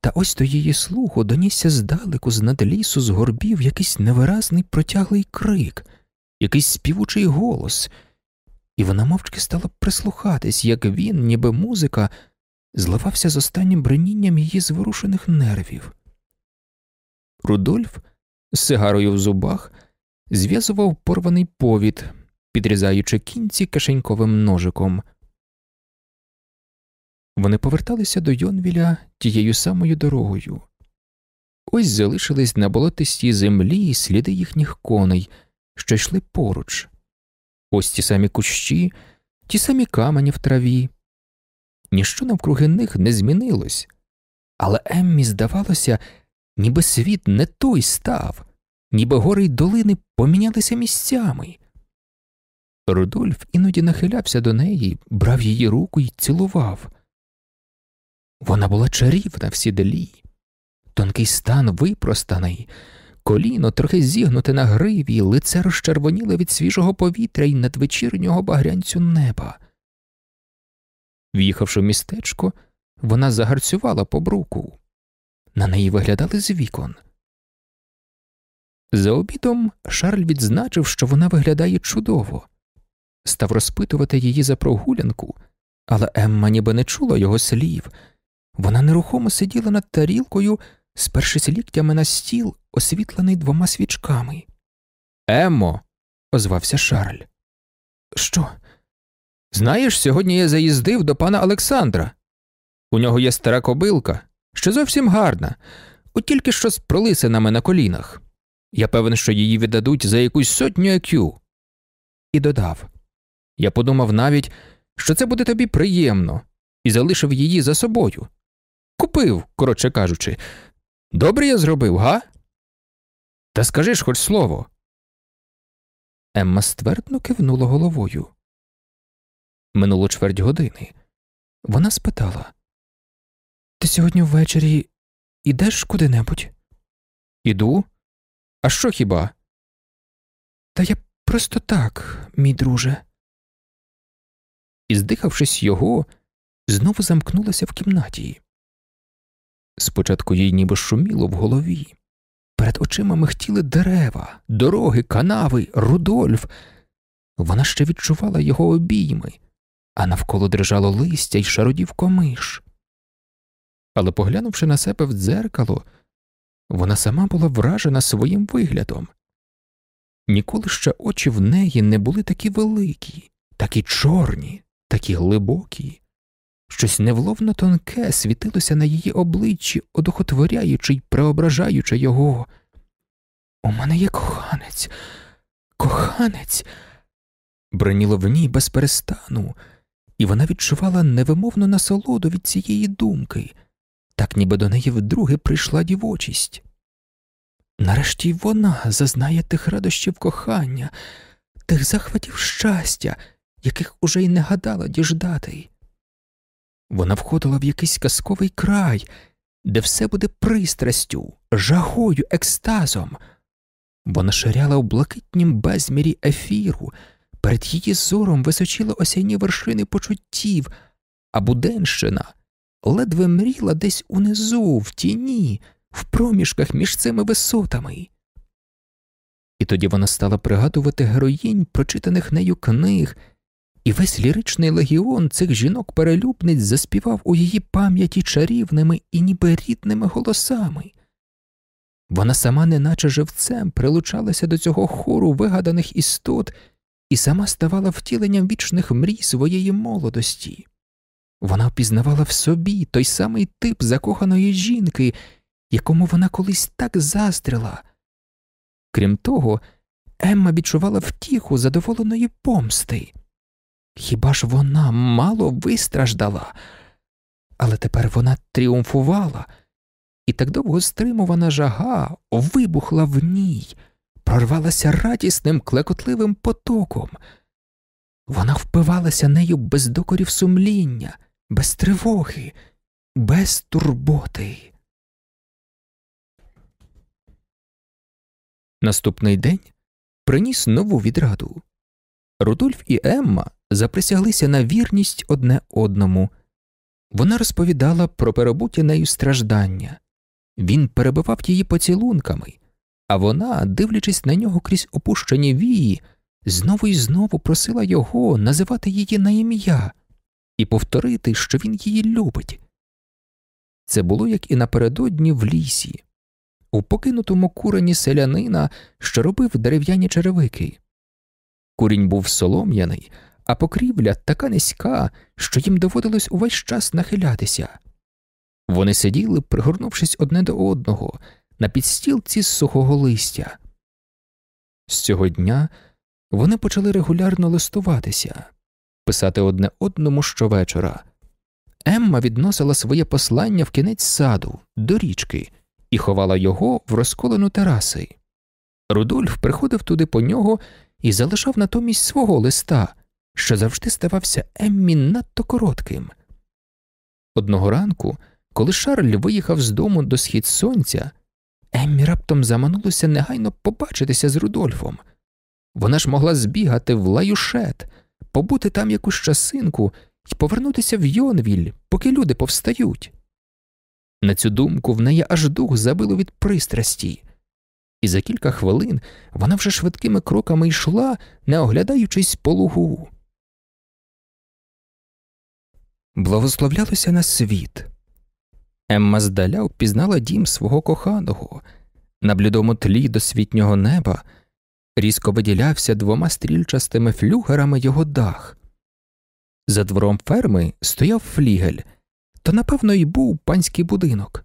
Та ось до її слуху донісся здалеку з над лісу з горбів якийсь невиразний протяглий крик, якийсь співучий голос, і вона мовчки стала прислухатись, як він, ніби музика, зливався з останнім бренінням її зворушених нервів. Рудольф з сигарою в зубах зв'язував порваний повід, підрізаючи кінці кишеньковим ножиком. Вони поверталися до Йонвіля тією самою дорогою. Ось залишились на болотистій землі сліди їхніх коней, що йшли поруч. Ось ті самі кущі, ті самі камені в траві. Ніщо навкруги них не змінилось, але Еммі здавалося, ніби світ не той став, ніби гори й долини помінялися місцями. Рудольф іноді нахилявся до неї, брав її руку і цілував. Вона була чарівна в сіделі, тонкий стан випростаний, коліно трохи зігнуте на гриві, лице розчервоніле від свіжого повітря й надвечірнього багрянцю неба. В'їхавши в містечко, вона загарцювала по бруку. На неї виглядали з вікон. За обідом Шарль відзначив, що вона виглядає чудово, став розпитувати її за прогулянку, але Емма ніби не чула його слів. Вона нерухомо сиділа над тарілкою, спершись ліктями на стіл, освітлений двома свічками. Еммо, озвався Шарль. Що? Знаєш, сьогодні я заїздив до пана Олександра. У нього є стара кобилка, що зовсім гарна, от тільки що з пролисинами на колінах. Я певен, що її віддадуть за якусь сотню екю. І додав Я подумав навіть, що це буде тобі приємно, і залишив її за собою. Купив, коротше кажучи. Добре я зробив, га? Та скажи ж хоч слово. Емма ствердно кивнула головою. Минуло чверть години. Вона спитала Ти сьогодні ввечері ідеш куди-небудь? Іду? А що хіба? Та я просто так, мій друже. І, здихавшись його, знову замкнулася в кімнаті. Спочатку їй ніби шуміло в голові. Перед очима михтіли дерева, дороги, канави, Рудольф. Вона ще відчувала його обійми, а навколо дрижало листя й шародів комиш. Але, поглянувши на себе в дзеркало, вона сама була вражена своїм виглядом. Ніколи ще очі в неї не були такі великі, такі чорні, такі глибокі. Щось невловно тонке світилося на її обличчі, одухотворяючи й преображаючи його. У мене є коханець, коханець, броніло в ній без перестану, і вона відчувала невимовну насолоду від цієї думки, так ніби до неї вдруге прийшла дівочість. Нарешті вона зазнає тих радощів кохання, тих захватів щастя, яких уже й не гадала діждати. Вона входила в якийсь казковий край, де все буде пристрастю, жагою, екстазом. Вона ширяла у блакитнім безмірі ефіру, перед її зором височили осяйні вершини почуттів, а Буденщина ледве мріла десь унизу, в тіні, в проміжках між цими висотами. І тоді вона стала пригадувати героїнь прочитаних нею книг, і весь ліричний легіон цих жінок перелюбниць заспівав у її пам'яті чарівними і ніби рідними голосами. Вона сама, неначе живцем, прилучалася до цього хору вигаданих істот і сама ставала втіленням вічних мрій своєї молодості. Вона впізнавала в собі той самий тип закоханої жінки, якому вона колись так заздрила. Крім того, Емма відчувала втіху задоволеної помсти. Хіба ж вона мало вистраждала? Але тепер вона тріумфувала, і так довго стримувана жага вибухла в ній, прорвалася радісним клекотливим потоком. Вона впивалася нею без докорів сумління, без тривоги, без турботи. Наступний день приніс нову відраду. Рудольф і Емма заприсяглися на вірність одне одному. Вона розповідала про перебуті нею страждання. Він перебивав її поцілунками, а вона, дивлячись на нього крізь опущені вії, знову і знову просила його називати її на ім'я і повторити, що він її любить. Це було як і напередодні в лісі, у покинутому курені селянина, що робив дерев'яні черевики. Курінь був солом'яний, а покрівля така низька, що їм доводилось увесь час нахилятися. Вони сиділи, пригорнувшись одне до одного, на підстілці з сухого листя. З цього дня вони почали регулярно листуватися, писати одне одному щовечора. Емма відносила своє послання в кінець саду, до річки, і ховала його в розколену тераси. Рудольф приходив туди по нього і залишав натомість свого листа, що завжди ставався Еммі надто коротким. Одного ранку, коли Шарль виїхав з дому до схід сонця, Еммі раптом заманулося негайно побачитися з Рудольфом. Вона ж могла збігати в лаюшет, побути там якусь часинку і повернутися в Йонвіль, поки люди повстають. На цю думку в неї аж дух забило від пристрасті, і за кілька хвилин вона вже швидкими кроками йшла, не оглядаючись по лугу. Благословлялося на світ. Емма здаля впізнала дім свого коханого, на блідому тлі досвітнього неба різко виділявся двома стрільчастими флюгерами його дах. За двором ферми стояв флігель, то, напевно, й був панський будинок.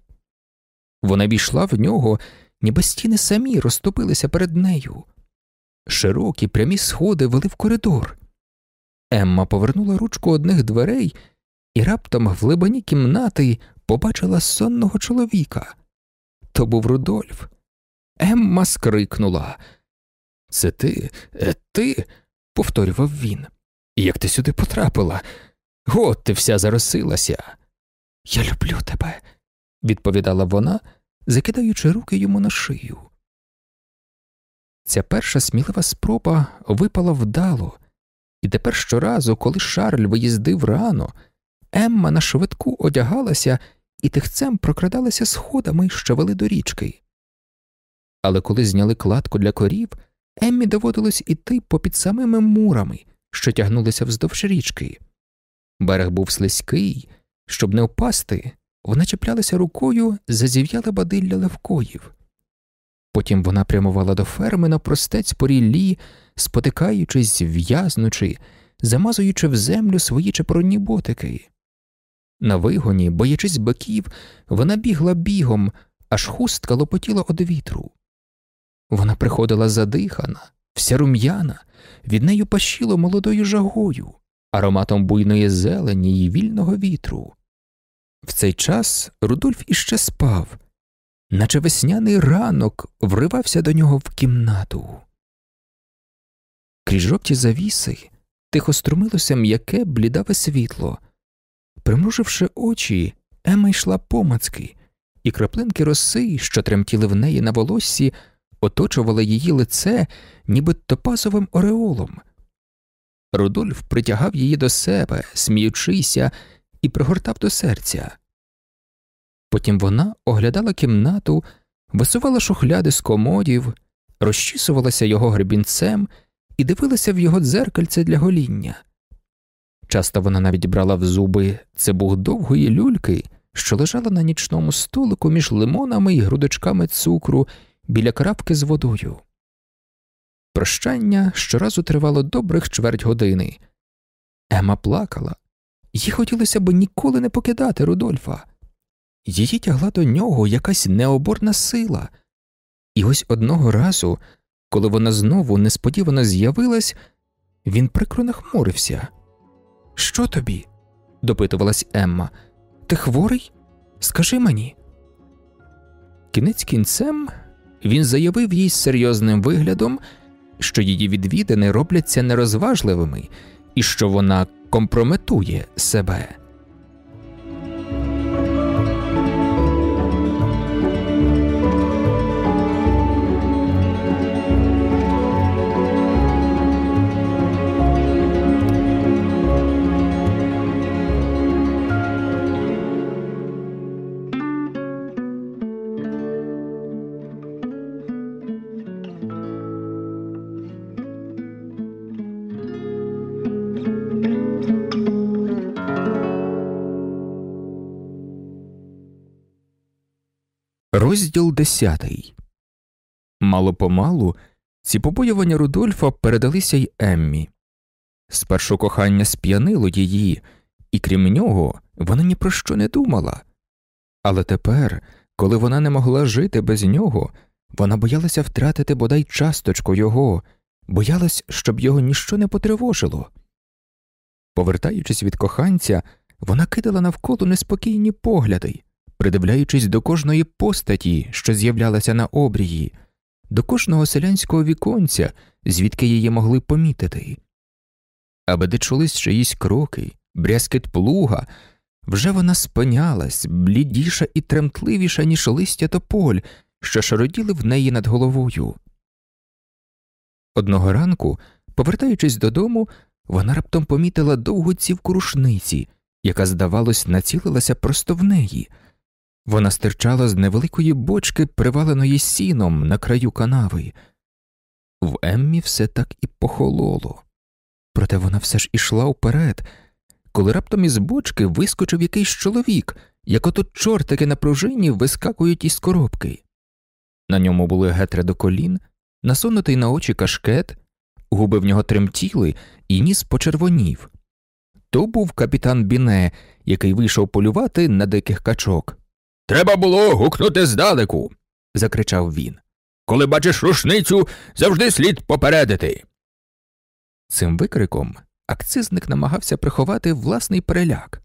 Вона війшла в нього, ніби стіни самі розтопилися перед нею. Широкі прямі сходи вели в коридор. Емма повернула ручку одних дверей і раптом в глибині кімнати побачила сонного чоловіка. То був Рудольф. Емма скрикнула. Це ти, е, ти? повторював він. Як ти сюди потрапила? От ти вся заросилася. Я люблю тебе, відповідала вона, закидаючи руки йому на шию. Ця перша смілива спроба випала вдало, і тепер щоразу, коли Шарль виїздив рано, Емма на швидку одягалася і тихцем прокрадалася сходами, що вели до річки. Але коли зняли кладку для корів, Еммі доводилось іти попід самими мурами, що тягнулися вздовж річки. Берег був слизький, щоб не впасти, вона чіплялася рукою за зів'яле бадилля левкоїв. Потім вона прямувала до ферми на простець по ріллі, спотикаючись, в'язнучи, замазуючи в землю свої чепоронні ботики. На вигоні, боячись биків, вона бігла бігом, аж хустка лопотіла од вітру. Вона приходила задихана, вся рум'яна, від нею пащило молодою жагою, ароматом буйної зелені й вільного вітру. В цей час Рудольф іще спав, наче весняний ранок вривався до нього в кімнату. Крізь жовті завіси тихо струмилося м'яке блідаве світло. Примруживши очі, Ема йшла помацки, і краплинки роси, що тремтіли в неї на волоссі, оточували її лице, ніби топазовим ореолом. Рудольф притягав її до себе, сміючися, і пригортав до серця. Потім вона оглядала кімнату, висувала шухляди з комодів, розчісувалася його гребінцем і дивилася в його дзеркальце для гоління. Часто вона навіть брала в зуби цибух довгої люльки, що лежала на нічному столику між лимонами і грудочками цукру біля крапки з водою. Прощання щоразу тривало добрих чверть години. Ема плакала, їй хотілося б ніколи не покидати Рудольфа. Її тягла до нього якась необорна сила, і ось одного разу, коли вона знову несподівано з'явилась, він прикро нахмурився. Що тобі? допитувалась Емма. Ти хворий? Скажи мені. Кінець кінцем він заявив їй з серйозним виглядом, що її відвідини робляться нерозважливими і що вона компрометує себе. Розділ десятий. Мало помалу ці побоювання Рудольфа передалися й Еммі. Спершу кохання сп'янило її, і крім нього, вона ні про що не думала. Але тепер, коли вона не могла жити без нього, вона боялася втратити бодай часточку його, боялась, щоб його ніщо не потривожило. Повертаючись від коханця, вона кидала навколо неспокійні погляди придивляючись до кожної постаті, що з'являлася на обрії, до кожного селянського віконця, звідки її могли помітити. Аби де чулись чиїсь кроки, брязкіт плуга, вже вона спинялась, блідіша і тремтливіша, ніж листя тополь, що шароділи в неї над головою. Одного ранку, повертаючись додому, вона раптом помітила довгу цівку рушниці, яка, здавалось, націлилася просто в неї. Вона стирчала з невеликої бочки, приваленої сіном на краю канави. В Еммі все так і похололо, проте вона все ж ішла вперед, коли раптом із бочки вискочив якийсь чоловік, як ото чортики на пружині вискакують із коробки. На ньому були гетри до колін, насунутий на очі кашкет, губи в нього тремтіли і ніс почервонів. То був капітан Біне, який вийшов полювати на диких качок. Треба було гукнути здалеку, закричав він. Коли бачиш рушницю, завжди слід попередити. Цим викриком акцизник намагався приховати власний переляк.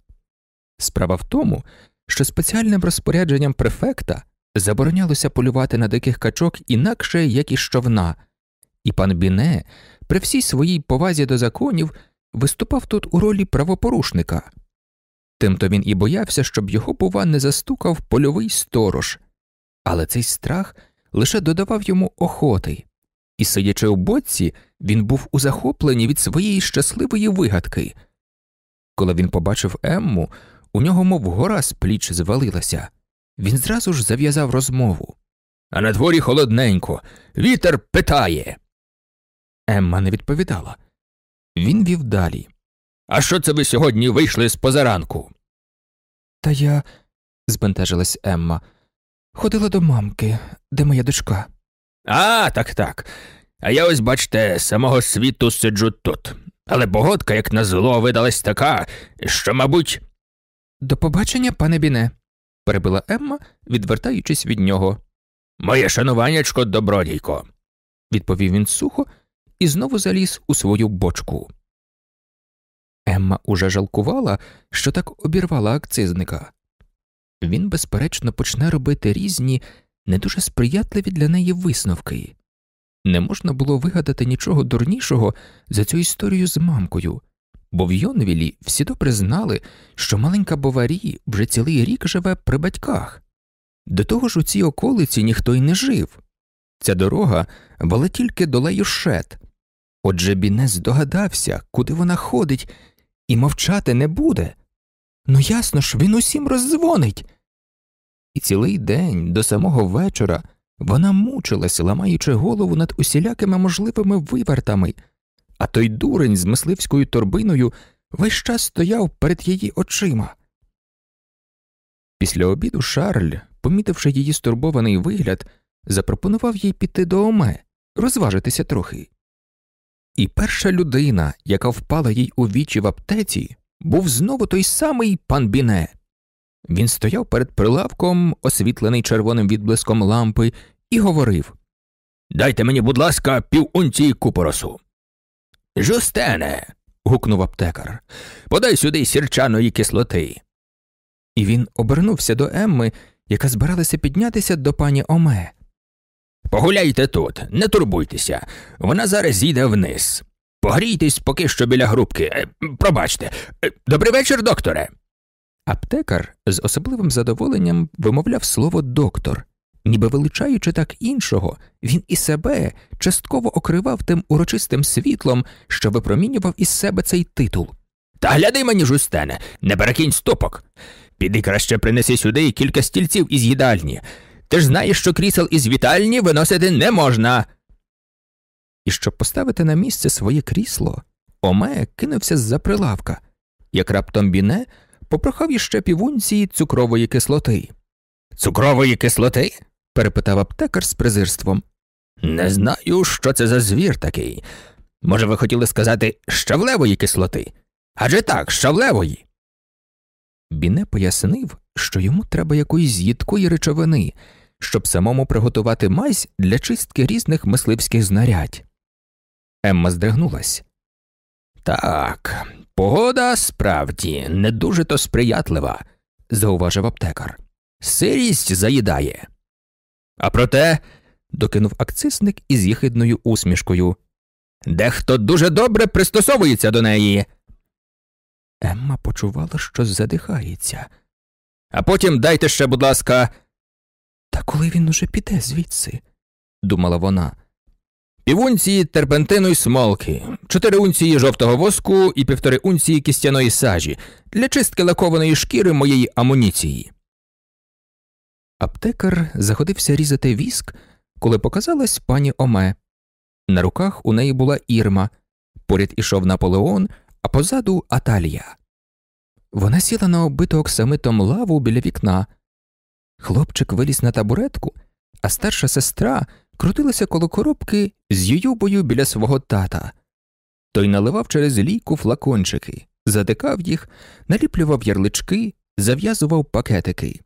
Справа в тому, що спеціальним розпорядженням префекта заборонялося полювати на диких качок інакше, як і щовна, і пан Біне, при всій своїй повазі до законів, виступав тут у ролі правопорушника. Тимто він і боявся, щоб його, бува, не застукав польовий сторож, але цей страх лише додавав йому охоти, і, сидячи у боці, він був у захопленні від своєї щасливої вигадки. Коли він побачив Емму, у нього, мов гора з пліч звалилася, він зразу ж зав'язав розмову. А на дворі холодненько, вітер питає. Емма не відповідала. Він вів далі. А що це ви сьогодні вийшли з позаранку? Та я, збентежилась Емма, ходила до мамки, де моя дочка. А, так, так. А я ось, бачте, самого світу сиджу тут. Але погодка, як на зло, видалась така, що, мабуть. До побачення, пане Біне, перебила Емма, відвертаючись від нього. Моє шануваннячко, добродійко, відповів він сухо і знову заліз у свою бочку. Емма уже жалкувала, що так обірвала акцизника. Він, безперечно, почне робити різні, не дуже сприятливі для неї висновки. Не можна було вигадати нічого дурнішого за цю історію з мамкою, бо в Йонвілі всі добре знали, що маленька Боварі вже цілий рік живе при батьках. До того ж у цій околиці ніхто й не жив. Ця дорога була тільки до Леюшет. Отже Біне здогадався, куди вона ходить, і мовчати не буде. Ну ясно ж, він усім роздзвонить. І цілий день до самого вечора вона мучилась, ламаючи голову над усілякими можливими вивертами, а той дурень з мисливською торбиною весь час стояв перед її очима. Після обіду Шарль, помітивши її стурбований вигляд, запропонував їй піти до Оме, розважитися трохи. І перша людина, яка впала їй у вічі в аптеці, був знову той самий пан Біне. Він стояв перед прилавком, освітлений червоним відблиском лампи, і говорив Дайте мені, будь ласка, пів унції купоросу. Жустене. гукнув аптекар. Подай сюди сірчаної кислоти. І він обернувся до Емми, яка збиралася піднятися до пані Оме. Погуляйте тут, не турбуйтеся, вона зараз їде вниз. Погрійтесь поки що біля грубки. Е, пробачте. Е, добрий вечір, докторе. Аптекар з особливим задоволенням вимовляв слово доктор, ніби величаючи так іншого, він і себе частково окривав тим урочистим світлом, що випромінював із себе цей титул. Та гляди мені, жустене, не перекинь стопок. Піди краще принеси сюди кілька стільців із їдальні. Ти ж знаєш, що крісел із вітальні виносити не можна. І щоб поставити на місце своє крісло, Оме кинувся з за прилавка, як раптом біне попрохав іще півунції цукрової кислоти. Цукрової кислоти? перепитав аптекар з презирством. Не знаю, що це за звір такий. Може, ви хотіли сказати щавлевої кислоти? Адже так, щавлевої. Біне пояснив, що йому треба якоїсь їдкої речовини, щоб самому приготувати мазь для чистки різних мисливських знарядь. Емма здригнулась. Так, погода справді не дуже то сприятлива, зауважив аптекар. Сирість заїдає. А проте, докинув акцисник із їхидною усмішкою, дехто дуже добре пристосовується до неї. Емма почувала, що задихається. А потім дайте ще, будь ласка. Та коли він уже піде звідси, думала вона. Півунції терпентину смолки, чотири унції жовтого воску і півтори унції кістяної сажі для чистки лакованої шкіри моєї амуніції. Аптекар заходився різати віск, коли показалась пані Оме. На руках у неї була ірма, поряд ішов Наполеон, а позаду Аталія. Вона сіла на оббиту оксамитом лаву біля вікна. Хлопчик виліз на табуретку, а старша сестра крутилася коло коробки з ююбою біля свого тата. Той наливав через лійку флакончики, затикав їх, наліплював ярлички, зав'язував пакетики.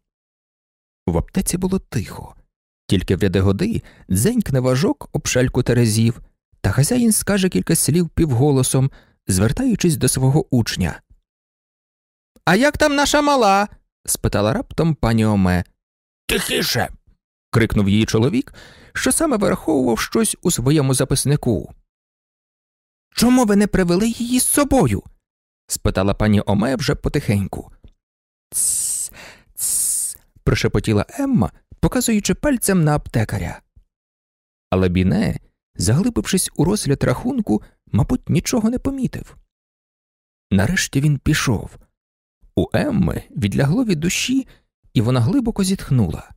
В аптеці було тихо, тільки в ряди годи дзенькне важок об шальку терезів, та хазяїн скаже кілька слів півголосом, звертаючись до свого учня. А як там наша мала? спитала раптом пані Оме. Тихіше. крикнув її чоловік, що саме вираховував щось у своєму записнику. Чому ви не привели її з собою? спитала пані Оме вже потихеньку. Цс, цс, прошепотіла Емма, показуючи пальцем на аптекаря. Але Біне, заглибившись у розгляд рахунку, мабуть, нічого не помітив. Нарешті він пішов. У Емми відлягло від душі, і вона глибоко зітхнула.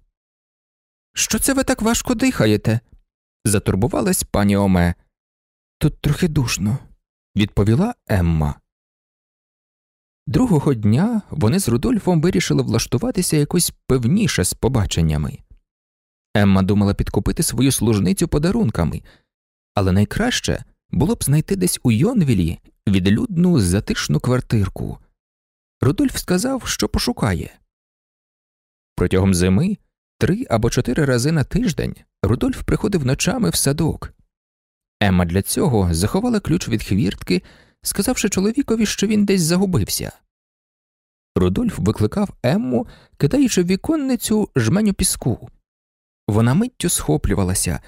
Що це ви так важко дихаєте? затурбувалась пані Оме. Тут трохи душно, відповіла Емма. Другого дня вони з Рудольфом вирішили влаштуватися якось певніше з побаченнями. Емма думала підкупити свою служницю подарунками, але найкраще було б знайти десь у Йонвілі відлюдну затишну квартирку. Рудольф сказав, що пошукає. Протягом зими три або чотири рази на тиждень Рудольф приходив ночами в садок. Емма для цього заховала ключ від хвіртки, сказавши чоловікові, що він десь загубився. Рудольф викликав Емму, кидаючи в віконницю жменю піску. Вона миттю схоплювалася,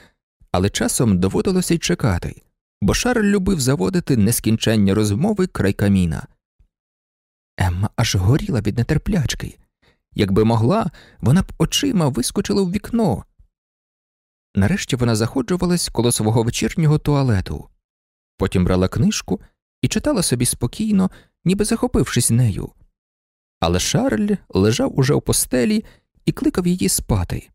але часом доводилося й чекати, бо Шарль любив заводити нескінченні розмови край каміна. Емма аж горіла від нетерплячки. Якби могла, вона б очима вискочила в вікно. Нарешті вона заходжувалась коло свого вечірнього туалету, потім брала книжку і читала собі спокійно, ніби захопившись нею. Але Шарль лежав уже у постелі і кликав її спати.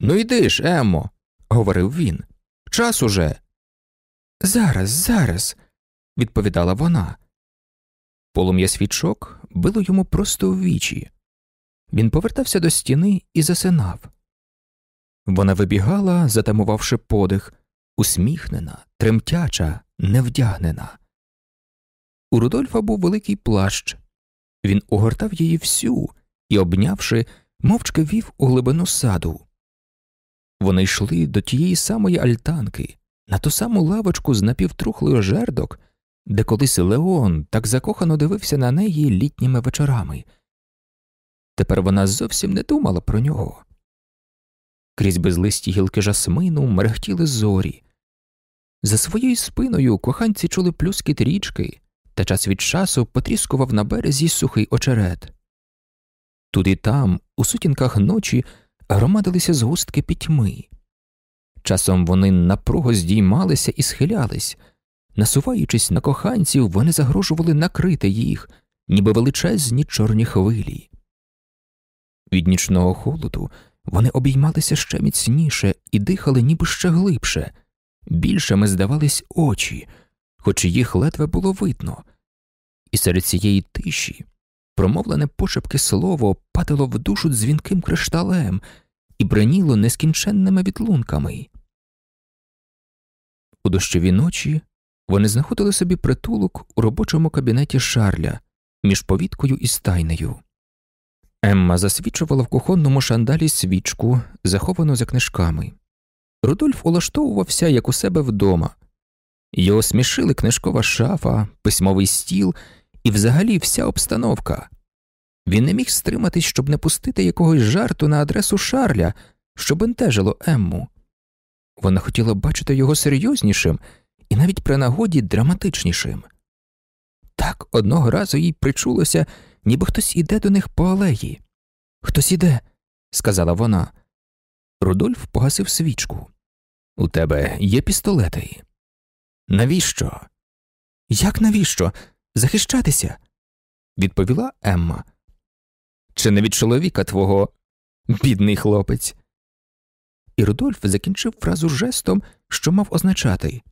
Ну йди ж, Еммо, говорив він. Час уже. Зараз, зараз, відповідала вона. Полум'я свічок било йому просто в вічі. Він повертався до стіни і засинав. Вона вибігала, затамувавши подих, усміхнена, тремтяча, невдягнена. У Рудольфа був великий плащ. Він огортав її всю і, обнявши, мовчки вів у глибину саду. Вони йшли до тієї самої альтанки, на ту саму лавочку з напівтрухлих жердок, де колись Леон так закохано дивився на неї літніми вечорами. Тепер вона зовсім не думала про нього. Крізь безлисті гілки жасмину мерехтіли зорі. За своєю спиною коханці чули плюскіт річки, та час від часу потріскував на березі сухий очерет. Тут і там, у сутінках ночі, громадилися згустки пітьми. Часом вони напруго здіймалися і схилялись, насуваючись на коханців, вони загрожували накрити їх, ніби величезні чорні хвилі. Від нічного холоду вони обіймалися ще міцніше і дихали ніби ще глибше, більшими здавались очі, хоч їх ледве було видно, і серед цієї тиші промовлене пошепки слово падало в душу дзвінким кришталем і бреніло нескінченними відлунками. У дощові ночі вони знаходили собі притулок у робочому кабінеті Шарля між повіткою і стайнею. Емма засвічувала в кухонному шандалі свічку, заховану за книжками. Рудольф улаштовувався як у себе вдома. Його смішили книжкова шафа, письмовий стіл і взагалі вся обстановка. Він не міг стриматись, щоб не пустити якогось жарту на адресу Шарля, що бентежило Емму. Вона хотіла бачити його серйознішим і навіть при нагоді драматичнішим. Так одного разу їй причулося, ніби хтось іде до них по алеї. Хтось іде, сказала вона. Рудольф погасив свічку. У тебе є пістолети? Навіщо? Як навіщо? Захищатися? відповіла Емма. Чи не від чоловіка твого, бідний хлопець? І Рудольф закінчив фразу жестом, що мав означати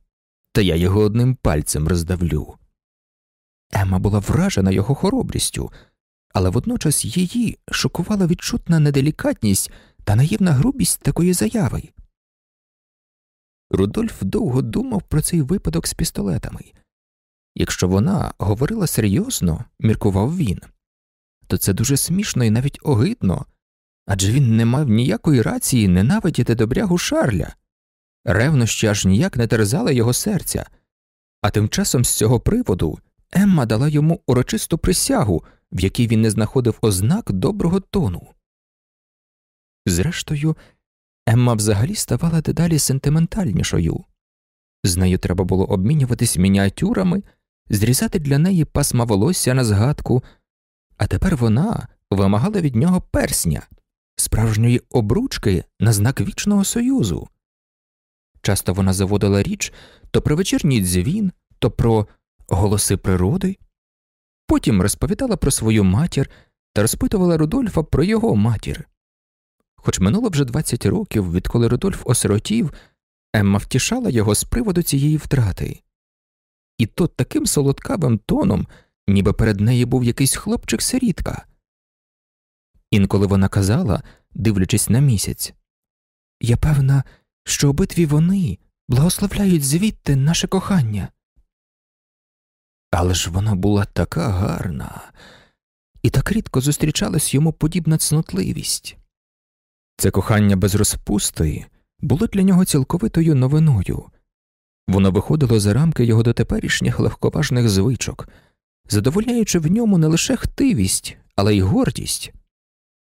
Та я його одним пальцем роздавлю. Емма була вражена його хоробрістю, але водночас її шокувала відчутна неделікатність та наївна грубість такої заяви. Рудольф довго думав про цей випадок з пістолетами. Якщо вона говорила серйозно, міркував він, то це дуже смішно і навіть огидно адже він не мав ніякої рації ненавидіти добрягу Шарля, ревнощі аж ніяк не терзали його серця, а тим часом з цього приводу Емма дала йому урочисту присягу, в якій він не знаходив ознак доброго тону. Зрештою, Емма взагалі ставала дедалі сентиментальнішою. З нею треба було обмінюватись мініатюрами, зрізати для неї пасма волосся на згадку, а тепер вона вимагала від нього персня, справжньої обручки на знак вічного союзу. Часто вона заводила річ то про вечірній дзвін, то про голоси природи, потім розповідала про свою матір та розпитувала Рудольфа про його матір. Хоч минуло вже 20 років, відколи Рудольф осиротів, Емма втішала його з приводу цієї втрати, і то таким солодкавим тоном, ніби перед нею був якийсь хлопчик сирітка. Інколи вона казала, дивлячись на місяць Я певна, що обидві вони благословляють звідти наше кохання. Але ж вона була така гарна, і так рідко зустрічалась йому подібна цнотливість. Це кохання без розпусти було для нього цілковитою новиною. Воно виходило за рамки його дотеперішніх легковажних звичок, задовольняючи в ньому не лише хтивість, але й гордість.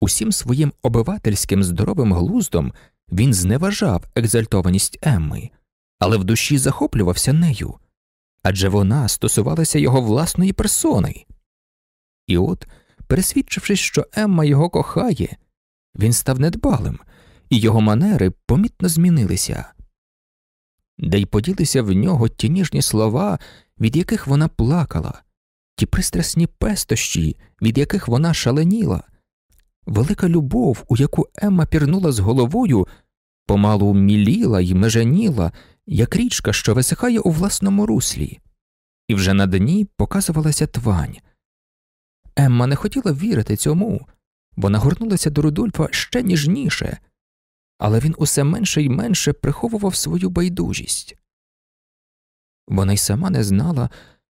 Усім своїм обивательським здоровим глуздом він зневажав екзальтованість Емми, але в душі захоплювався нею адже вона стосувалася його власної персони. І от, пересвідчившись, що Емма його кохає, він став недбалим, і його манери помітно змінилися. Де й поділися в нього ті ніжні слова, від яких вона плакала, ті пристрасні пестощі, від яких вона шаленіла. Велика любов, у яку Емма пірнула з головою, помалу міліла й меженіла, як річка, що висихає у власному руслі, і вже на дні показувалася твань. Емма не хотіла вірити цьому, вона горнулася до Рудольфа ще ніжніше, але він усе менше й менше приховував свою байдужість. Вона й сама не знала,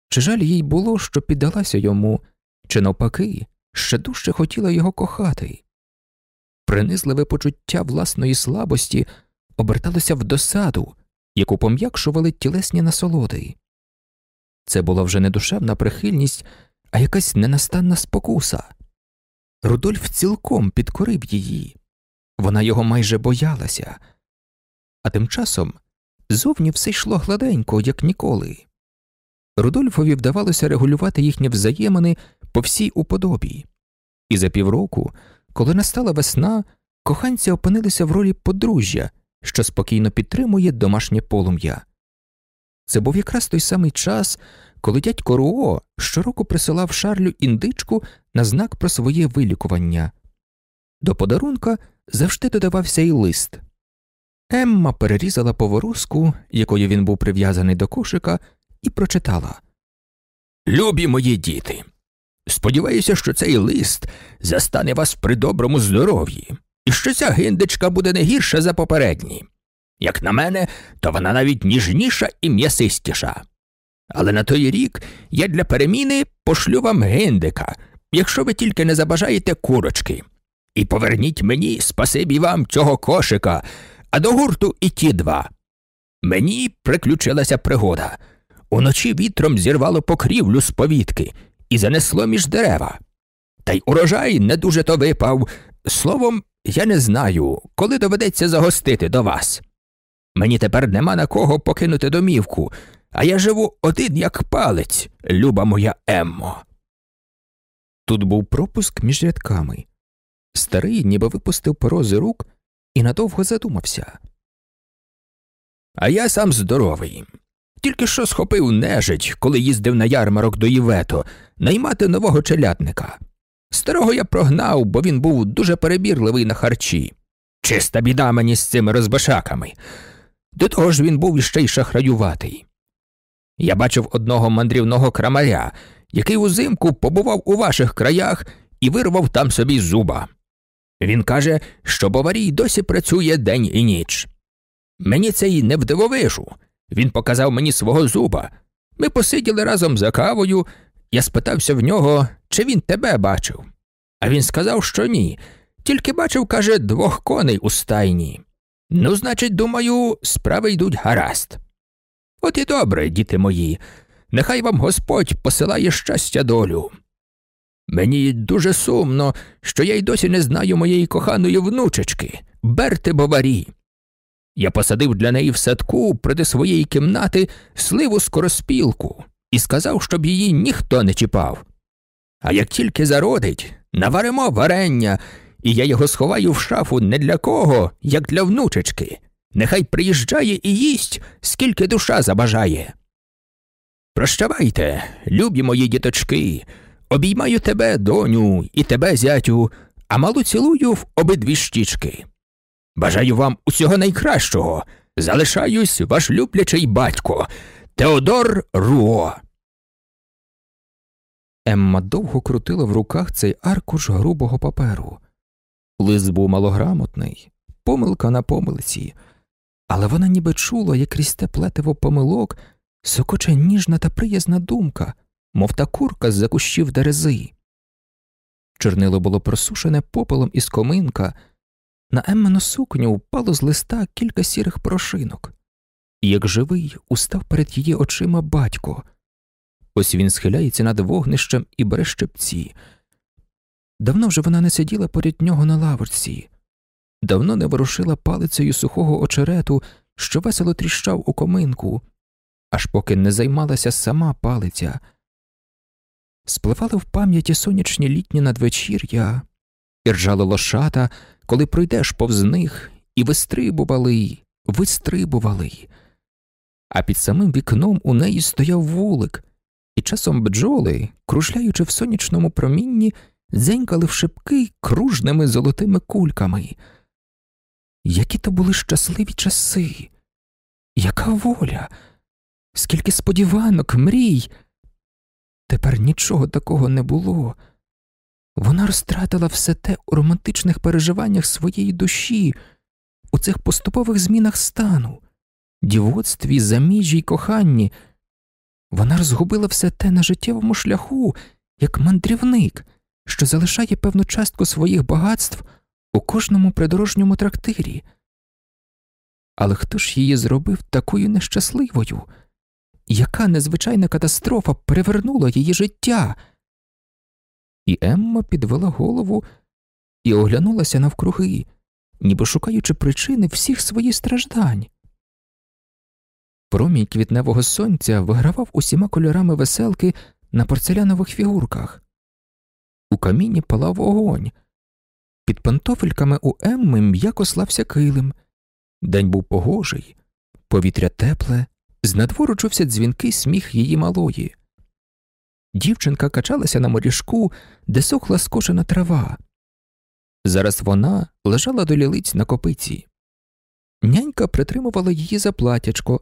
чи жаль їй було, що піддалася йому, чи навпаки, ще дужче хотіла його кохати. Принизливе почуття власної слабості оберталося в досаду, яку пом'якшували тілесні насолоди. Це була вже не душевна прихильність, а якась ненастанна спокуса. Рудольф цілком підкорив її, вона його майже боялася, а тим часом зовні все йшло гладенько, як ніколи. Рудольфові вдавалося регулювати їхні взаємини по всій уподобі, і за півроку, коли настала весна, коханці опинилися в ролі подружжя, що спокійно підтримує домашнє полум'я. Це був якраз той самий час, коли дядько Руо щороку присилав шарлю індичку на знак про своє вилікування. До подарунка завжди додавався й лист. Емма перерізала поворозку, якою він був прив'язаний до кошика, і прочитала Любі мої діти. Сподіваюся, що цей лист застане вас при доброму здоров'ї, і що ця гиндичка буде не гірша за попередні. Як на мене, то вона навіть ніжніша і м'ясистіша. Але на той рік я для переміни пошлю вам гиндика, якщо ви тільки не забажаєте курочки. І поверніть мені, спасибі вам, цього кошика, а до гурту і ті два. Мені приключилася пригода. Уночі вітром зірвало покрівлю з повітки і занесло між дерева. Та й урожай не дуже то випав. Словом, я не знаю, коли доведеться загостити до вас. Мені тепер нема на кого покинути домівку, а я живу один як палець, люба моя Еммо. Тут був пропуск між рядками. Старий ніби випустив перо з рук і надовго задумався. А я сам здоровий. Тільки що схопив нежить, коли їздив на ярмарок до Євето, наймати нового челядника. Старого я прогнав, бо він був дуже перебірливий на харчі. Чиста біда мені з цими розбашаками. До того ж він був іще й шахраюватий. Я бачив одного мандрівного крамаря, який узимку побував у ваших краях і вирвав там собі зуба. Він каже, що Баварій досі працює день і ніч. Мені це й не вдивовижу. Він показав мені свого зуба. Ми посиділи разом за кавою, я спитався в нього, чи він тебе бачив. А він сказав, що ні, тільки бачив, каже, двох коней у стайні. Ну, значить, думаю, справи йдуть гаразд. От і добре, діти мої, нехай вам Господь посилає щастя долю. Мені дуже сумно, що я й досі не знаю моєї коханої внучечки, Берти Боварі. Я посадив для неї в садку проти своєї кімнати сливу скороспілку і сказав, щоб її ніхто не чіпав. А як тільки зародить, наваримо варення, і я його сховаю в шафу не для кого, як для внучечки. Нехай приїжджає і їсть, скільки душа забажає. Прощавайте, любі мої діточки, обіймаю тебе, доню, і тебе, зятю, а малу цілую в обидві щічки. Бажаю вам усього найкращого. Залишаюсь ваш люблячий батько Теодор Руо. Емма довго крутила в руках цей аркуш грубого паперу. Лист був малограмотний, помилка на помилці, але вона ніби чула, як крізь те плетиво помилок сокоче ніжна та приязна думка, мов та курка з за кущів дерези. Чорнило було просушене попелом із коминка, на Еммену сукню впало з листа кілька сірих як живий устав перед її очима батько. Ось він схиляється над вогнищем і бере щепці. Давно вже вона не сиділа поряд нього на лавочці, давно не ворушила палицею сухого очерету, що весело тріщав у коминку, аж поки не займалася сама палиця. Спливали в пам'яті сонячні літні надвечір'я, і ржали лошата, коли пройдеш повз них, і вистрибували, вистрибували. А під самим вікном у неї стояв вулик, і часом бджоли, кружляючи в сонячному промінні, дзенькали в шипки кружними золотими кульками. Які то були щасливі часи, яка воля, скільки сподіванок, мрій. Тепер нічого такого не було. Вона розтратила все те у романтичних переживаннях своєї душі, у цих поступових змінах стану, дівоцтві, заміжжі й коханні. Вона розгубила все те на життєвому шляху, як мандрівник, що залишає певну частку своїх багатств у кожному придорожньому трактирі. Але хто ж її зробив такою нещасливою? Яка незвичайна катастрофа перевернула її життя? І Емма підвела голову і оглянулася навкруги, ніби шукаючи причини всіх своїх страждань. Промій квітневого сонця вигравав усіма кольорами веселки на порцелянових фігурках. У каміні палав огонь. Під пантофельками у Емми м'яко слався килим. День був погожий, повітря тепле, знадвору чувся дзвінкий сміх її малої. Дівчинка качалася на моріжку, де сохла скошена трава. Зараз вона лежала до лілиць на копиці. Нянька притримувала її за платячко.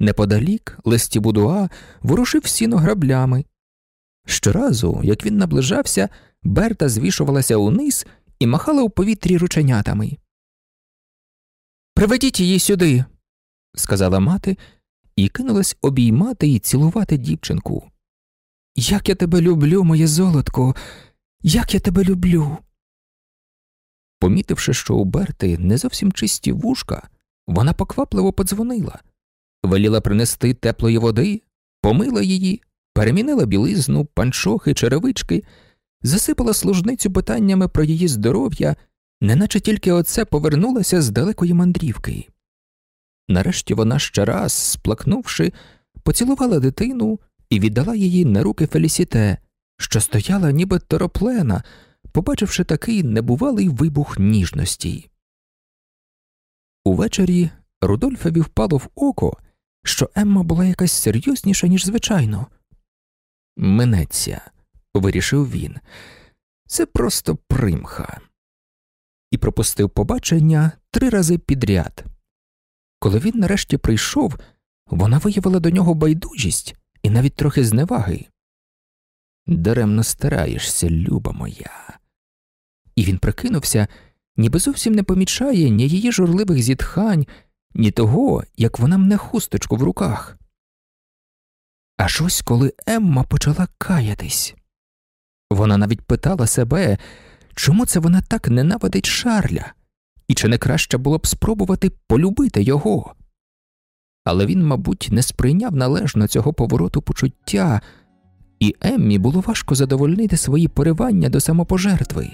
Неподалік листі будуа ворушив сіно граблями. Щоразу, як він наближався, Берта звішувалася униз і махала у повітрі рученятами. Приведіть її сюди, сказала мати, і кинулась обіймати і цілувати дівчинку. Як я тебе люблю, моє золотко, як я тебе люблю. Помітивши, що у Берти не зовсім чисті вушка, вона поквапливо подзвонила, веліла принести теплої води, помила її, перемінила білизну, панчохи, черевички, засипала служницю питаннями про її здоров'я, неначе тільки оце повернулася з далекої мандрівки. Нарешті вона ще раз, сплакнувши, поцілувала дитину і віддала її на руки Фелісіте, що стояла ніби тороплена, побачивши такий небувалий вибух ніжності. Увечері Рудольфові впало в око, що Емма була якась серйозніша, ніж звичайно. Минеться, вирішив він, це просто примха. І пропустив побачення три рази підряд. Коли він нарешті прийшов, вона виявила до нього байдужість і навіть трохи зневаги. Даремно стараєшся, люба моя. І він прикинувся, ніби зовсім не помічає ні її журливих зітхань, ні того, як вона мне хусточку в руках. Аж ось коли Емма почала каятись. Вона навіть питала себе, чому це вона так ненавидить Шарля, і чи не краще було б спробувати полюбити його. Але він, мабуть, не сприйняв належно цього повороту почуття, і Еммі було важко задовольнити свої поривання до самопожертви.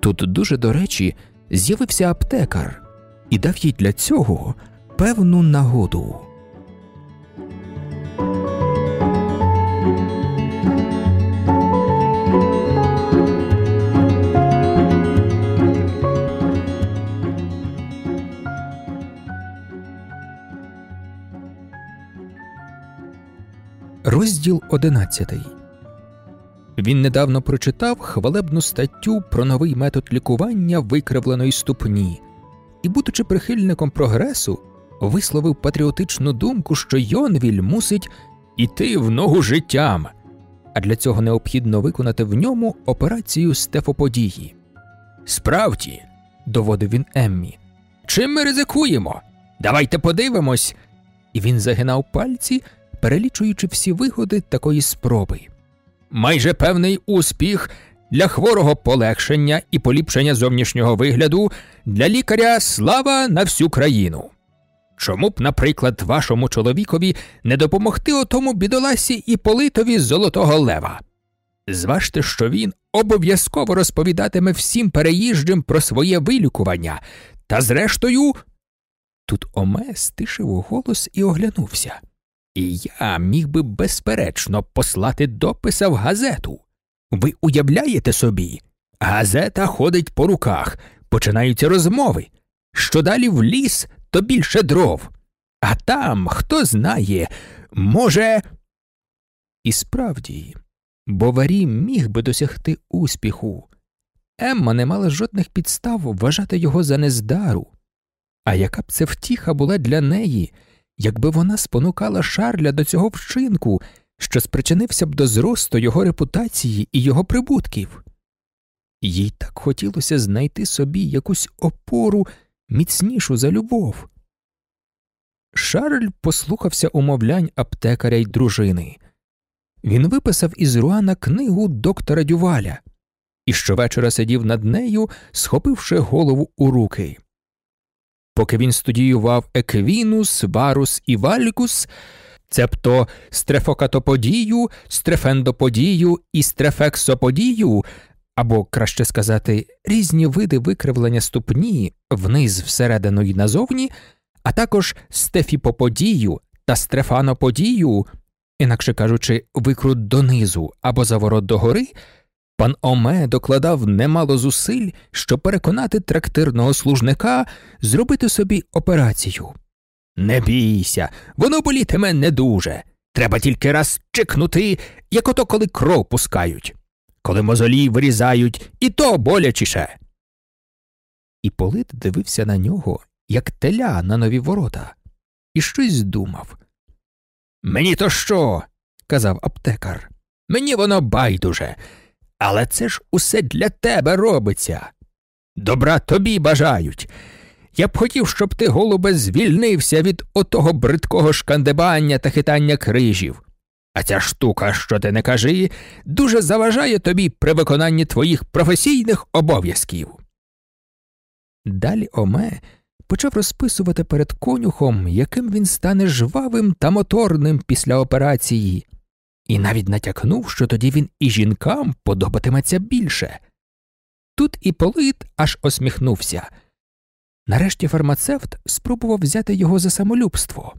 Тут дуже до речі з'явився аптекар і дав їй для цього певну нагоду. Розділ одинадцятий. Він недавно прочитав хвалебну статтю про новий метод лікування викривленої ступні і, будучи прихильником прогресу, висловив патріотичну думку, що Йонвіль мусить іти в ногу життям, а для цього необхідно виконати в ньому операцію стефоподії. Справді, доводив він Еммі, чим ми ризикуємо? Давайте подивимось. І він загинав пальці, перелічуючи всі вигоди такої спроби. Майже певний успіх для хворого полегшення і поліпшення зовнішнього вигляду, для лікаря слава на всю країну. Чому б, наприклад, вашому чоловікові не допомогти отому бідоласі і политові золотого лева? Зважте, що він обов'язково розповідатиме всім переїжджим про своє вилікування, та зрештою. Тут Оме стишив голос і оглянувся. І я міг би безперечно послати дописа в газету. Ви уявляєте собі? Газета ходить по руках, починаються розмови. Що далі в ліс, то більше дров. А там, хто знає, може. І справді, Боварі міг би досягти успіху. Емма не мала жодних підстав вважати його за нездару. А яка б це втіха була для неї, якби вона спонукала Шарля до цього вчинку, що спричинився б до зросту його репутації і його прибутків? Їй так хотілося знайти собі якусь опору міцнішу за любов. Шарль послухався умовлянь аптекаря й дружини. Він виписав із Руана книгу доктора Дюваля і щовечора сидів над нею, схопивши голову у руки. Поки він студіював еквінус, варус і валькус, цебто стрефокатоподію, стрефендоподію і стрефексоподію, або, краще сказати, різні види викривлення ступні вниз всередину й назовні, а також стефіпоподію та стрефаноподію, інакше кажучи, викрут донизу або заворот догори, пан Оме докладав немало зусиль, щоб переконати трактирного служника зробити собі операцію. Не бійся, воно болітиме не дуже. Треба тільки раз чикнути, як ото коли кров пускають коли мозолі вирізають, і то болячіше. Іполит дивився на нього, як теля на нові ворота, і щось думав. Мені то що? казав аптекар. Мені воно байдуже, але це ж усе для тебе робиться. Добра тобі бажають. Я б хотів, щоб ти, голубе, звільнився від отого бридкого шкандебання та хитання крижів. А ця штука, що ти не кажи, дуже заважає тобі при виконанні твоїх професійних обов'язків. Далі Оме почав розписувати перед конюхом, яким він стане жвавим та моторним після операції, і навіть натякнув, що тоді він і жінкам подобатиметься більше. Тут і Полит аж осміхнувся. Нарешті фармацевт спробував взяти його за самолюбство.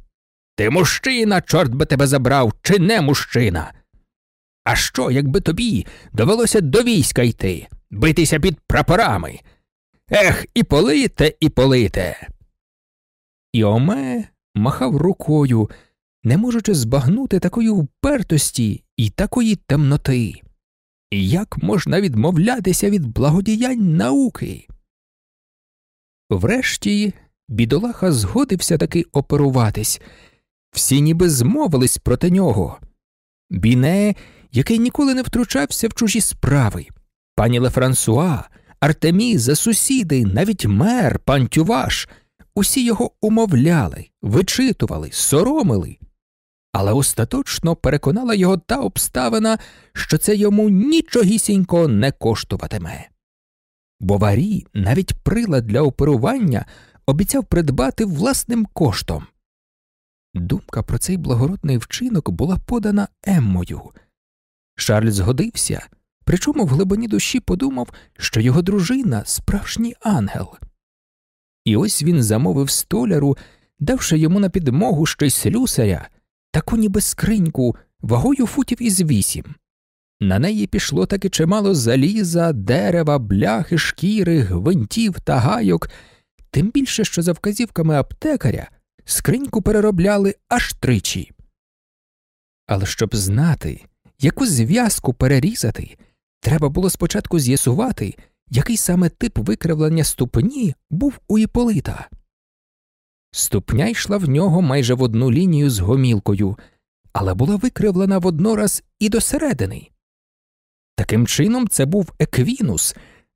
Ти мужчина, чорт би тебе забрав, чи не мужчина? А що, якби тобі довелося до війська йти, битися під прапорами? Ех, і полите, і полите. І Оме махав рукою, не можучи збагнути такої впертості і такої темноти. Як можна відмовлятися від благодіянь науки? Врешті бідолаха згодився таки оперуватись всі ніби змовились проти нього. Біне, який ніколи не втручався в чужі справи, пані Лефрансуа, Артеміза, сусіди, навіть мер, пан Тюваш, усі його умовляли, вичитували, соромили. Але остаточно переконала його та обставина, що це йому нічогісінько не коштуватиме. Боварі навіть прилад для оперування обіцяв придбати власним коштом. Думка про цей благородний вчинок була подана Еммою. Шарль згодився, причому в глибині душі подумав, що його дружина справжній ангел. І ось він замовив столяру, давши йому на підмогу щось слюсаря, таку ніби скриньку вагою футів із вісім. На неї пішло таки чимало заліза, дерева, бляхи, шкіри, гвинтів та гайок, тим більше, що за вказівками аптекаря скриньку переробляли аж тричі. Але щоб знати, яку зв'язку перерізати, треба було спочатку з'ясувати, який саме тип викривлення ступні був у Іполита. Ступня йшла в нього майже в одну лінію з гомілкою, але була викривлена воднораз і досередини. Таким чином, це був еквінус,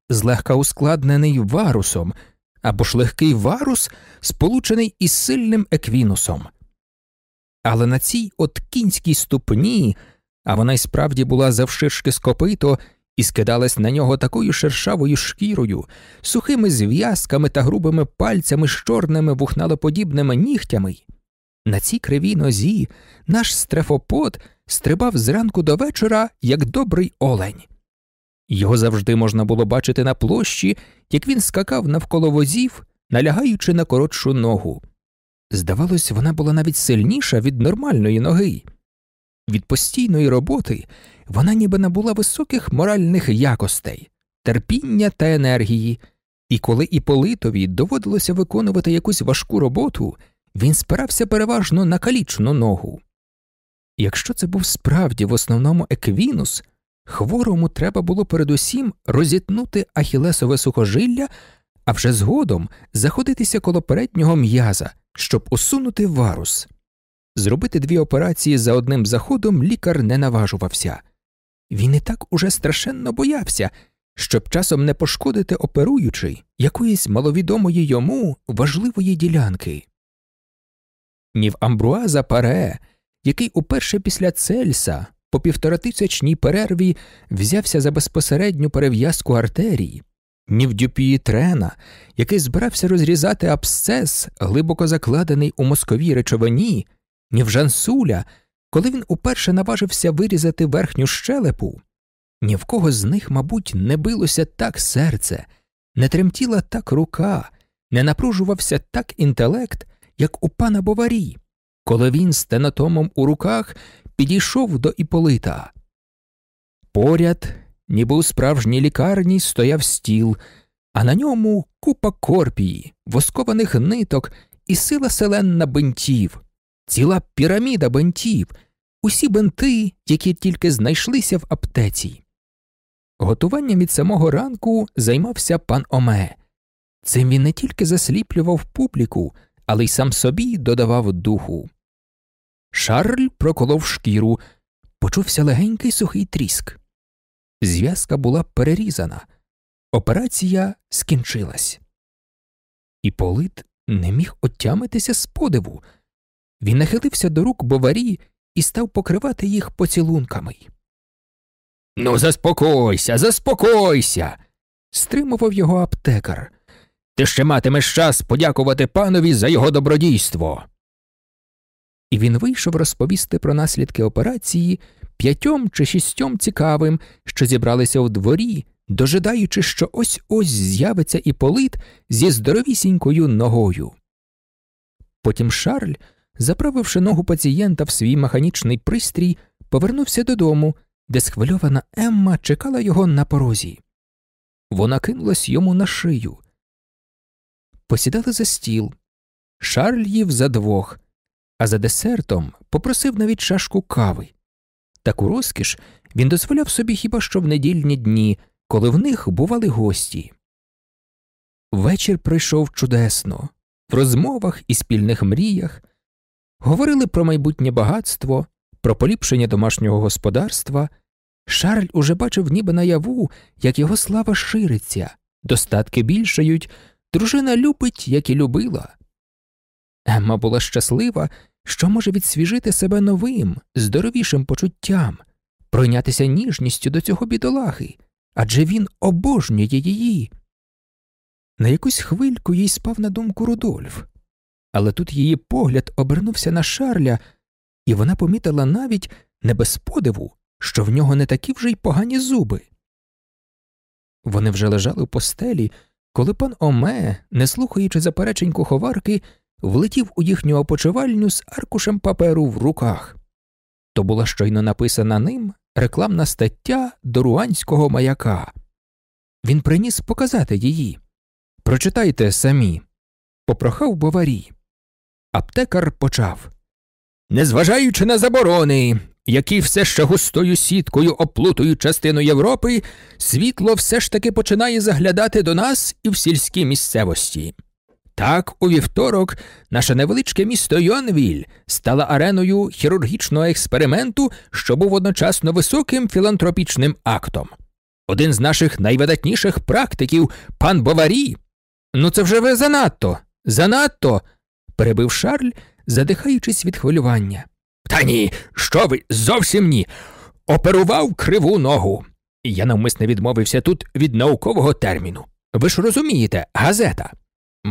злегка ускладнений варусом, або ж легкий варус, сполучений із сильним еквінусом. Але на цій от кінській ступні, а вона й справді була завширшки скопито і скидалась на нього такою шершавою шкірою, сухими зв'язками та грубими пальцями з чорними вухналоподібними нігтями. На цій кривій нозі наш стрефопод стрибав зранку до вечора, як добрий олень. Його завжди можна було бачити на площі, як він скакав навколо возів, налягаючи на коротшу ногу. Здавалось, вона була навіть сильніша від нормальної ноги. Від постійної роботи вона ніби набула високих моральних якостей, терпіння та енергії, і коли Іполитові доводилося виконувати якусь важку роботу, він спирався переважно на калічну ногу. Якщо це був справді в основному еквінус, хворому треба було передусім розітнути ахілесове сухожилля, а вже згодом заходитися коло переднього м'яза, щоб усунути варус. Зробити дві операції за одним заходом лікар не наважувався. Він і так уже страшенно боявся, щоб часом не пошкодити оперуючи якоїсь маловідомої йому важливої ділянки. Ні в Амбруаза Паре, який уперше після Цельса по півторатисячній перерві взявся за безпосередню перев'язку артерій, ні в Дюпії Трена, який збирався розрізати абсцес, глибоко закладений у мозковій речовині, ні в Жансуля, коли він уперше наважився вирізати верхню щелепу, ні в кого з них, мабуть, не билося так серце, не тремтіла так рука, не напружувався так інтелект, як у пана Боварі, коли він з тенатомом у руках підійшов до Іполита. Поряд, ніби у справжній лікарні, стояв стіл, а на ньому купа корпії, воскованих ниток і сила селенна бентів, ціла піраміда бентів, усі бенти, які тільки знайшлися в аптеці. Готуванням від самого ранку займався пан Оме. Цим він не тільки засліплював публіку, але й сам собі додавав духу. Шарль проколов шкіру, почувся легенький сухий тріск. Зв'язка була перерізана, операція скінчилась. Іполит не міг отямитися з подиву. Він нахилився до рук боварі і став покривати їх поцілунками. Ну, заспокойся, заспокойся. стримував його аптекар. Ти ще матимеш час подякувати панові за його добродійство. І він вийшов розповісти про наслідки операції п'ятьом чи шістьом цікавим, що зібралися у дворі, дожидаючи, що ось ось з'явиться іполит зі здоровісінькою ногою. Потім Шарль, заправивши ногу пацієнта в свій механічний пристрій, повернувся додому, де схвильована Емма чекала його на порозі. Вона кинулась йому на шию. Посідали за стіл. Шарль їв за двох, а за десертом попросив навіть чашку кави. Таку розкіш він дозволяв собі хіба що в недільні дні, коли в них бували гості. Вечір пройшов чудесно, в розмовах і спільних мріях говорили про майбутнє багатство, про поліпшення домашнього господарства. Шарль уже бачив ніби наяву, як його слава шириться, достатки більшають, дружина любить, як і любила. Емма була щаслива, що може відсвіжити себе новим, здоровішим почуттям, пройнятися ніжністю до цього бідолахи, адже він обожнює її. На якусь хвильку їй спав на думку Рудольф, але тут її погляд обернувся на Шарля, і вона помітила навіть не без подиву, що в нього не такі вже й погані зуби. Вони вже лежали в постелі, коли пан Оме, не слухаючи заперечень куховарки, влетів у їхню опочивальню з аркушем паперу в руках. То була щойно написана ним рекламна стаття до руанського маяка. Він приніс показати її. Прочитайте самі. Попрохав боварій. Аптекар почав. Незважаючи на заборони, які все ще густою сіткою оплутують частину Європи, світло все ж таки починає заглядати до нас і в сільській місцевості. Так, у вівторок наше невеличке місто Йонвіль стало ареною хірургічного експерименту, що був одночасно високим філантропічним актом. Один з наших найвидатніших практиків, пан Боварі. Ну, це вже ви занадто, занадто. перебив Шарль, задихаючись від хвилювання. Та ні, що ви зовсім ні. Оперував криву ногу. Я навмисне відмовився тут від наукового терміну. Ви ж розумієте, газета.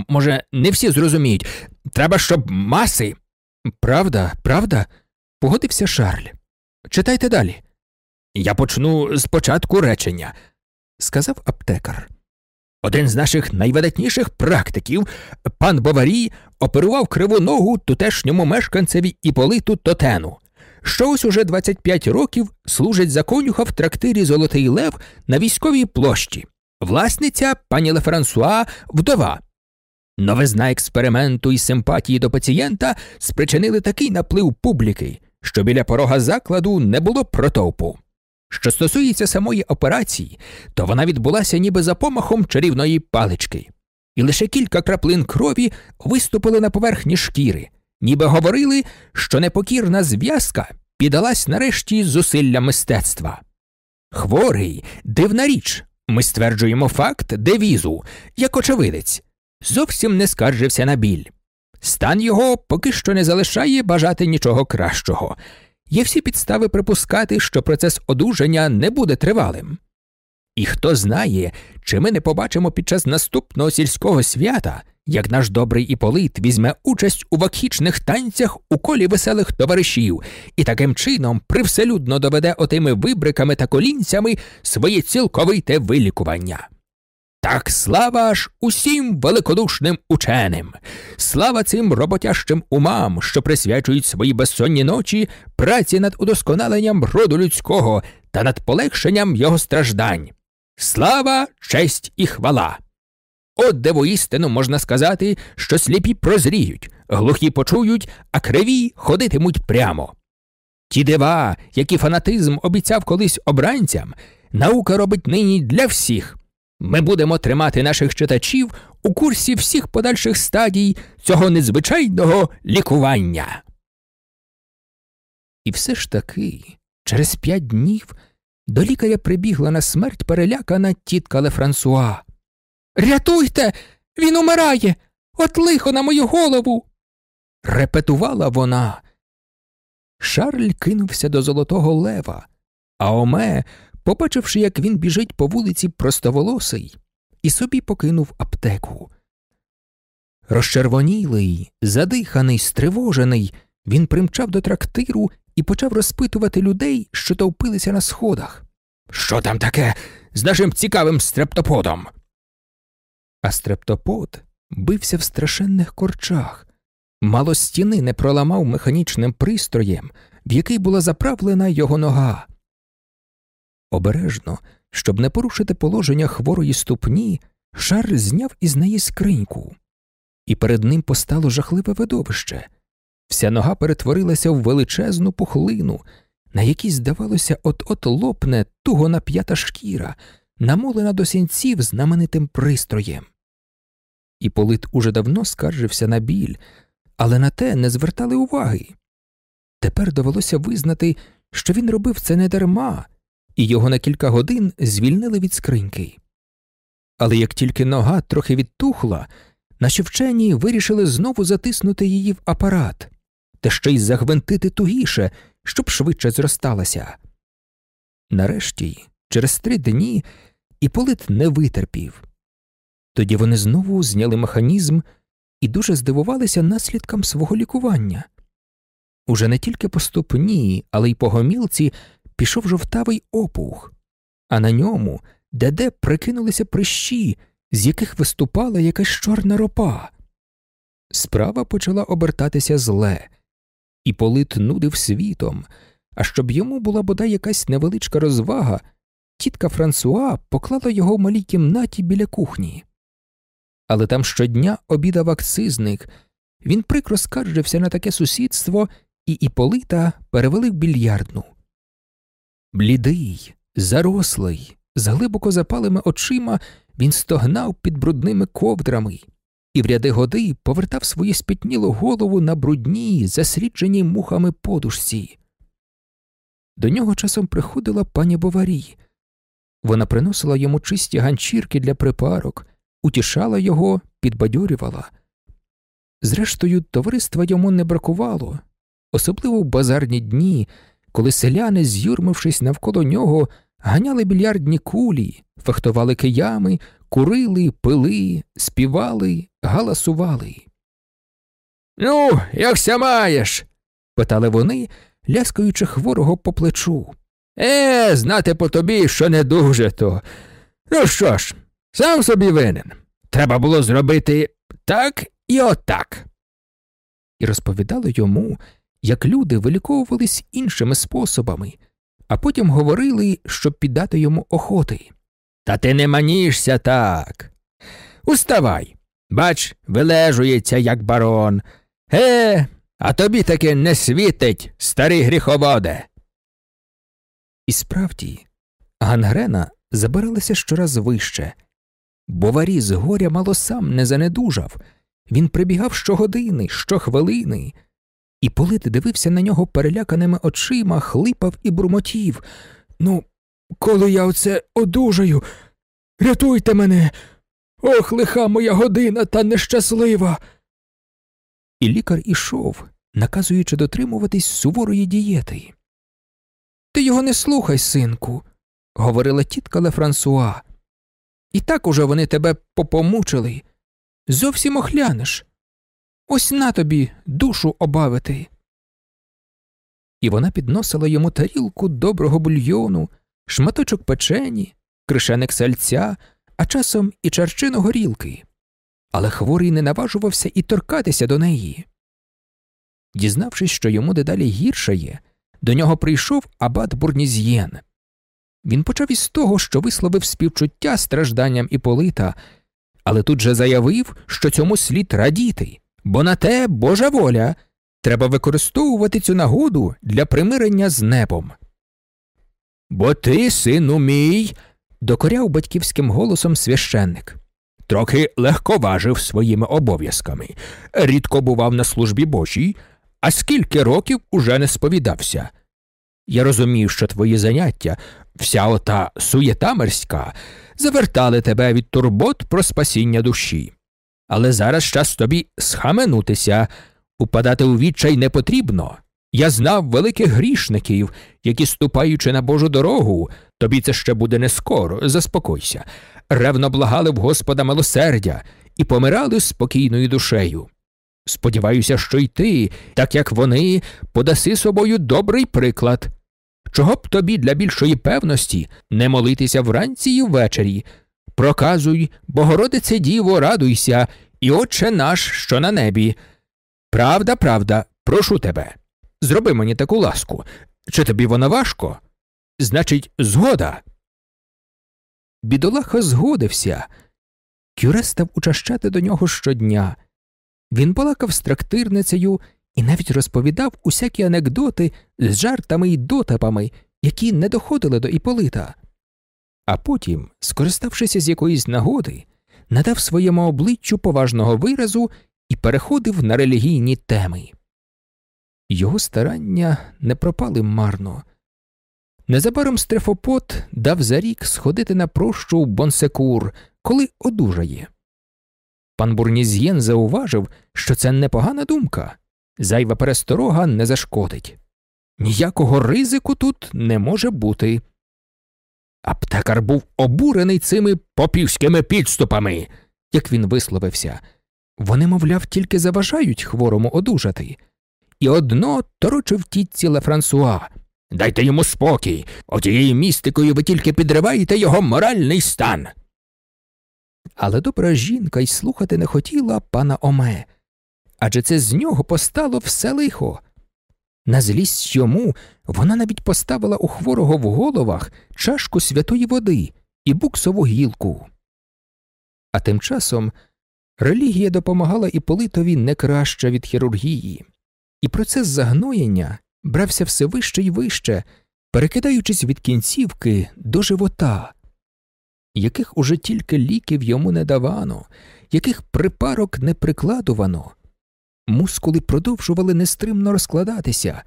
Може, не всі зрозуміють. Треба, щоб маси. Правда, правда? Погодився Шарль. Читайте далі. Я почну з початку речення, сказав аптекар. Один з наших найвидатніших практиків, пан Боварій, оперував криву ногу тутешньому мешканцеві Іполиту Тотену, що ось уже 25 років служить за конюха в трактирі Золотий Лев на військовій площі, власниця пані Лефрансуа вдова. Новизна експерименту і симпатії до пацієнта спричинили такий наплив публіки, що біля порога закладу не було протовпу. Що стосується самої операції, то вона відбулася ніби за помахом чарівної палички, і лише кілька краплин крові виступили на поверхні шкіри, ніби говорили, що непокірна зв'язка піддалась нарешті зусилля мистецтва. Хворий, дивна річ, ми стверджуємо факт девізу, як очевидець, зовсім не скаржився на біль. Стан його поки що не залишає бажати нічого кращого. Є всі підстави припускати, що процес одужання не буде тривалим. І хто знає, чи ми не побачимо під час наступного сільського свята, як наш добрий Іполит візьме участь у вакхічних танцях у колі веселих товаришів і таким чином привселюдно доведе отими вибриками та колінцями своє цілковите вилікування. Так слава ж усім великодушним ученим, слава цим роботящим умам, що присвячують свої безсонні ночі праці над удосконаленням роду людського та над полегшенням його страждань. Слава, честь і хвала! От де воістину можна сказати, що сліпі прозріють, глухі почують, а криві ходитимуть прямо. Ті дива, які фанатизм обіцяв колись обранцям, наука робить нині для всіх. Ми будемо тримати наших читачів у курсі всіх подальших стадій цього незвичайного лікування. І все ж таки, через п'ять днів до лікаря прибігла на смерть перелякана тітка Лефрансуа. Рятуйте, він умирає, от лихо на мою голову. репетувала вона. Шарль кинувся до золотого лева, а Оме побачивши, як він біжить по вулиці простоволосий, і собі покинув аптеку. Розчервонілий, задиханий, стривожений, він примчав до трактиру і почав розпитувати людей, що товпилися на сходах. Що там таке з нашим цікавим стрептоподом? А стрептопод бився в страшенних корчах, мало стіни не проламав механічним пристроєм, в який була заправлена його нога. Обережно, щоб не порушити положення хворої ступні, Шарль зняв із неї скриньку, і перед ним постало жахливе видовище. Вся нога перетворилася в величезну пухлину, на якій, здавалося, от-от лопне туго нап'ята шкіра, намолена до сінців знаменитим пристроєм. І полит уже давно скаржився на біль, але на те не звертали уваги. Тепер довелося визнати, що він робив це не дарма, і його на кілька годин звільнили від скриньки. Але як тільки нога трохи відтухла, наші вчені вирішили знову затиснути її в апарат, та ще й загвинтити тугіше, щоб швидше зросталася. Нарешті, через три дні, Іполит не витерпів. Тоді вони знову зняли механізм і дуже здивувалися наслідкам свого лікування. Уже не тільки по ступні, але й по гомілці пішов жовтавий опух, а на ньому де де прикинулися прищі, з яких виступала якась чорна ропа. Справа почала обертатися зле, і полит нудив світом, а щоб йому була бодай якась невеличка розвага, тітка Франсуа поклала його в малій кімнаті біля кухні. Але там щодня обідав акцизник, він прикро скаржився на таке сусідство, і Іполита перевели в більярдну. Блідий, зарослий, з глибоко запалими очима він стогнав під брудними ковдрами і в ряди годи повертав свою спітнілу голову на брудній, засрідженій мухами подушці. До нього часом приходила пані Боварі. Вона приносила йому чисті ганчірки для припарок, утішала його, підбадьорювала. Зрештою, товариства йому не бракувало, особливо в базарні дні коли селяни, з'юрмившись навколо нього, ганяли більярдні кулі, фехтували киями, курили, пили, співали, галасували. Ну, якся маєш? питали вони, ляскаючи хворого по плечу. Е, знати по тобі, що не дуже то. Ну що ж, сам собі винен. Треба було зробити так і отак. І розповідали йому, як люди виліковувались іншими способами, а потім говорили, щоб піддати йому охоти. Та ти не манішся так. Уставай. Бач, вилежується, як барон. Е, а тобі таки не світить, старий гріховоде. І справді, гангрена забиралася щораз вище. Боварі з горя мало сам не занедужав, він прибігав щогодини, щохвилини, і Полит дивився на нього переляканими очима, хлипав і бурмотів. Ну, коли я оце одужаю, рятуйте мене. Ох, лиха моя година та нещаслива. І лікар ішов, наказуючи дотримуватись суворої дієти. Ти його не слухай, синку, говорила тітка Лефрансуа. І так уже вони тебе попомучили. Зовсім охлянеш. Ось на тобі душу обавити. І вона підносила йому тарілку доброго бульйону, шматочок печені, кришеник сальця, а часом і чарчину горілки. Але хворий не наважувався і торкатися до неї. Дізнавшись, що йому дедалі гіршає, до нього прийшов абат Бурнізьєн. Він почав із того, що висловив співчуття стражданням Іполита, але тут же заявив, що цьому слід радіти, бо на те Божа воля треба використовувати цю нагоду для примирення з небом. Бо ти, сину мій, докоряв батьківським голосом священник. Трохи легковажив своїми обов'язками, рідко бував на службі Божій, а скільки років уже не сповідався. Я розумів, що твої заняття, вся ота суєта морська, завертали тебе від турбот про спасіння душі. Але зараз час тобі схаменутися, упадати у відчай не потрібно. Я знав великих грішників, які, ступаючи на Божу дорогу, тобі це ще буде не скоро, заспокойся, ревно благали в Господа милосердя і помирали спокійною душею. Сподіваюся, що й ти, так як вони, подаси собою добрий приклад. Чого б тобі для більшої певності не молитися вранці й ввечері? Проказуй, Богородице Діво, радуйся, і Отче наш, що на небі. Правда, правда, прошу тебе. Зроби мені таку ласку. Чи тобі вона важко? Значить, згода. Бідолаха згодився. Кюре став учащати до нього щодня. Він балакав з трактирницею і навіть розповідав усякі анекдоти з жартами й дотипами, які не доходили до Іполита. А потім, скориставшися з якоїсь нагоди, надав своєму обличчю поважного виразу і переходив на релігійні теми. Його старання не пропали марно. Незабаром Стрефопот дав за рік сходити на прощу в Бонсекур, коли одужає. Пан Бурніз'єн зауважив, що це непогана думка, зайва пересторога не зашкодить. Ніякого ризику тут не може бути. Аптекар був обурений цими попівськими підступами, як він висловився. Вони, мовляв, тільки заважають хворому одужати. І одно торочив тітці Лефрансуа. Дайте йому спокій, отією містикою ви тільки підриваєте його моральний стан. Але добра жінка й слухати не хотіла пана Оме, адже це з нього постало все лихо. На злість йому вона навіть поставила у хворого в головах чашку святої води і буксову гілку. А тим часом релігія допомагала Іполитові не краще від хірургії, і процес загноєння брався все вище й вище, перекидаючись від кінцівки до живота, яких уже тільки ліків йому не давано, яких припарок не прикладувано. Мускули продовжували нестримно розкладатися,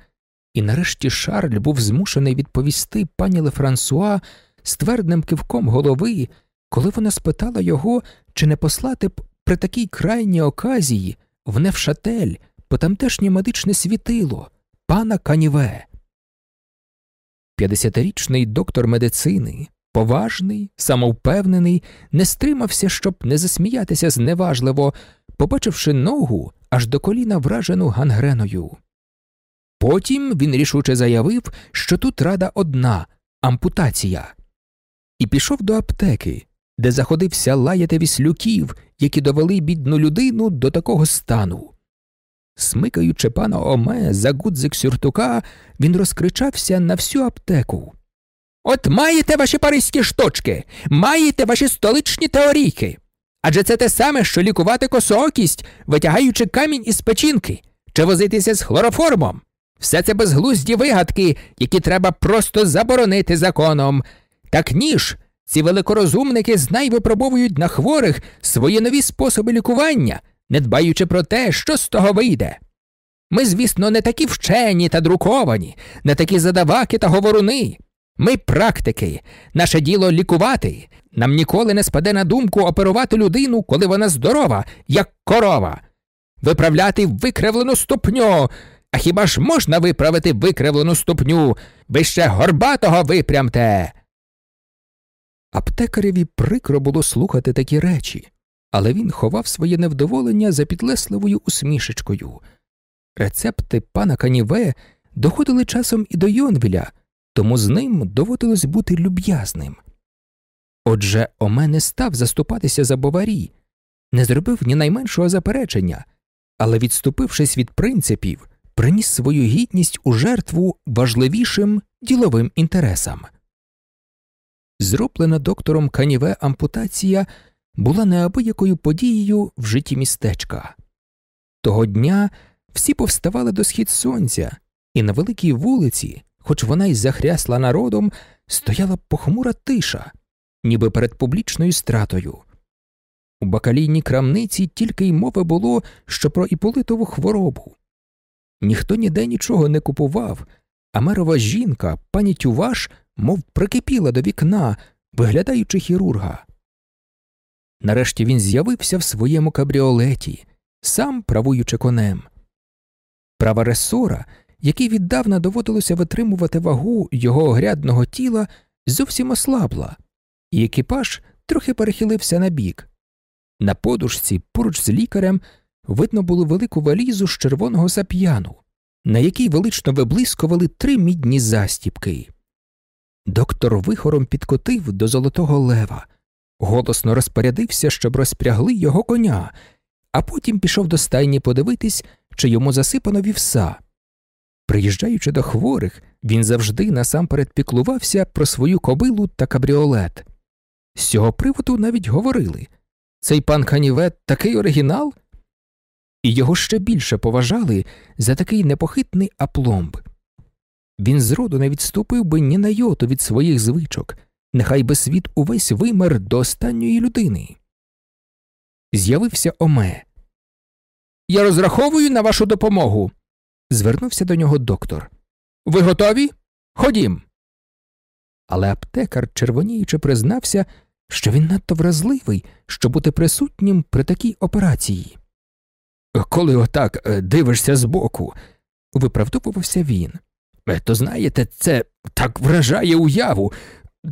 і нарешті Шарль був змушений відповісти пані Лефрансуа з твердним кивком голови, коли вона спитала його, чи не послати б при такій крайній оказії в Невшатель по тамтешнє медичне світило, пана Каніве. 50-річний доктор медицини, поважний, самовпевнений, не стримався, щоб не засміятися зневажливо, побачивши ногу аж до коліна вражену гангреною. Потім він рішуче заявив, що тут рада одна ампутація, і пішов до аптеки, де заходився лаяти віслюків, які довели бідну людину до такого стану. Смикаючи пана Оме за гудзик сюртука, він розкричався на всю аптеку. От маєте ваші паризькі штучки, маєте ваші столичні теорійки. Адже це те саме, що лікувати косоокість, витягаючи камінь із печінки, чи возитися з хлороформом. Все це безглузді вигадки, які треба просто заборонити законом. Так ніж, ці великорозумники знай випробовують на хворих свої нові способи лікування, не дбаючи про те, що з того вийде. Ми, звісно, не такі вчені та друковані, не такі задаваки та говоруни. Ми практики, наше діло лікувати. Нам ніколи не спаде на думку оперувати людину, коли вона здорова, як корова, виправляти викривлену ступню. А хіба ж можна виправити викривлену ступню? Ви ще горбатого випрямте. Аптекареві прикро було слухати такі речі, але він ховав своє невдоволення за підлесливою усмішечкою. Рецепти пана Каніве доходили часом і до Йонвіля, тому з ним доводилось бути люб'язним. Отже, Оме не став заступатися за боварі, не зробив ні найменшого заперечення, але, відступившись від принципів, приніс свою гідність у жертву важливішим діловим інтересам. Зроблена доктором Каніве ампутація була неабиякою подією в житті містечка. Того дня всі повставали до схід сонця, і на великій вулиці, хоч вона й захрясла народом, стояла похмура тиша, ніби перед публічною стратою. У бакалійній крамниці тільки й мови було, що про іполитову хворобу. Ніхто ніде нічого не купував, а мерова жінка, пані Тюваш, мов прикипіла до вікна, виглядаючи хірурга. Нарешті він з'явився в своєму кабріолеті, сам правуючи конем. Права ресора, який віддавна доводилося витримувати вагу його огрядного тіла, зовсім ослабла, і екіпаж трохи перехилився на бік. На подушці, поруч з лікарем, видно було велику валізу з червоного сап'яну, на якій велично виблискували три мідні защіпки. Доктор вихором підкотив до золотого лева, голосно розпорядився, щоб розпрягли його коня, а потім пішов до стайні подивитись, чи йому засипано вівса. Приїжджаючи до хворих, він завжди насамперед піклувався про свою кобилу та кабріолет. З цього приводу навіть говорили цей пан Каніве такий оригінал, і його ще більше поважали за такий непохитний апломб. Він зроду не відступив би ні на йоту від своїх звичок, нехай би світ увесь вимер до останньої людини. З'явився Оме. Я розраховую на вашу допомогу. Звернувся до нього доктор. Ви готові? Ходім. Але аптекар, червоніючи, признався, що він надто вразливий, щоб бути присутнім при такій операції. Коли отак е, дивишся збоку, виправдовувався він. «Е, то знаєте, це так вражає уяву,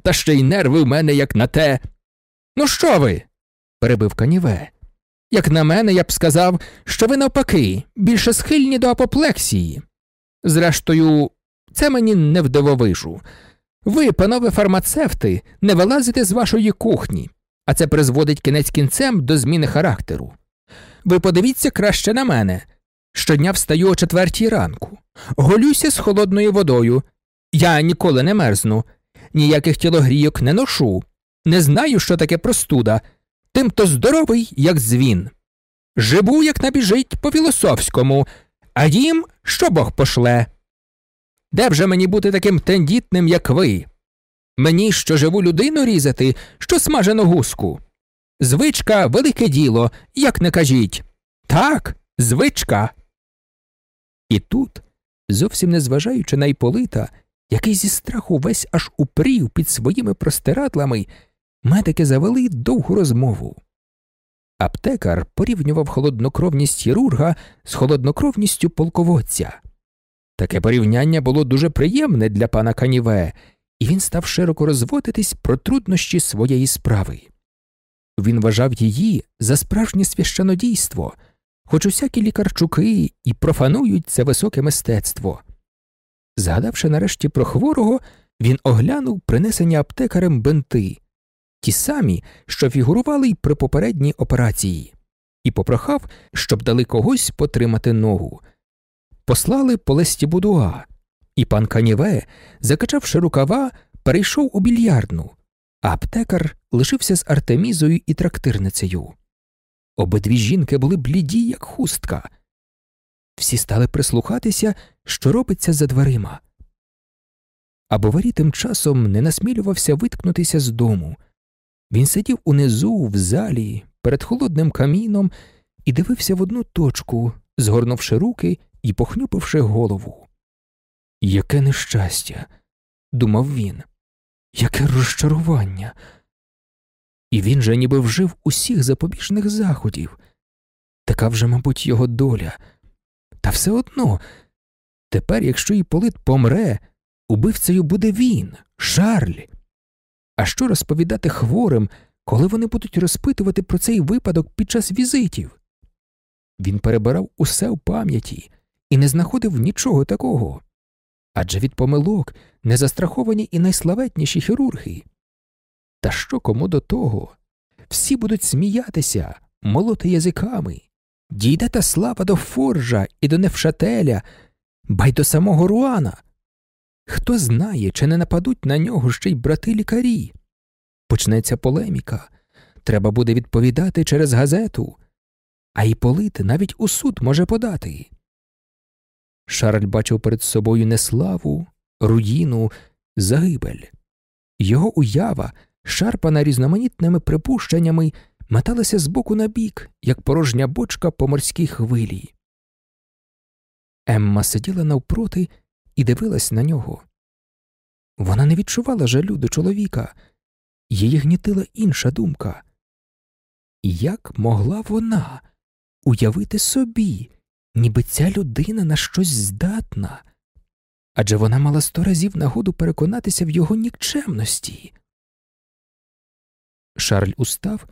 та ще й нерви в мене, як на те. Ну, що ви? перебив каніве. Як на мене, я б сказав, що ви навпаки більше схильні до апоплексії. Зрештою, це мені не вдивовижу. Ви, панове фармацевти, не вилазите з вашої кухні, а це призводить кінець кінцем до зміни характеру. Ви подивіться краще на мене. Щодня встаю о четвертій ранку, голюся з холодною водою. Я ніколи не мерзну, ніяких тілогрійок не ношу, не знаю, що таке простуда, тимто здоровий, як дзвін. Живу, як набіжить по філософському, а їм що Бог пошле. Де вже мені бути таким тендітним, як ви? Мені що живу людину різати, що смажену гуску. Звичка велике діло, як не кажіть. Так, звичка. І тут, зовсім не зважаючи на Іполита, який зі страху весь аж упрів під своїми простирадлами, медики завели довгу розмову. Аптекар порівнював холоднокровність хірурга з холоднокровністю полководця. Таке порівняння було дуже приємне для пана Каніве, і він став широко розводитись про труднощі своєї справи. Він вважав її за справжнє священодійство, хоч усякі лікарчуки і профанують це високе мистецтво. Згадавши нарешті про хворого, він оглянув принесені аптекарем бенти, ті самі, що фігурували й при попередній операції, і попрохав, щоб дали когось потримати ногу. Послали по листі Будуа, і пан Каніве, закачавши рукава, перейшов у більярдну, а аптекар лишився з Артемізою і трактирницею. Обидві жінки були бліді, як хустка. Всі стали прислухатися, що робиться за дверима. А Боварі тим часом не насмілювався виткнутися з дому. Він сидів унизу, в залі, перед холодним каміном і дивився в одну точку, згорнувши руки і похнюпивши голову. Яке нещастя, думав він, яке розчарування. І він же ніби вжив усіх запобіжних заходів. Така вже, мабуть, його доля. Та все одно, тепер, якщо Іполит помре, убивцею буде він, Шарль. А що розповідати хворим, коли вони будуть розпитувати про цей випадок під час візитів? Він перебирав усе в пам'яті і не знаходив нічого такого. Адже від помилок не застраховані і найславетніші хірурги. Та що кому до того? Всі будуть сміятися, молоти язиками. Дійде та слава до Форжа і до Невшателя, ба й до самого Руана. Хто знає, чи не нападуть на нього ще й брати лікарі? Почнеться полеміка, треба буде відповідати через газету, а і полит навіть у суд може подати. Шарль бачив перед собою не славу, руїну, загибель. Його уява, шарпана різноманітними припущеннями, металася з боку на бік, як порожня бочка по морській хвилі. Емма сиділа навпроти і дивилась на нього. Вона не відчувала жалю до чоловіка, її гнітила інша думка. Як могла вона уявити собі, ніби ця людина на щось здатна? Адже вона мала сто разів нагоду переконатися в його нікчемності. Шарль устав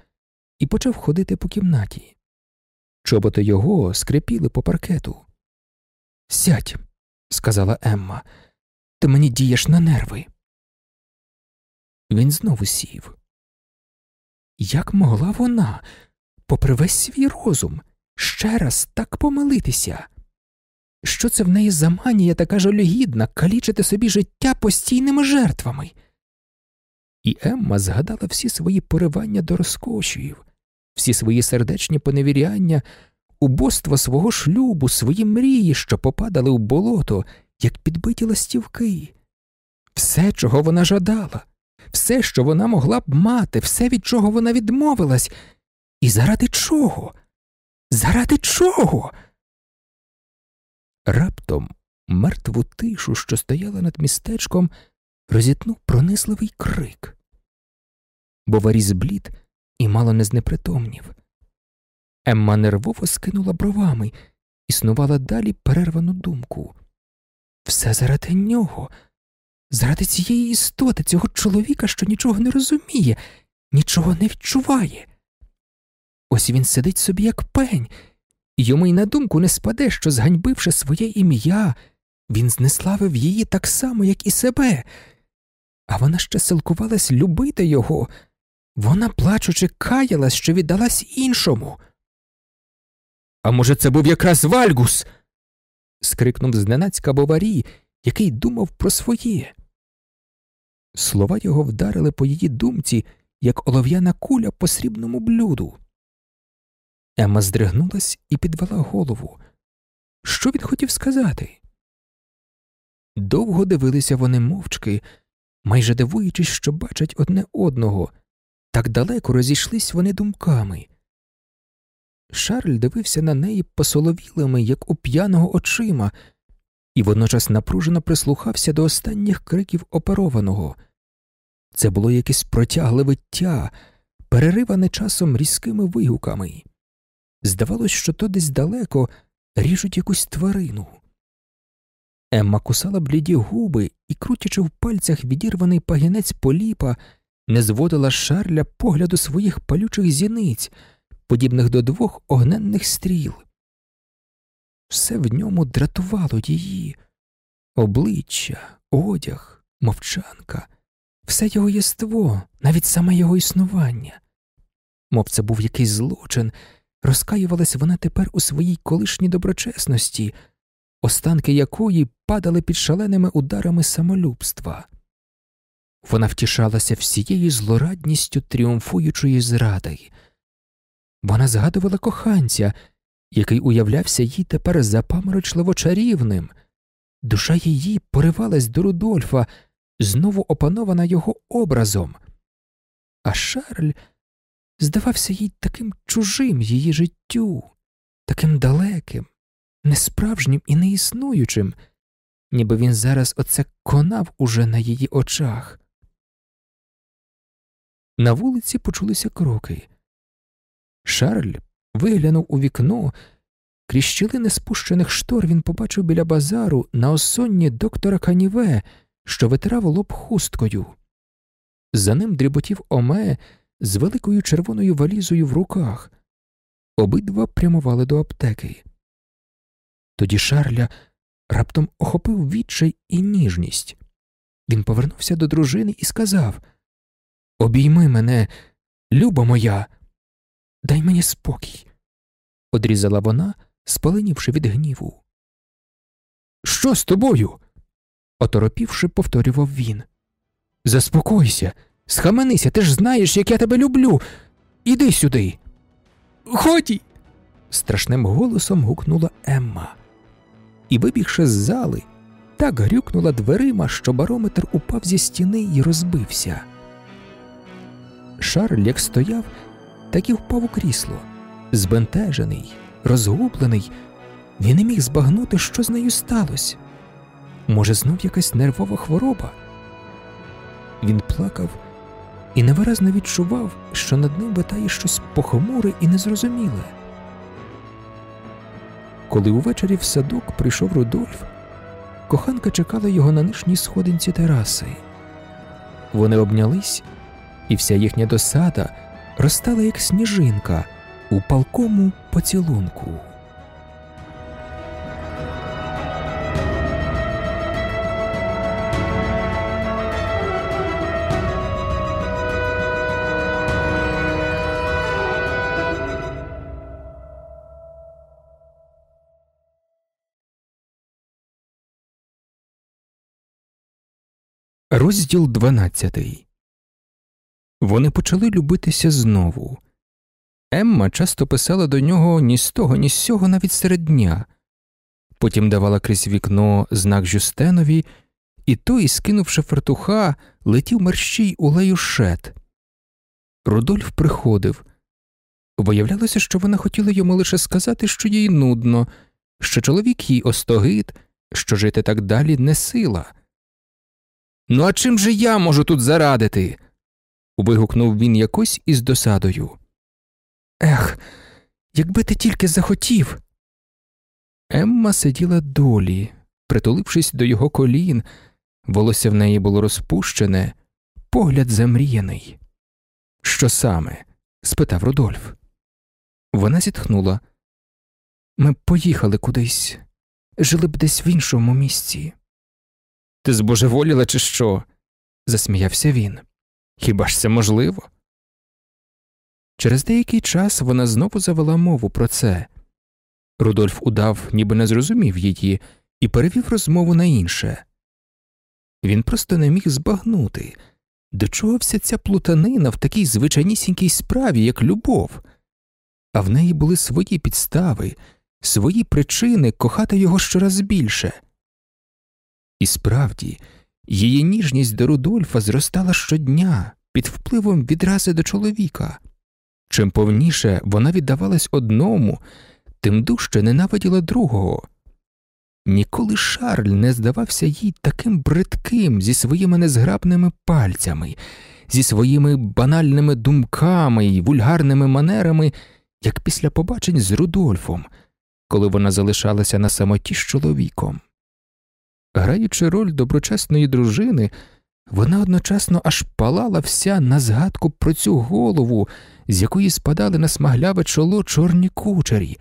і почав ходити по кімнаті. Чоботи його скрипіли по паркету. Сядь, сказала Емма, ти мені дієш на нерви. Він знову сів. Як могла вона, попри весь свій розум, ще раз так помилитися? Що це в неї за манія така жалюгідна калічити собі життя постійними жертвами? І Емма згадала всі свої поривання до розкошів, всі свої сердечні поневіряння, убоство свого шлюбу, свої мрії, що попадали у болото, як підбиті ластівки, все, чого вона жадала, все, що вона могла б мати, все, від чого вона відмовилась, і заради чого? Заради чого? Раптом мертву тишу, що стояла над містечком, розітнув пронисливий крик. Боварі зблід і мало не знепритомнів. Емма нервово скинула бровами, існувала далі перервану думку. Все заради нього, заради цієї істоти, цього чоловіка, що нічого не розуміє, нічого не відчуває. Ось він сидить собі, як пень, йому й на думку не спаде, що, зганьбивши своє ім'я, він знеславив її так само, як і себе, а вона ще силкувалась любити його, вона, плачучи, каялась, що віддалась іншому. А може, це був якраз Вальгус? скрикнув зненацька Боварі, який думав про своє. Слова його вдарили по її думці, як олов'яна куля по срібному блюду. Емма здригнулась і підвела голову. Що він хотів сказати? Довго дивилися вони мовчки, майже дивуючись, що бачать одне одного, так далеко розійшлись вони думками. Шарль дивився на неї посоловілими, як у п'яного очима, і водночас напружено прислухався до останніх криків оперованого. Це було якесь протягле виття, перериване часом різкими вигуками. Здавалось, що то десь далеко ріжуть якусь тварину. Емма кусала бліді губи і, крутячи в пальцях відірваний пагінець поліпа, не зводила шарля погляду своїх палючих зіниць, подібних до двох огненних стріл. Все в ньому дратувало її обличчя, одяг, мовчанка, все його єство, навіть саме його існування. Мов це був якийсь злочин, розкаювалась вона тепер у своїй колишній доброчесності, останки якої падали під шаленими ударами самолюбства. Вона втішалася всією злорадністю тріумфуючої зради. Вона згадувала коханця, який уявлявся їй тепер запаморочливо чарівним. Душа її поривалась до Рудольфа, знову опанована його образом, а Шарль здавався їй таким чужим її життю, таким далеким, несправжнім і неіснуючим, ніби він зараз оце конав уже на її очах. На вулиці почулися кроки. Шарль виглянув у вікно. Крізь щілини спущених штор він побачив біля базару на осонні доктора Каніве, що витирав лоб хусткою. За ним дріботів Оме з великою червоною валізою в руках. Обидва прямували до аптеки. Тоді Шарля раптом охопив відчай і ніжність. Він повернувся до дружини і сказав Обійми мене, люба моя, дай мені спокій. Одрізала вона, спаленівши від гніву. Що з тобою? оторопівши, повторював він. Заспокойся, схаменися, ти ж знаєш, як я тебе люблю. Іди сюди. Ході. страшним голосом гукнула Емма. І, вибігши з зали, так грюкнула дверима, що барометр упав зі стіни і розбився. Шарль як стояв, так і впав у крісло, збентежений, розгублений, він не міг збагнути, що з нею сталося. Може, знов якась нервова хвороба. Він плакав і невиразно відчував, що над ним витає щось похмуре і незрозуміле. Коли увечері в садок прийшов Рудольф, коханка чекала його на нижній сходинці тераси. Вони обнялись, і вся їхня досада розтала як сніжинка у палкому поцілунку. Розділ дванадцятий Вони почали любитися знову. Емма часто писала до нього ні з того, ні з сього навіть серед дня, потім давала крізь вікно знак Жюстенові, і той, скинувши фартуха, летів мерщій у лею шет. Рудольф приходив. Виявлялося, що вона хотіла йому лише сказати, що їй нудно, що чоловік їй остогид, що жити так далі не сила. Ну, а чим же я можу тут зарадити? Вигукнув він якось із досадою. Ех, якби ти тільки захотів. Емма сиділа долі, притулившись до його колін, волосся в неї було розпущене, погляд замріяний. Що саме? спитав Рудольф. Вона зітхнула. Ми б поїхали кудись, жили б десь в іншому місці. Ти збожеволіла, чи що? засміявся він. Хіба ж це можливо? Через деякий час вона знову завела мову про це. Рудольф удав, ніби не зрозумів її, і перевів розмову на інше. Він просто не міг збагнути, до чого вся ця плутанина в такій звичайнісінькій справі, як любов, а в неї були свої підстави, свої причини кохати його щораз більше. І справді, її ніжність до Рудольфа зростала щодня під впливом відрази до чоловіка. Чим повніше вона віддавалась одному, тим дужче ненавиділа другого. Ніколи Шарль не здавався їй таким бридким зі своїми незграбними пальцями, зі своїми банальними думками й вульгарними манерами, як після побачень з Рудольфом, коли вона залишалася на самоті з чоловіком. Граючи роль доброчесної дружини, вона одночасно аж палала вся на згадку про цю голову, з якої спадали на смагляве чоло чорні кучері,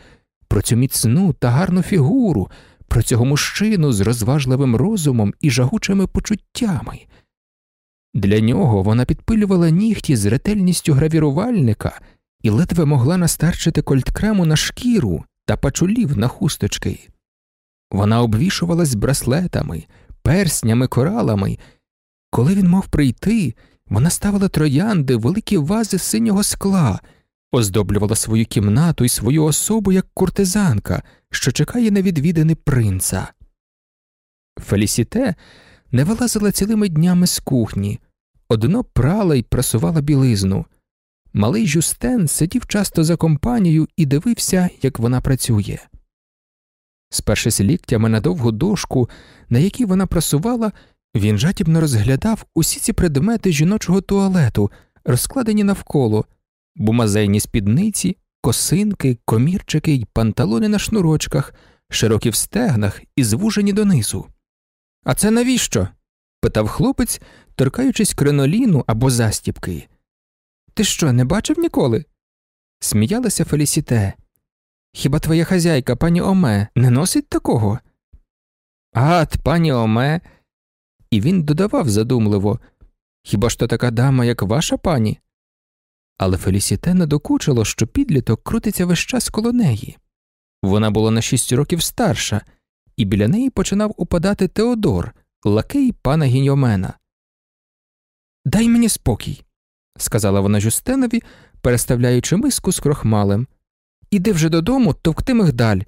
про цю міцну та гарну фігуру, про цього мужчину з розважливим розумом і жагучими почуттями. Для нього вона підпилювала нігті з ретельністю гравірувальника і ледве могла настарчити кольткрему на шкіру та пачулів на хусточки. Вона обвішувалась браслетами, перснями, коралами. Коли він мав прийти, вона ставила троянди, великі вази синього скла, оздоблювала свою кімнату і свою особу як куртизанка, що чекає на відвідини принца. Фелісіте не вилазила цілими днями з кухні, одно прала й прасувала білизну. Малий Жюстен сидів часто за компанією і дивився, як вона працює. Спершись ліктями на довгу дошку, на якій вона прасувала, він жадібно розглядав усі ці предмети жіночого туалету, розкладені навколо, бумазейні спідниці, косинки, комірчики й панталони на шнурочках, широкі в стегнах і звужені донизу. А це навіщо? питав хлопець, торкаючись криноліну або застіпки. Ти що, не бачив ніколи? Сміялася Фелісіте. Хіба твоя хазяйка, пані Оме, не носить такого? Ат, пані Оме. І він додавав задумливо Хіба ж то така дама, як ваша пані? Але Фелісіте не докучило, що підліток крутиться весь час коло неї. Вона була на шість років старша, і біля неї починав упадати Теодор, лакей пана Гіньомена. Дай мені спокій, сказала вона Жюстенові, переставляючи миску з крохмалем. Іди вже додому, товкти мигдаль.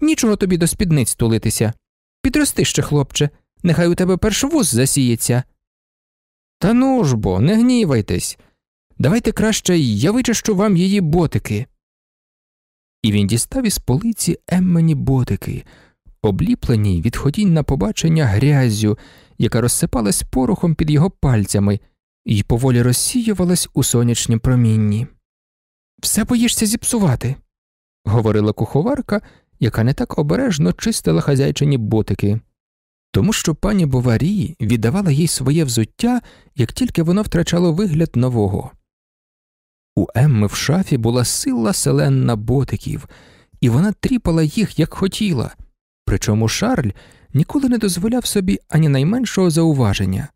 Нічого тобі до спідниць тулитися. Підрости ще, хлопче, нехай у тебе першовуз засіється. Та ну ж бо, не гнівайтесь. Давайте краще я вичищу вам її ботики. І він дістав із полиці Еммені ботики, обліплені від ходінь на побачення грязю, яка розсипалась порохом під його пальцями і поволі розсіювалась у сонячнім промінні. Все боїшся зіпсувати, говорила куховарка, яка не так обережно чистила хазяйчині ботики, тому що пані Боварі віддавала їй своє взуття, як тільки воно втрачало вигляд нового. У Емми в шафі була сила селенна ботиків, і вона тріпала їх, як хотіла, причому Шарль ніколи не дозволяв собі ані найменшого зауваження.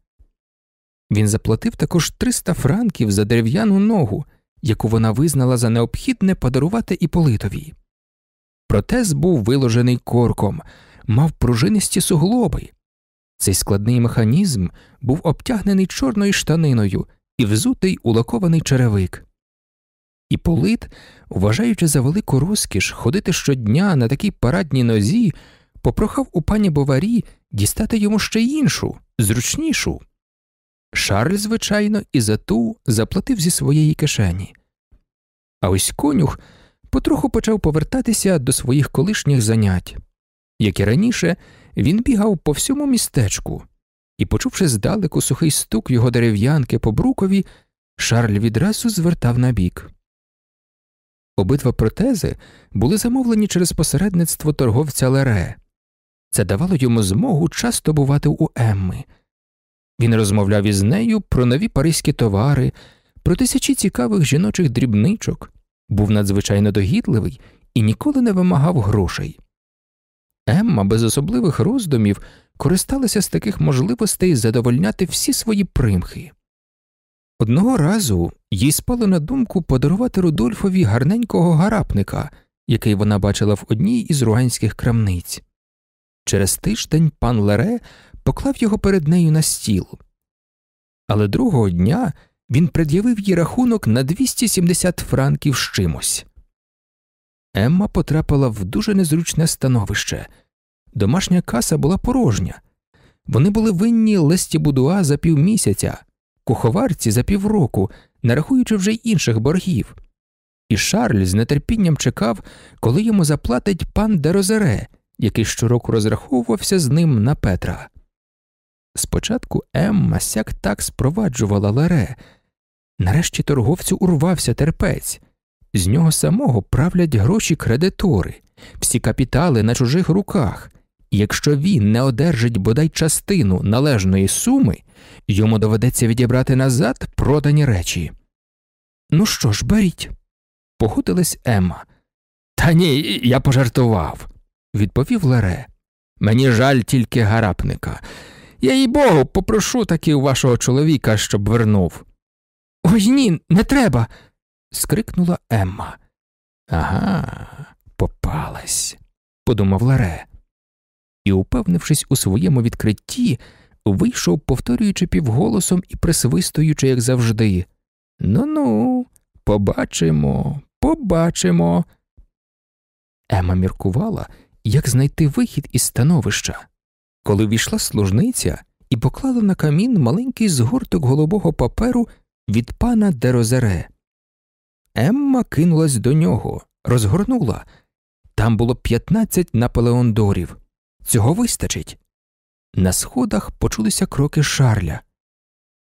Він заплатив також 300 франків за дерев'яну ногу, яку вона визнала за необхідне подарувати Іполитові. Протез був виложений корком, мав пружинисті суглоби. Цей складний механізм був обтягнений чорною штаниною і взутий у лакований черевик. Іполит, вважаючи за велику розкіш ходити щодня на такій парадній нозі, попрохав у пані Боварі дістати йому ще іншу, зручнішу. Шарль, звичайно, і за ту заплатив зі своєї кишені. А ось конюх потроху почав повертатися до своїх колишніх занять. Як і раніше, він бігав по всьому містечку, і, почувши здалеку сухий стук його дерев'янки по брукові, Шарль відразу звертав на бік. Обидва протези були замовлені через посередництво торговця Лере. Це давало йому змогу часто бувати у Емми. Він розмовляв із нею про нові паризькі товари, про тисячі цікавих жіночих дрібничок, був надзвичайно догідливий і ніколи не вимагав грошей. Емма без особливих роздумів користалася з таких можливостей задовольняти всі свої примхи. Одного разу їй спало на думку подарувати Рудольфові гарненького гарапника, який вона бачила в одній із руганських крамниць. Через тиждень пан Лере поклав його перед нею на стіл. Але другого дня він пред'явив їй рахунок на 270 франків з чимось. Емма потрапила в дуже незручне становище. Домашня каса була порожня. Вони були винні Лесті Будуа за півмісяця, куховарці за півроку, не рахуючи вже й інших боргів. І Шарль з нетерпінням чекав, коли йому заплатить пан Дерозере, який щороку розраховувався з ним на Петра. Спочатку Емма сяк так спроваджувала Ларе. Нарешті торговцю урвався терпець, з нього самого правлять гроші кредитори, всі капітали на чужих руках, Якщо він не одержить бодай частину належної суми, йому доведеться відібрати назад продані речі. Ну що ж, беріть, погодилась Емма. Та ні, я пожартував, відповів Лере. Мені жаль тільки гарапника. Я їй богу попрошу таки у вашого чоловіка, щоб вернув. Ой ні, не треба. скрикнула Емма. Ага, попалась, подумав Ларе. І, упевнившись у своєму відкритті, вийшов, повторюючи півголосом і присвистуючи, як завжди. Ну ну, побачимо, побачимо. Ема міркувала, як знайти вихід із становища, коли війшла служниця і поклала на камін маленький згорток голубого паперу від пана Дерозере. Емма кинулась до нього, розгорнула. Там було 15 наполеондорів. Цього вистачить. На сходах почулися кроки шарля.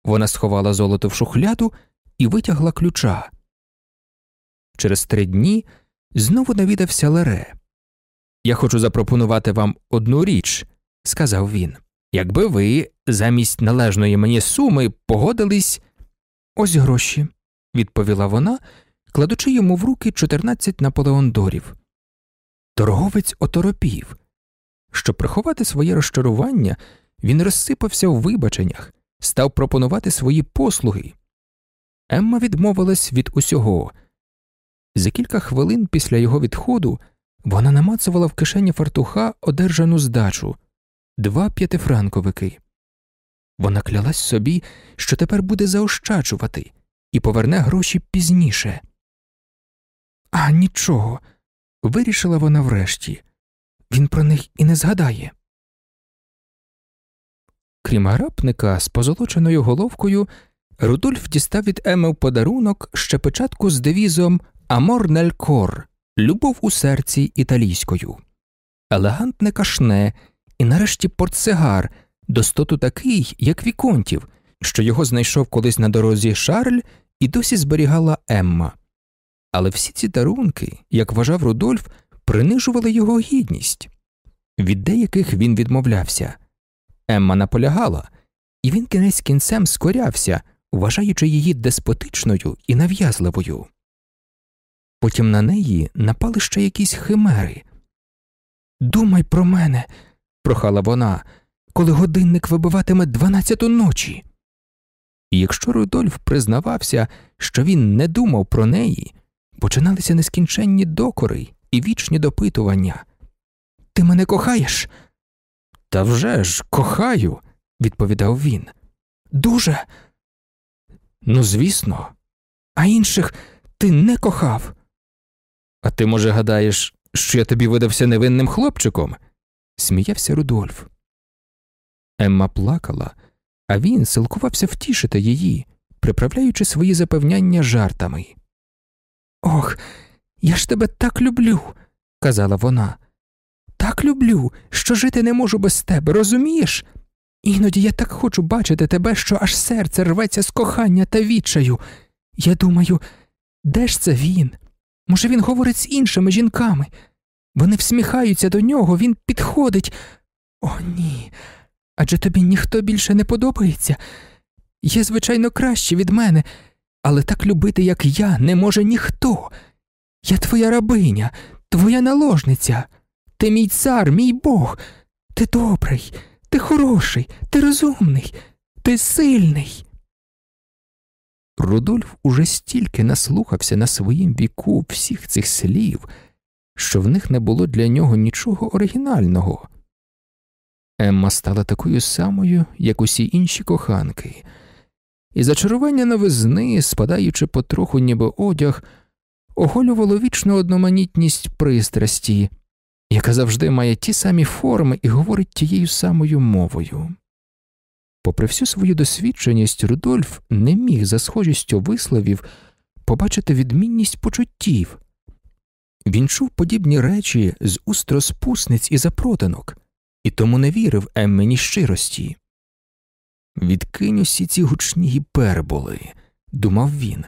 Вона сховала золото в шухляду і витягла ключа. Через три дні знову навідався Лере. Я хочу запропонувати вам одну річ, сказав він. Якби ви замість належної мені суми погодились. Ось гроші, відповіла вона, кладучи йому в руки 14 наполеондорів. Торговець оторопів. Щоб приховати своє розчарування, він розсипався в вибаченнях, став пропонувати свої послуги. Емма відмовилась від усього. За кілька хвилин після його відходу вона намацувала в кишені фартуха одержану здачу два п'ятифранковики. Вона клялась собі, що тепер буде заощаджувати і поверне гроші пізніше. А нічого, вирішила вона врешті він про них і не згадає. Крім гарапника з позолоченою головкою, Рудольф дістав від Еми в подарунок ще печатку з девізом Амор нель кор Любов у серці італійською, елегантне кашне і нарешті портсигар, достоту такий, як Віконтів, що його знайшов колись на дорозі Шарль і досі зберігала Емма. Але всі ці дарунки, як вважав Рудольф, принижували його гідність, від деяких він відмовлявся. Емма наполягала, і він кінець кінцем скорявся, вважаючи її деспотичною і нав'язливою. Потім на неї напали ще якісь химери. Думай про мене, прохала вона, коли годинник вибиватиме дванадцяту ночі. І якщо Рудольф признавався, що він не думав про неї, починалися нескінченні докори і вічні допитування. Ти мене кохаєш? «Та вже ж, кохаю, відповідав він. Дуже. Ну, звісно, а інших ти не кохав. А ти, може, гадаєш, що я тобі видався невинним хлопчиком? Сміявся Рудольф. Емма плакала, а він силкувався втішити її, приправляючи свої запевняння жартами. Ох, я ж тебе так люблю, казала вона. Так люблю, що жити не можу без тебе, розумієш? Іноді я так хочу бачити тебе, що аж серце рветься з кохання та відчаю. Я думаю, де ж це він? Може, він говорить з іншими жінками? Вони всміхаються до нього, він підходить. О, ні. Адже тобі ніхто більше не подобається. Є, звичайно, краще від мене, але так любити, як я, не може ніхто. Я твоя рабиня, твоя наложниця, ти мій цар, мій Бог, ти добрий, ти хороший, ти розумний, ти сильний. Рудольф уже стільки наслухався на своїм віку всіх цих слів, що в них не було для нього нічого оригінального. Емма стала такою самою, як усі інші коханки, і зачарування новизни, спадаючи потроху, ніби одяг, оголювало вічну одноманітність пристрасті, яка завжди має ті самі форми і говорить тією самою мовою. Попри всю свою досвідченість, Рудольф не міг за схожістю висловів побачити відмінність почуттів. Він чув подібні речі з уст розпусниць і запротинок, і тому не вірив Еммені щирості. Відкинь усі ці гучні гіперболи, думав він,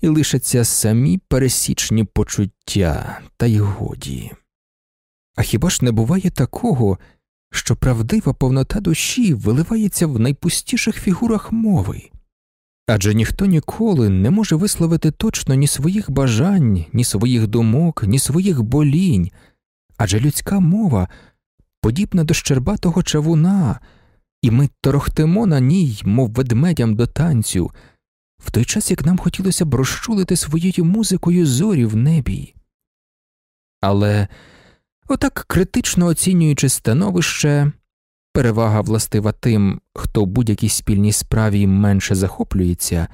і лишаться самі пересічні почуття, та й годі. А хіба ж не буває такого, що правдива повнота душі виливається в найпустіших фігурах мови? Адже ніхто ніколи не може висловити точно ні своїх бажань, ні своїх думок, ні своїх болінь, адже людська мова подібна до щербатого чавуна, і ми торохтимо на ній, мов ведмедям до танцю, в той час як нам хотілося б розчулити своєю музикою зорі в небі. Але отак критично оцінюючи становище, перевага властива тим, хто в будь-якій спільній справі менше захоплюється,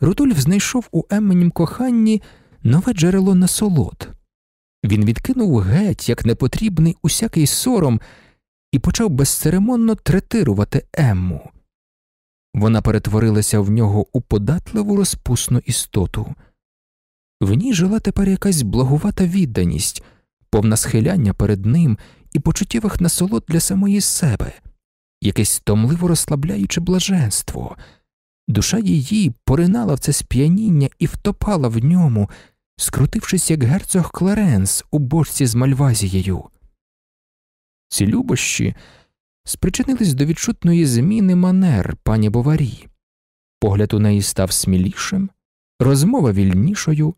Рудольф знайшов у Емменім коханні нове джерело насолод. Він відкинув геть, як непотрібний усякий сором, і почав безцеремонно третирувати Емму. Вона перетворилася в нього у податливу розпусну істоту. В ній жила тепер якась благувата відданість, повна схиляння перед ним і почуттєвих насолод для самої себе, якесь томливо розслабляюче блаженство. Душа її поринала в це сп'яніння і втопала в ньому, скрутившись як герцог Кларенс у бочці з Мальвазією. Ці любощі спричинились до відчутної зміни манер пані Боварі. Погляд у неї став смілішим, розмова вільнішою,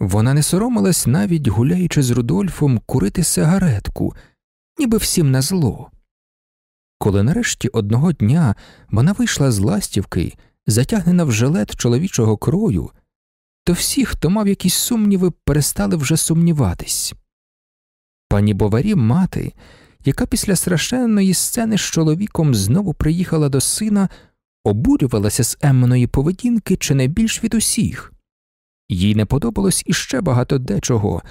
вона не соромилась навіть, гуляючи з Рудольфом, курити сигаретку, ніби всім на зло. Коли нарешті одного дня вона вийшла з ластівки, затягнена в жилет чоловічого крою, то всі, хто мав якісь сумніви, перестали вже сумніватись. Пані Боварі мати, яка після страшенної сцени з чоловіком знову приїхала до сина, обурювалася з Емменої поведінки чи не більш від усіх. Їй не подобалось іще багато дечого,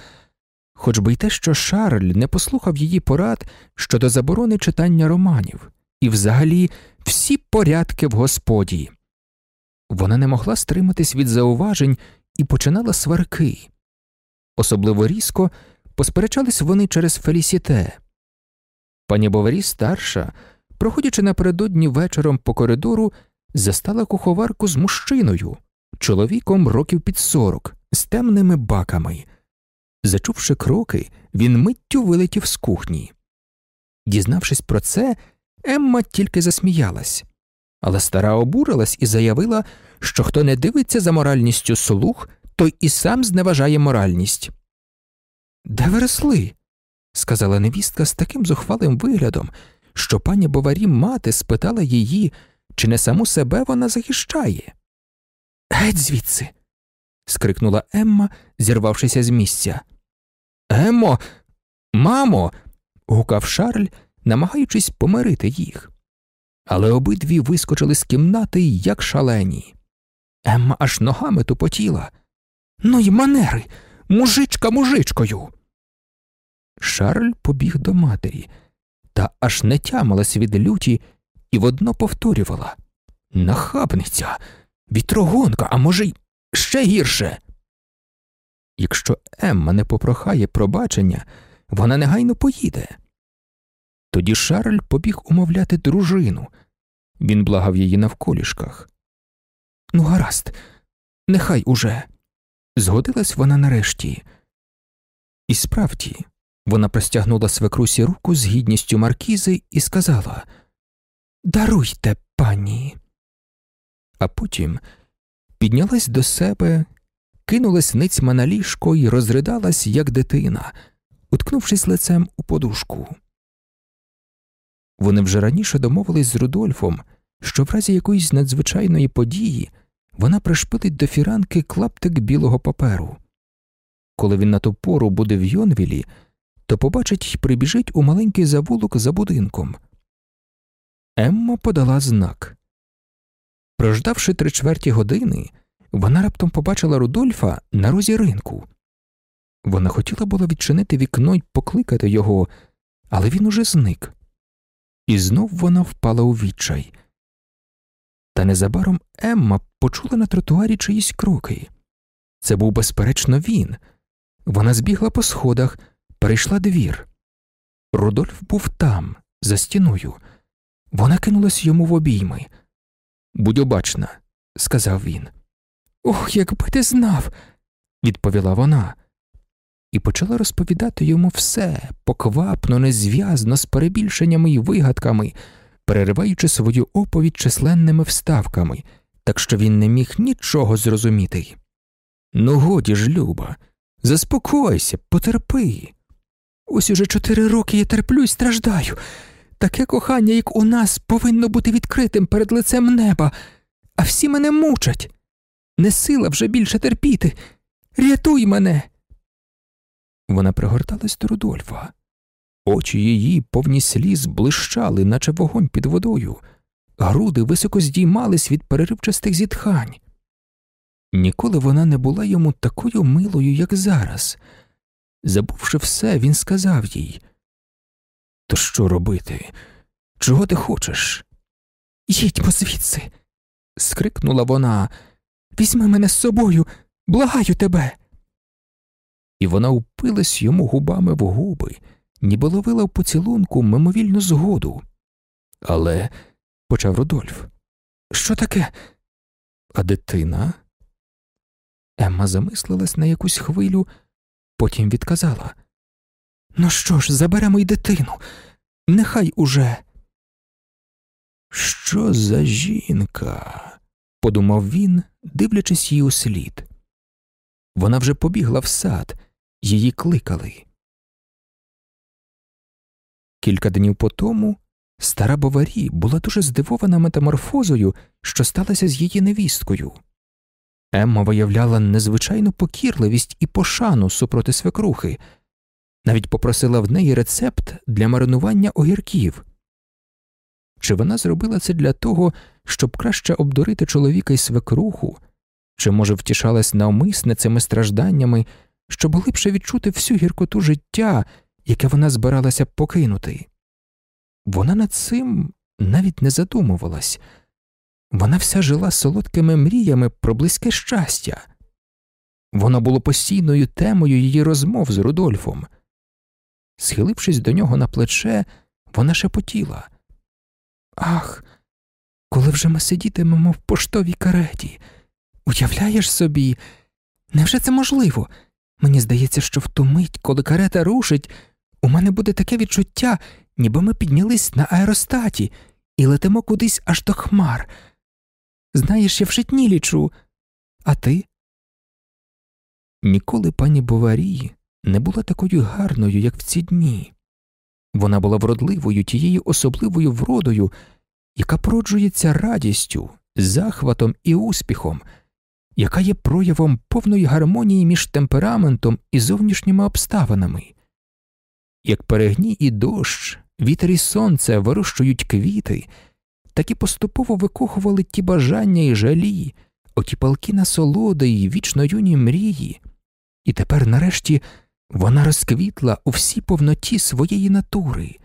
хоч би й те, що Шарль не послухав її порад щодо заборони читання романів, і взагалі всі порядки в господі. Вона не могла стриматись від зауважень і починала сварки. Особливо різко посперечались вони через Фелісіте. Пані Боварі старша, проходячи напередодні вечором по коридору, застала куховарку з мужчиною, чоловіком років під сорок, з темними баками. Зачувши кроки, він миттю вилетів з кухні. Дізнавшись про це, Емма тільки засміялась, але стара обурилась і заявила, що хто не дивиться за моральністю слух, той і сам зневажає моральність. Де ви росли? сказала невістка з таким зухвалим виглядом, що пані Боварі мати спитала її, чи не саму себе вона захищає. Геть звідси. Скрикнула Емма, зірвавшися з місця. Емо, мамо. гукав Шарль, намагаючись помирити їх. Але обидві вискочили з кімнати, як шалені. Емма аж ногами тупотіла. Ну й манери, мужичка мужичкою. Шарль побіг до матері, та аж не тямилась від люті і водно повторювала Нахабниця, вітрогонка, а може, й ще гірше. Якщо Емма не попрохає пробачення, вона негайно поїде. Тоді Шарль побіг умовляти дружину. Він благав її навколішках. Ну, гаразд, нехай уже. Згодилась вона нарешті. І справді, вона простягнула свекрусі руку з гідністю маркізи і сказала Даруйте, пані. А потім піднялась до себе, кинулась ницьма на ліжко і розридалась, як дитина, уткнувшись лицем у подушку. Вони вже раніше домовились з Рудольфом, що в разі якоїсь надзвичайної події вона пришпилить до фіранки клаптик білого паперу. Коли він на ту пору буде в Йонвілі, то побачить й прибіжить у маленький завулок за будинком. Емма подала знак. Прождавши три чверті години, вона раптом побачила Рудольфа на розі ринку. Вона хотіла була відчинити вікно й покликати його, але він уже зник. І знов вона впала у відчай. Та незабаром Емма почула на тротуарі чиїсь кроки. Це був, безперечно, він. Вона збігла по сходах, перейшла двір. Рудольф був там, за стіною. Вона кинулась йому в обійми. Будь обачна, сказав він. Ох, якби ти знав, відповіла вона. і почала розповідати йому все поквапно, незв'язно, з перебільшеннями й вигадками, перериваючи свою оповідь численними вставками, так що він не міг нічого зрозуміти. Ну, годі ж, Люба, заспокойся, потерпи. Ось уже чотири роки я терплю і страждаю. Таке кохання, як у нас, повинно бути відкритим перед лицем неба, а всі мене мучать. Не сила вже більше терпіти. Рятуй мене. Вона пригорталась до Рудольфа. Очі її, повні сліз, блищали, наче вогонь під водою, груди високо здіймались від переривчастих зітхань. Ніколи вона не була йому такою милою, як зараз. Забувши все, він сказав їй То що робити? Чого ти хочеш? Їдьмо звідси. скрикнула вона. Візьми мене з собою, благаю тебе. І вона упилась йому губами в губи, ніби ловила в поцілунку мимовільну згоду. Але, почав Рудольф, що таке? А дитина? Емма замислилась на якусь хвилю, потім відказала Ну що ж, заберемо й дитину, нехай уже. Що за жінка? подумав він, дивлячись їй у слід. Вона вже побігла в сад, її кликали. Кілька днів по тому стара Боварі була дуже здивована метаморфозою, що сталося з її невісткою. Емма виявляла незвичайну покірливість і пошану супроти свекрухи, навіть попросила в неї рецепт для маринування огірків. Чи вона зробила це для того, щоб краще обдурити чоловіка й свекруху, чи, може, втішалась навмисне цими стражданнями, щоб глибше відчути всю гіркоту життя, яке вона збиралася покинути? Вона над цим навіть не задумувалась. Вона вся жила солодкими мріями про близьке щастя. Воно було постійною темою її розмов з Рудольфом. Схилившись до нього на плече, вона шепотіла Ах, коли вже ми сидітимемо в поштовій кареті. Уявляєш собі, невже це можливо? Мені здається, що в ту мить, коли карета рушить, у мене буде таке відчуття, ніби ми піднялись на аеростаті і летимо кудись аж до хмар. Знаєш, я в житні лічу, а ти? Ніколи пані Боварі не була такою гарною, як в ці дні. Вона була вродливою тією особливою вродою, яка породжується радістю, захватом і успіхом, яка є проявом повної гармонії між темпераментом і зовнішніми обставинами. Як перегній і дощ, вітер і сонце вирощують квіти, так і поступово викохували ті бажання і жалі, оті палки насолоди й вічно юні мрії, і тепер, нарешті, вона розквітла у всій повноті своєї натури.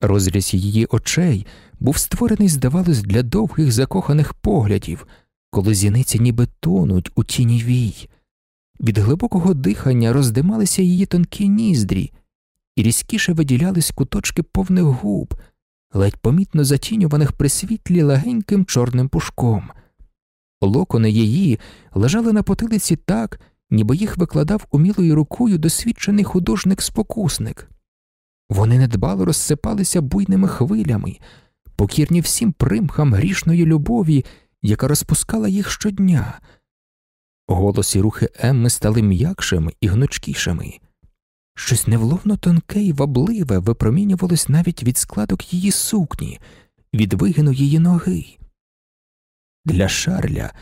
Розріз її очей був створений, здавалось, для довгих закоханих поглядів, коли зіниці ніби тонуть у тіні вій. Від глибокого дихання роздималися її тонкі ніздрі, і різкіше виділялись куточки повних губ, ледь помітно затінюваних при світлі легеньким чорним пушком. Локони її лежали на потилиці так, ніби їх викладав умілою рукою досвідчений художник-спокусник. Вони недбало розсипалися буйними хвилями, покірні всім примхам грішної любові, яка розпускала їх щодня. Голос і рухи Емми стали м'якшими і гнучкішими. Щось невловно тонке і вабливе випромінювалось навіть від складок її сукні, від вигину її ноги. Для Шарля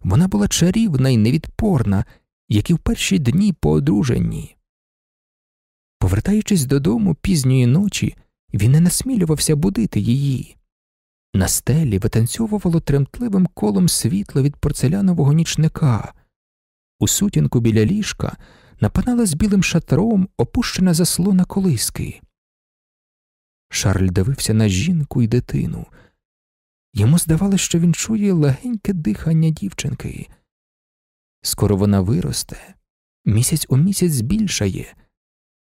вона була чарівна і невідпорна, як і в перші дні по одруженні. Повертаючись додому пізньої ночі, він не насмілювався будити її. На стелі витанцьовувало тремтливим колом світло від порцелянового нічника. У сутінку біля ліжка напанала з білим шатром опущена заслона колиски. Шарль дивився на жінку і дитину. Йому здавалося, що він чує легеньке дихання дівчинки. Скоро вона виросте, місяць у місяць збільшає.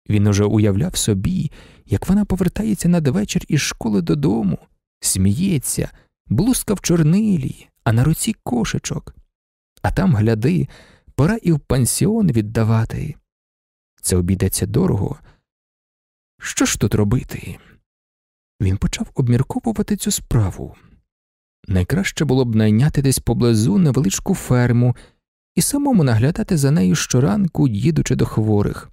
Він уже уявляв собі, як вона повертається надвечір із школи додому, сміється, блузка в чорнилі, а на руці кошечок. А там, гляди, пора і в пансіон віддавати. Це обійдеться дорого. Що ж тут робити? Він почав обмірковувати цю справу. Найкраще було б найняти десь поблизу невеличку ферму і самому наглядати за нею щоранку, їдучи до хворих.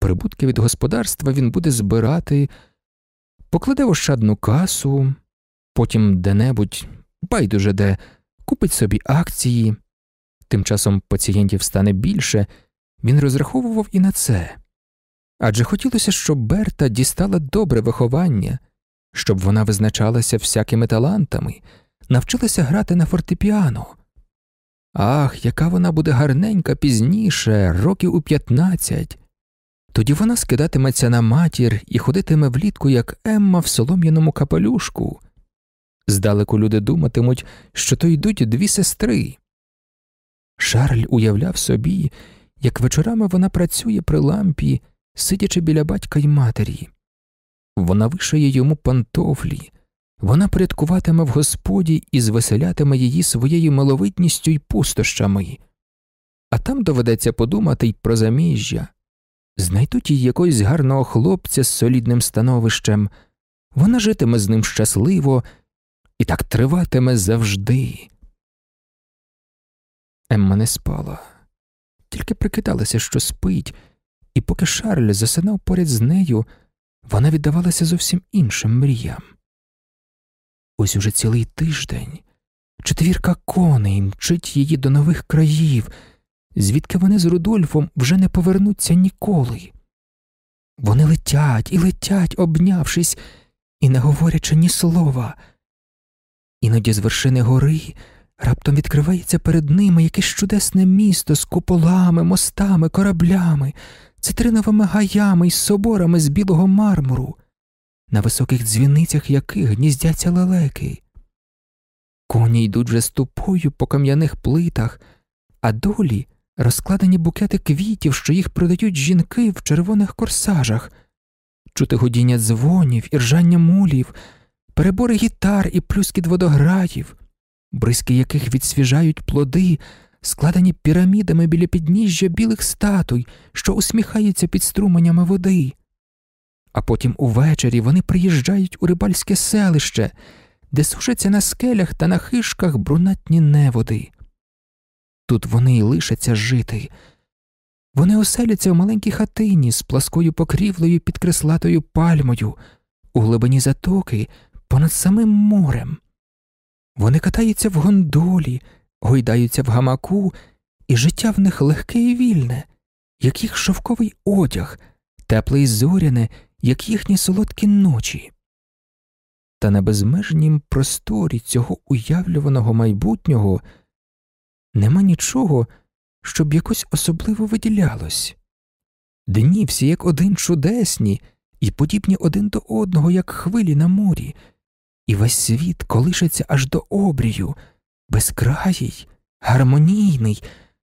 Прибутки від господарства він буде збирати, покладе в ощадну касу, потім де-небудь, байдуже де, купить собі акції. Тим часом пацієнтів стане більше, він розраховував і на це. Адже хотілося, щоб Берта дістала добре виховання, щоб вона визначалася всякими талантами, навчилася грати на фортепіано. Ах, яка вона буде гарненька пізніше, років у п'ятнадцять. Тоді вона скидатиметься на матір і ходитиме влітку, як Емма в солом'яному капелюшку. Здалеку люди думатимуть, що то йдуть дві сестри. Шарль уявляв собі, як вечорами вона працює при лампі, сидячи біля батька й матері. Вона вишиє йому пантофлі, вона порядкуватиме в господі і звеселятиме її своєю миловидністю й пустощами, а там доведеться подумати й про заміжжя. Знайдуть їй якогось гарного хлопця з солідним становищем, вона житиме з ним щасливо і так триватиме завжди. Емма не спала, тільки прикидалася, що спить, і поки Шарль засинав поряд з нею, вона віддавалася зовсім іншим мріям. Ось уже цілий тиждень четвірка коней мчить її до нових країв, звідки вони з Рудольфом вже не повернуться ніколи. Вони летять і летять, обнявшись, і не говорячи ні слова. Іноді з вершини гори раптом відкривається перед ними якесь чудесне місто з куполами, мостами, кораблями, цитриновими гаями й соборами з білого мармуру, на високих дзвіницях яких гніздяться лелеки. Коні йдуть вже ступою по кам'яних плитах, а долі розкладені букети квітів, що їх продають жінки в червоних корсажах, чути гудіння дзвонів і ржання мулів, перебори гітар і плюскіт водограїв, бризки яких відсвіжають плоди, складені пірамідами біля підніжжя білих статуй, що усміхаються під струменями води. А потім увечері вони приїжджають у рибальське селище, де сушаться на скелях та на хишках брунатні неводи. Тут вони й лишаться жити. Вони оселяться в маленькій хатині з пласкою покрівлею під креслатою пальмою, у глибині затоки понад самим морем. Вони катаються в гондолі, гойдаються в гамаку, і життя в них легке і вільне, як їх шовковий одяг, тепле і зоряне, як їхні солодкі ночі. Та на безмежнім просторі цього уявлюваного майбутнього нема нічого, щоб якось особливо виділялось. Дні всі як один чудесні і подібні один до одного, як хвилі на морі, і весь світ колишеться аж до обрію, безкраїй, гармонійний,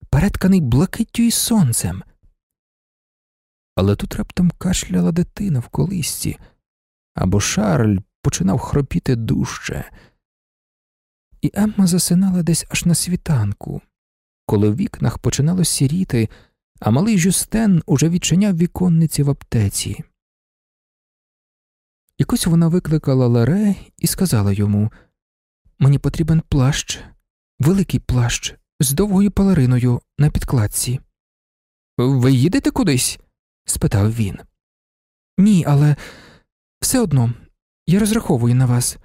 перетканий блакиттю і сонцем. Але тут раптом кашляла дитина в колисці, або Шарль починав хропіти дужче і Емма засинала десь аж на світанку, коли в вікнах починало сіріти, а малий Жюстен уже відчиняв віконниці в аптеці. Якось вона викликала Ларе і сказала йому Мені потрібен плащ, великий плащ з довгою палериною на підкладці. Ви їдете кудись? Спитав він. Ні, але все одно я розраховую на вас.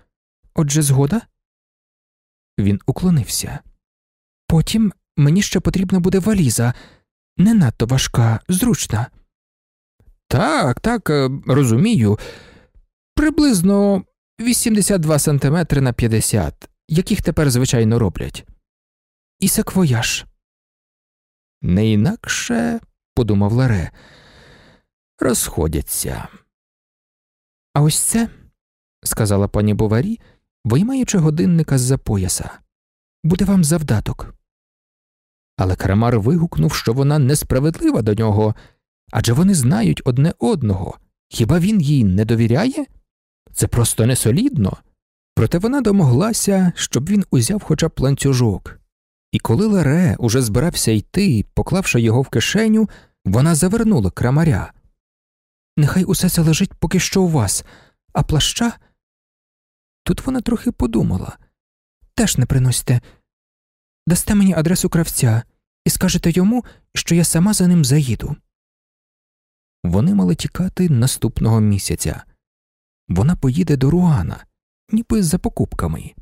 Отже, згода? Він уклонився. Потім мені ще потрібна буде валіза, не надто важка, зручна. Так, так, е, розумію. Приблизно 82 сантиметри на 50, яких тепер звичайно роблять. І саквояж. Не інакше, подумав Ларе, розходяться. А ось це, сказала пані Боварі, виймаючи годинника з за пояса. Буде вам завдаток. Але Крамар вигукнув, що вона несправедлива до нього, адже вони знають одне одного. Хіба він їй не довіряє? Це просто несолідно. Проте вона домоглася, щоб він узяв хоча б ланцюжок. І коли Ларе уже збирався йти, поклавши його в кишеню, Вона завернула крамаря. Нехай усе це лежить поки що у вас, а плаща. Тут вона трохи подумала теж не приносьте. Дасте мені адресу кравця і скажете йому, що я сама за ним заїду. Вони мали тікати наступного місяця. Вона поїде до Руана, ніби за покупками.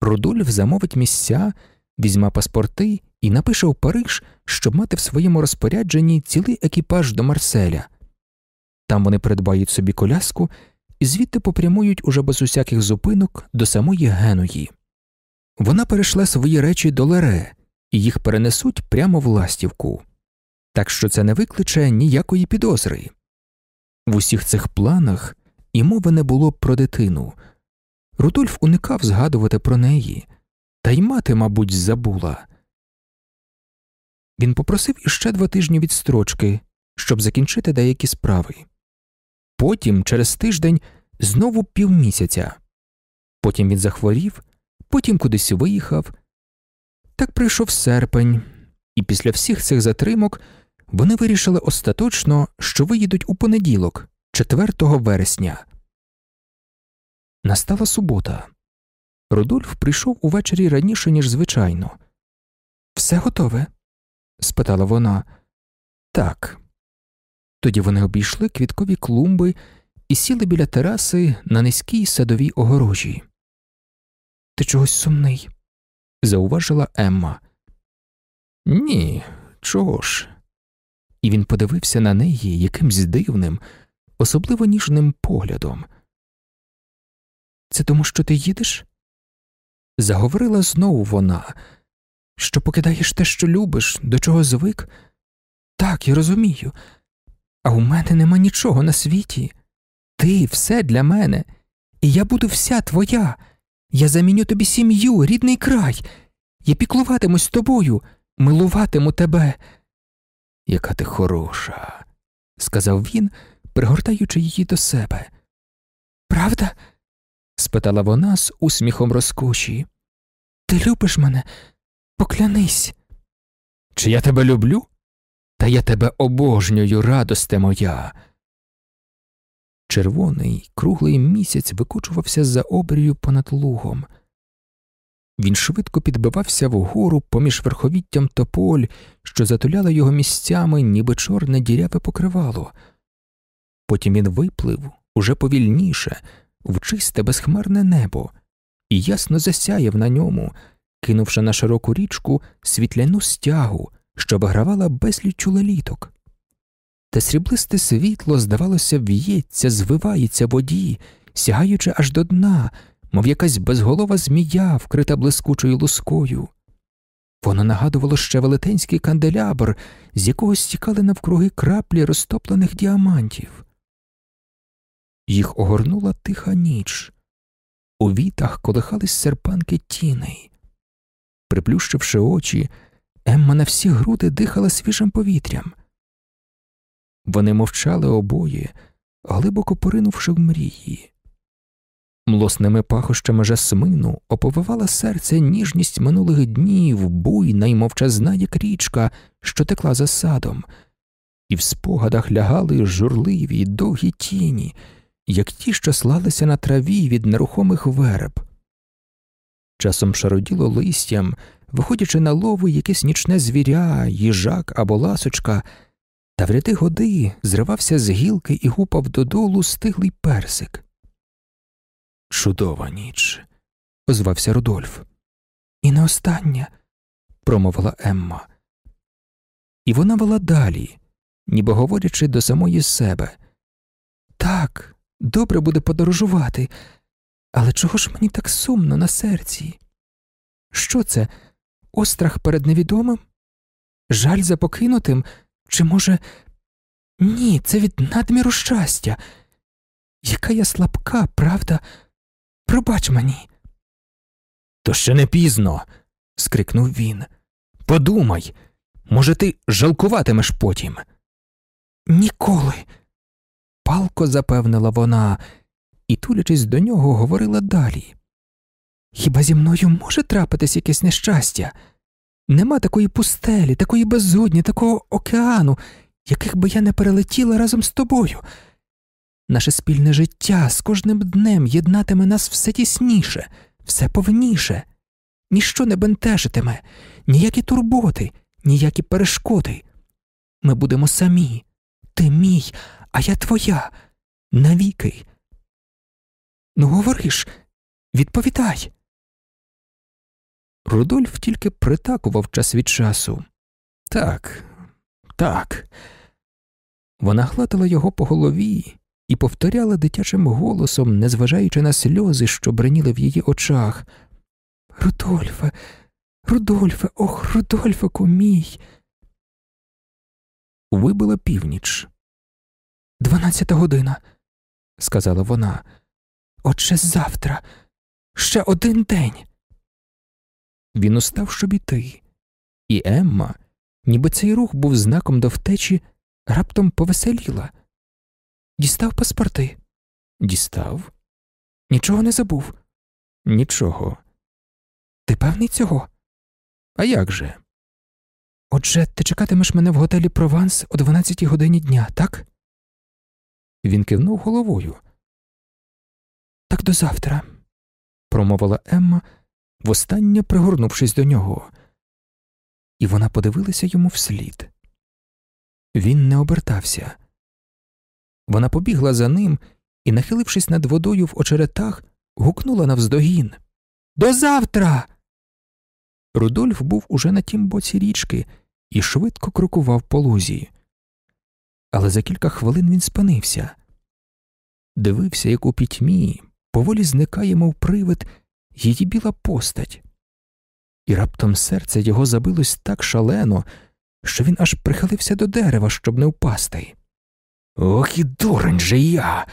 Рудольф замовить місця, візьме паспорти і напише у Париж, щоб мати в своєму розпорядженні цілий екіпаж до Марселя. Там вони придбають собі коляску і звідти попрямують уже без усяких зупинок до самої Генуї. Вона перейшла свої речі до Лере, і їх перенесуть прямо в ластівку, так що це не викличе ніякої підозри. В усіх цих планах і мови не було про дитину. Рудольф уникав згадувати про неї, та й мати, мабуть, забула. Він попросив іще два тижні відстрочки, щоб закінчити деякі справи. Потім, через тиждень, знову півмісяця. Потім він захворів, потім кудись виїхав. Так прийшов серпень, і після всіх цих затримок вони вирішили остаточно, що виїдуть у понеділок, 4 вересня. Настала субота. Рудольф прийшов увечері раніше, ніж звичайно. Все готове? спитала вона. Так. Тоді вони обійшли квіткові клумби і сіли біля тераси на низькій садовій огорожі. Ти чогось сумний, зауважила Емма. Ні, чого ж? І він подивився на неї якимсь дивним, особливо ніжним поглядом. Це тому, що ти їдеш? Заговорила знову вона, що покидаєш те, що любиш, до чого звик. Так, я розумію, а у мене нема нічого на світі. Ти все для мене, і я буду вся твоя. Я заміню тобі сім'ю, рідний край. Я піклуватимусь тобою, милуватиму тебе. Яка ти хороша, сказав він, пригортаючи її до себе. Правда? спитала вона з усміхом розкоші. Ти любиш мене? Поклянись. Чи я тебе люблю? Та я тебе обожнюю, радосте моя. Червоний, круглий місяць викочувався за обрію понад лугом. Він швидко підбивався вгору поміж верховіттям тополь, що затуляли його місцями, ніби чорне діряве покривало. Потім він виплив уже повільніше, в чисте безхмарне небо, і ясно засяяв на ньому, кинувши на широку річку світляну стягу, що вигравала безліч леліток. Те сріблисте світло, здавалося, в'ється, звивається воді, сягаючи аж до дна, мов якась безголова змія, вкрита блискучою лускою. Воно нагадувало ще велетенський канделябр, з якого стікали навкруги краплі розтоплених діамантів. Їх огорнула тиха ніч. У вітах колихались серпанки тіней. Приплющивши очі, Емма на всі груди дихала свіжим повітрям. Вони мовчали обоє, глибоко поринувши в мрії. Млосними пахощами жасмину оповивала серце ніжність минулих днів, буйна й мовчазна, як річка, що текла за садом, і в спогадах лягали журливі довгі тіні, як ті, що слалися на траві від нерухомих верб. Часом шароділо листям, виходячи на лову якесь нічне звіря, їжак або ласочка, та в ряди годи зривався з гілки і гупав додолу стиглий персик. Чудова ніч, озвався Рудольф. І не остання, промовила Емма. І вона вела далі, ніби говорячи до самої себе. Так, добре буде подорожувати, але чого ж мені так сумно на серці? Що це? Острах перед невідомим? Жаль за покинутим? Чи, може, ні, це від надміру щастя? Яка я слабка, правда? Пробач мені. То ще не пізно. скрикнув він. Подумай, може, ти жалкуватимеш потім? Ніколи. Палко запевнила вона і, тулячись до нього, говорила далі. Хіба зі мною може трапитись якесь нещастя? Нема такої пустелі, такої безодні, такого океану, яких би я не перелетіла разом з тобою. Наше спільне життя з кожним днем єднатиме нас все тісніше, все повніше, ніщо не бентежитиме, ніякі турботи, ніякі перешкоди. Ми будемо самі, ти мій, а я твоя, навіки. Ну, говориш, відповідай. Рудольф тільки притакував час від часу. Так, так. Вона гладила його по голові і повторяла дитячим голосом, незважаючи на сльози, що бреніли в її очах. Рудольфе, Рудольфе, ох, Рудольфику мій. Вибила північ. Дванадцята година, сказала вона. Отже завтра, ще один день. Він устав, щоб іти, і Емма, ніби цей рух був знаком до втечі, раптом повеселіла. Дістав паспорти. Дістав. Нічого не забув. Нічого. Ти певний цього? А як же? Отже, ти чекатимеш мене в готелі Прованс о 12 годині дня, так? Він кивнув головою. Так до завтра, промовила Емма, востаннє пригорнувшись до нього, і вона подивилася йому вслід. Він не обертався. Вона побігла за ним і, нахилившись над водою в очеретах, гукнула навздогін. До завтра. Рудольф був уже на тім боці річки і швидко крокував по лузі. Але за кілька хвилин він спинився. Дивився, як у пітьмі, поволі зникає, мов привид, її біла постать, і раптом серце його забилось так шалено, що він аж прихилився до дерева, щоб не впасти. Ох і дурень же я.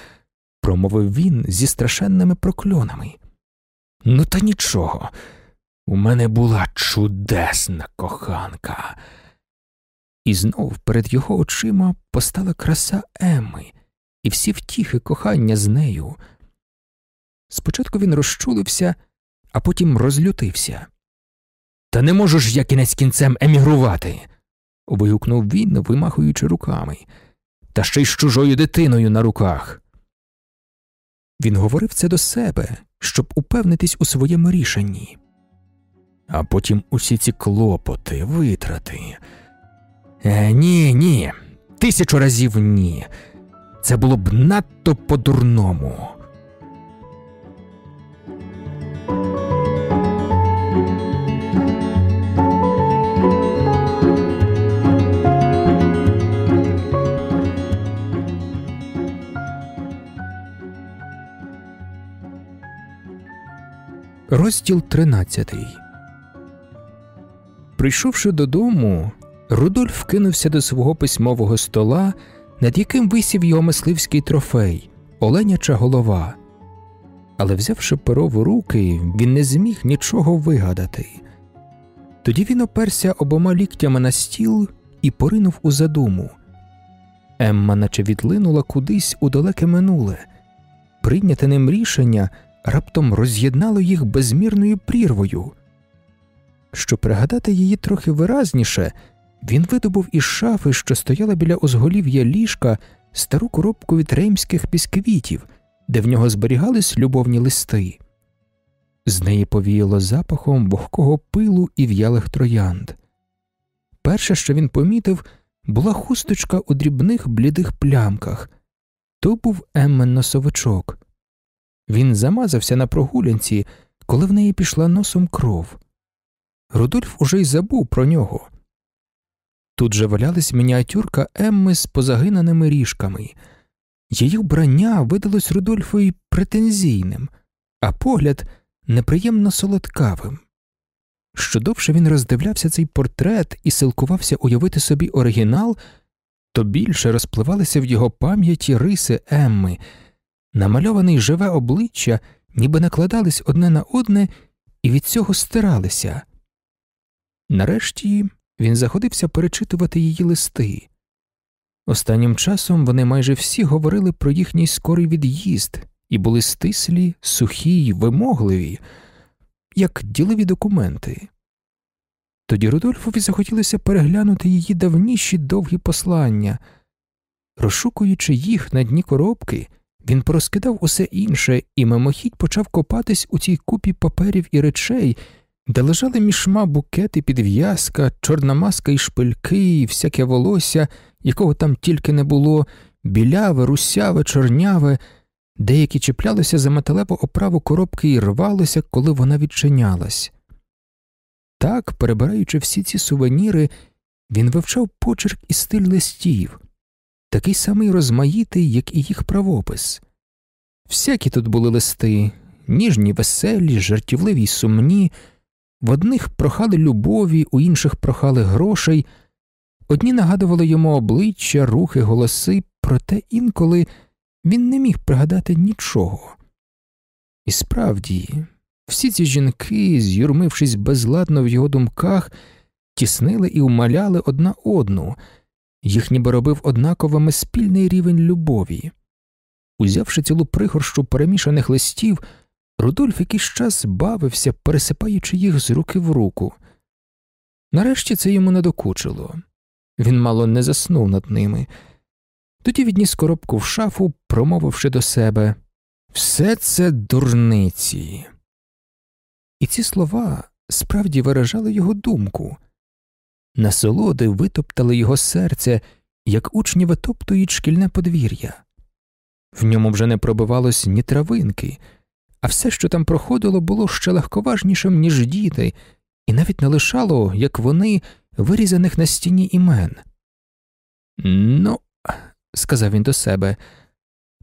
промовив він зі страшенними прокльонами. Ну, та нічого. У мене була чудесна коханка. І знов перед його очима постала краса Емми і всі втіхи кохання з нею. Спочатку він розчулився, а потім розлютився. Та не можу ж я кінець кінцем емігрувати. вигукнув він, вимахуючи руками, та ще й з чужою дитиною на руках. Він говорив це до себе, щоб упевнитись у своєму рішенні. А потім усі ці клопоти, витрати. Е, Ні, ні, тисячу разів ні. Це було б надто по-дурному. Розділ тринадцятий. Прийшовши додому, Рудольф кинувся до свого письмового стола, над яким висів його мисливський трофей оленяча голова. Але, взявши перо в руки, він не зміг нічого вигадати. Тоді він оперся обома ліктями на стіл і поринув у задуму. Емма наче відлинула кудись у далеке минуле, прийняте ним рішення раптом роз'єднало їх безмірною прірвою. Щоб пригадати її трохи виразніше, він видобув із шафи, що стояла біля узголів'я ліжка, стару коробку від реймських бісквітів, де в нього зберігались любовні листи. З неї повіяло запахом вогкого пилу і в'ялих троянд. Перше, що він помітив, була хусточка у дрібних блідих плямках то був Еммен носовичок. Він замазався на прогулянці, коли в неї пішла носом кров. Рудольф уже й забув про нього. Тут же валялась мініатюрка Емми з позагинаними ріжками. Її вбрання видалось Рудольфові претензійним, а погляд неприємно солодкавим. Що довше він роздивлявся цей портрет і силкувався уявити собі оригінал, то більше розпливалися в його пам'яті риси Емми, намальоване й живе обличчя, ніби накладались одне на одне і від цього стиралися. Нарешті він заходився перечитувати її листи. Останнім часом вони майже всі говорили про їхній скорий від'їзд і були стислі, сухі й вимогливі, як ділові документи. Тоді Рудольфові захотілося переглянути її давніші довгі послання. Розшукуючи їх на дні коробки, він порозкидав усе інше і мимохідь почав копатись у цій купі паперів і речей, де лежали мішма букети, підв'язка, чорна маска і шпильки, і всяке волосся, якого там тільки не було, біляве, русяве, чорняве, деякі чіплялися за металеву оправу коробки і рвалося, коли вона відчинялась. Так, перебираючи всі ці сувеніри, він вивчав почерк і стиль листів, такий самий розмаїтий, як і їх правопис. Всякі тут були листи, ніжні, веселі, жартівливі й сумні, в одних прохали любові, у інших прохали грошей, одні нагадували йому обличчя, рухи, голоси, проте інколи він не міг пригадати нічого. І справді, всі ці жінки, з'юрмившись безладно в його думках, тіснили і умаляли одна одну, їх ніби робив однаковими спільний рівень любові. Узявши цілу пригорщу перемішаних листів, Рудольф якийсь час бавився, пересипаючи їх з руки в руку. Нарешті це йому надокучило. Він мало не заснув над ними. Тоді відніс коробку в шафу, промовивши до себе все це дурниці. І ці слова справді виражали його думку. Насолоди витоптали його серце, як учні витоптують шкільне подвір'я. В ньому вже не пробивалось ні травинки, а все, що там проходило, було ще легковажнішим, ніж діти, і навіть не лишало, як вони, вирізаних на стіні імен. Ну, сказав він до себе,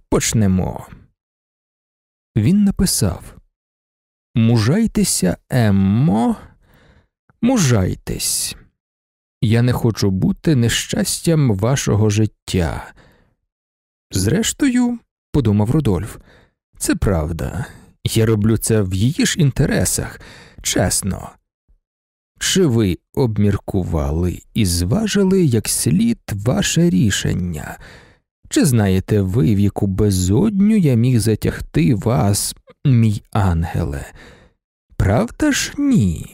почнемо. Він написав Мужайтеся, Еммо, мужайтесь. Я не хочу бути нещастям вашого життя. Зрештою, подумав Рудольф, це правда. Я роблю це в її ж інтересах, чесно. Чи ви обміркували і зважили як слід ваше рішення? Чи знаєте ви, в яку безодню я міг затягти вас, мій ангеле? Правда ж ні?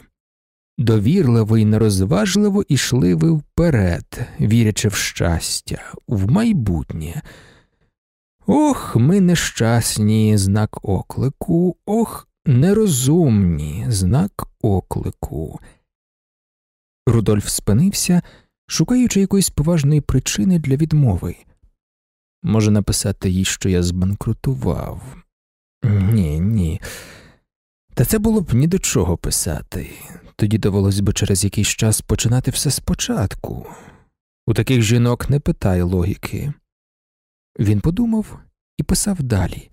Довірливо і нерозважливо ішли ви вперед, вірячи в щастя, в майбутнє. Ох, ми нещасні, знак оклику, ох, нерозумні, знак оклику. Рудольф спинився, шукаючи якоїсь поважної причини для відмови. Може написати їй, що я збанкрутував. Ні, ні. Та це було б ні до чого писати, тоді довелось би через якийсь час починати все спочатку. У таких жінок не питай логіки. Він подумав і писав далі.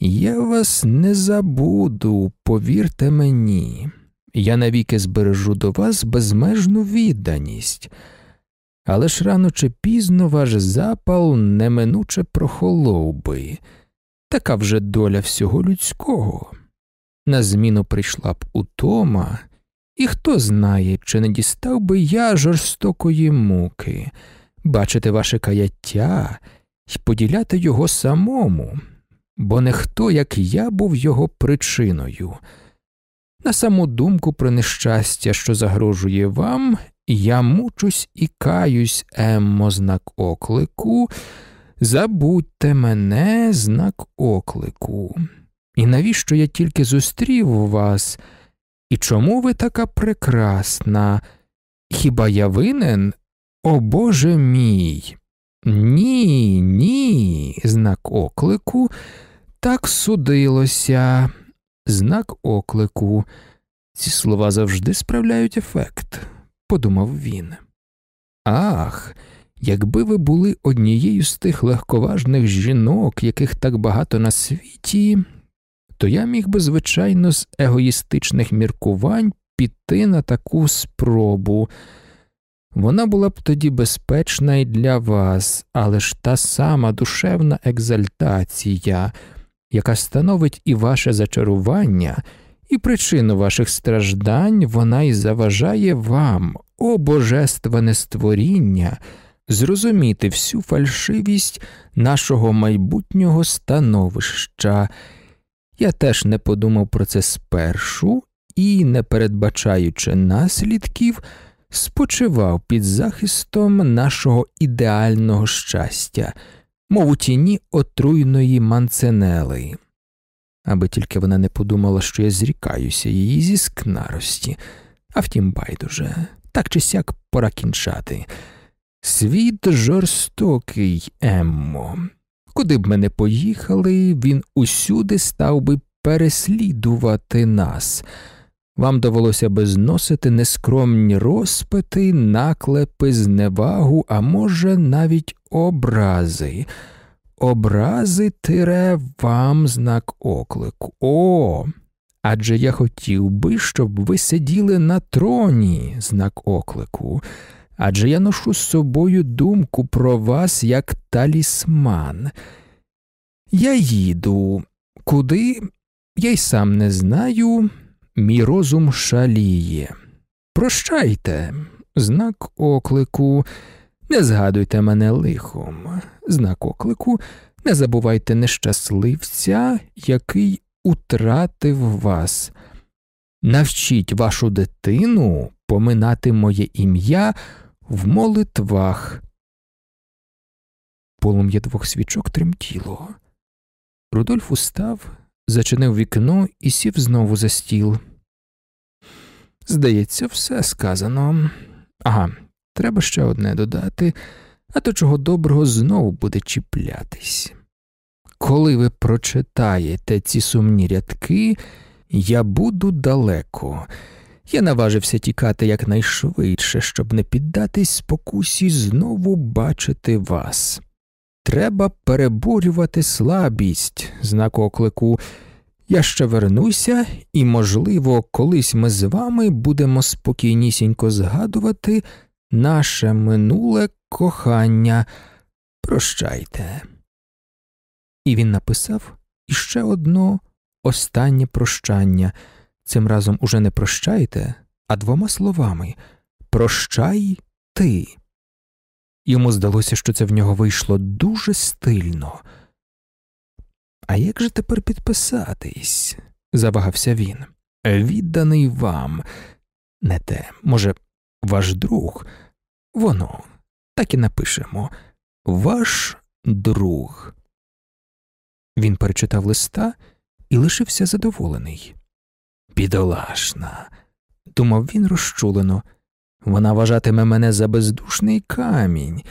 Я вас не забуду, повірте мені, я навіки збережу до вас безмежну відданість, але ж рано чи пізно ваш запал неминуче прохолов би, така вже доля всього людського. На зміну прийшла б утома, і хто знає, чи не дістав би я жорстокої муки, бачити ваше каяття й поділяти його самому, бо не хто, як я, був його причиною. На саму думку про нещастя, що загрожує вам, я мучусь і каюсь, Еммо, знак оклику, забудьте мене, знак оклику. І навіщо я тільки зустрів вас? І чому ви така прекрасна? Хіба я винен? О Боже мій? Ні, ні, знак оклику, так судилося, знак оклику. Ці слова завжди справляють ефект, подумав він. Ах, якби ви були однією з тих легковажних жінок, яких так багато на світі, то я міг би, звичайно, з егоїстичних міркувань піти на таку спробу. Вона була б тоді безпечна і для вас, але ж та сама душевна екзальтація, яка становить і ваше зачарування, і причину ваших страждань, вона й заважає вам, о божественне створіння, зрозуміти всю фальшивість нашого майбутнього становища. Я теж не подумав про це спершу і, не передбачаючи наслідків, спочивав під захистом нашого ідеального щастя, мов у тіні отруйної манценели. Аби тільки вона не подумала, що я зрікаюся її зі скнарості, а втім, байдуже, так чи сяк пора кінчати. Світ жорстокий, Еммо. Куди б ми не поїхали, він усюди став би переслідувати нас. Вам довелося би зносити нескромні розпити, наклепи, зневагу, а може, навіть образи. Образи тире вам знак оклику. О, адже я хотів би, щоб ви сиділи на троні, знак оклику, адже я ношу з собою думку про вас як талісман. Я їду, куди? Я й сам не знаю, мій розум шаліє. Прощайте, знак оклику, не згадуйте мене лихом, знак оклику, не забувайте нещасливця, який утратив вас. Навчіть вашу дитину поминати моє ім'я в молитвах. Полум'я двох свічок тремтіло. Рудольф устав, зачинив вікно і сів знову за стіл. Здається, все сказано. Ага, треба ще одне додати, а то чого доброго знову буде чіплятись. Коли ви прочитаєте ці сумні рядки, я буду далеко. Я наважився тікати якнайшвидше, щоб не піддатись спокусі знову бачити вас. Треба переборювати слабість, знак оклику. Я ще вернуся, і, можливо, колись ми з вами будемо спокійнісінько згадувати наше минуле кохання. Прощайте. І він написав іще одно останнє прощання. Цим разом уже не прощайте, а двома словами Прощай ти. Йому здалося, що це в нього вийшло дуже стильно. А як же тепер підписатись? завагався він. Відданий вам, не те, може, ваш друг, воно, так і напишемо Ваш друг. Він перечитав листа і лишився задоволений. Бідолашна, думав він розчулено. Вона вважатиме мене за бездушний камінь.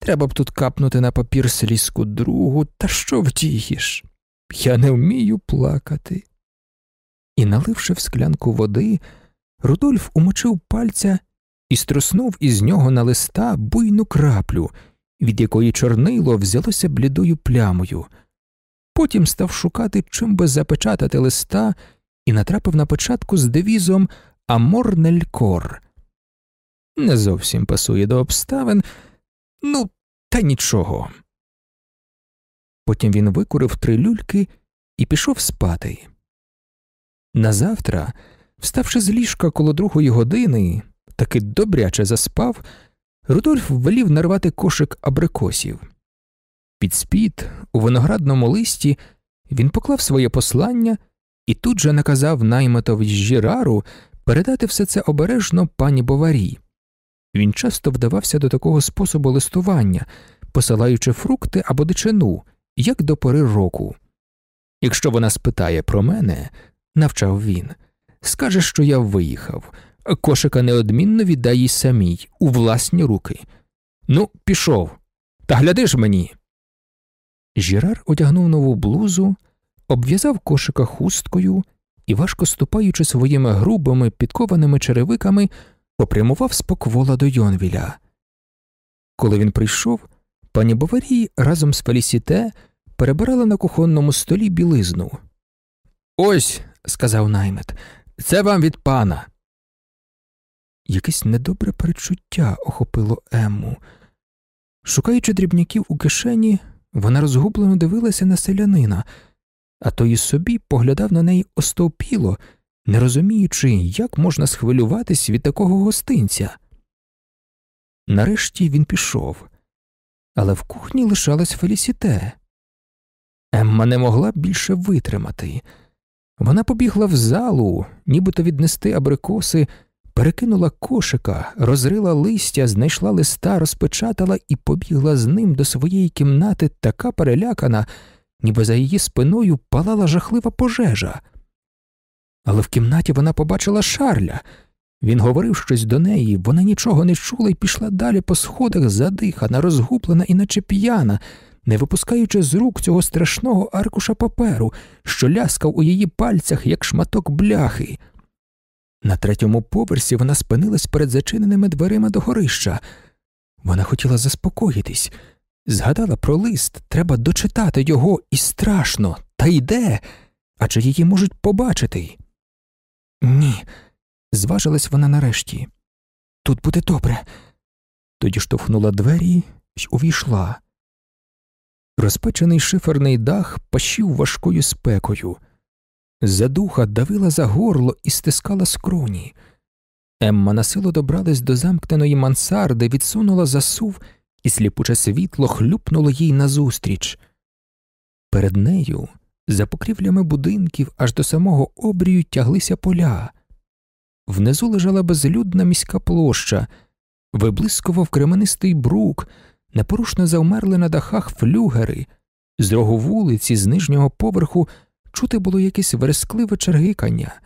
Треба б тут капнути на папір слізку другу, та що вдієш? Я не вмію плакати. І, наливши в склянку води, Рудольф умочив пальця і струснув із нього на листа буйну краплю, від якої чорнило взялося блідою плямою. Потім став шукати, чим би запечатати листа, і натрапив на початку з девізом Амор нелькор. Не зовсім пасує до обставин, ну, та нічого. Потім він викурив три люльки і пішов спати. Назавтра, вставши з ліжка коло другої години, таки добряче заспав, Рудольф велів нарвати кошик абрикосів. Під спід, у виноградному листі, він поклав своє послання і тут же наказав наймитові Жірару передати все це обережно пані Боварі. Він часто вдавався до такого способу листування, посилаючи фрукти або дичину, як до пори року. Якщо вона спитає про мене, навчав він, скаже, що я виїхав, кошика неодмінно віддай їй самій, у власні руки. Ну, пішов, та гляди ж мені. Жірар одягнув нову блузу, обв'язав кошика хусткою і, важко ступаючи своїми грубими підкованими черевиками, попрямував споквола до Йонвіля. Коли він прийшов, пані Баварі разом з Фелісіте перебирала на кухонному столі білизну. Ось, сказав наймет, це вам від пана. Якесь недобре перечуття охопило Емму. Шукаючи дрібняків у кишені, вона розгублено дивилася на селянина, а той і собі поглядав на неї остовпіло, не розуміючи, як можна схвилюватись від такого гостинця. Нарешті він пішов, але в кухні лишалась Фелісіте. Емма не могла більше витримати. Вона побігла в залу, нібито віднести абрикоси, перекинула кошика, розрила листя, знайшла листа, розпечатала і побігла з ним до своєї кімнати така перелякана, ніби за її спиною палала жахлива пожежа. Але в кімнаті вона побачила Шарля. Він говорив щось до неї, вона нічого не чула і пішла далі по сходах, задихана, розгублена і наче п'яна, не випускаючи з рук цього страшного аркуша паперу, що ляскав у її пальцях, як шматок бляхи. На третьому поверсі вона спинилась перед зачиненими дверима до горища. Вона хотіла заспокоїтись, згадала про лист, треба дочитати його і страшно, та йде, адже її можуть побачити. Ні, зважилась вона нарешті. Тут буде добре. Тоді штовхнула двері й увійшла. Розпечений шиферний дах пащив важкою спекою. Задуха давила за горло і стискала скроні. Емма насилу добралась до замкненої мансарди, відсунула засув, і сліпуче світло хлюпнуло їй назустріч. Перед нею, за покрівлями будинків, аж до самого обрію тяглися поля. Внизу лежала безлюдна міська площа, виблискував кременистий брук, непорушно завмерли на дахах флюгери, з рогу вулиці, з нижнього поверху чути було якесь верескливе чергикання.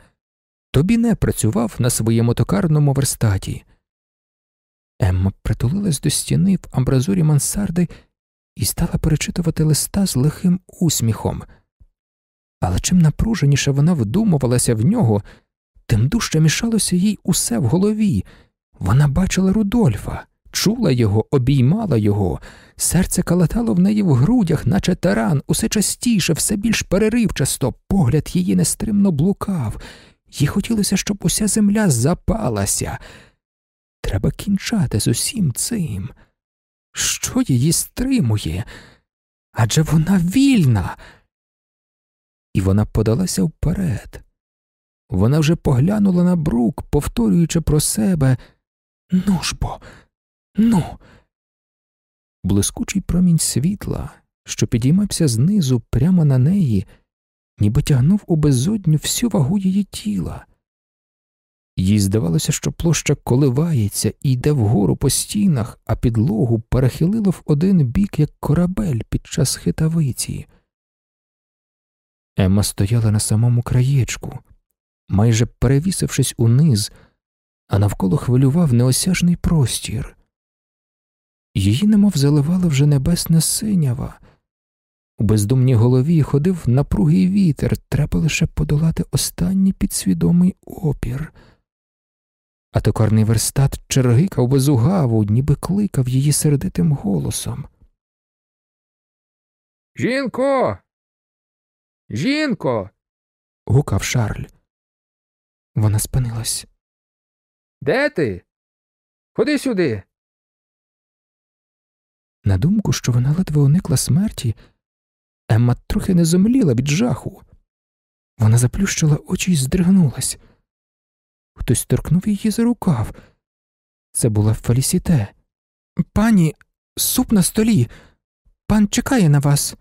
Тобі не працював на своєму токарному верстаті. Емма притулилась до стіни в амбразурі мансарди і стала перечитувати листа з лихим усміхом. Але чим напруженіше вона вдумувалася в нього, тим дужче мішалося їй усе в голові. Вона бачила Рудольфа, чула його, обіймала його, серце калатало в неї в грудях, наче таран, усе частіше, все більш переривчасто, погляд її нестримно блукав, їй хотілося, щоб уся земля запалася. Треба кінчати з усім цим. Що її стримує? Адже вона вільна. І вона подалася вперед. Вона вже поглянула на брук, повторюючи про себе Ну ж бо, ну. Блискучий промінь світла, що підіймався знизу прямо на неї, ніби тягнув у безодню всю вагу її тіла. Їй здавалося, що площа коливається і йде вгору по стінах, а підлогу перехилило в один бік, як корабель під час хитавиці. Емма стояла на самому краєчку, майже перевісившись униз, а навколо хвилював неосяжний простір. Її немов заливала вже небесна синява. У бездумній голові ходив напругий вітер, треба лише подолати останній підсвідомий опір. А токарний верстат чергикав без угаву, ніби кликав її сердитим голосом. Жінко. Жінко. гукав Шарль. Вона спинилась. Де ти? Ходи сюди. На думку, що вона ледве уникла смерті, Емма трохи не зомліла від жаху. Вона заплющила очі і здригнулась. Хтось торкнув її за рукав. Це була Фелісіте. Пані, суп на столі. Пан чекає на вас.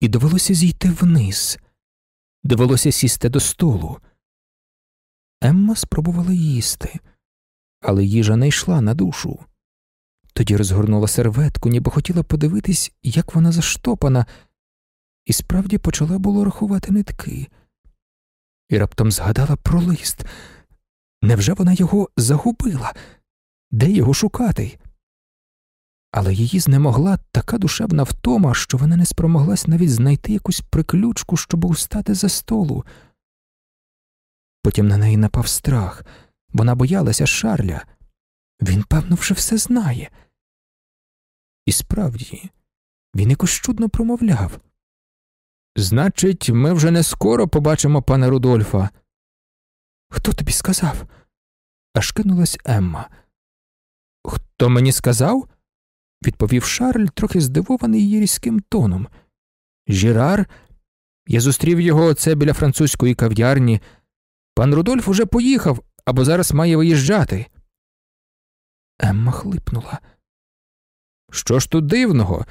І довелося зійти вниз. Довелося сісти до столу. Емма спробувала їсти, але їжа не йшла на душу. Тоді розгорнула серветку, ніби хотіла подивитись, як вона заштопана, і справді почала було рахувати нитки. І раптом згадала про лист. Невже вона його загубила? Де його шукати? Але її знемогла така душевна втома, що вона не спромоглась навіть знайти якусь приключку, щоб устати за столу. Потім на неї напав страх, вона боялася Шарля. Він, певно, вже все знає. І справді, він якось чудно промовляв. Значить, ми вже не скоро побачимо пана Рудольфа. Хто тобі сказав? аж кинулась Емма. Хто мені сказав? відповів Шарль, трохи здивований її різким тоном. Жірар, я зустрів його оце біля французької кав'ярні. Пан Рудольф уже поїхав або зараз має виїжджати. Емма хлипнула. Що ж тут дивного?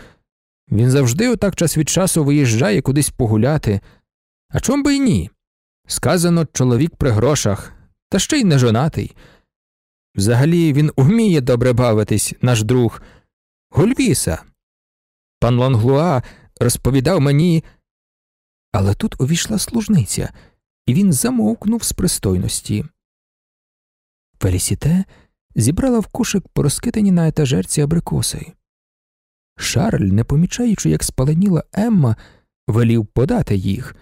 Він завжди отак час від часу виїжджає кудись погуляти. А чом би й ні? Сказано, чоловік при грошах, та ще й не жонатий. Взагалі він уміє добре бавитись, наш друг. Гульвіса. Пан Ланглуа розповідав мені. Але тут увійшла служниця, і він замовкнув з пристойності. Фелісіте зібрала в кошик порозкидані на етажерці абрикоси. Шарль, не помічаючи, як спаленіла Емма, велів подати їх,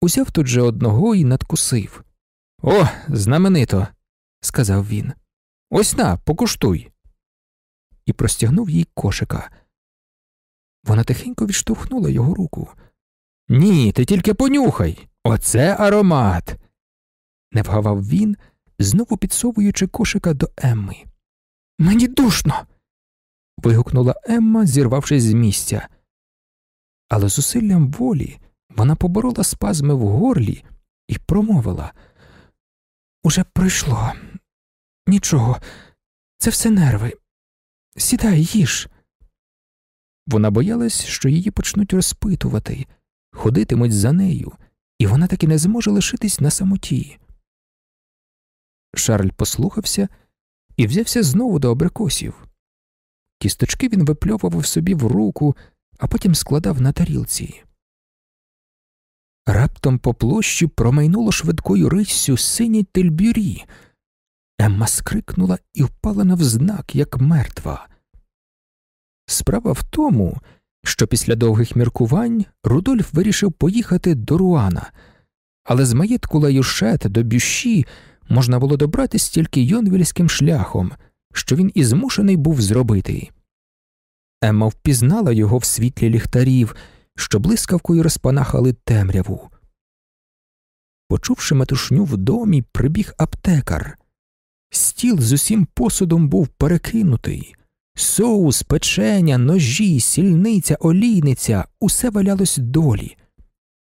узяв тут же одного і надкусив. О, знаменито, сказав він. Ось на, покуштуй. І простягнув їй кошика. Вона тихенько відштовхнула його руку. Ні, ти тільки понюхай. Оце аромат. не вгавав він, знову підсовуючи кошика до Емми. Мені душно. Вигукнула Емма, зірвавшись з місця. Але зусиллям волі вона поборола спазми в горлі і промовила Уже пройшло. Нічого, це все нерви. Сідай, їж. Вона боялась, що її почнуть розпитувати, ходитимуть за нею, і вона таки не зможе лишитись на самоті. Шарль послухався і взявся знову до абрикосів. Кісточки він випльовував собі в руку, а потім складав на тарілці. Раптом по площі промайнуло швидкою риссю синє тельбюрі. Емма скрикнула і впала навзнак, як мертва. Справа в тому, що після довгих міркувань Рудольф вирішив поїхати до Руана, але з маєтку Лаюшет до Бющі можна було добратись тільки йонвільським шляхом, що він і змушений був зробити. Емма впізнала його в світлі ліхтарів, що блискавкою розпанахали темряву. Почувши метушню в домі, прибіг аптекар. Стіл з усім посудом був перекинутий. Соус, печеня, ножі, сільниця, олійниця усе валялось долі.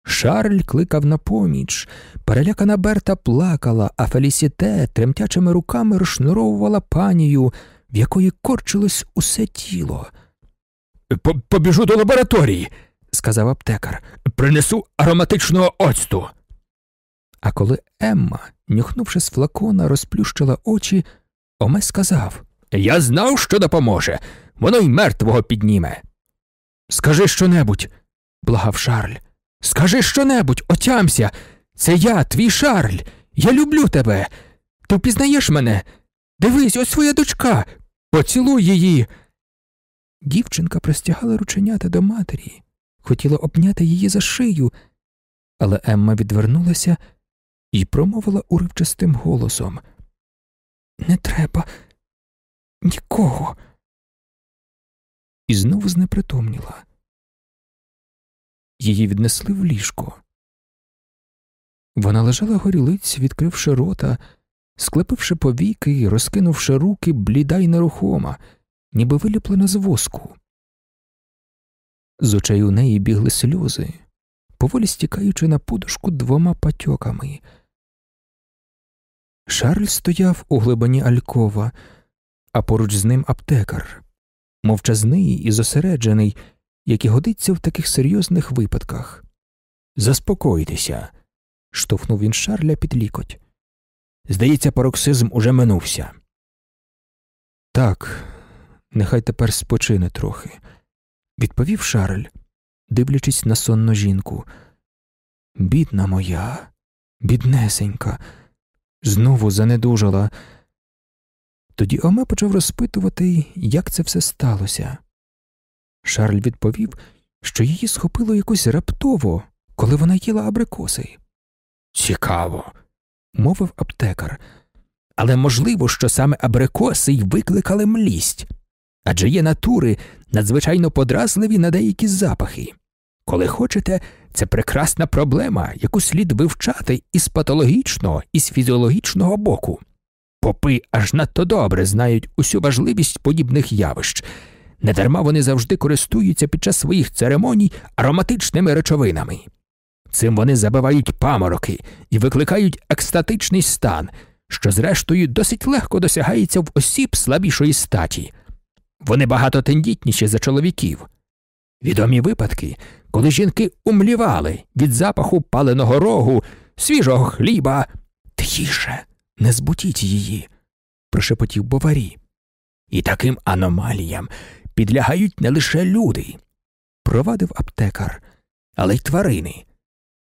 Шарль кликав на поміч, перелякана Берта плакала, а Фелісіте тремтячими руками розшнуровувала панію, в якої корчилось усе тіло. Побіжу до лабораторії, сказав аптекар, принесу ароматичного оцту. А коли Емма, нюхнувши з флакона, розплющила очі, Оме сказав Я знав, що допоможе. Воно й мертвого підніме. Скажи щонебудь, благав Шарль. Скажи щонебудь, отямся. Це я, твій Шарль. Я люблю тебе. Ти впізнаєш мене? Дивись, ось своя дочка. Поцілуй її. Дівчинка простягала рученята до матері, хотіла обняти її за шию, але Емма відвернулася і промовила уривчастим голосом Не треба нікого. І знову знепритомніла. Її віднесли в ліжко. Вона лежала горілиць, відкривши рота, склепивши повіки і розкинувши руки, бліда й нерухома, ніби виліплена з воску. З очей у неї бігли сльози, поволі стікаючи на подушку двома патьоками. Шарль стояв у глибині Алькова, а поруч з ним аптекар, мовчазний і зосереджений, як і годиться в таких серйозних випадках. Заспокойтеся, штовхнув він Шарля під лікоть. Здається, пароксизм уже минувся. Так, нехай тепер спочине трохи, відповів Шарль, дивлячись на сонну жінку. Бідна моя, біднесенька, знову занедужала. Тоді Оме почав розпитувати, як це все сталося. Шарль відповів, що її схопило якось раптово, коли вона їла абрикоси. Цікаво, мовив аптекар, але можливо, що саме абрикоси й викликали млість адже є натури надзвичайно подразливі на деякі запахи. Коли хочете, це прекрасна проблема, яку слід вивчати із патологічного, і з фізіологічного боку. Попи аж надто добре знають усю важливість подібних явищ. Недарма вони завжди користуються під час своїх церемоній ароматичними речовинами. Цим вони забивають памороки і викликають екстатичний стан, що, зрештою, досить легко досягається в осіб слабішої статі. Вони багато тендітніші за чоловіків. Відомі випадки, коли жінки умлівали від запаху паленого рогу, свіжого хліба. Тихіше, не збутіть її, прошепотів Боварі. І таким аномаліям підлягають не лише люди, провадив аптекар, але й тварини.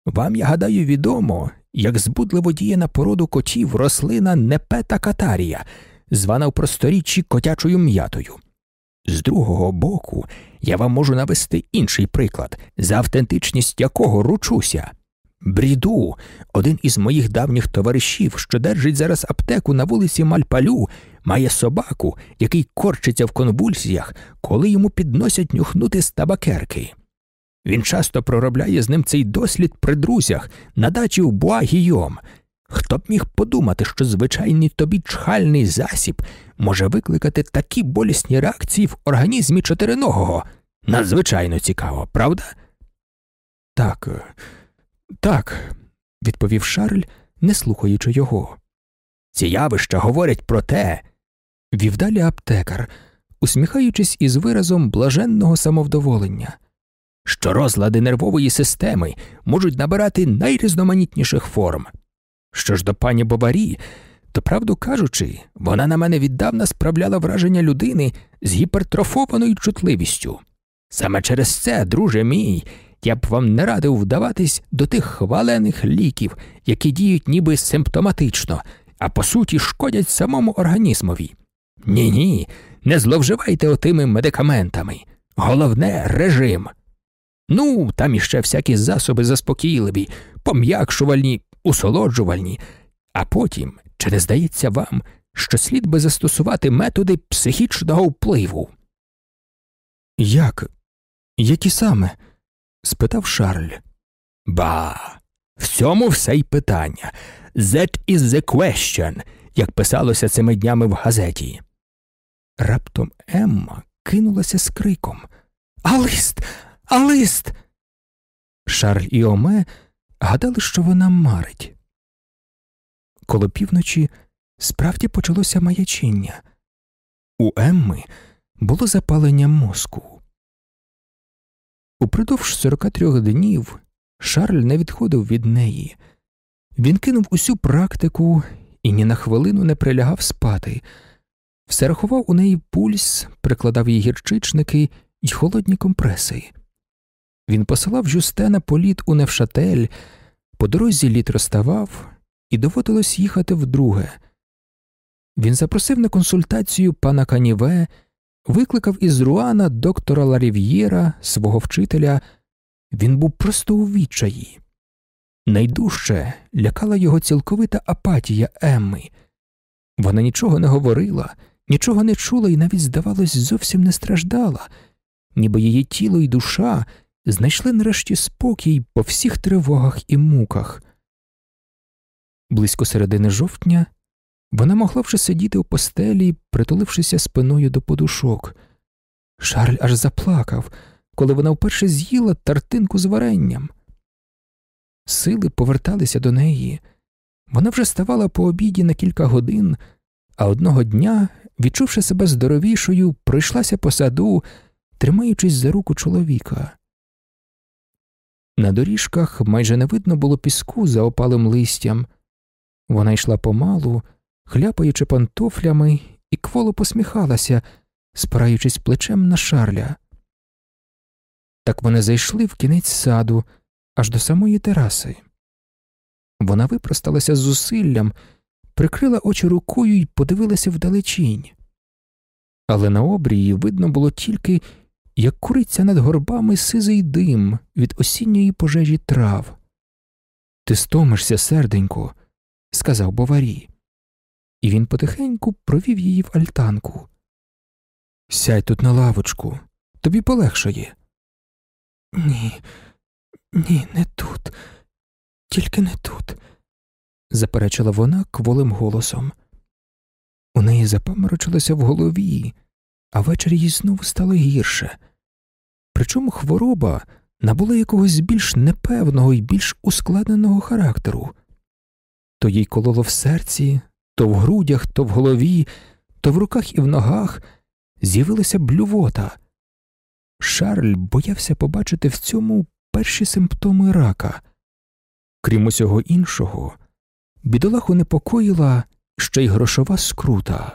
Вам, я гадаю, відомо, як збудливо діє на породу котів рослина непета катарія, звана в просторіччі котячою м'ятою. З другого боку, я вам можу навести інший приклад, за автентичність якого ручуся. Бріду, один із моїх давніх товаришів, що держить зараз аптеку на вулиці Мальпалю, має собаку, який корчиться в конвульсіях, коли йому підносять нюхнути з табакерки. Він часто проробляє з ним цей дослід при друзях на дачі в Буагійом. Хто б міг подумати, що звичайний тобі чхальний засіб може викликати такі болісні реакції в організмі чотириногого? Надзвичайно цікаво, правда? Так, так, відповів Шарль, не слухаючи його. Ці явища говорять про те, вів далі аптекар, усміхаючись із виразом блаженного самовдоволення, що розлади нервової системи можуть набирати найрізноманітніших форм. Що ж до пані Бобарі, то, правду кажучи, вона на мене віддавна справляла враження людини з гіпертрофованою чутливістю. Саме через це, друже мій, я б вам не радив вдаватись до тих хвалених ліків, які діють ніби симптоматично, а по суті шкодять самому організмові. Ні, ні, не зловживайте отими медикаментами. Головне режим. Ну, там іще всякі засоби заспокійливі, пом'якшувальні, усолоджувальні, а потім, чи не здається вам, що слід би застосувати методи психічного впливу? Як? Які саме? спитав Шарль. Ба, в цьому все й питання. That is the question, як писалося цими днями в газеті. Раптом Емма кинулася з криком. А лист, а лист. Шарль і Оме гадали, що вона марить. Коло півночі справді почалося маячіння. У Емми було запалення мозку. Упродовж 43 днів Шарль не відходив від неї. Він кинув усю практику і ні на хвилину не прилягав спати, все рахував у неї пульс, прикладав їй гірчичники й холодні компреси. Він посилав Жюстена політ у Невшатель, по дорозі літ розставав, і доводилось їхати вдруге. Він запросив на консультацію пана Каніве, викликав із Руана доктора Ларів'єра, свого вчителя. Він був просто у відчаї. Найдужче лякала його цілковита апатія Емми. Вона нічого не говорила, нічого не чула і навіть, здавалось, зовсім не страждала, ніби її тіло і душа знайшли нарешті спокій по всіх тривогах і муках. Близько середини жовтня вона могла вже сидіти у постелі, притулившися спиною до подушок. Шарль аж заплакав, коли вона вперше з'їла тартинку з варенням. Сили поверталися до неї. Вона вже ставала по обіді на кілька годин, а одного дня, відчувши себе здоровішою, пройшлася по саду, тримаючись за руку чоловіка. На доріжках майже не видно було піску за опалим листям. Вона йшла помалу, хляпаючи пантофлями, і кволо посміхалася, спираючись плечем на шарля. Так вони зайшли в кінець саду, аж до самої тераси. Вона випросталася з зусиллям, прикрила очі рукою і подивилася вдалечінь. Але на обрії видно було тільки, як куриться над горбами сизий дим від осінньої пожежі трав. Ти стомишся, серденько, сказав Боварі, і він потихеньку провів її в альтанку. Сядь тут на лавочку, тобі полегшає. Ні, ні, не тут, тільки не тут, заперечила вона кволим голосом. У неї запаморочилося в голові, а ввечері їй знову стало гірше. Причому хвороба набула якогось більш непевного і більш ускладненого характеру. То їй кололо в серці, то в грудях, то в голові, то в руках і в ногах з'явилася блювота. Шарль боявся побачити в цьому перші симптоми рака. Крім усього іншого, бідолаху непокоїла ще й грошова скрута.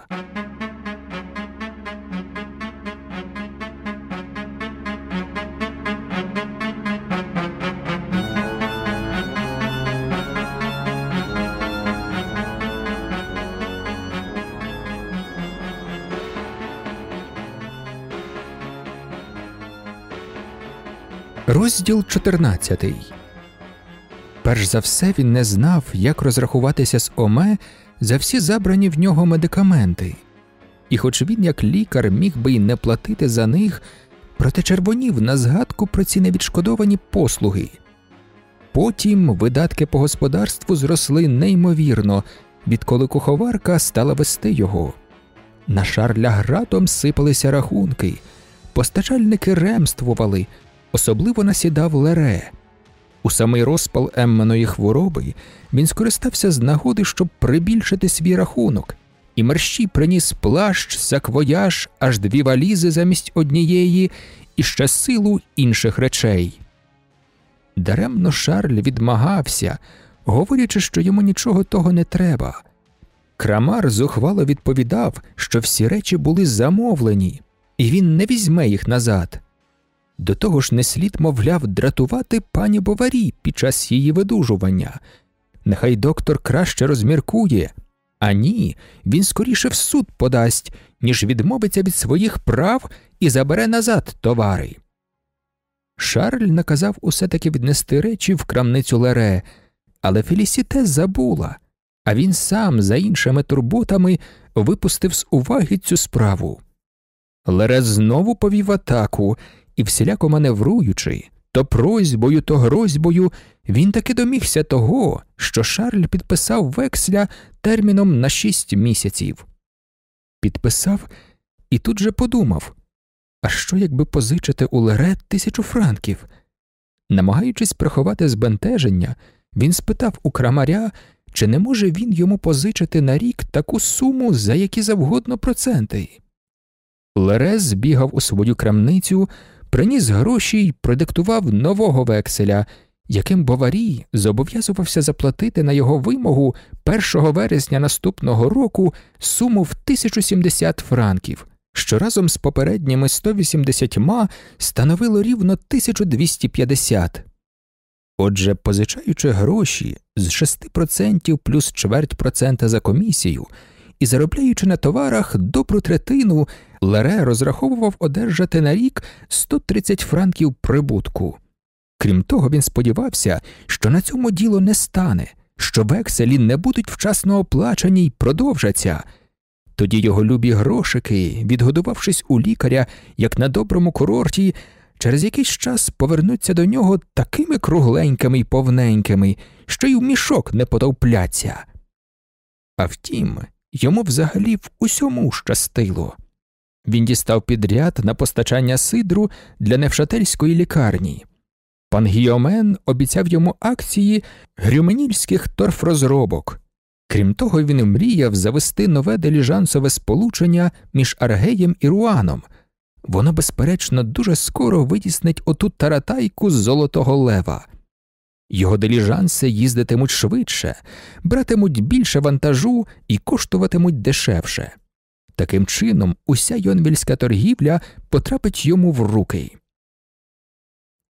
Розділ 14 Перш за все він не знав, як розрахуватися з Оме за всі забрані в нього медикаменти, і, хоч він, як лікар, міг би й не платити за них, проте червонів на згадку про ці невідшкодовані послуги. Потім видатки по господарству зросли неймовірно, відколи куховарка стала вести його. На шарля гратом сипалися рахунки, постачальники ремствували особливо насідав Лере. У самий розпал Емминої хвороби він скористався з нагоди, щоб прибільшити свій рахунок, і мерщій приніс плащ, саквояж, аж дві валізи замість однієї і ще силу інших речей. Даремно Шарль відмагався, говорячи, що йому нічого того не треба. Крамар зухвало відповідав, що всі речі були замовлені, і він не візьме їх назад. До того ж, не слід, мовляв, дратувати пані Боварі під час її видужування. Нехай доктор краще розміркує, а ні, він скоріше в суд подасть, ніж відмовиться від своїх прав і забере назад товари. Шарль наказав усе таки віднести речі в крамницю Лере, але Фелісіте забула, а він сам за іншими турботами випустив з уваги цю справу. Лере знову повів атаку і всіляко маневруючи, то просьбою, то грозьбою, він таки домігся того, що Шарль підписав вексля терміном на шість місяців. Підписав і тут же подумав а що, якби позичити у Лере тисячу франків? Намагаючись приховати збентеження, він спитав у крамаря, чи не може він йому позичити на рік таку суму, за які завгодно проценти. Лерес збігав у свою крамницю, приніс гроші й продиктував нового векселя, яким Боварій зобов'язувався заплатити на його вимогу 1 вересня наступного року суму в 1070 франків, що разом з попередніми 180 становило рівно 1250. Отже, позичаючи гроші з 6% плюс чверть процента за комісію і заробляючи на товарах добру третину, Лере розраховував одержати на рік 130 франків прибутку. Крім того, він сподівався, що на цьому діло не стане, що векселі не будуть вчасно оплачені й продовжаться. Тоді його любі грошики, відгодувавшись у лікаря, як на доброму курорті, через якийсь час повернуться до нього такими кругленькими й повненькими, що й в мішок не потовпляться. А втім, йому взагалі в усьому щастило. Він дістав підряд на постачання сидру для невшательської лікарні. Пан Гіомен обіцяв йому акції грюменільських торфрозробок. Крім того, він мріяв завести нове деліжансове сполучення між Аргеєм і Руаном. Воно, безперечно, дуже скоро витіснить оту таратайку з Золотого Лева. Його деліжанси їздитимуть швидше, братимуть більше вантажу і коштуватимуть дешевше. Таким чином, уся йонвільська торгівля потрапить йому в руки.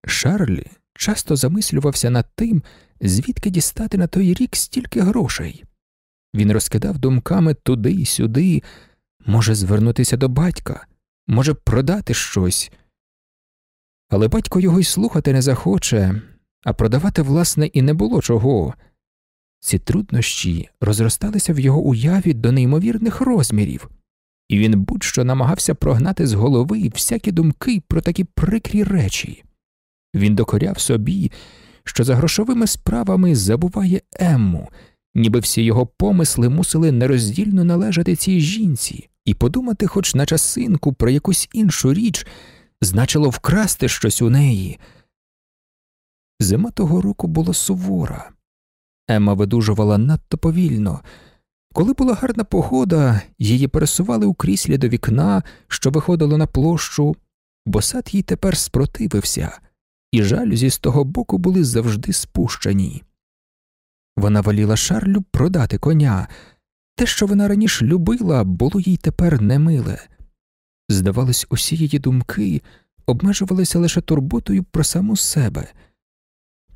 Шарлі часто замислювався над тим, звідки дістати на той рік стільки грошей. Він розкидав думками туди й сюди, може звернутися до батька, може продати щось. Але батько його й слухати не захоче, а продавати, власне, і не було чого. Ці труднощі розросталися в його уяві до неймовірних розмірів, і він будь що намагався прогнати з голови всякі думки про такі прикрі речі. Він докоряв собі, що за грошовими справами забуває Емму, ніби всі його помисли мусили нероздільно належати цій жінці, і подумати, хоч на часинку про якусь іншу річ, значило вкрасти щось у неї. Зима того року була сувора. Емма видужувала надто повільно. Коли була гарна погода, її пересували у кріслі до вікна, що виходило на площу. бо сад їй тепер спротивився, і жалюзі з того боку були завжди спущені. Вона воліла Шарлю продати коня. Те, що вона раніше любила, було їй тепер немиле. Здавалось, усі її думки обмежувалися лише турботою про саму себе.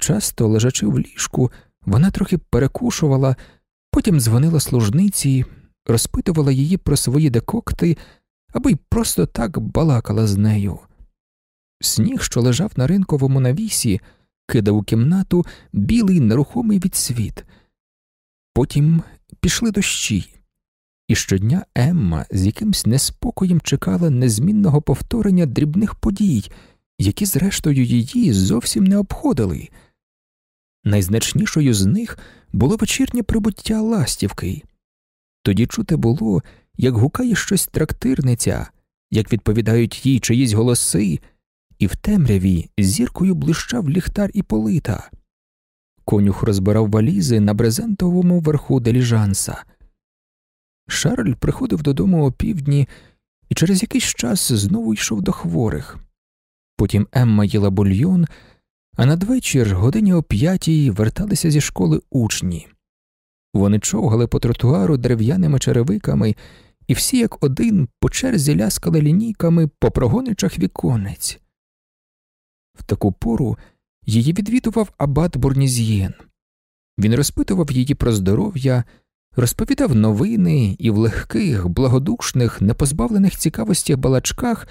Часто, лежачи в ліжку, вона трохи перекушувала, потім дзвонила служниці, розпитувала її про свої декокти або й просто так балакала з нею. Сніг, що лежав на ринковому навісі, кидав у кімнату білий нерухомий відсвіт. Потім пішли дощі, і щодня Емма з якимсь неспокоєм чекала незмінного повторення дрібних подій, які, зрештою, її зовсім не обходили. Найзначнішою з них було вечірнє прибуття ластівки. Тоді чути було, як гукає щось трактирниця, як відповідають їй чиїсь голоси, і в темряві зіркою блищав ліхтар і полита. Конюх розбирав валізи на брезентовому верху деліжанса. Шарль приходив додому о півдні і через якийсь час знову йшов до хворих. Потім Емма їла бульйон, а надвечір, годині о п'ятій, верталися зі школи учні. Вони човгали по тротуару дерев'яними черевиками, і всі як один по черзі ляскали лінійками по прогоничах віконець. В таку пору її відвідував абат Бурнізьєн. Він розпитував її про здоров'я, розповідав новини і в легких, благодушних, непозбавлених цікавості балачках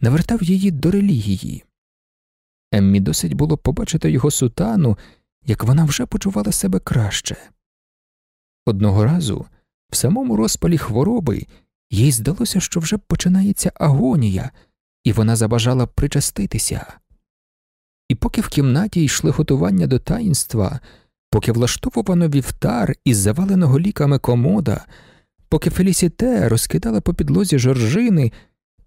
навертав її до релігії. Еммі досить було побачити його сутану, як вона вже почувала себе краще. Одного разу, в самому розпалі хвороби, їй здалося, що вже починається агонія, і вона забажала причаститися. І поки в кімнаті йшли готування до таїнства, поки влаштовувано вівтар із заваленого ліками комода, поки Фелісіте розкидала по підлозі жоржини,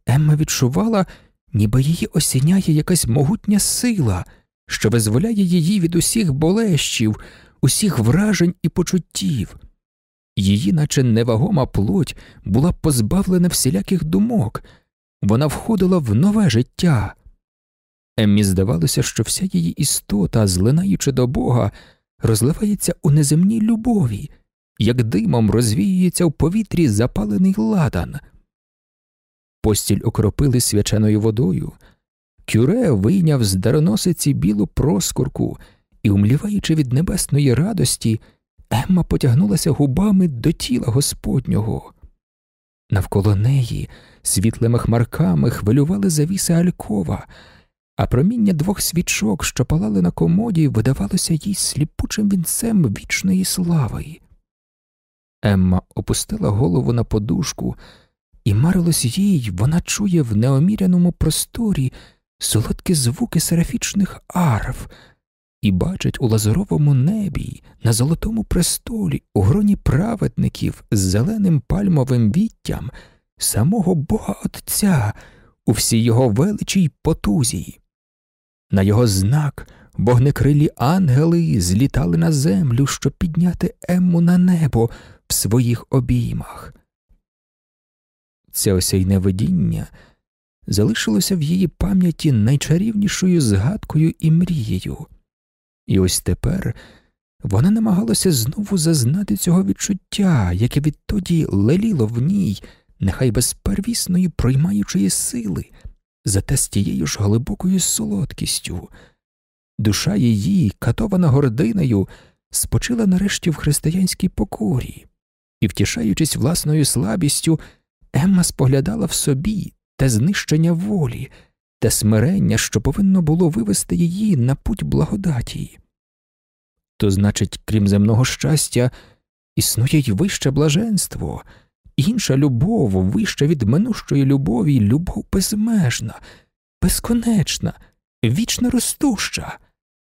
Емма відчувала, ніби її осіняє якась могутня сила, що визволяє її від усіх болещів, усіх вражень і почуттів. Її, наче невагома плоть, була позбавлена всіляких думок, вона входила в нове життя. Еммі здавалося, що вся її істота, злинаючи до Бога, розливається у неземній любові, як димом розвіюється в повітрі запалений ладан. Постіль окропили свяченою водою, кюре вийняв з дароносиці білу проскурку і, умліваючи від небесної радості, Емма потягнулася губами до тіла Господнього. Навколо неї світлими хмарками хвилювали завіси Алькова, а проміння двох свічок, що палали на комоді, видавалося їй сліпучим вінцем вічної слави. Емма опустила голову на подушку, і марилось їй, вона чує в неоміряному просторі солодкі звуки серафічних арф і бачить у лазуровому небі, на золотому престолі, у гроні праведників з зеленим пальмовим віттям самого Бога Отця у всій його величій потузі. На його знак вогнекрилі ангели злітали на землю, щоб підняти Емму на небо в своїх обіймах. Це осяйне видіння залишилося в її пам'яті найчарівнішою згадкою і мрією. І ось тепер вона намагалася знову зазнати цього відчуття, яке відтоді леліло в ній, нехай без первісної проймаючої сили, зате з тією ж глибокою солодкістю. Душа її, катована гординою, спочила нарешті в християнській покорі, і, втішаючись власною слабістю, Емма споглядала в собі те знищення волі те смирення, що повинно було вивести її на путь благодаті. То, значить, крім земного щастя, існує й вище блаженство, інша любов, вища від минущої любові, любов безмежна, безконечна, вічно ростуща.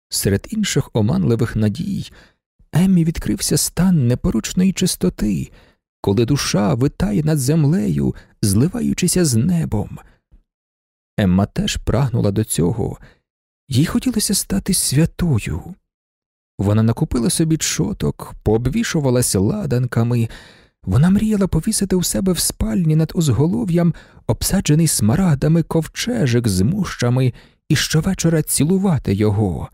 Серед інших оманливих надій Еммі відкрився стан непоручної чистоти, коли душа витає над землею, зливаючися з небом. Емма теж прагнула до цього, їй хотілося стати святою. Вона накупила собі чоток, пообвішувалася ладанками, вона мріяла повісити у себе в спальні над узголов'ям обсаджений смарагдами ковчежик з мущами і щовечора цілувати його.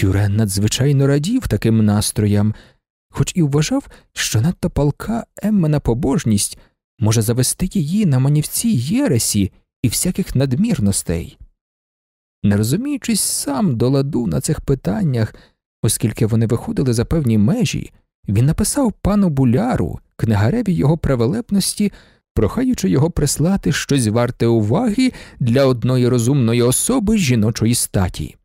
Кюрен надзвичайно радів таким настроям, хоч і вважав, що надто палка Еммена побожність може завести її на манівці Єресі і всяких надмірностей. Не розуміючись сам до ладу на цих питаннях, оскільки вони виходили за певні межі, він написав пану буляру, книгареві його превелепності, прохаючи його прислати щось варте уваги для одної розумної особи жіночої статі.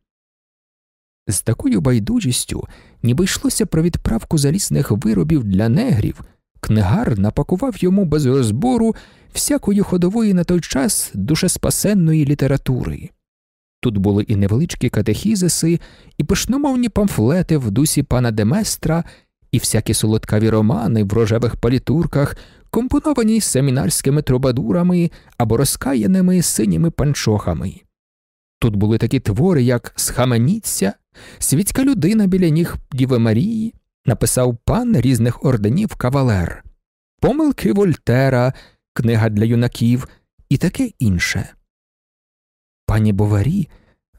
З такою байдужістю, ніби йшлося про відправку залісних виробів для негрів, книгар напакував йому без розбору всякої ходової на той час душеспасенної літератури. Тут були і невеличкі катехізиси, і пишномовні памфлети в дусі пана Деместра, і всякі солодкаві романи в рожевих палітурках, компоновані семінарськими трубадурами або розкаяними синіми панчохами. Тут були такі твори, як Схаменіться, світська людина біля ніг Діви Марії, написав пан різних орденів кавалер, помилки Вольтера, книга для юнаків і таке інше. Пані Боварі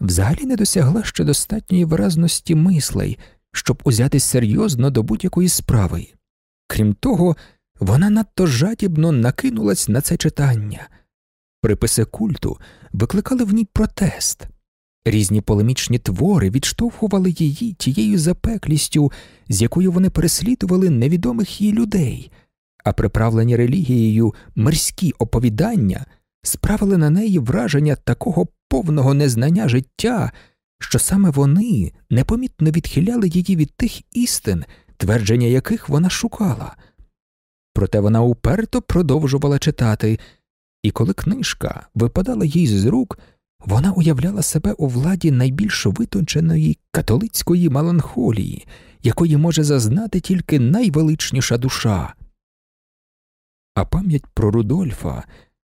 взагалі не досягла ще достатньої виразності мислей, щоб узятись серйозно до будь-якої справи. Крім того, вона надто жадібно накинулась на це читання. Приписи культу викликали в ній протест. Різні полемічні твори відштовхували її тією запеклістю, з якою вони переслідували невідомих їй людей, а приправлені релігією мирські оповідання справили на неї враження такого повного незнання життя, що саме вони непомітно відхиляли її від тих істин, твердження яких вона шукала. Проте вона уперто продовжувала читати, і коли книжка випадала їй з рук, вона уявляла себе у владі найбільш витонченої католицької меланхолії, якої може зазнати тільки найвеличніша душа. А пам'ять про Рудольфа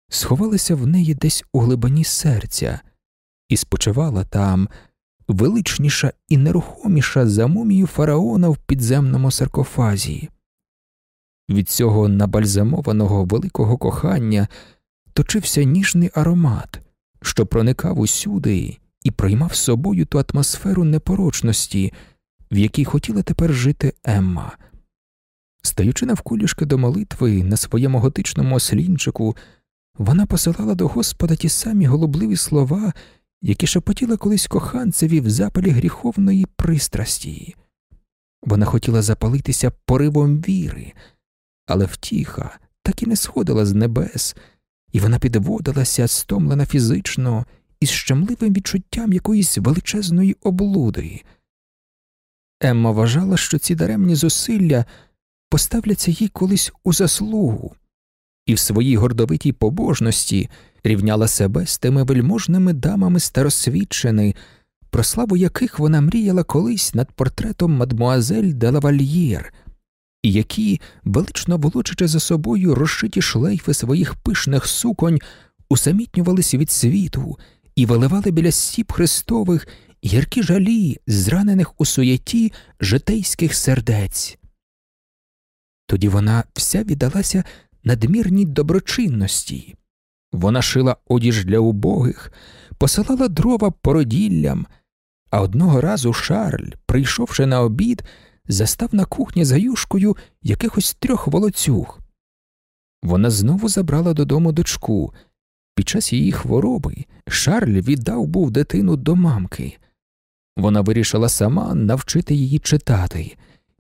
сховалася в неї десь у глибині серця і спочивала там величніша і нерухоміша за мумію фараона в підземному саркофазі. Від цього набальзамованого великого кохання точився ніжний аромат, що проникав усюди і приймав собою ту атмосферу непорочності, в якій хотіла тепер жити Емма. Стаючи навколішки до молитви на своєму готичному ослінчику, вона посилала до Господа ті самі голубливі слова, які шепотіла колись коханцеві в запалі гріховної пристрасті. Вона хотіла запалитися поривом віри, але втіха так і не сходила з небес, і вона підводилася, стомлена фізично із щемливим відчуттям якоїсь величезної облуди. Емма вважала, що ці даремні зусилля поставляться їй колись у заслугу, і в своїй гордовитій побожності рівняла себе з тими вельможними дамами старосвідчени, про славу яких вона мріяла колись над портретом мадмуазель де лавальєр, які, велично волочачи за собою розшиті шлейфи своїх пишних суконь, усамітнювалися від світу і виливали біля сіп Христових гіркі жалі, зранених у суєті житейських сердець. Тоді вона вся віддалася надмірній доброчинності. Вона шила одіж для убогих, посилала дрова породіллям, а одного разу Шарль, прийшовши на обід, застав на кухні за юшкою якихось трьох волоцюг. Вона знову забрала додому дочку. Під час її хвороби Шарль віддав був дитину до мамки. Вона вирішила сама навчити її читати,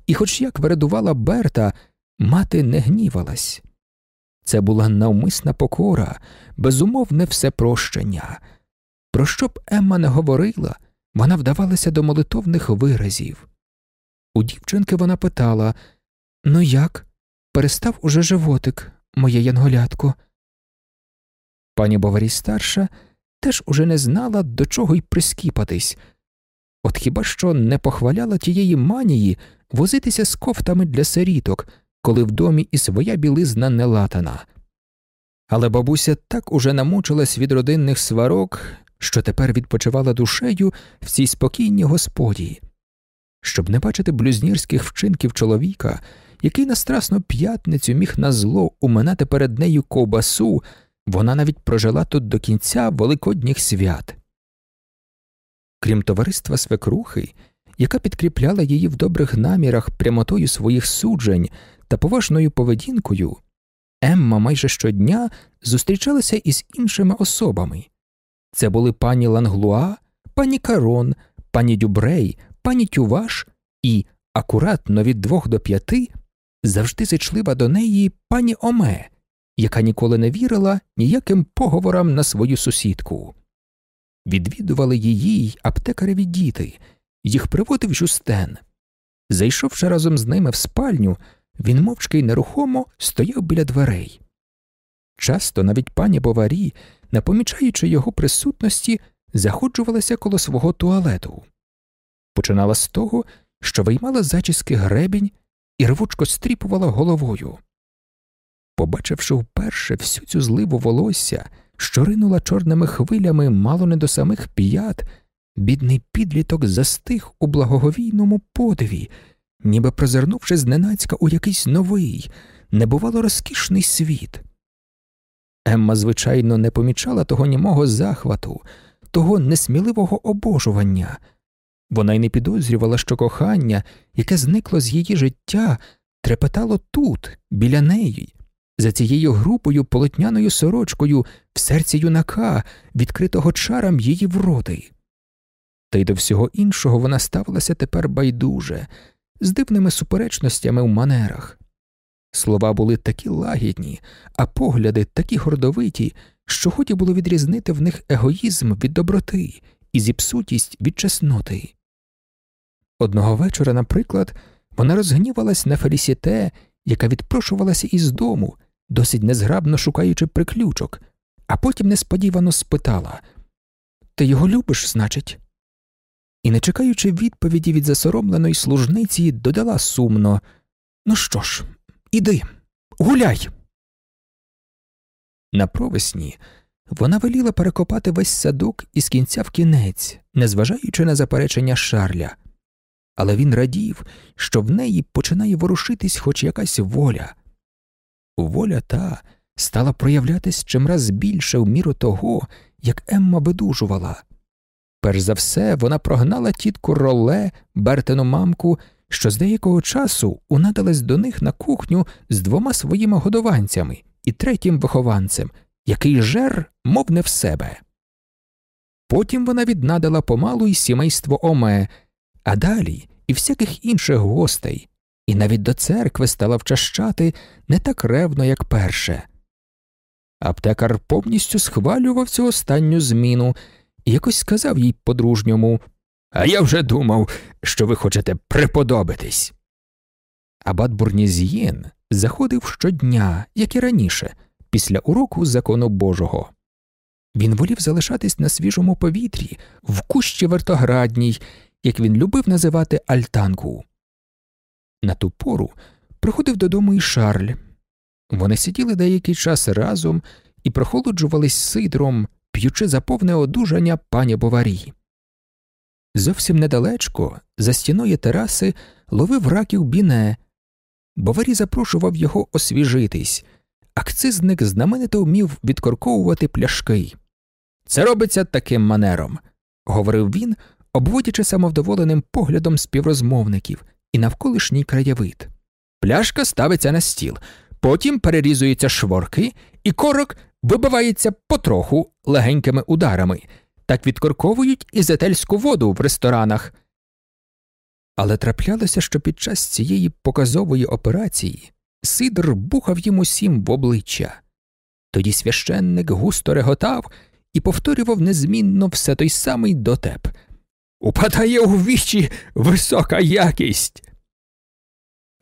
і, хоч як вирадувала Берта, мати не гнівалась. Це була навмисна покора, безумовне всепрощення. Про що б Емма не говорила, вона вдавалася до молитовних виразів. У дівчинки вона питала Ну як? Перестав уже животик, моє янголятко. Пані Боварій старша теж уже не знала, до чого й прискіпатись, от хіба що не похваляла тієї манії возитися з кофтами для сиріток коли в домі і своя білизна не латана. Але бабуся так уже намучилась від родинних сварок, що тепер відпочивала душею в цій спокійній господі. Щоб не бачити блюзнірських вчинків чоловіка, який на страсну п'ятницю міг на зло уминати перед нею ковбасу, вона навіть прожила тут до кінця великодніх свят. Крім товариства свекрухи, яка підкріпляла її в добрих намірах прямотою своїх суджень та поважною поведінкою, Емма майже щодня зустрічалася із іншими особами. Це були пані Ланглуа, пані Карон, пані Дюбрей, пані Тюваш і, акуратно від двох до п'яти, завжди зичлива до неї пані Оме, яка ніколи не вірила ніяким поговорам на свою сусідку. Відвідували її й аптекареві діти, їх приводив Жустен. Зайшовши разом з ними в спальню, він мовчки й нерухомо стояв біля дверей. Часто навіть пані Боварі, не помічаючи його присутності, заходжувалася коло свого туалету. Починала з того, що виймала зачіски гребінь і рвучко стріпувала головою. Побачивши вперше всю цю зливу волосся, що ринула чорними хвилями мало не до самих п'ят, бідний підліток застиг у благоговійному подиві, ніби прозирнувши зненацька у якийсь новий, небувало розкішний світ. Емма, звичайно, не помічала того німого захвату, того несміливого обожування. Вона й не підозрювала, що кохання, яке зникло з її життя, трепетало тут, біля неї, за цією групою полотняною сорочкою в серці юнака, відкритого чарам її вроди. Та й до всього іншого вона ставилася тепер байдуже, з дивними суперечностями в манерах. Слова були такі лагідні, а погляди такі гордовиті, що ході було відрізнити в них егоїзм від доброти і зіпсутість від чесноти. Одного вечора, наприклад, вона розгнівалась на Фелісіте, яка відпрошувалася із дому, досить незграбно шукаючи приключок, а потім несподівано спитала Ти його любиш, значить? І, не чекаючи відповіді від засоромленої служниці, додала сумно Ну що ж, іди, гуляй. На провесні вона веліла перекопати весь садок із кінця в кінець, незважаючи на заперечення Шарля, але він радів, що в неї починає ворушитись хоч якась воля. Воля та стала проявлятись чимраз більше в міру того, як Емма видужувала. Перш за все, вона прогнала тітку роле, Бертину мамку, що з деякого часу унадалась до них на кухню з двома своїми годованцями і третім вихованцем, який жер, мов не в себе. Потім вона віднадала помалу й сімейство Оме, а далі і всяких інших гостей, і навіть до церкви стала вчащати не так ревно, як перше. Аптекар повністю схвалював цю останню зміну і якось сказав їй по-дружньому А я вже думав, що ви хочете приподобитись. Абат Бурнізієн заходив щодня, як і раніше, після уроку закону Божого. Він волів залишатись на свіжому повітрі, в кущі вертоградній, як він любив називати альтанку. На ту пору приходив додому і Шарль. Вони сиділи деякий час разом і прохолоджувались сидром, п'ючи за повне одужання пані Боварі. Зовсім недалечко, за стіною тераси, ловив раків біне. Боварі запрошував його освіжитись. Акцизник знаменито вмів відкорковувати пляшки. Це робиться таким манером, говорив він, обводячи самовдоволеним поглядом співрозмовників і навколишній краєвид. Пляшка ставиться на стіл, потім перерізуються шворки, і корок вибивається потроху легенькими ударами, так відкорковують і зетельську воду в ресторанах. Але траплялося, що під час цієї показової операції Сидр бухав їм усім в обличчя. Тоді священник густо реготав і повторював незмінно все той самий дотеп Упадає у вічі висока якість.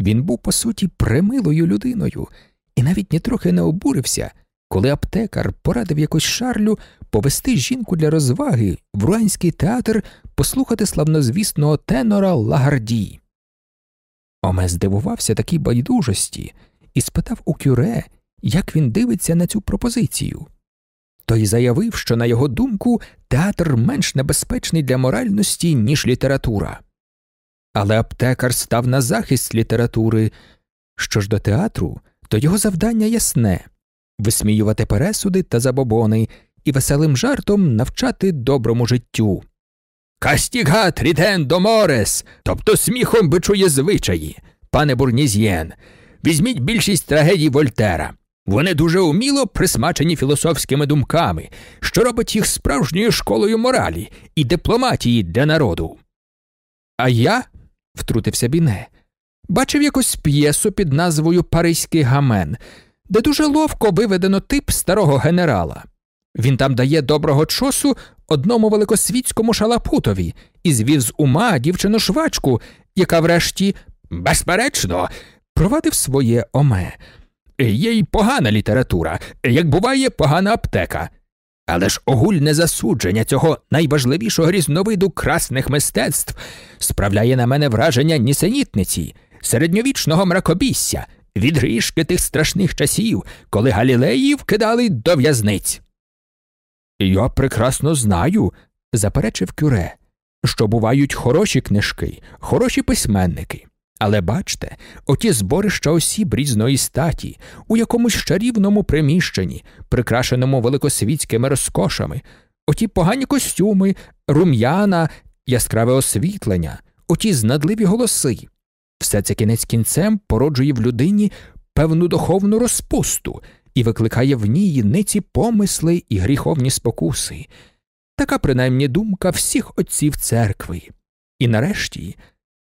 Він був, по суті, примилою людиною і навіть нітрохи не обурився, коли аптекар порадив якось шарлю повести жінку для розваги в руанський театр послухати славнозвісного тенора Лагарді. Оме здивувався такій байдужості і спитав у кюре, як він дивиться на цю пропозицію. Той заявив, що, на його думку, театр менш небезпечний для моральності, ніж література. Але аптекар став на захист літератури. Що ж до театру, то його завдання ясне висміювати пересуди та забобони і веселим жартом навчати доброму життю. Castigat ridendo mores, тобто сміхом бичує звичаї, пане Бурнізьєн. Візьміть більшість трагедій Вольтера. Вони дуже уміло присмачені філософськими думками, що робить їх справжньою школою моралі і дипломатії для народу. А я, втрутився Біне, бачив якусь п'єсу під назвою Паризький гамен, де дуже ловко виведено тип старого генерала. Він там дає доброго чосу одному великосвітському шалапутові і звів з ума дівчину швачку, яка врешті, безперечно, провадив своє оме. Є й погана література, як буває погана аптека. Але ж огульне засудження цього найважливішого різновиду красних мистецтв справляє на мене враження нісенітниці, середньовічного мракобісся, відрижки тих страшних часів, коли галілеїв кидали до в'язниць. Я прекрасно знаю, заперечив кюре, що бувають хороші книжки, хороші письменники. Але бачте, оті зборища осіб різної статі, у якомусь чарівному приміщенні, прикрашеному великосвітськими розкошами, оті погані костюми, рум'яна, яскраве освітлення, оті знадливі голоси. Все це кінець кінцем породжує в людині певну духовну розпусту і викликає в ній ниці помисли і гріховні спокуси. Така принаймні думка всіх отців церкви. І нарешті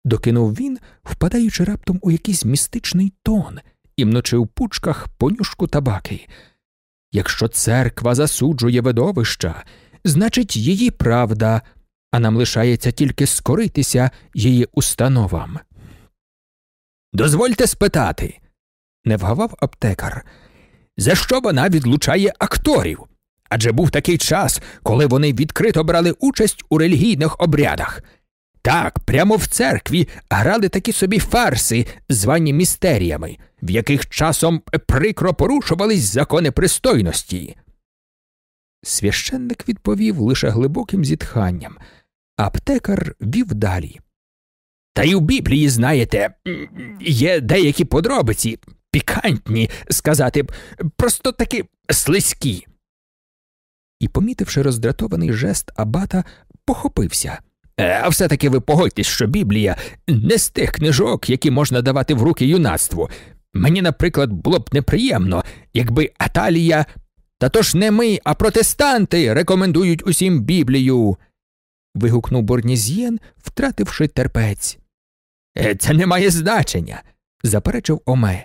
докинув він, впадаючи раптом у якийсь містичний тон і мночи у пучках понюшку табаки. Якщо церква засуджує видовища, значить її правда, а нам лишається тільки скоритися її установам. Дозвольте спитати, не вгавав аптекар, за що вона відлучає акторів? Адже був такий час, коли вони відкрито брали участь у релігійних обрядах. Так, прямо в церкві грали такі собі фарси, звані містеріями, в яких часом прикро порушувались закони пристойності. Священник відповів лише глибоким зітханням, аптекар вів далі. Та й у Біблії, знаєте, є деякі подробиці, пікантні, сказати б, просто таки слизькі. І, помітивши роздратований жест абата, похопився. Е, а все таки ви погодьтесь, що Біблія не з тих книжок, які можна давати в руки юнацтву. Мені, наприклад, було б неприємно, якби Аталія. Та то ж не ми, а протестанти рекомендують усім Біблію. вигукнув Борнізєн, втративши терпець. Е, це не має значення, заперечив Оме.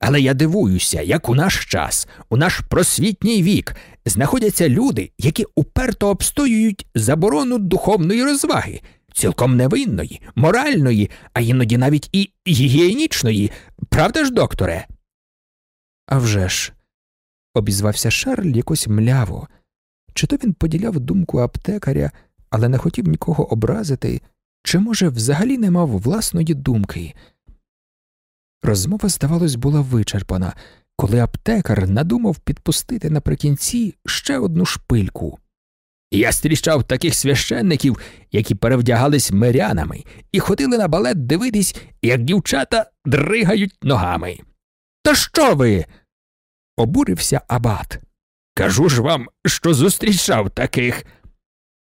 Але я дивуюся, як у наш час, у наш просвітній вік, знаходяться люди, які уперто обстоюють заборону духовної розваги, цілком невинної, моральної, а іноді навіть і гігієнічної, правда ж, докторе? «А вже ж», – обізвався Шарль якось мляво. Чи то він поділяв думку аптекаря, але не хотів нікого образити, чи, може, взагалі не мав власної думки. Розмова, здавалось, була вичерпана, коли аптекар надумав підпустити наприкінці ще одну шпильку. Я зустрічав таких священників, які перевдягались мирянами, і ходили на балет дивитись, як дівчата дригають ногами. Та що ви? обурився абат. Кажу ж вам, що зустрічав таких.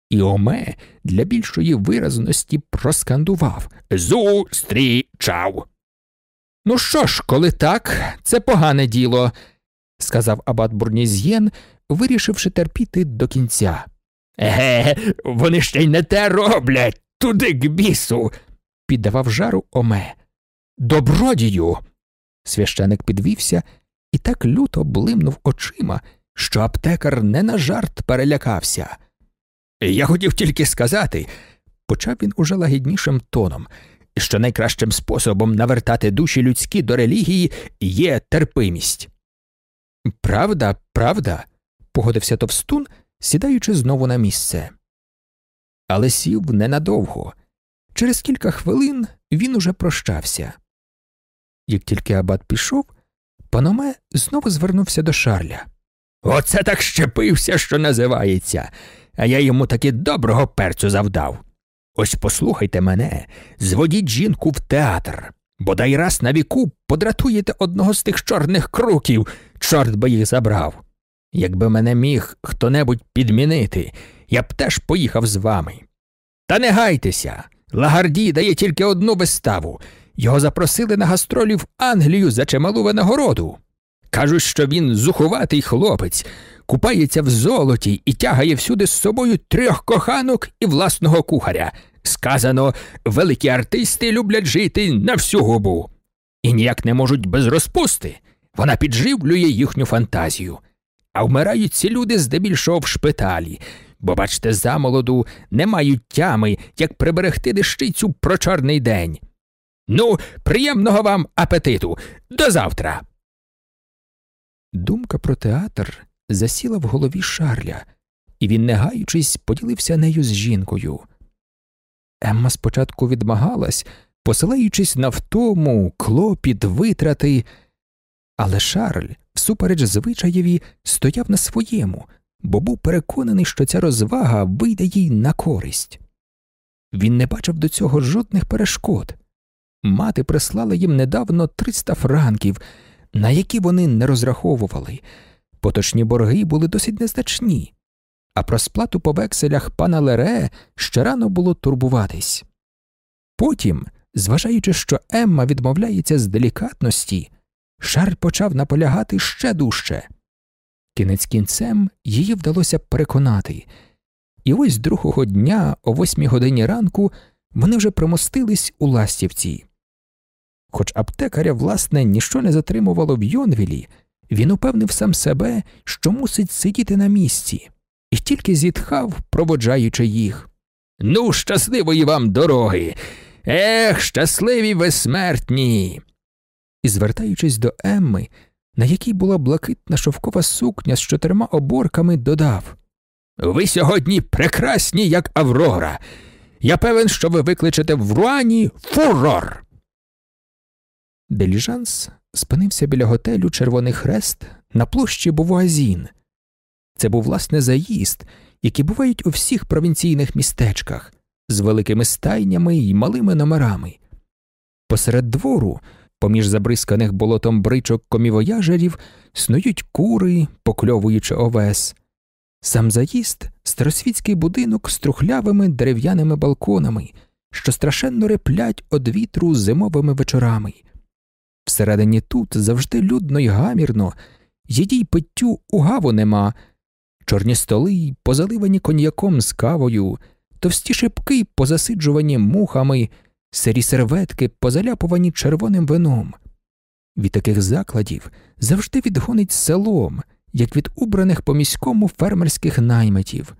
І Оме для більшої виразності проскандував Зустрічав. Ну що ж, коли так, це погане діло, сказав абат Бурнізєн, вирішивши терпіти до кінця. Еге, вони ще й не те роблять, туди к бісу, піддавав жару Оме. Добродію. Священик підвівся і так люто блимнув очима, що аптекар не на жарт перелякався. Я хотів тільки сказати, почав він уже лагіднішим тоном що найкращим способом навертати душі людські до релігії є терпимість. Правда, правда, погодився товстун, сідаючи знову на місце. Але сів ненадовго. Через кілька хвилин він уже прощався. Як тільки абат пішов, паноме знову звернувся до Шарля. Оце так щепився, що називається, а я йому таки доброго перцю завдав. Ось послухайте мене, зводіть жінку в театр, Бодай раз на віку подратуєте одного з тих чорних круків, чорт би їх забрав. Якби мене міг хто небудь підмінити, я б теж поїхав з вами. Та не гайтеся. Лагарді дає тільки одну виставу. Його запросили на гастролі в Англію за чималу винагороду. Кажуть, що він зухуватий хлопець, купається в золоті і тягає всюди з собою трьох коханок і власного кухаря. Сказано, великі артисти люблять жити на всю губу. І ніяк не можуть без розпусти. Вона підживлює їхню фантазію. А вмирають ці люди здебільшого в шпиталі, бо, бачте, замолоду не мають тями, як приберегти дещицю про чорний день. Ну, приємного вам апетиту. До завтра. Думка про театр засіла в голові Шарля, і він, не гаючись, поділився нею з жінкою. Емма спочатку відмагалась, посилаючись на втому, клопіт, витрати, але Шарль, всупереч звичаєві, стояв на своєму, бо був переконаний, що ця розвага вийде їй на користь. Він не бачив до цього жодних перешкод. Мати прислала їм недавно 300 франків, на які вони не розраховували. Поточні борги були досить незначні, а про сплату по векселях пана Лере ще рано було турбуватись. Потім, зважаючи, що Емма відмовляється з делікатності, Шарль почав наполягати ще дужче. Кінець кінцем її вдалося переконати, і ось другого дня, о восьмій годині ранку, вони вже примостились у ластівці. Хоч аптекаря, власне, ніщо не затримувало в Йонвілі, він упевнив сам себе, що мусить сидіти на місці, і тільки зітхав, проводжаючи їх. Ну, щасливої вам дороги. Ех, щасливі ви смертні. І, звертаючись до Емми, на якій була блакитна шовкова сукня з чотирма оборками, додав Ви сьогодні прекрасні, як Аврора. Я певен, що ви викличете в Руані фурор. Деліжанс спинився біля готелю Червоний Хрест на площі Бувуазін. Це був власне заїзд, які бувають у всіх провінційних містечках з великими стайнями й малими номерами. Посеред двору, поміж забризканих болотом бричок комівояжерів, снують кури, покльовуючи овес. Сам заїзд старосвітський будинок з трухлявими дерев'яними балконами, що страшенно реплять од вітру зимовими вечорами. Всередині тут завжди людно й гамірно, їдій питтю угаву нема, чорні столи, позаливані коньяком з кавою, товсті шипки, позасиджувані мухами, сирі серветки, позаляпувані червоним вином. Від таких закладів завжди відгонить селом, як від убраних по міському фермерських наймитів.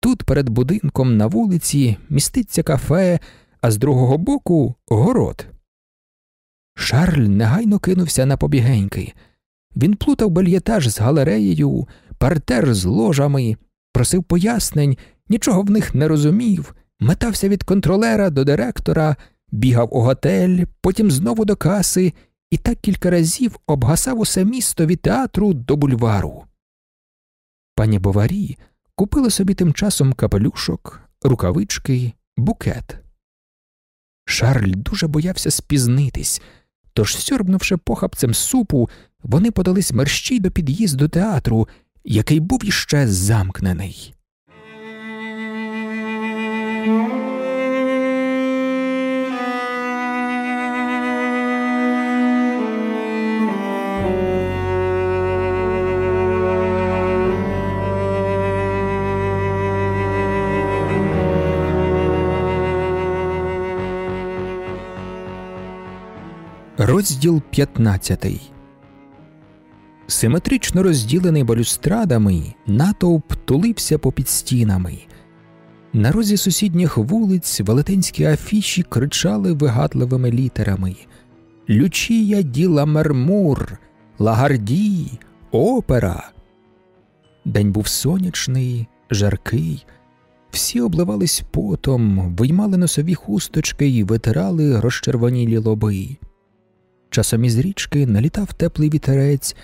Тут перед будинком на вулиці міститься кафе, а з другого боку город. Шарль негайно кинувся на побігеньки. Він плутав бельєтаж з галереєю, партер з ложами, просив пояснень, нічого в них не розумів, метався від контролера до директора, бігав у готель, потім знову до каси і так кілька разів обгасав усе місто від театру до бульвару. Пані Боварі купила собі тим часом капелюшок, рукавички, букет. Шарль дуже боявся спізнитись. Тож, сьорбнувши похапцем супу, вони подались мерщій до під'їзду театру, який був іще замкнений. Розділ 15 Симетрично розділений балюстрадами, натовп тулився попід стінами. На розі сусідніх вулиць велетенські афіші кричали вигадливими літерами Лючія діла Мермур, Лагарді, Опера. День був сонячний, жаркий. Всі обливались потом, виймали носові хусточки і витирали розчервонілі лоби. Часом із річки налітав теплий вітерець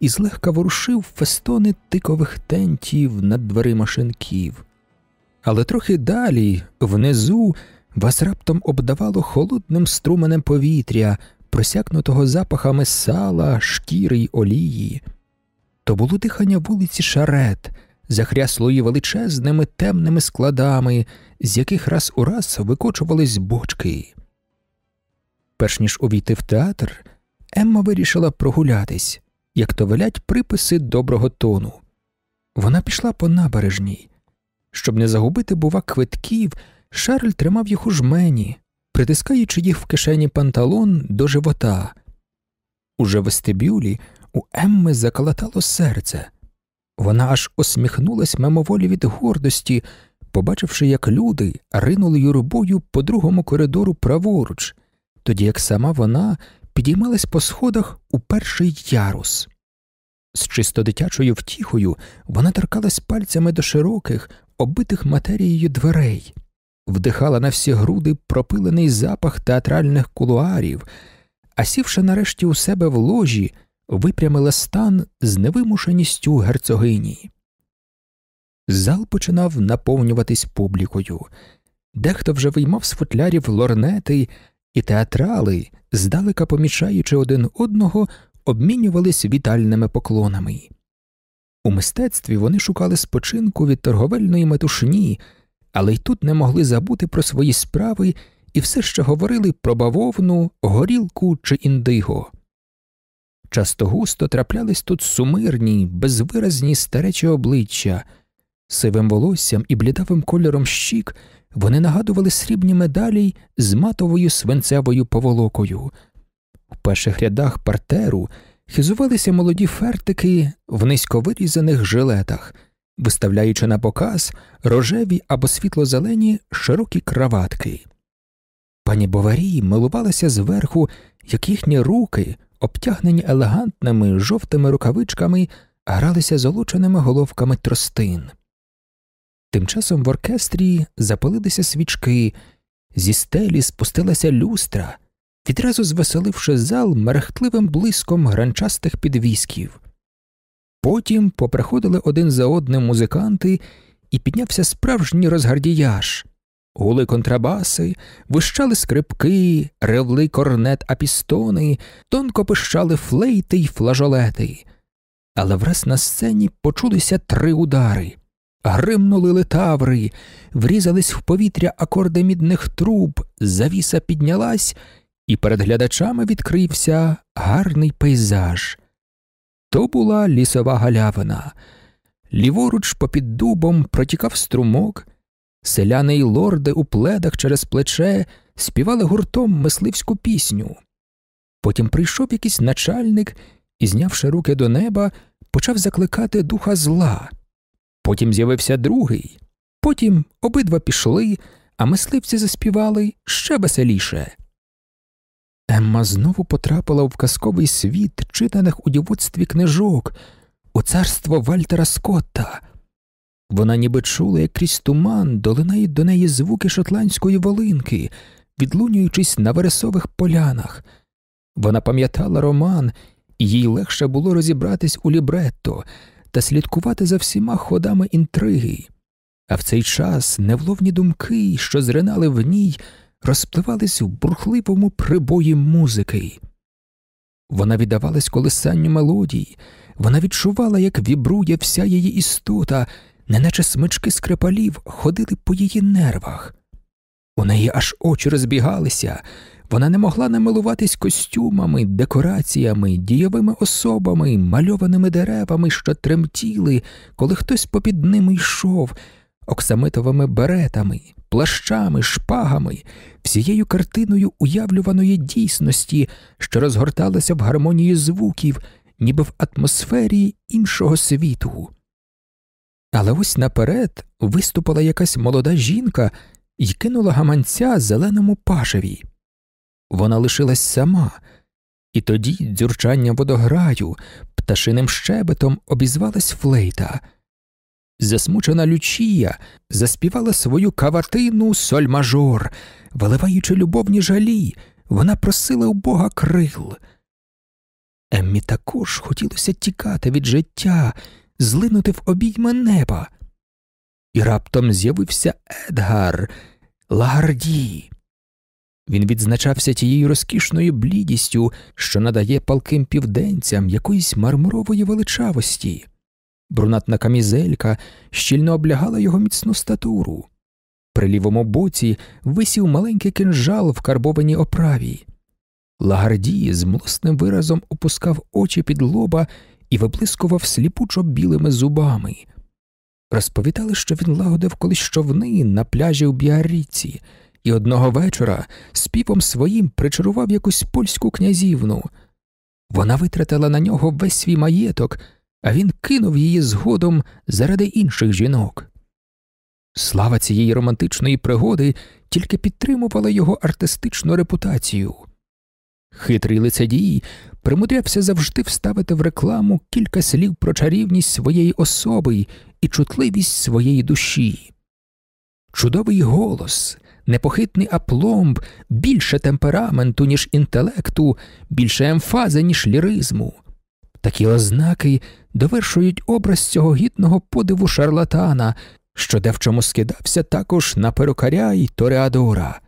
і злегка ворушив фестони тикових тентів над дверима шинків. Але трохи далі, внизу, вас раптом обдавало холодним струменем повітря, просякнутого запахами сала, шкіри й олії. То було дихання вулиці Шарет, захряслої величезними темними складами, з яких раз у раз викочувались бочки. Перш ніж увійти в театр, Емма вирішила прогулятись, як то велять приписи доброго тону. Вона пішла по набережній. Щоб не загубити, бува, квитків, Шарль тримав їх у жмені, притискаючи їх в кишені панталон до живота. Уже в вестибюлі у Емми заколотало серце. Вона аж осміхнулась мимоволі від гордості, побачивши, як люди ринули юрбою по другому коридору праворуч, тоді як сама вона підіймалась по сходах у перший ярус. З чисто дитячою втіхою вона торкалась пальцями до широких, оббитих матерією дверей, вдихала на всі груди пропилений запах театральних кулуарів, а сівши нарешті у себе в ложі, випрямила стан з невимушеністю герцогині. Зал починав наповнюватись публікою. Дехто вже виймав з футлярів лорнети, і театрали, здалека помічаючи один одного, обмінювались вітальними поклонами. У мистецтві вони шукали спочинку від торговельної метушні, але й тут не могли забути про свої справи і все ще говорили про бавовну, горілку чи індиго. Часто густо траплялись тут сумирні, безвиразні старечі обличчя, сивим волоссям і блідавим кольором щік вони нагадували срібні медалі з матовою свинцевою поволокою. У перших рядах партеру хизувалися молоді фертики в низько вирізаних жилетах, виставляючи на показ рожеві або світло-зелені широкі краватки. Пані Боварі милувалася зверху, як їхні руки, обтягнені елегантними жовтими рукавичками, гралися золоченими головками тростин. Тим часом в оркестрі запалилися свічки, зі стелі спустилася люстра, відразу звеселивши зал мерехтливим блиском гранчастих підвісків. Потім поприходили один за одним музиканти, і піднявся справжній розгардіяж. Гули контрабаси, вищали скрипки, ревли корнет апістони, тонко пищали флейти й флажолети. Але враз на сцені почулися три удари. Гримнули летаври, врізались в повітря акорди мідних труб, завіса піднялась, і перед глядачами відкрився гарний пейзаж. То була лісова галявина. Ліворуч попід дубом протікав струмок, селяни й лорди у пледах через плече співали гуртом мисливську пісню. Потім прийшов якийсь начальник і, знявши руки до неба, почав закликати духа зла. Потім з'явився другий, потім обидва пішли, а мисливці заспівали ще веселіше. Емма знову потрапила в казковий світ, читаних у дівоцтві книжок, у царство Вальтера Скотта. Вона ніби чула, як крізь туман долинають до неї звуки шотландської волинки, відлунюючись на вересових полянах. Вона пам'ятала роман, і їй легше було розібратись у лібретто та слідкувати за всіма ходами інтриги. А в цей час невловні думки, що зринали в ній, розпливались в бурхливому прибої музики. Вона віддавалась колисанню мелодій, вона відчувала, як вібрує вся її істота, неначе смички скрипалів ходили по її нервах. У неї аж очі розбігалися, вона не могла намилуватись костюмами, декораціями, дійовими особами, мальованими деревами, що тремтіли, коли хтось попід ними йшов, оксамитовими беретами, плащами, шпагами, всією картиною уявлюваної дійсності, що розгорталася в гармонії звуків, ніби в атмосфері іншого світу. Але ось наперед виступила якась молода жінка і кинула гаманця зеленому пашеві. Вона лишилась сама, і тоді дзюрчання водограю, пташиним щебетом обізвалась флейта. Засмучена Лючія заспівала свою каватину соль мажор, виливаючи любовні жалі, вона просила у бога крил. Еммі також хотілося тікати від життя, злинути в обійми неба. І раптом з'явився Едгар, Лагарді. Він відзначався тією розкішною блідістю, що надає палким південцям якоїсь мармурової величавості. Брунатна камізелька щільно облягала його міцну статуру. При лівому боці висів маленький кинжал в карбованій оправі. Лагарді з млосним виразом опускав очі під лоба і виблискував сліпучо білими зубами. Розповідали, що він лагодив колись човни на пляжі у Біарріці, і одного вечора співом своїм причарував якусь польську князівну. Вона витратила на нього весь свій маєток, а він кинув її згодом заради інших жінок. Слава цієї романтичної пригоди тільки підтримувала його артистичну репутацію. Хитрий лицедій примудрявся завжди вставити в рекламу кілька слів про чарівність своєї особи і чутливість своєї душі. Чудовий голос, непохитний апломб, більше темпераменту, ніж інтелекту, більше емфази, ніж ліризму. Такі ознаки довершують образ цього гідного подиву шарлатана, що девчому скидався також на перукаря й тореадора.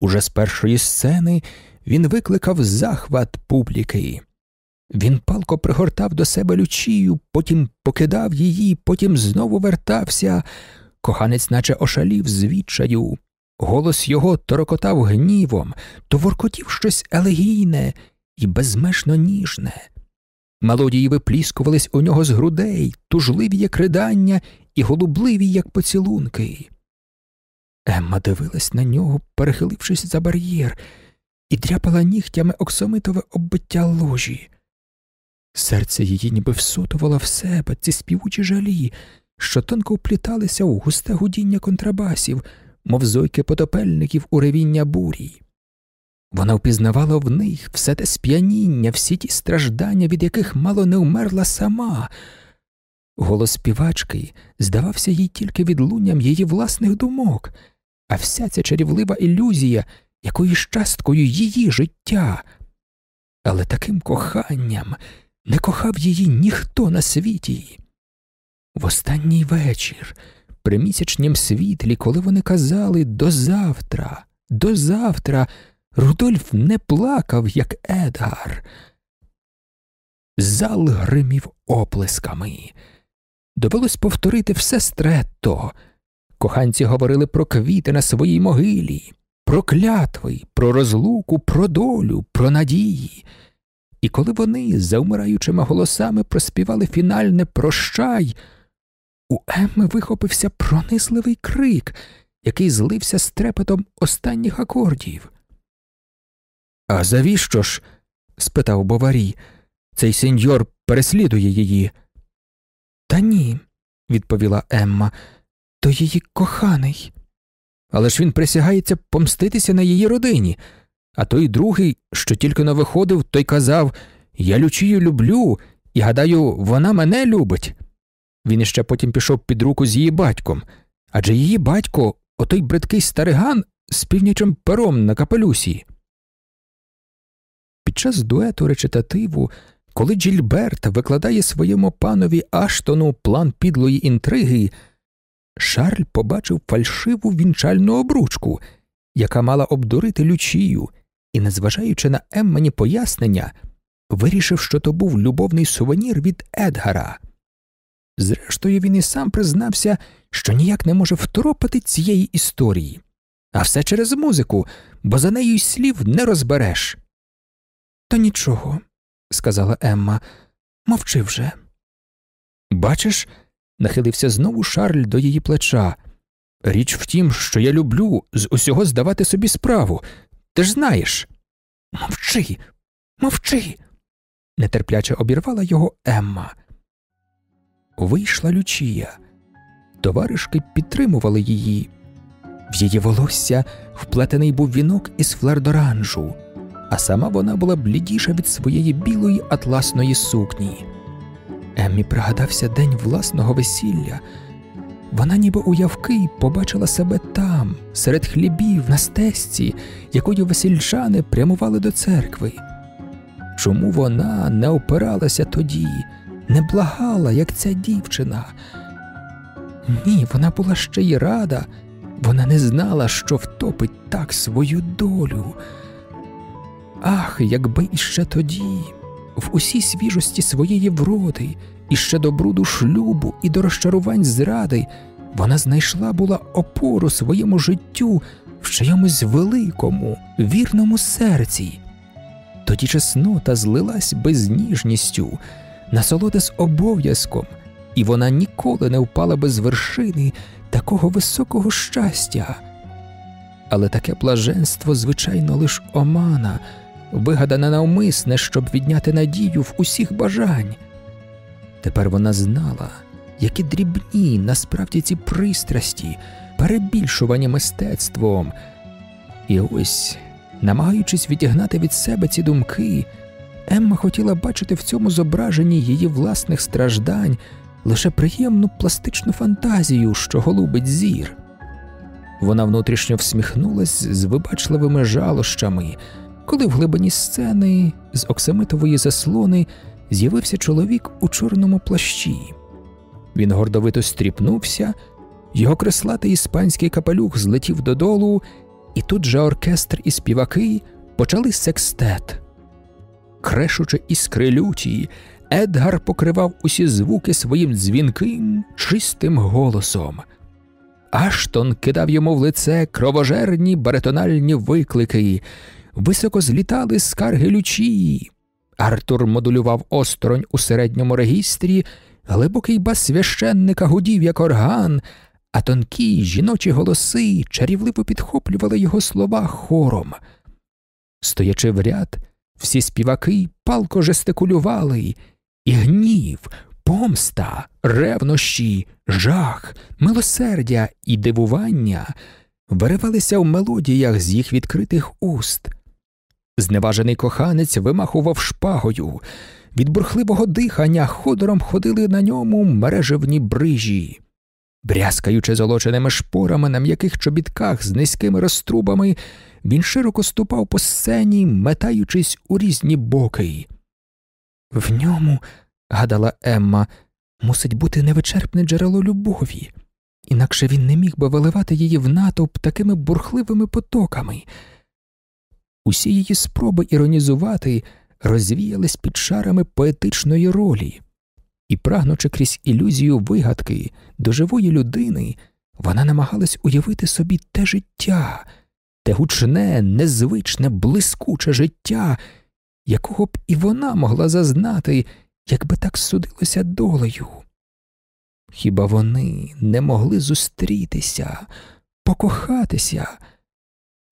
Уже з першої сцени він викликав захват публіки. Він палко пригортав до себе лючію, потім покидав її, потім знову вертався. Коханець, наче ошалів з відчаю. Голос його торокотав гнівом, то воркотів щось елегійне і безмежно ніжне. Мелодії випліскувались у нього з грудей, тужливі, як ридання, і голубливі, як поцілунки. Емма дивилась на нього, перехилившись за бар'єр, і дряпала нігтями оксамитове оббиття ложі. Серце її ніби всотувало в себе ці співучі жалі, що тонко впліталися у густе гудіння контрабасів, мов зойки потопельників у ревіння бурі. Вона впізнавала в них все те сп'яніння, всі ті страждання, від яких мало не вмерла сама. Голос співачки здавався їй тільки відлунням її власних думок, а вся ця чарівлива ілюзія якоюсь часткою її життя. Але таким коханням не кохав її ніхто на світі. В останній вечір, при місячнім світлі, коли вони казали до завтра, до завтра, Рудольф не плакав, як Едгар. Зал гримів оплесками. Довелось повторити все стретто. Коханці говорили про квіти на своїй могилі, про клятви, про розлуку, про долю, про надії. І коли вони, заумираючими голосами, проспівали фінальне прощай, у Емми вихопився пронизливий крик, який злився з трепетом останніх акордів. А завіщо ж? спитав Боварій, цей сеньор переслідує її. Та ні, відповіла Емма, то її коханий. Але ж він присягається помститися на її родині, а той другий, що тільки но виходив, той казав Я Лючію люблю, і гадаю, вона мене любить. Він іще потім пішов під руку з її батьком, адже її батько, отой бридкий стариган з північим пером на капелюсі. Під час дуету речитативу, коли Джільберт викладає своєму панові Аштону план підлої інтриги, Шарль побачив фальшиву вінчальну обручку, яка мала обдурити лючію, і, незважаючи на Еммані пояснення, вирішив, що то був любовний сувенір від Едгара. Зрештою, він і сам признався, що ніяк не може второпати цієї історії, а все через музику, бо за нею й слів не розбереш. То нічого, сказала Емма, мовчи вже. Бачиш, нахилився знову Шарль до її плеча. Річ в тім, що я люблю з усього здавати собі справу. Ти ж знаєш. Мовчи, мовчи. нетерпляче обірвала його Емма. Вийшла Лючія. Товаришки підтримували її. В її волосся вплетений був вінок із флердоранжу а сама вона була блідіша від своєї білої атласної сукні. Еммі пригадався день власного весілля. Вона, ніби уявки, побачила себе там, серед хлібів, на стесці, якою весільчани прямували до церкви. Чому вона не опиралася тоді, не благала, як ця дівчина? Ні, вона була ще й рада, Вона не знала, що втопить так свою долю. Ах, якби іще тоді, в усій свіжості своєї вроди, іще до бруду шлюбу і до розчарувань зради, вона знайшла була опору своєму життю в чиємусь великому, вірному серці. Тоді чеснота злилась безніжністю, насолода з обов'язком, і вона ніколи не впала би з вершини такого високого щастя. Але таке блаженство, звичайно, лиш омана, вигадане навмисне, щоб відняти надію в усіх бажань. Тепер вона знала, які дрібні насправді ці пристрасті, перебільшувані мистецтвом. І ось, намагаючись відігнати від себе ці думки, Емма хотіла бачити в цьому зображенні її власних страждань лише приємну пластичну фантазію, що голубить зір. Вона внутрішньо всміхнулась з вибачливими жалощами, коли в глибині сцени з оксамитової заслони з'явився чоловік у чорному плащі. Він гордовито стріпнувся, його креслатий іспанський капелюх злетів додолу, і тут же оркестр і співаки почали секстет. Крешучи іскри люті, Едгар покривав усі звуки своїм дзвінким, чистим голосом. Аштон кидав йому в лице кровожерні баритональні виклики, високо злітали скарги лючії. Артур модулював осторонь у середньому регістрі, глибокий бас священника гудів, як орган, а тонкі жіночі голоси чарівливо підхоплювали його слова хором. Стоячи в ряд, всі співаки палко жестикулювали, і гнів, помста, ревнощі, жах, милосердя і дивування виривалися в мелодіях з їх відкритих уст. Зневажений коханець вимахував шпагою, від бурхливого дихання ходором ходили на ньому мережевні брижі. Брязкаючи золоченими шпорами на м'яких чобітках з низькими розтрубами, він широко ступав по сцені, метаючись у різні боки. В ньому, гадала Емма, мусить бути невичерпне джерело любові, інакше він не міг би виливати її в натовп такими бурхливими потоками. Усі її спроби іронізувати розвіялись під шарами поетичної ролі, і, прагнучи крізь ілюзію вигадки до живої людини, вона намагалась уявити собі те життя, те гучне, незвичне, блискуче життя, якого б і вона могла зазнати, якби так судилося долею. Хіба вони не могли зустрітися, покохатися?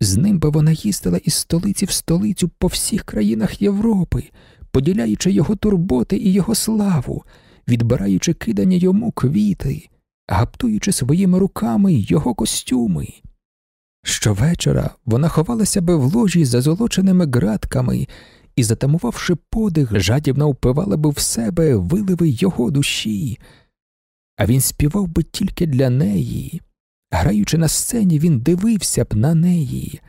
З ним би вона їздила із столиці в столицю по всіх країнах Європи, поділяючи його турботи і його славу, відбираючи кидання йому квіти, гаптуючи своїми руками його костюми. Щовечора вона ховалася би в ложі за золоченими ґратками і, затамувавши подих, жадібно впивала би в себе виливи його душі, а він співав би тільки для неї. Граючи на сцені, він дивився б на неї.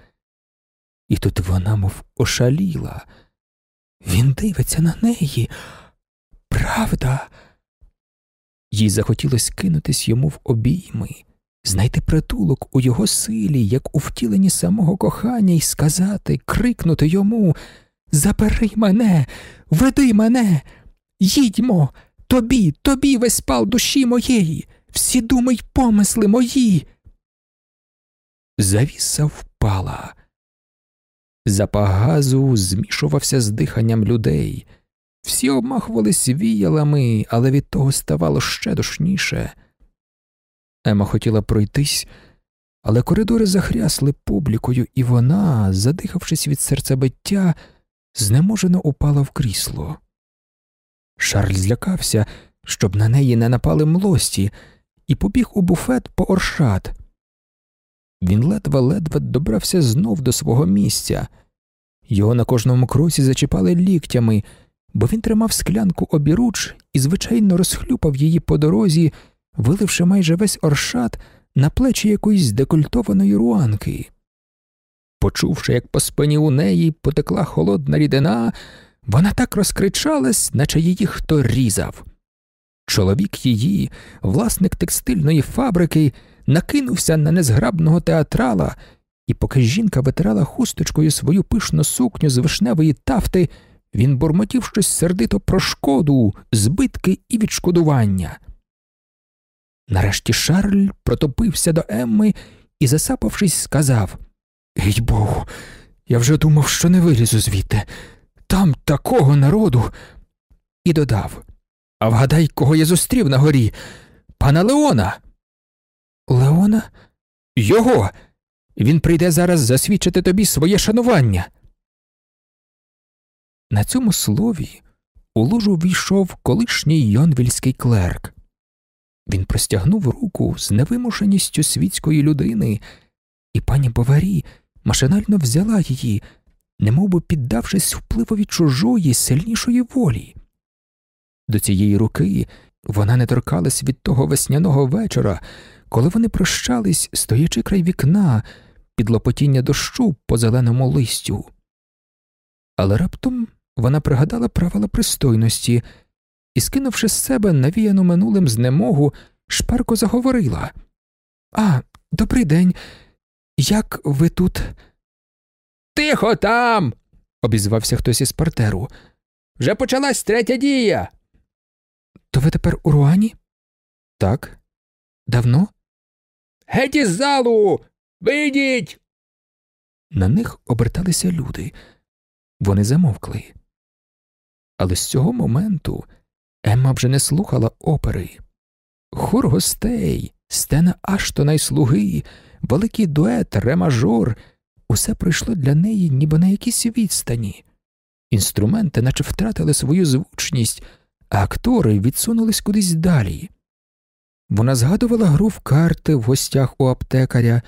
І тут вона, мов ошаліла. Він дивиться на неї. Правда. Їй захотілося кинутись йому в обійми, знайти притулок у його силі, як у втіленні самого кохання, і сказати, крикнути йому Забери мене, веди мене, їдьмо, тобі, тобі весь пал душі моєї, всі думи й помисли мої. Завіса впала. Запах газу змішувався з диханням людей. Всі обмахувались віялами, але від того ставало ще душніше. Ема хотіла пройтись, але коридори захрясли публікою, і вона, задихавшись від серцебиття, знеможено упала в крісло. Шарль злякався, щоб на неї не напали млості, і побіг у буфет по оршат. Він ледве-ледве добрався знов до свого місця. Його на кожному кросі зачіпали ліктями, бо він тримав склянку обіруч і, звичайно, розхлюпав її по дорозі, виливши майже весь оршат на плечі якоїсь декольтованої руанки. Почувши, як по спині у неї потекла холодна рідина, вона так розкричалась, наче її хто різав. Чоловік її, власник текстильної фабрики, накинувся на незграбного театрала, і поки жінка витирала хусточкою свою пишну сукню з вишневої тафти, він бурмотів щось сердито про шкоду, збитки і відшкодування. Нарешті Шарль протопився до Емми і, засапавшись, сказав Гей Богу, я вже думав, що не вилізу звідти. Там такого народу. І додав А вгадай, кого я зустрів на горі? Пана Леона. Леона? Його. Він прийде зараз засвідчити тобі своє шанування. На цьому слові у ложу війшов колишній йонвільський клерк. Він простягнув руку з невимушеністю світської людини, і пані Боварі машинально взяла її, немовби піддавшись впливові чужої, сильнішої волі. До цієї руки вона не торкалась від того весняного вечора, коли вони прощались, стоячи край вікна, під лопотіння дощу по зеленому листю. Але раптом вона пригадала правила пристойності і, скинувши з себе навіяну минулим знемогу, шпарко заговорила А, добрий день. Як ви тут? Тихо там. обізвався хтось із партеру. Вже почалась третя дія. То ви тепер у Руані? Так. Давно? Геть із залу. Вийдіть. На них оберталися люди. Вони замовкли. Але з цього моменту Емма вже не слухала опери. Хор гостей, стена Аштона й слуги, великий дует, ремажор усе пройшло для неї ніби на якійсь відстані. Інструменти наче втратили свою звучність, а актори відсунулись кудись далі. Вона згадувала гру в карти в гостях у аптекаря,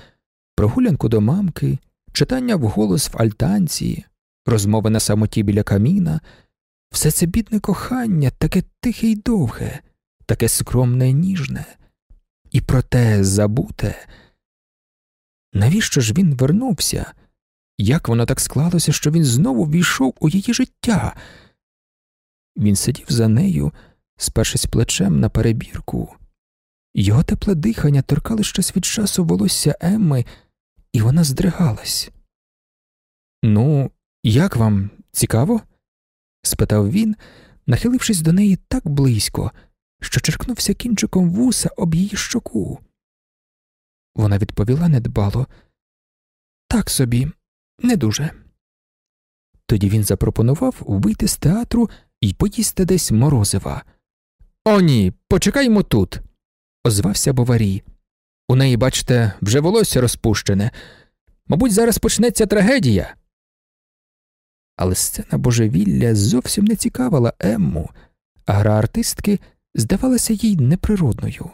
прогулянку до мамки, читання вголос в альтанці, розмови на самоті біля каміна, все це бідне кохання, таке тихе й довге, таке скромне й ніжне, і проте забуте. Навіщо ж він вернувся? Як воно так склалося, що він знову війшов у її життя? Він сидів за нею, спершись плечем на перебірку. Його тепле дихання торкало щось від часу волосся Емми, і вона здригалась. Ну, як вам цікаво? Спитав він, нахилившись до неї так близько, що черкнувся кінчиком вуса об її щоку. Вона відповіла недбало так собі, не дуже. Тоді він запропонував вийти з театру і поїсти десь морозива. О, ні, почекаймо тут, озвався Боварій. У неї, бачите, вже волосся розпущене. Мабуть, зараз почнеться трагедія. Але сцена божевілля зовсім не цікавила Емму, а гра артистки здавалася їй неприродною.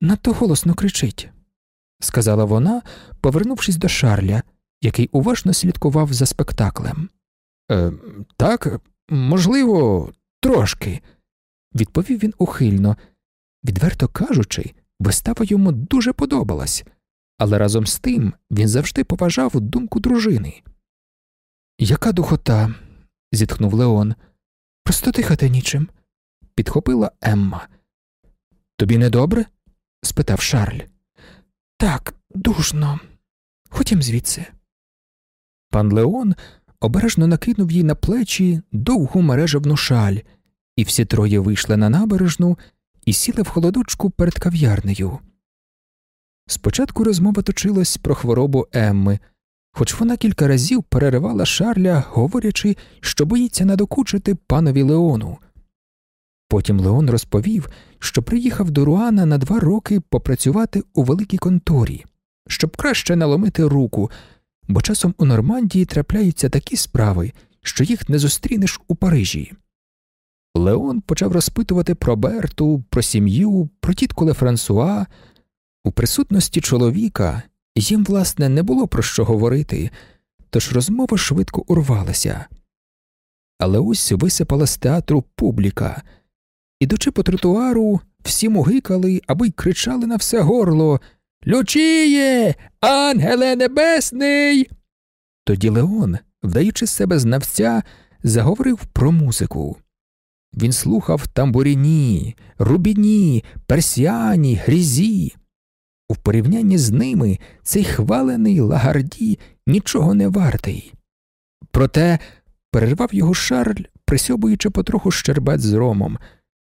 Надто голосно кричить, сказала вона, повернувшись до Шарля, який уважно слідкував за спектаклем. «Е, Так, можливо, трошки, відповів він ухильно. Відверто кажучи, вистава йому дуже подобалась, але разом з тим він завжди поважав думку дружини. Яка духота? зітхнув Леон. Просто дихати нічим, підхопила Емма. Тобі не добре? спитав Шарль. Так, душно. Ходім звідси. Пан Леон обережно накинув їй на плечі довгу мережевну шаль, і всі троє вийшли на набережну і сіли в холодочку перед кав'ярнею. Спочатку розмова точилась про хворобу Емми хоч вона кілька разів переривала Шарля, говорячи, що боїться надокучити панові Леону. Потім Леон розповів, що приїхав до Руана на два роки попрацювати у великій конторі, щоб краще наломити руку, бо часом у Нормандії трапляються такі справи, що їх не зустрінеш у Парижі. Леон почав розпитувати про Берту, про сім'ю, про тітку Ле Франсуа. У присутності чоловіка, їм, власне, не було про що говорити, тож розмова швидко урвалася. Але ось висипала з театру публіка. Ідучи по тротуару, всі мугикали або й кричали на все горло Лючіє, ангеле небесний. Тоді Леон, вдаючи себе знавця, заговорив про музику. Він слухав тамбуріні, рубіні, персіані, грізі. У порівнянні з ними цей хвалений лагарді нічого не вартий. Проте перервав його Шарль, присьобуючи потроху щербет з ромом.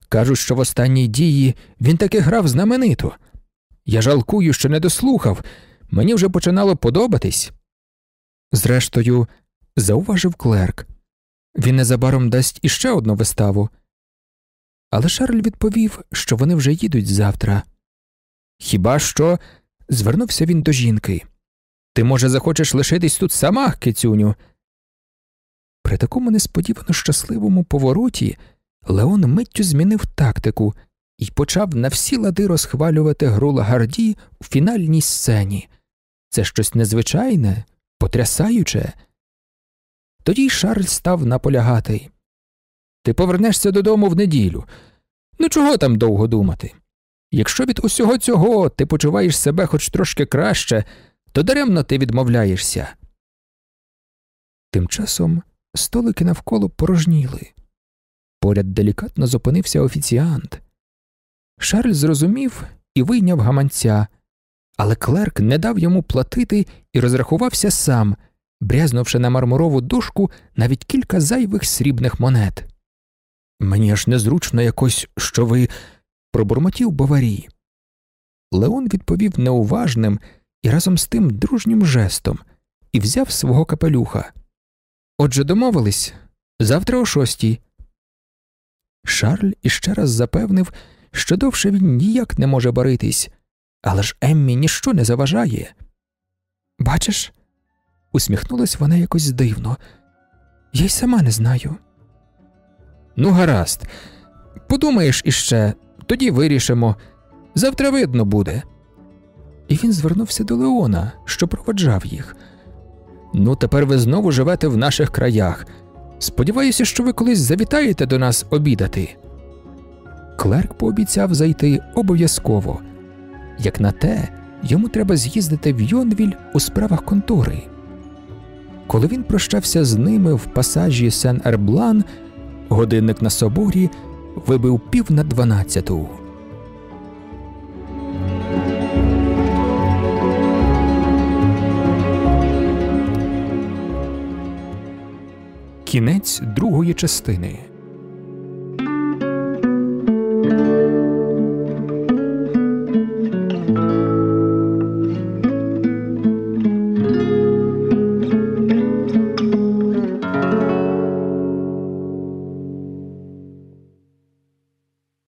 Кажуть, що в останній дії він таки грав знаменито. Я жалкую, що не дослухав, мені вже починало подобатись. Зрештою, зауважив клерк. Він незабаром дасть іще одну виставу. Але Шарль відповів, що вони вже їдуть завтра. Хіба що? звернувся він до жінки. Ти, може, захочеш лишитись тут сама, кицюню. При такому несподівано щасливому повороті Леон миттю змінив тактику і почав на всі лади розхвалювати гру Лагарді у фінальній сцені. Це щось незвичайне, потрясаюче. Тоді Шарль став наполягати. Ти повернешся додому в неділю. Ну чого там довго думати? Якщо від усього цього ти почуваєш себе хоч трошки краще, то даремно ти відмовляєшся. Тим часом столики навколо порожніли. Поряд делікатно зупинився офіціант. Шарль зрозумів і вийняв гаманця, але клерк не дав йому платити і розрахувався сам, брязнувши на мармурову дошку навіть кілька зайвих срібних монет. Мені аж незручно якось, що ви. Пробурмотів Баварі. Леон відповів неуважним і разом з тим дружнім жестом і взяв свого капелюха. Отже, домовились завтра о шостій. Шарль іще раз запевнив, що довше він ніяк не може баритись, але ж Еммі ніщо не заважає. Бачиш, усміхнулась вона якось дивно. Я й сама не знаю. Ну, гаразд, подумаєш іще, тоді вирішимо. Завтра видно буде. І він звернувся до Леона, що проводжав їх. Ну, тепер ви знову живете в наших краях. Сподіваюся, що ви колись завітаєте до нас обідати. Клерк пообіцяв зайти обов'язково. Як на те, йому треба з'їздити в Йонвіль у справах контори. Коли він прощався з ними в пасажі Сен Ерблан, годинник на соборі вибив пів на дванадцяту. Кінець другої частини.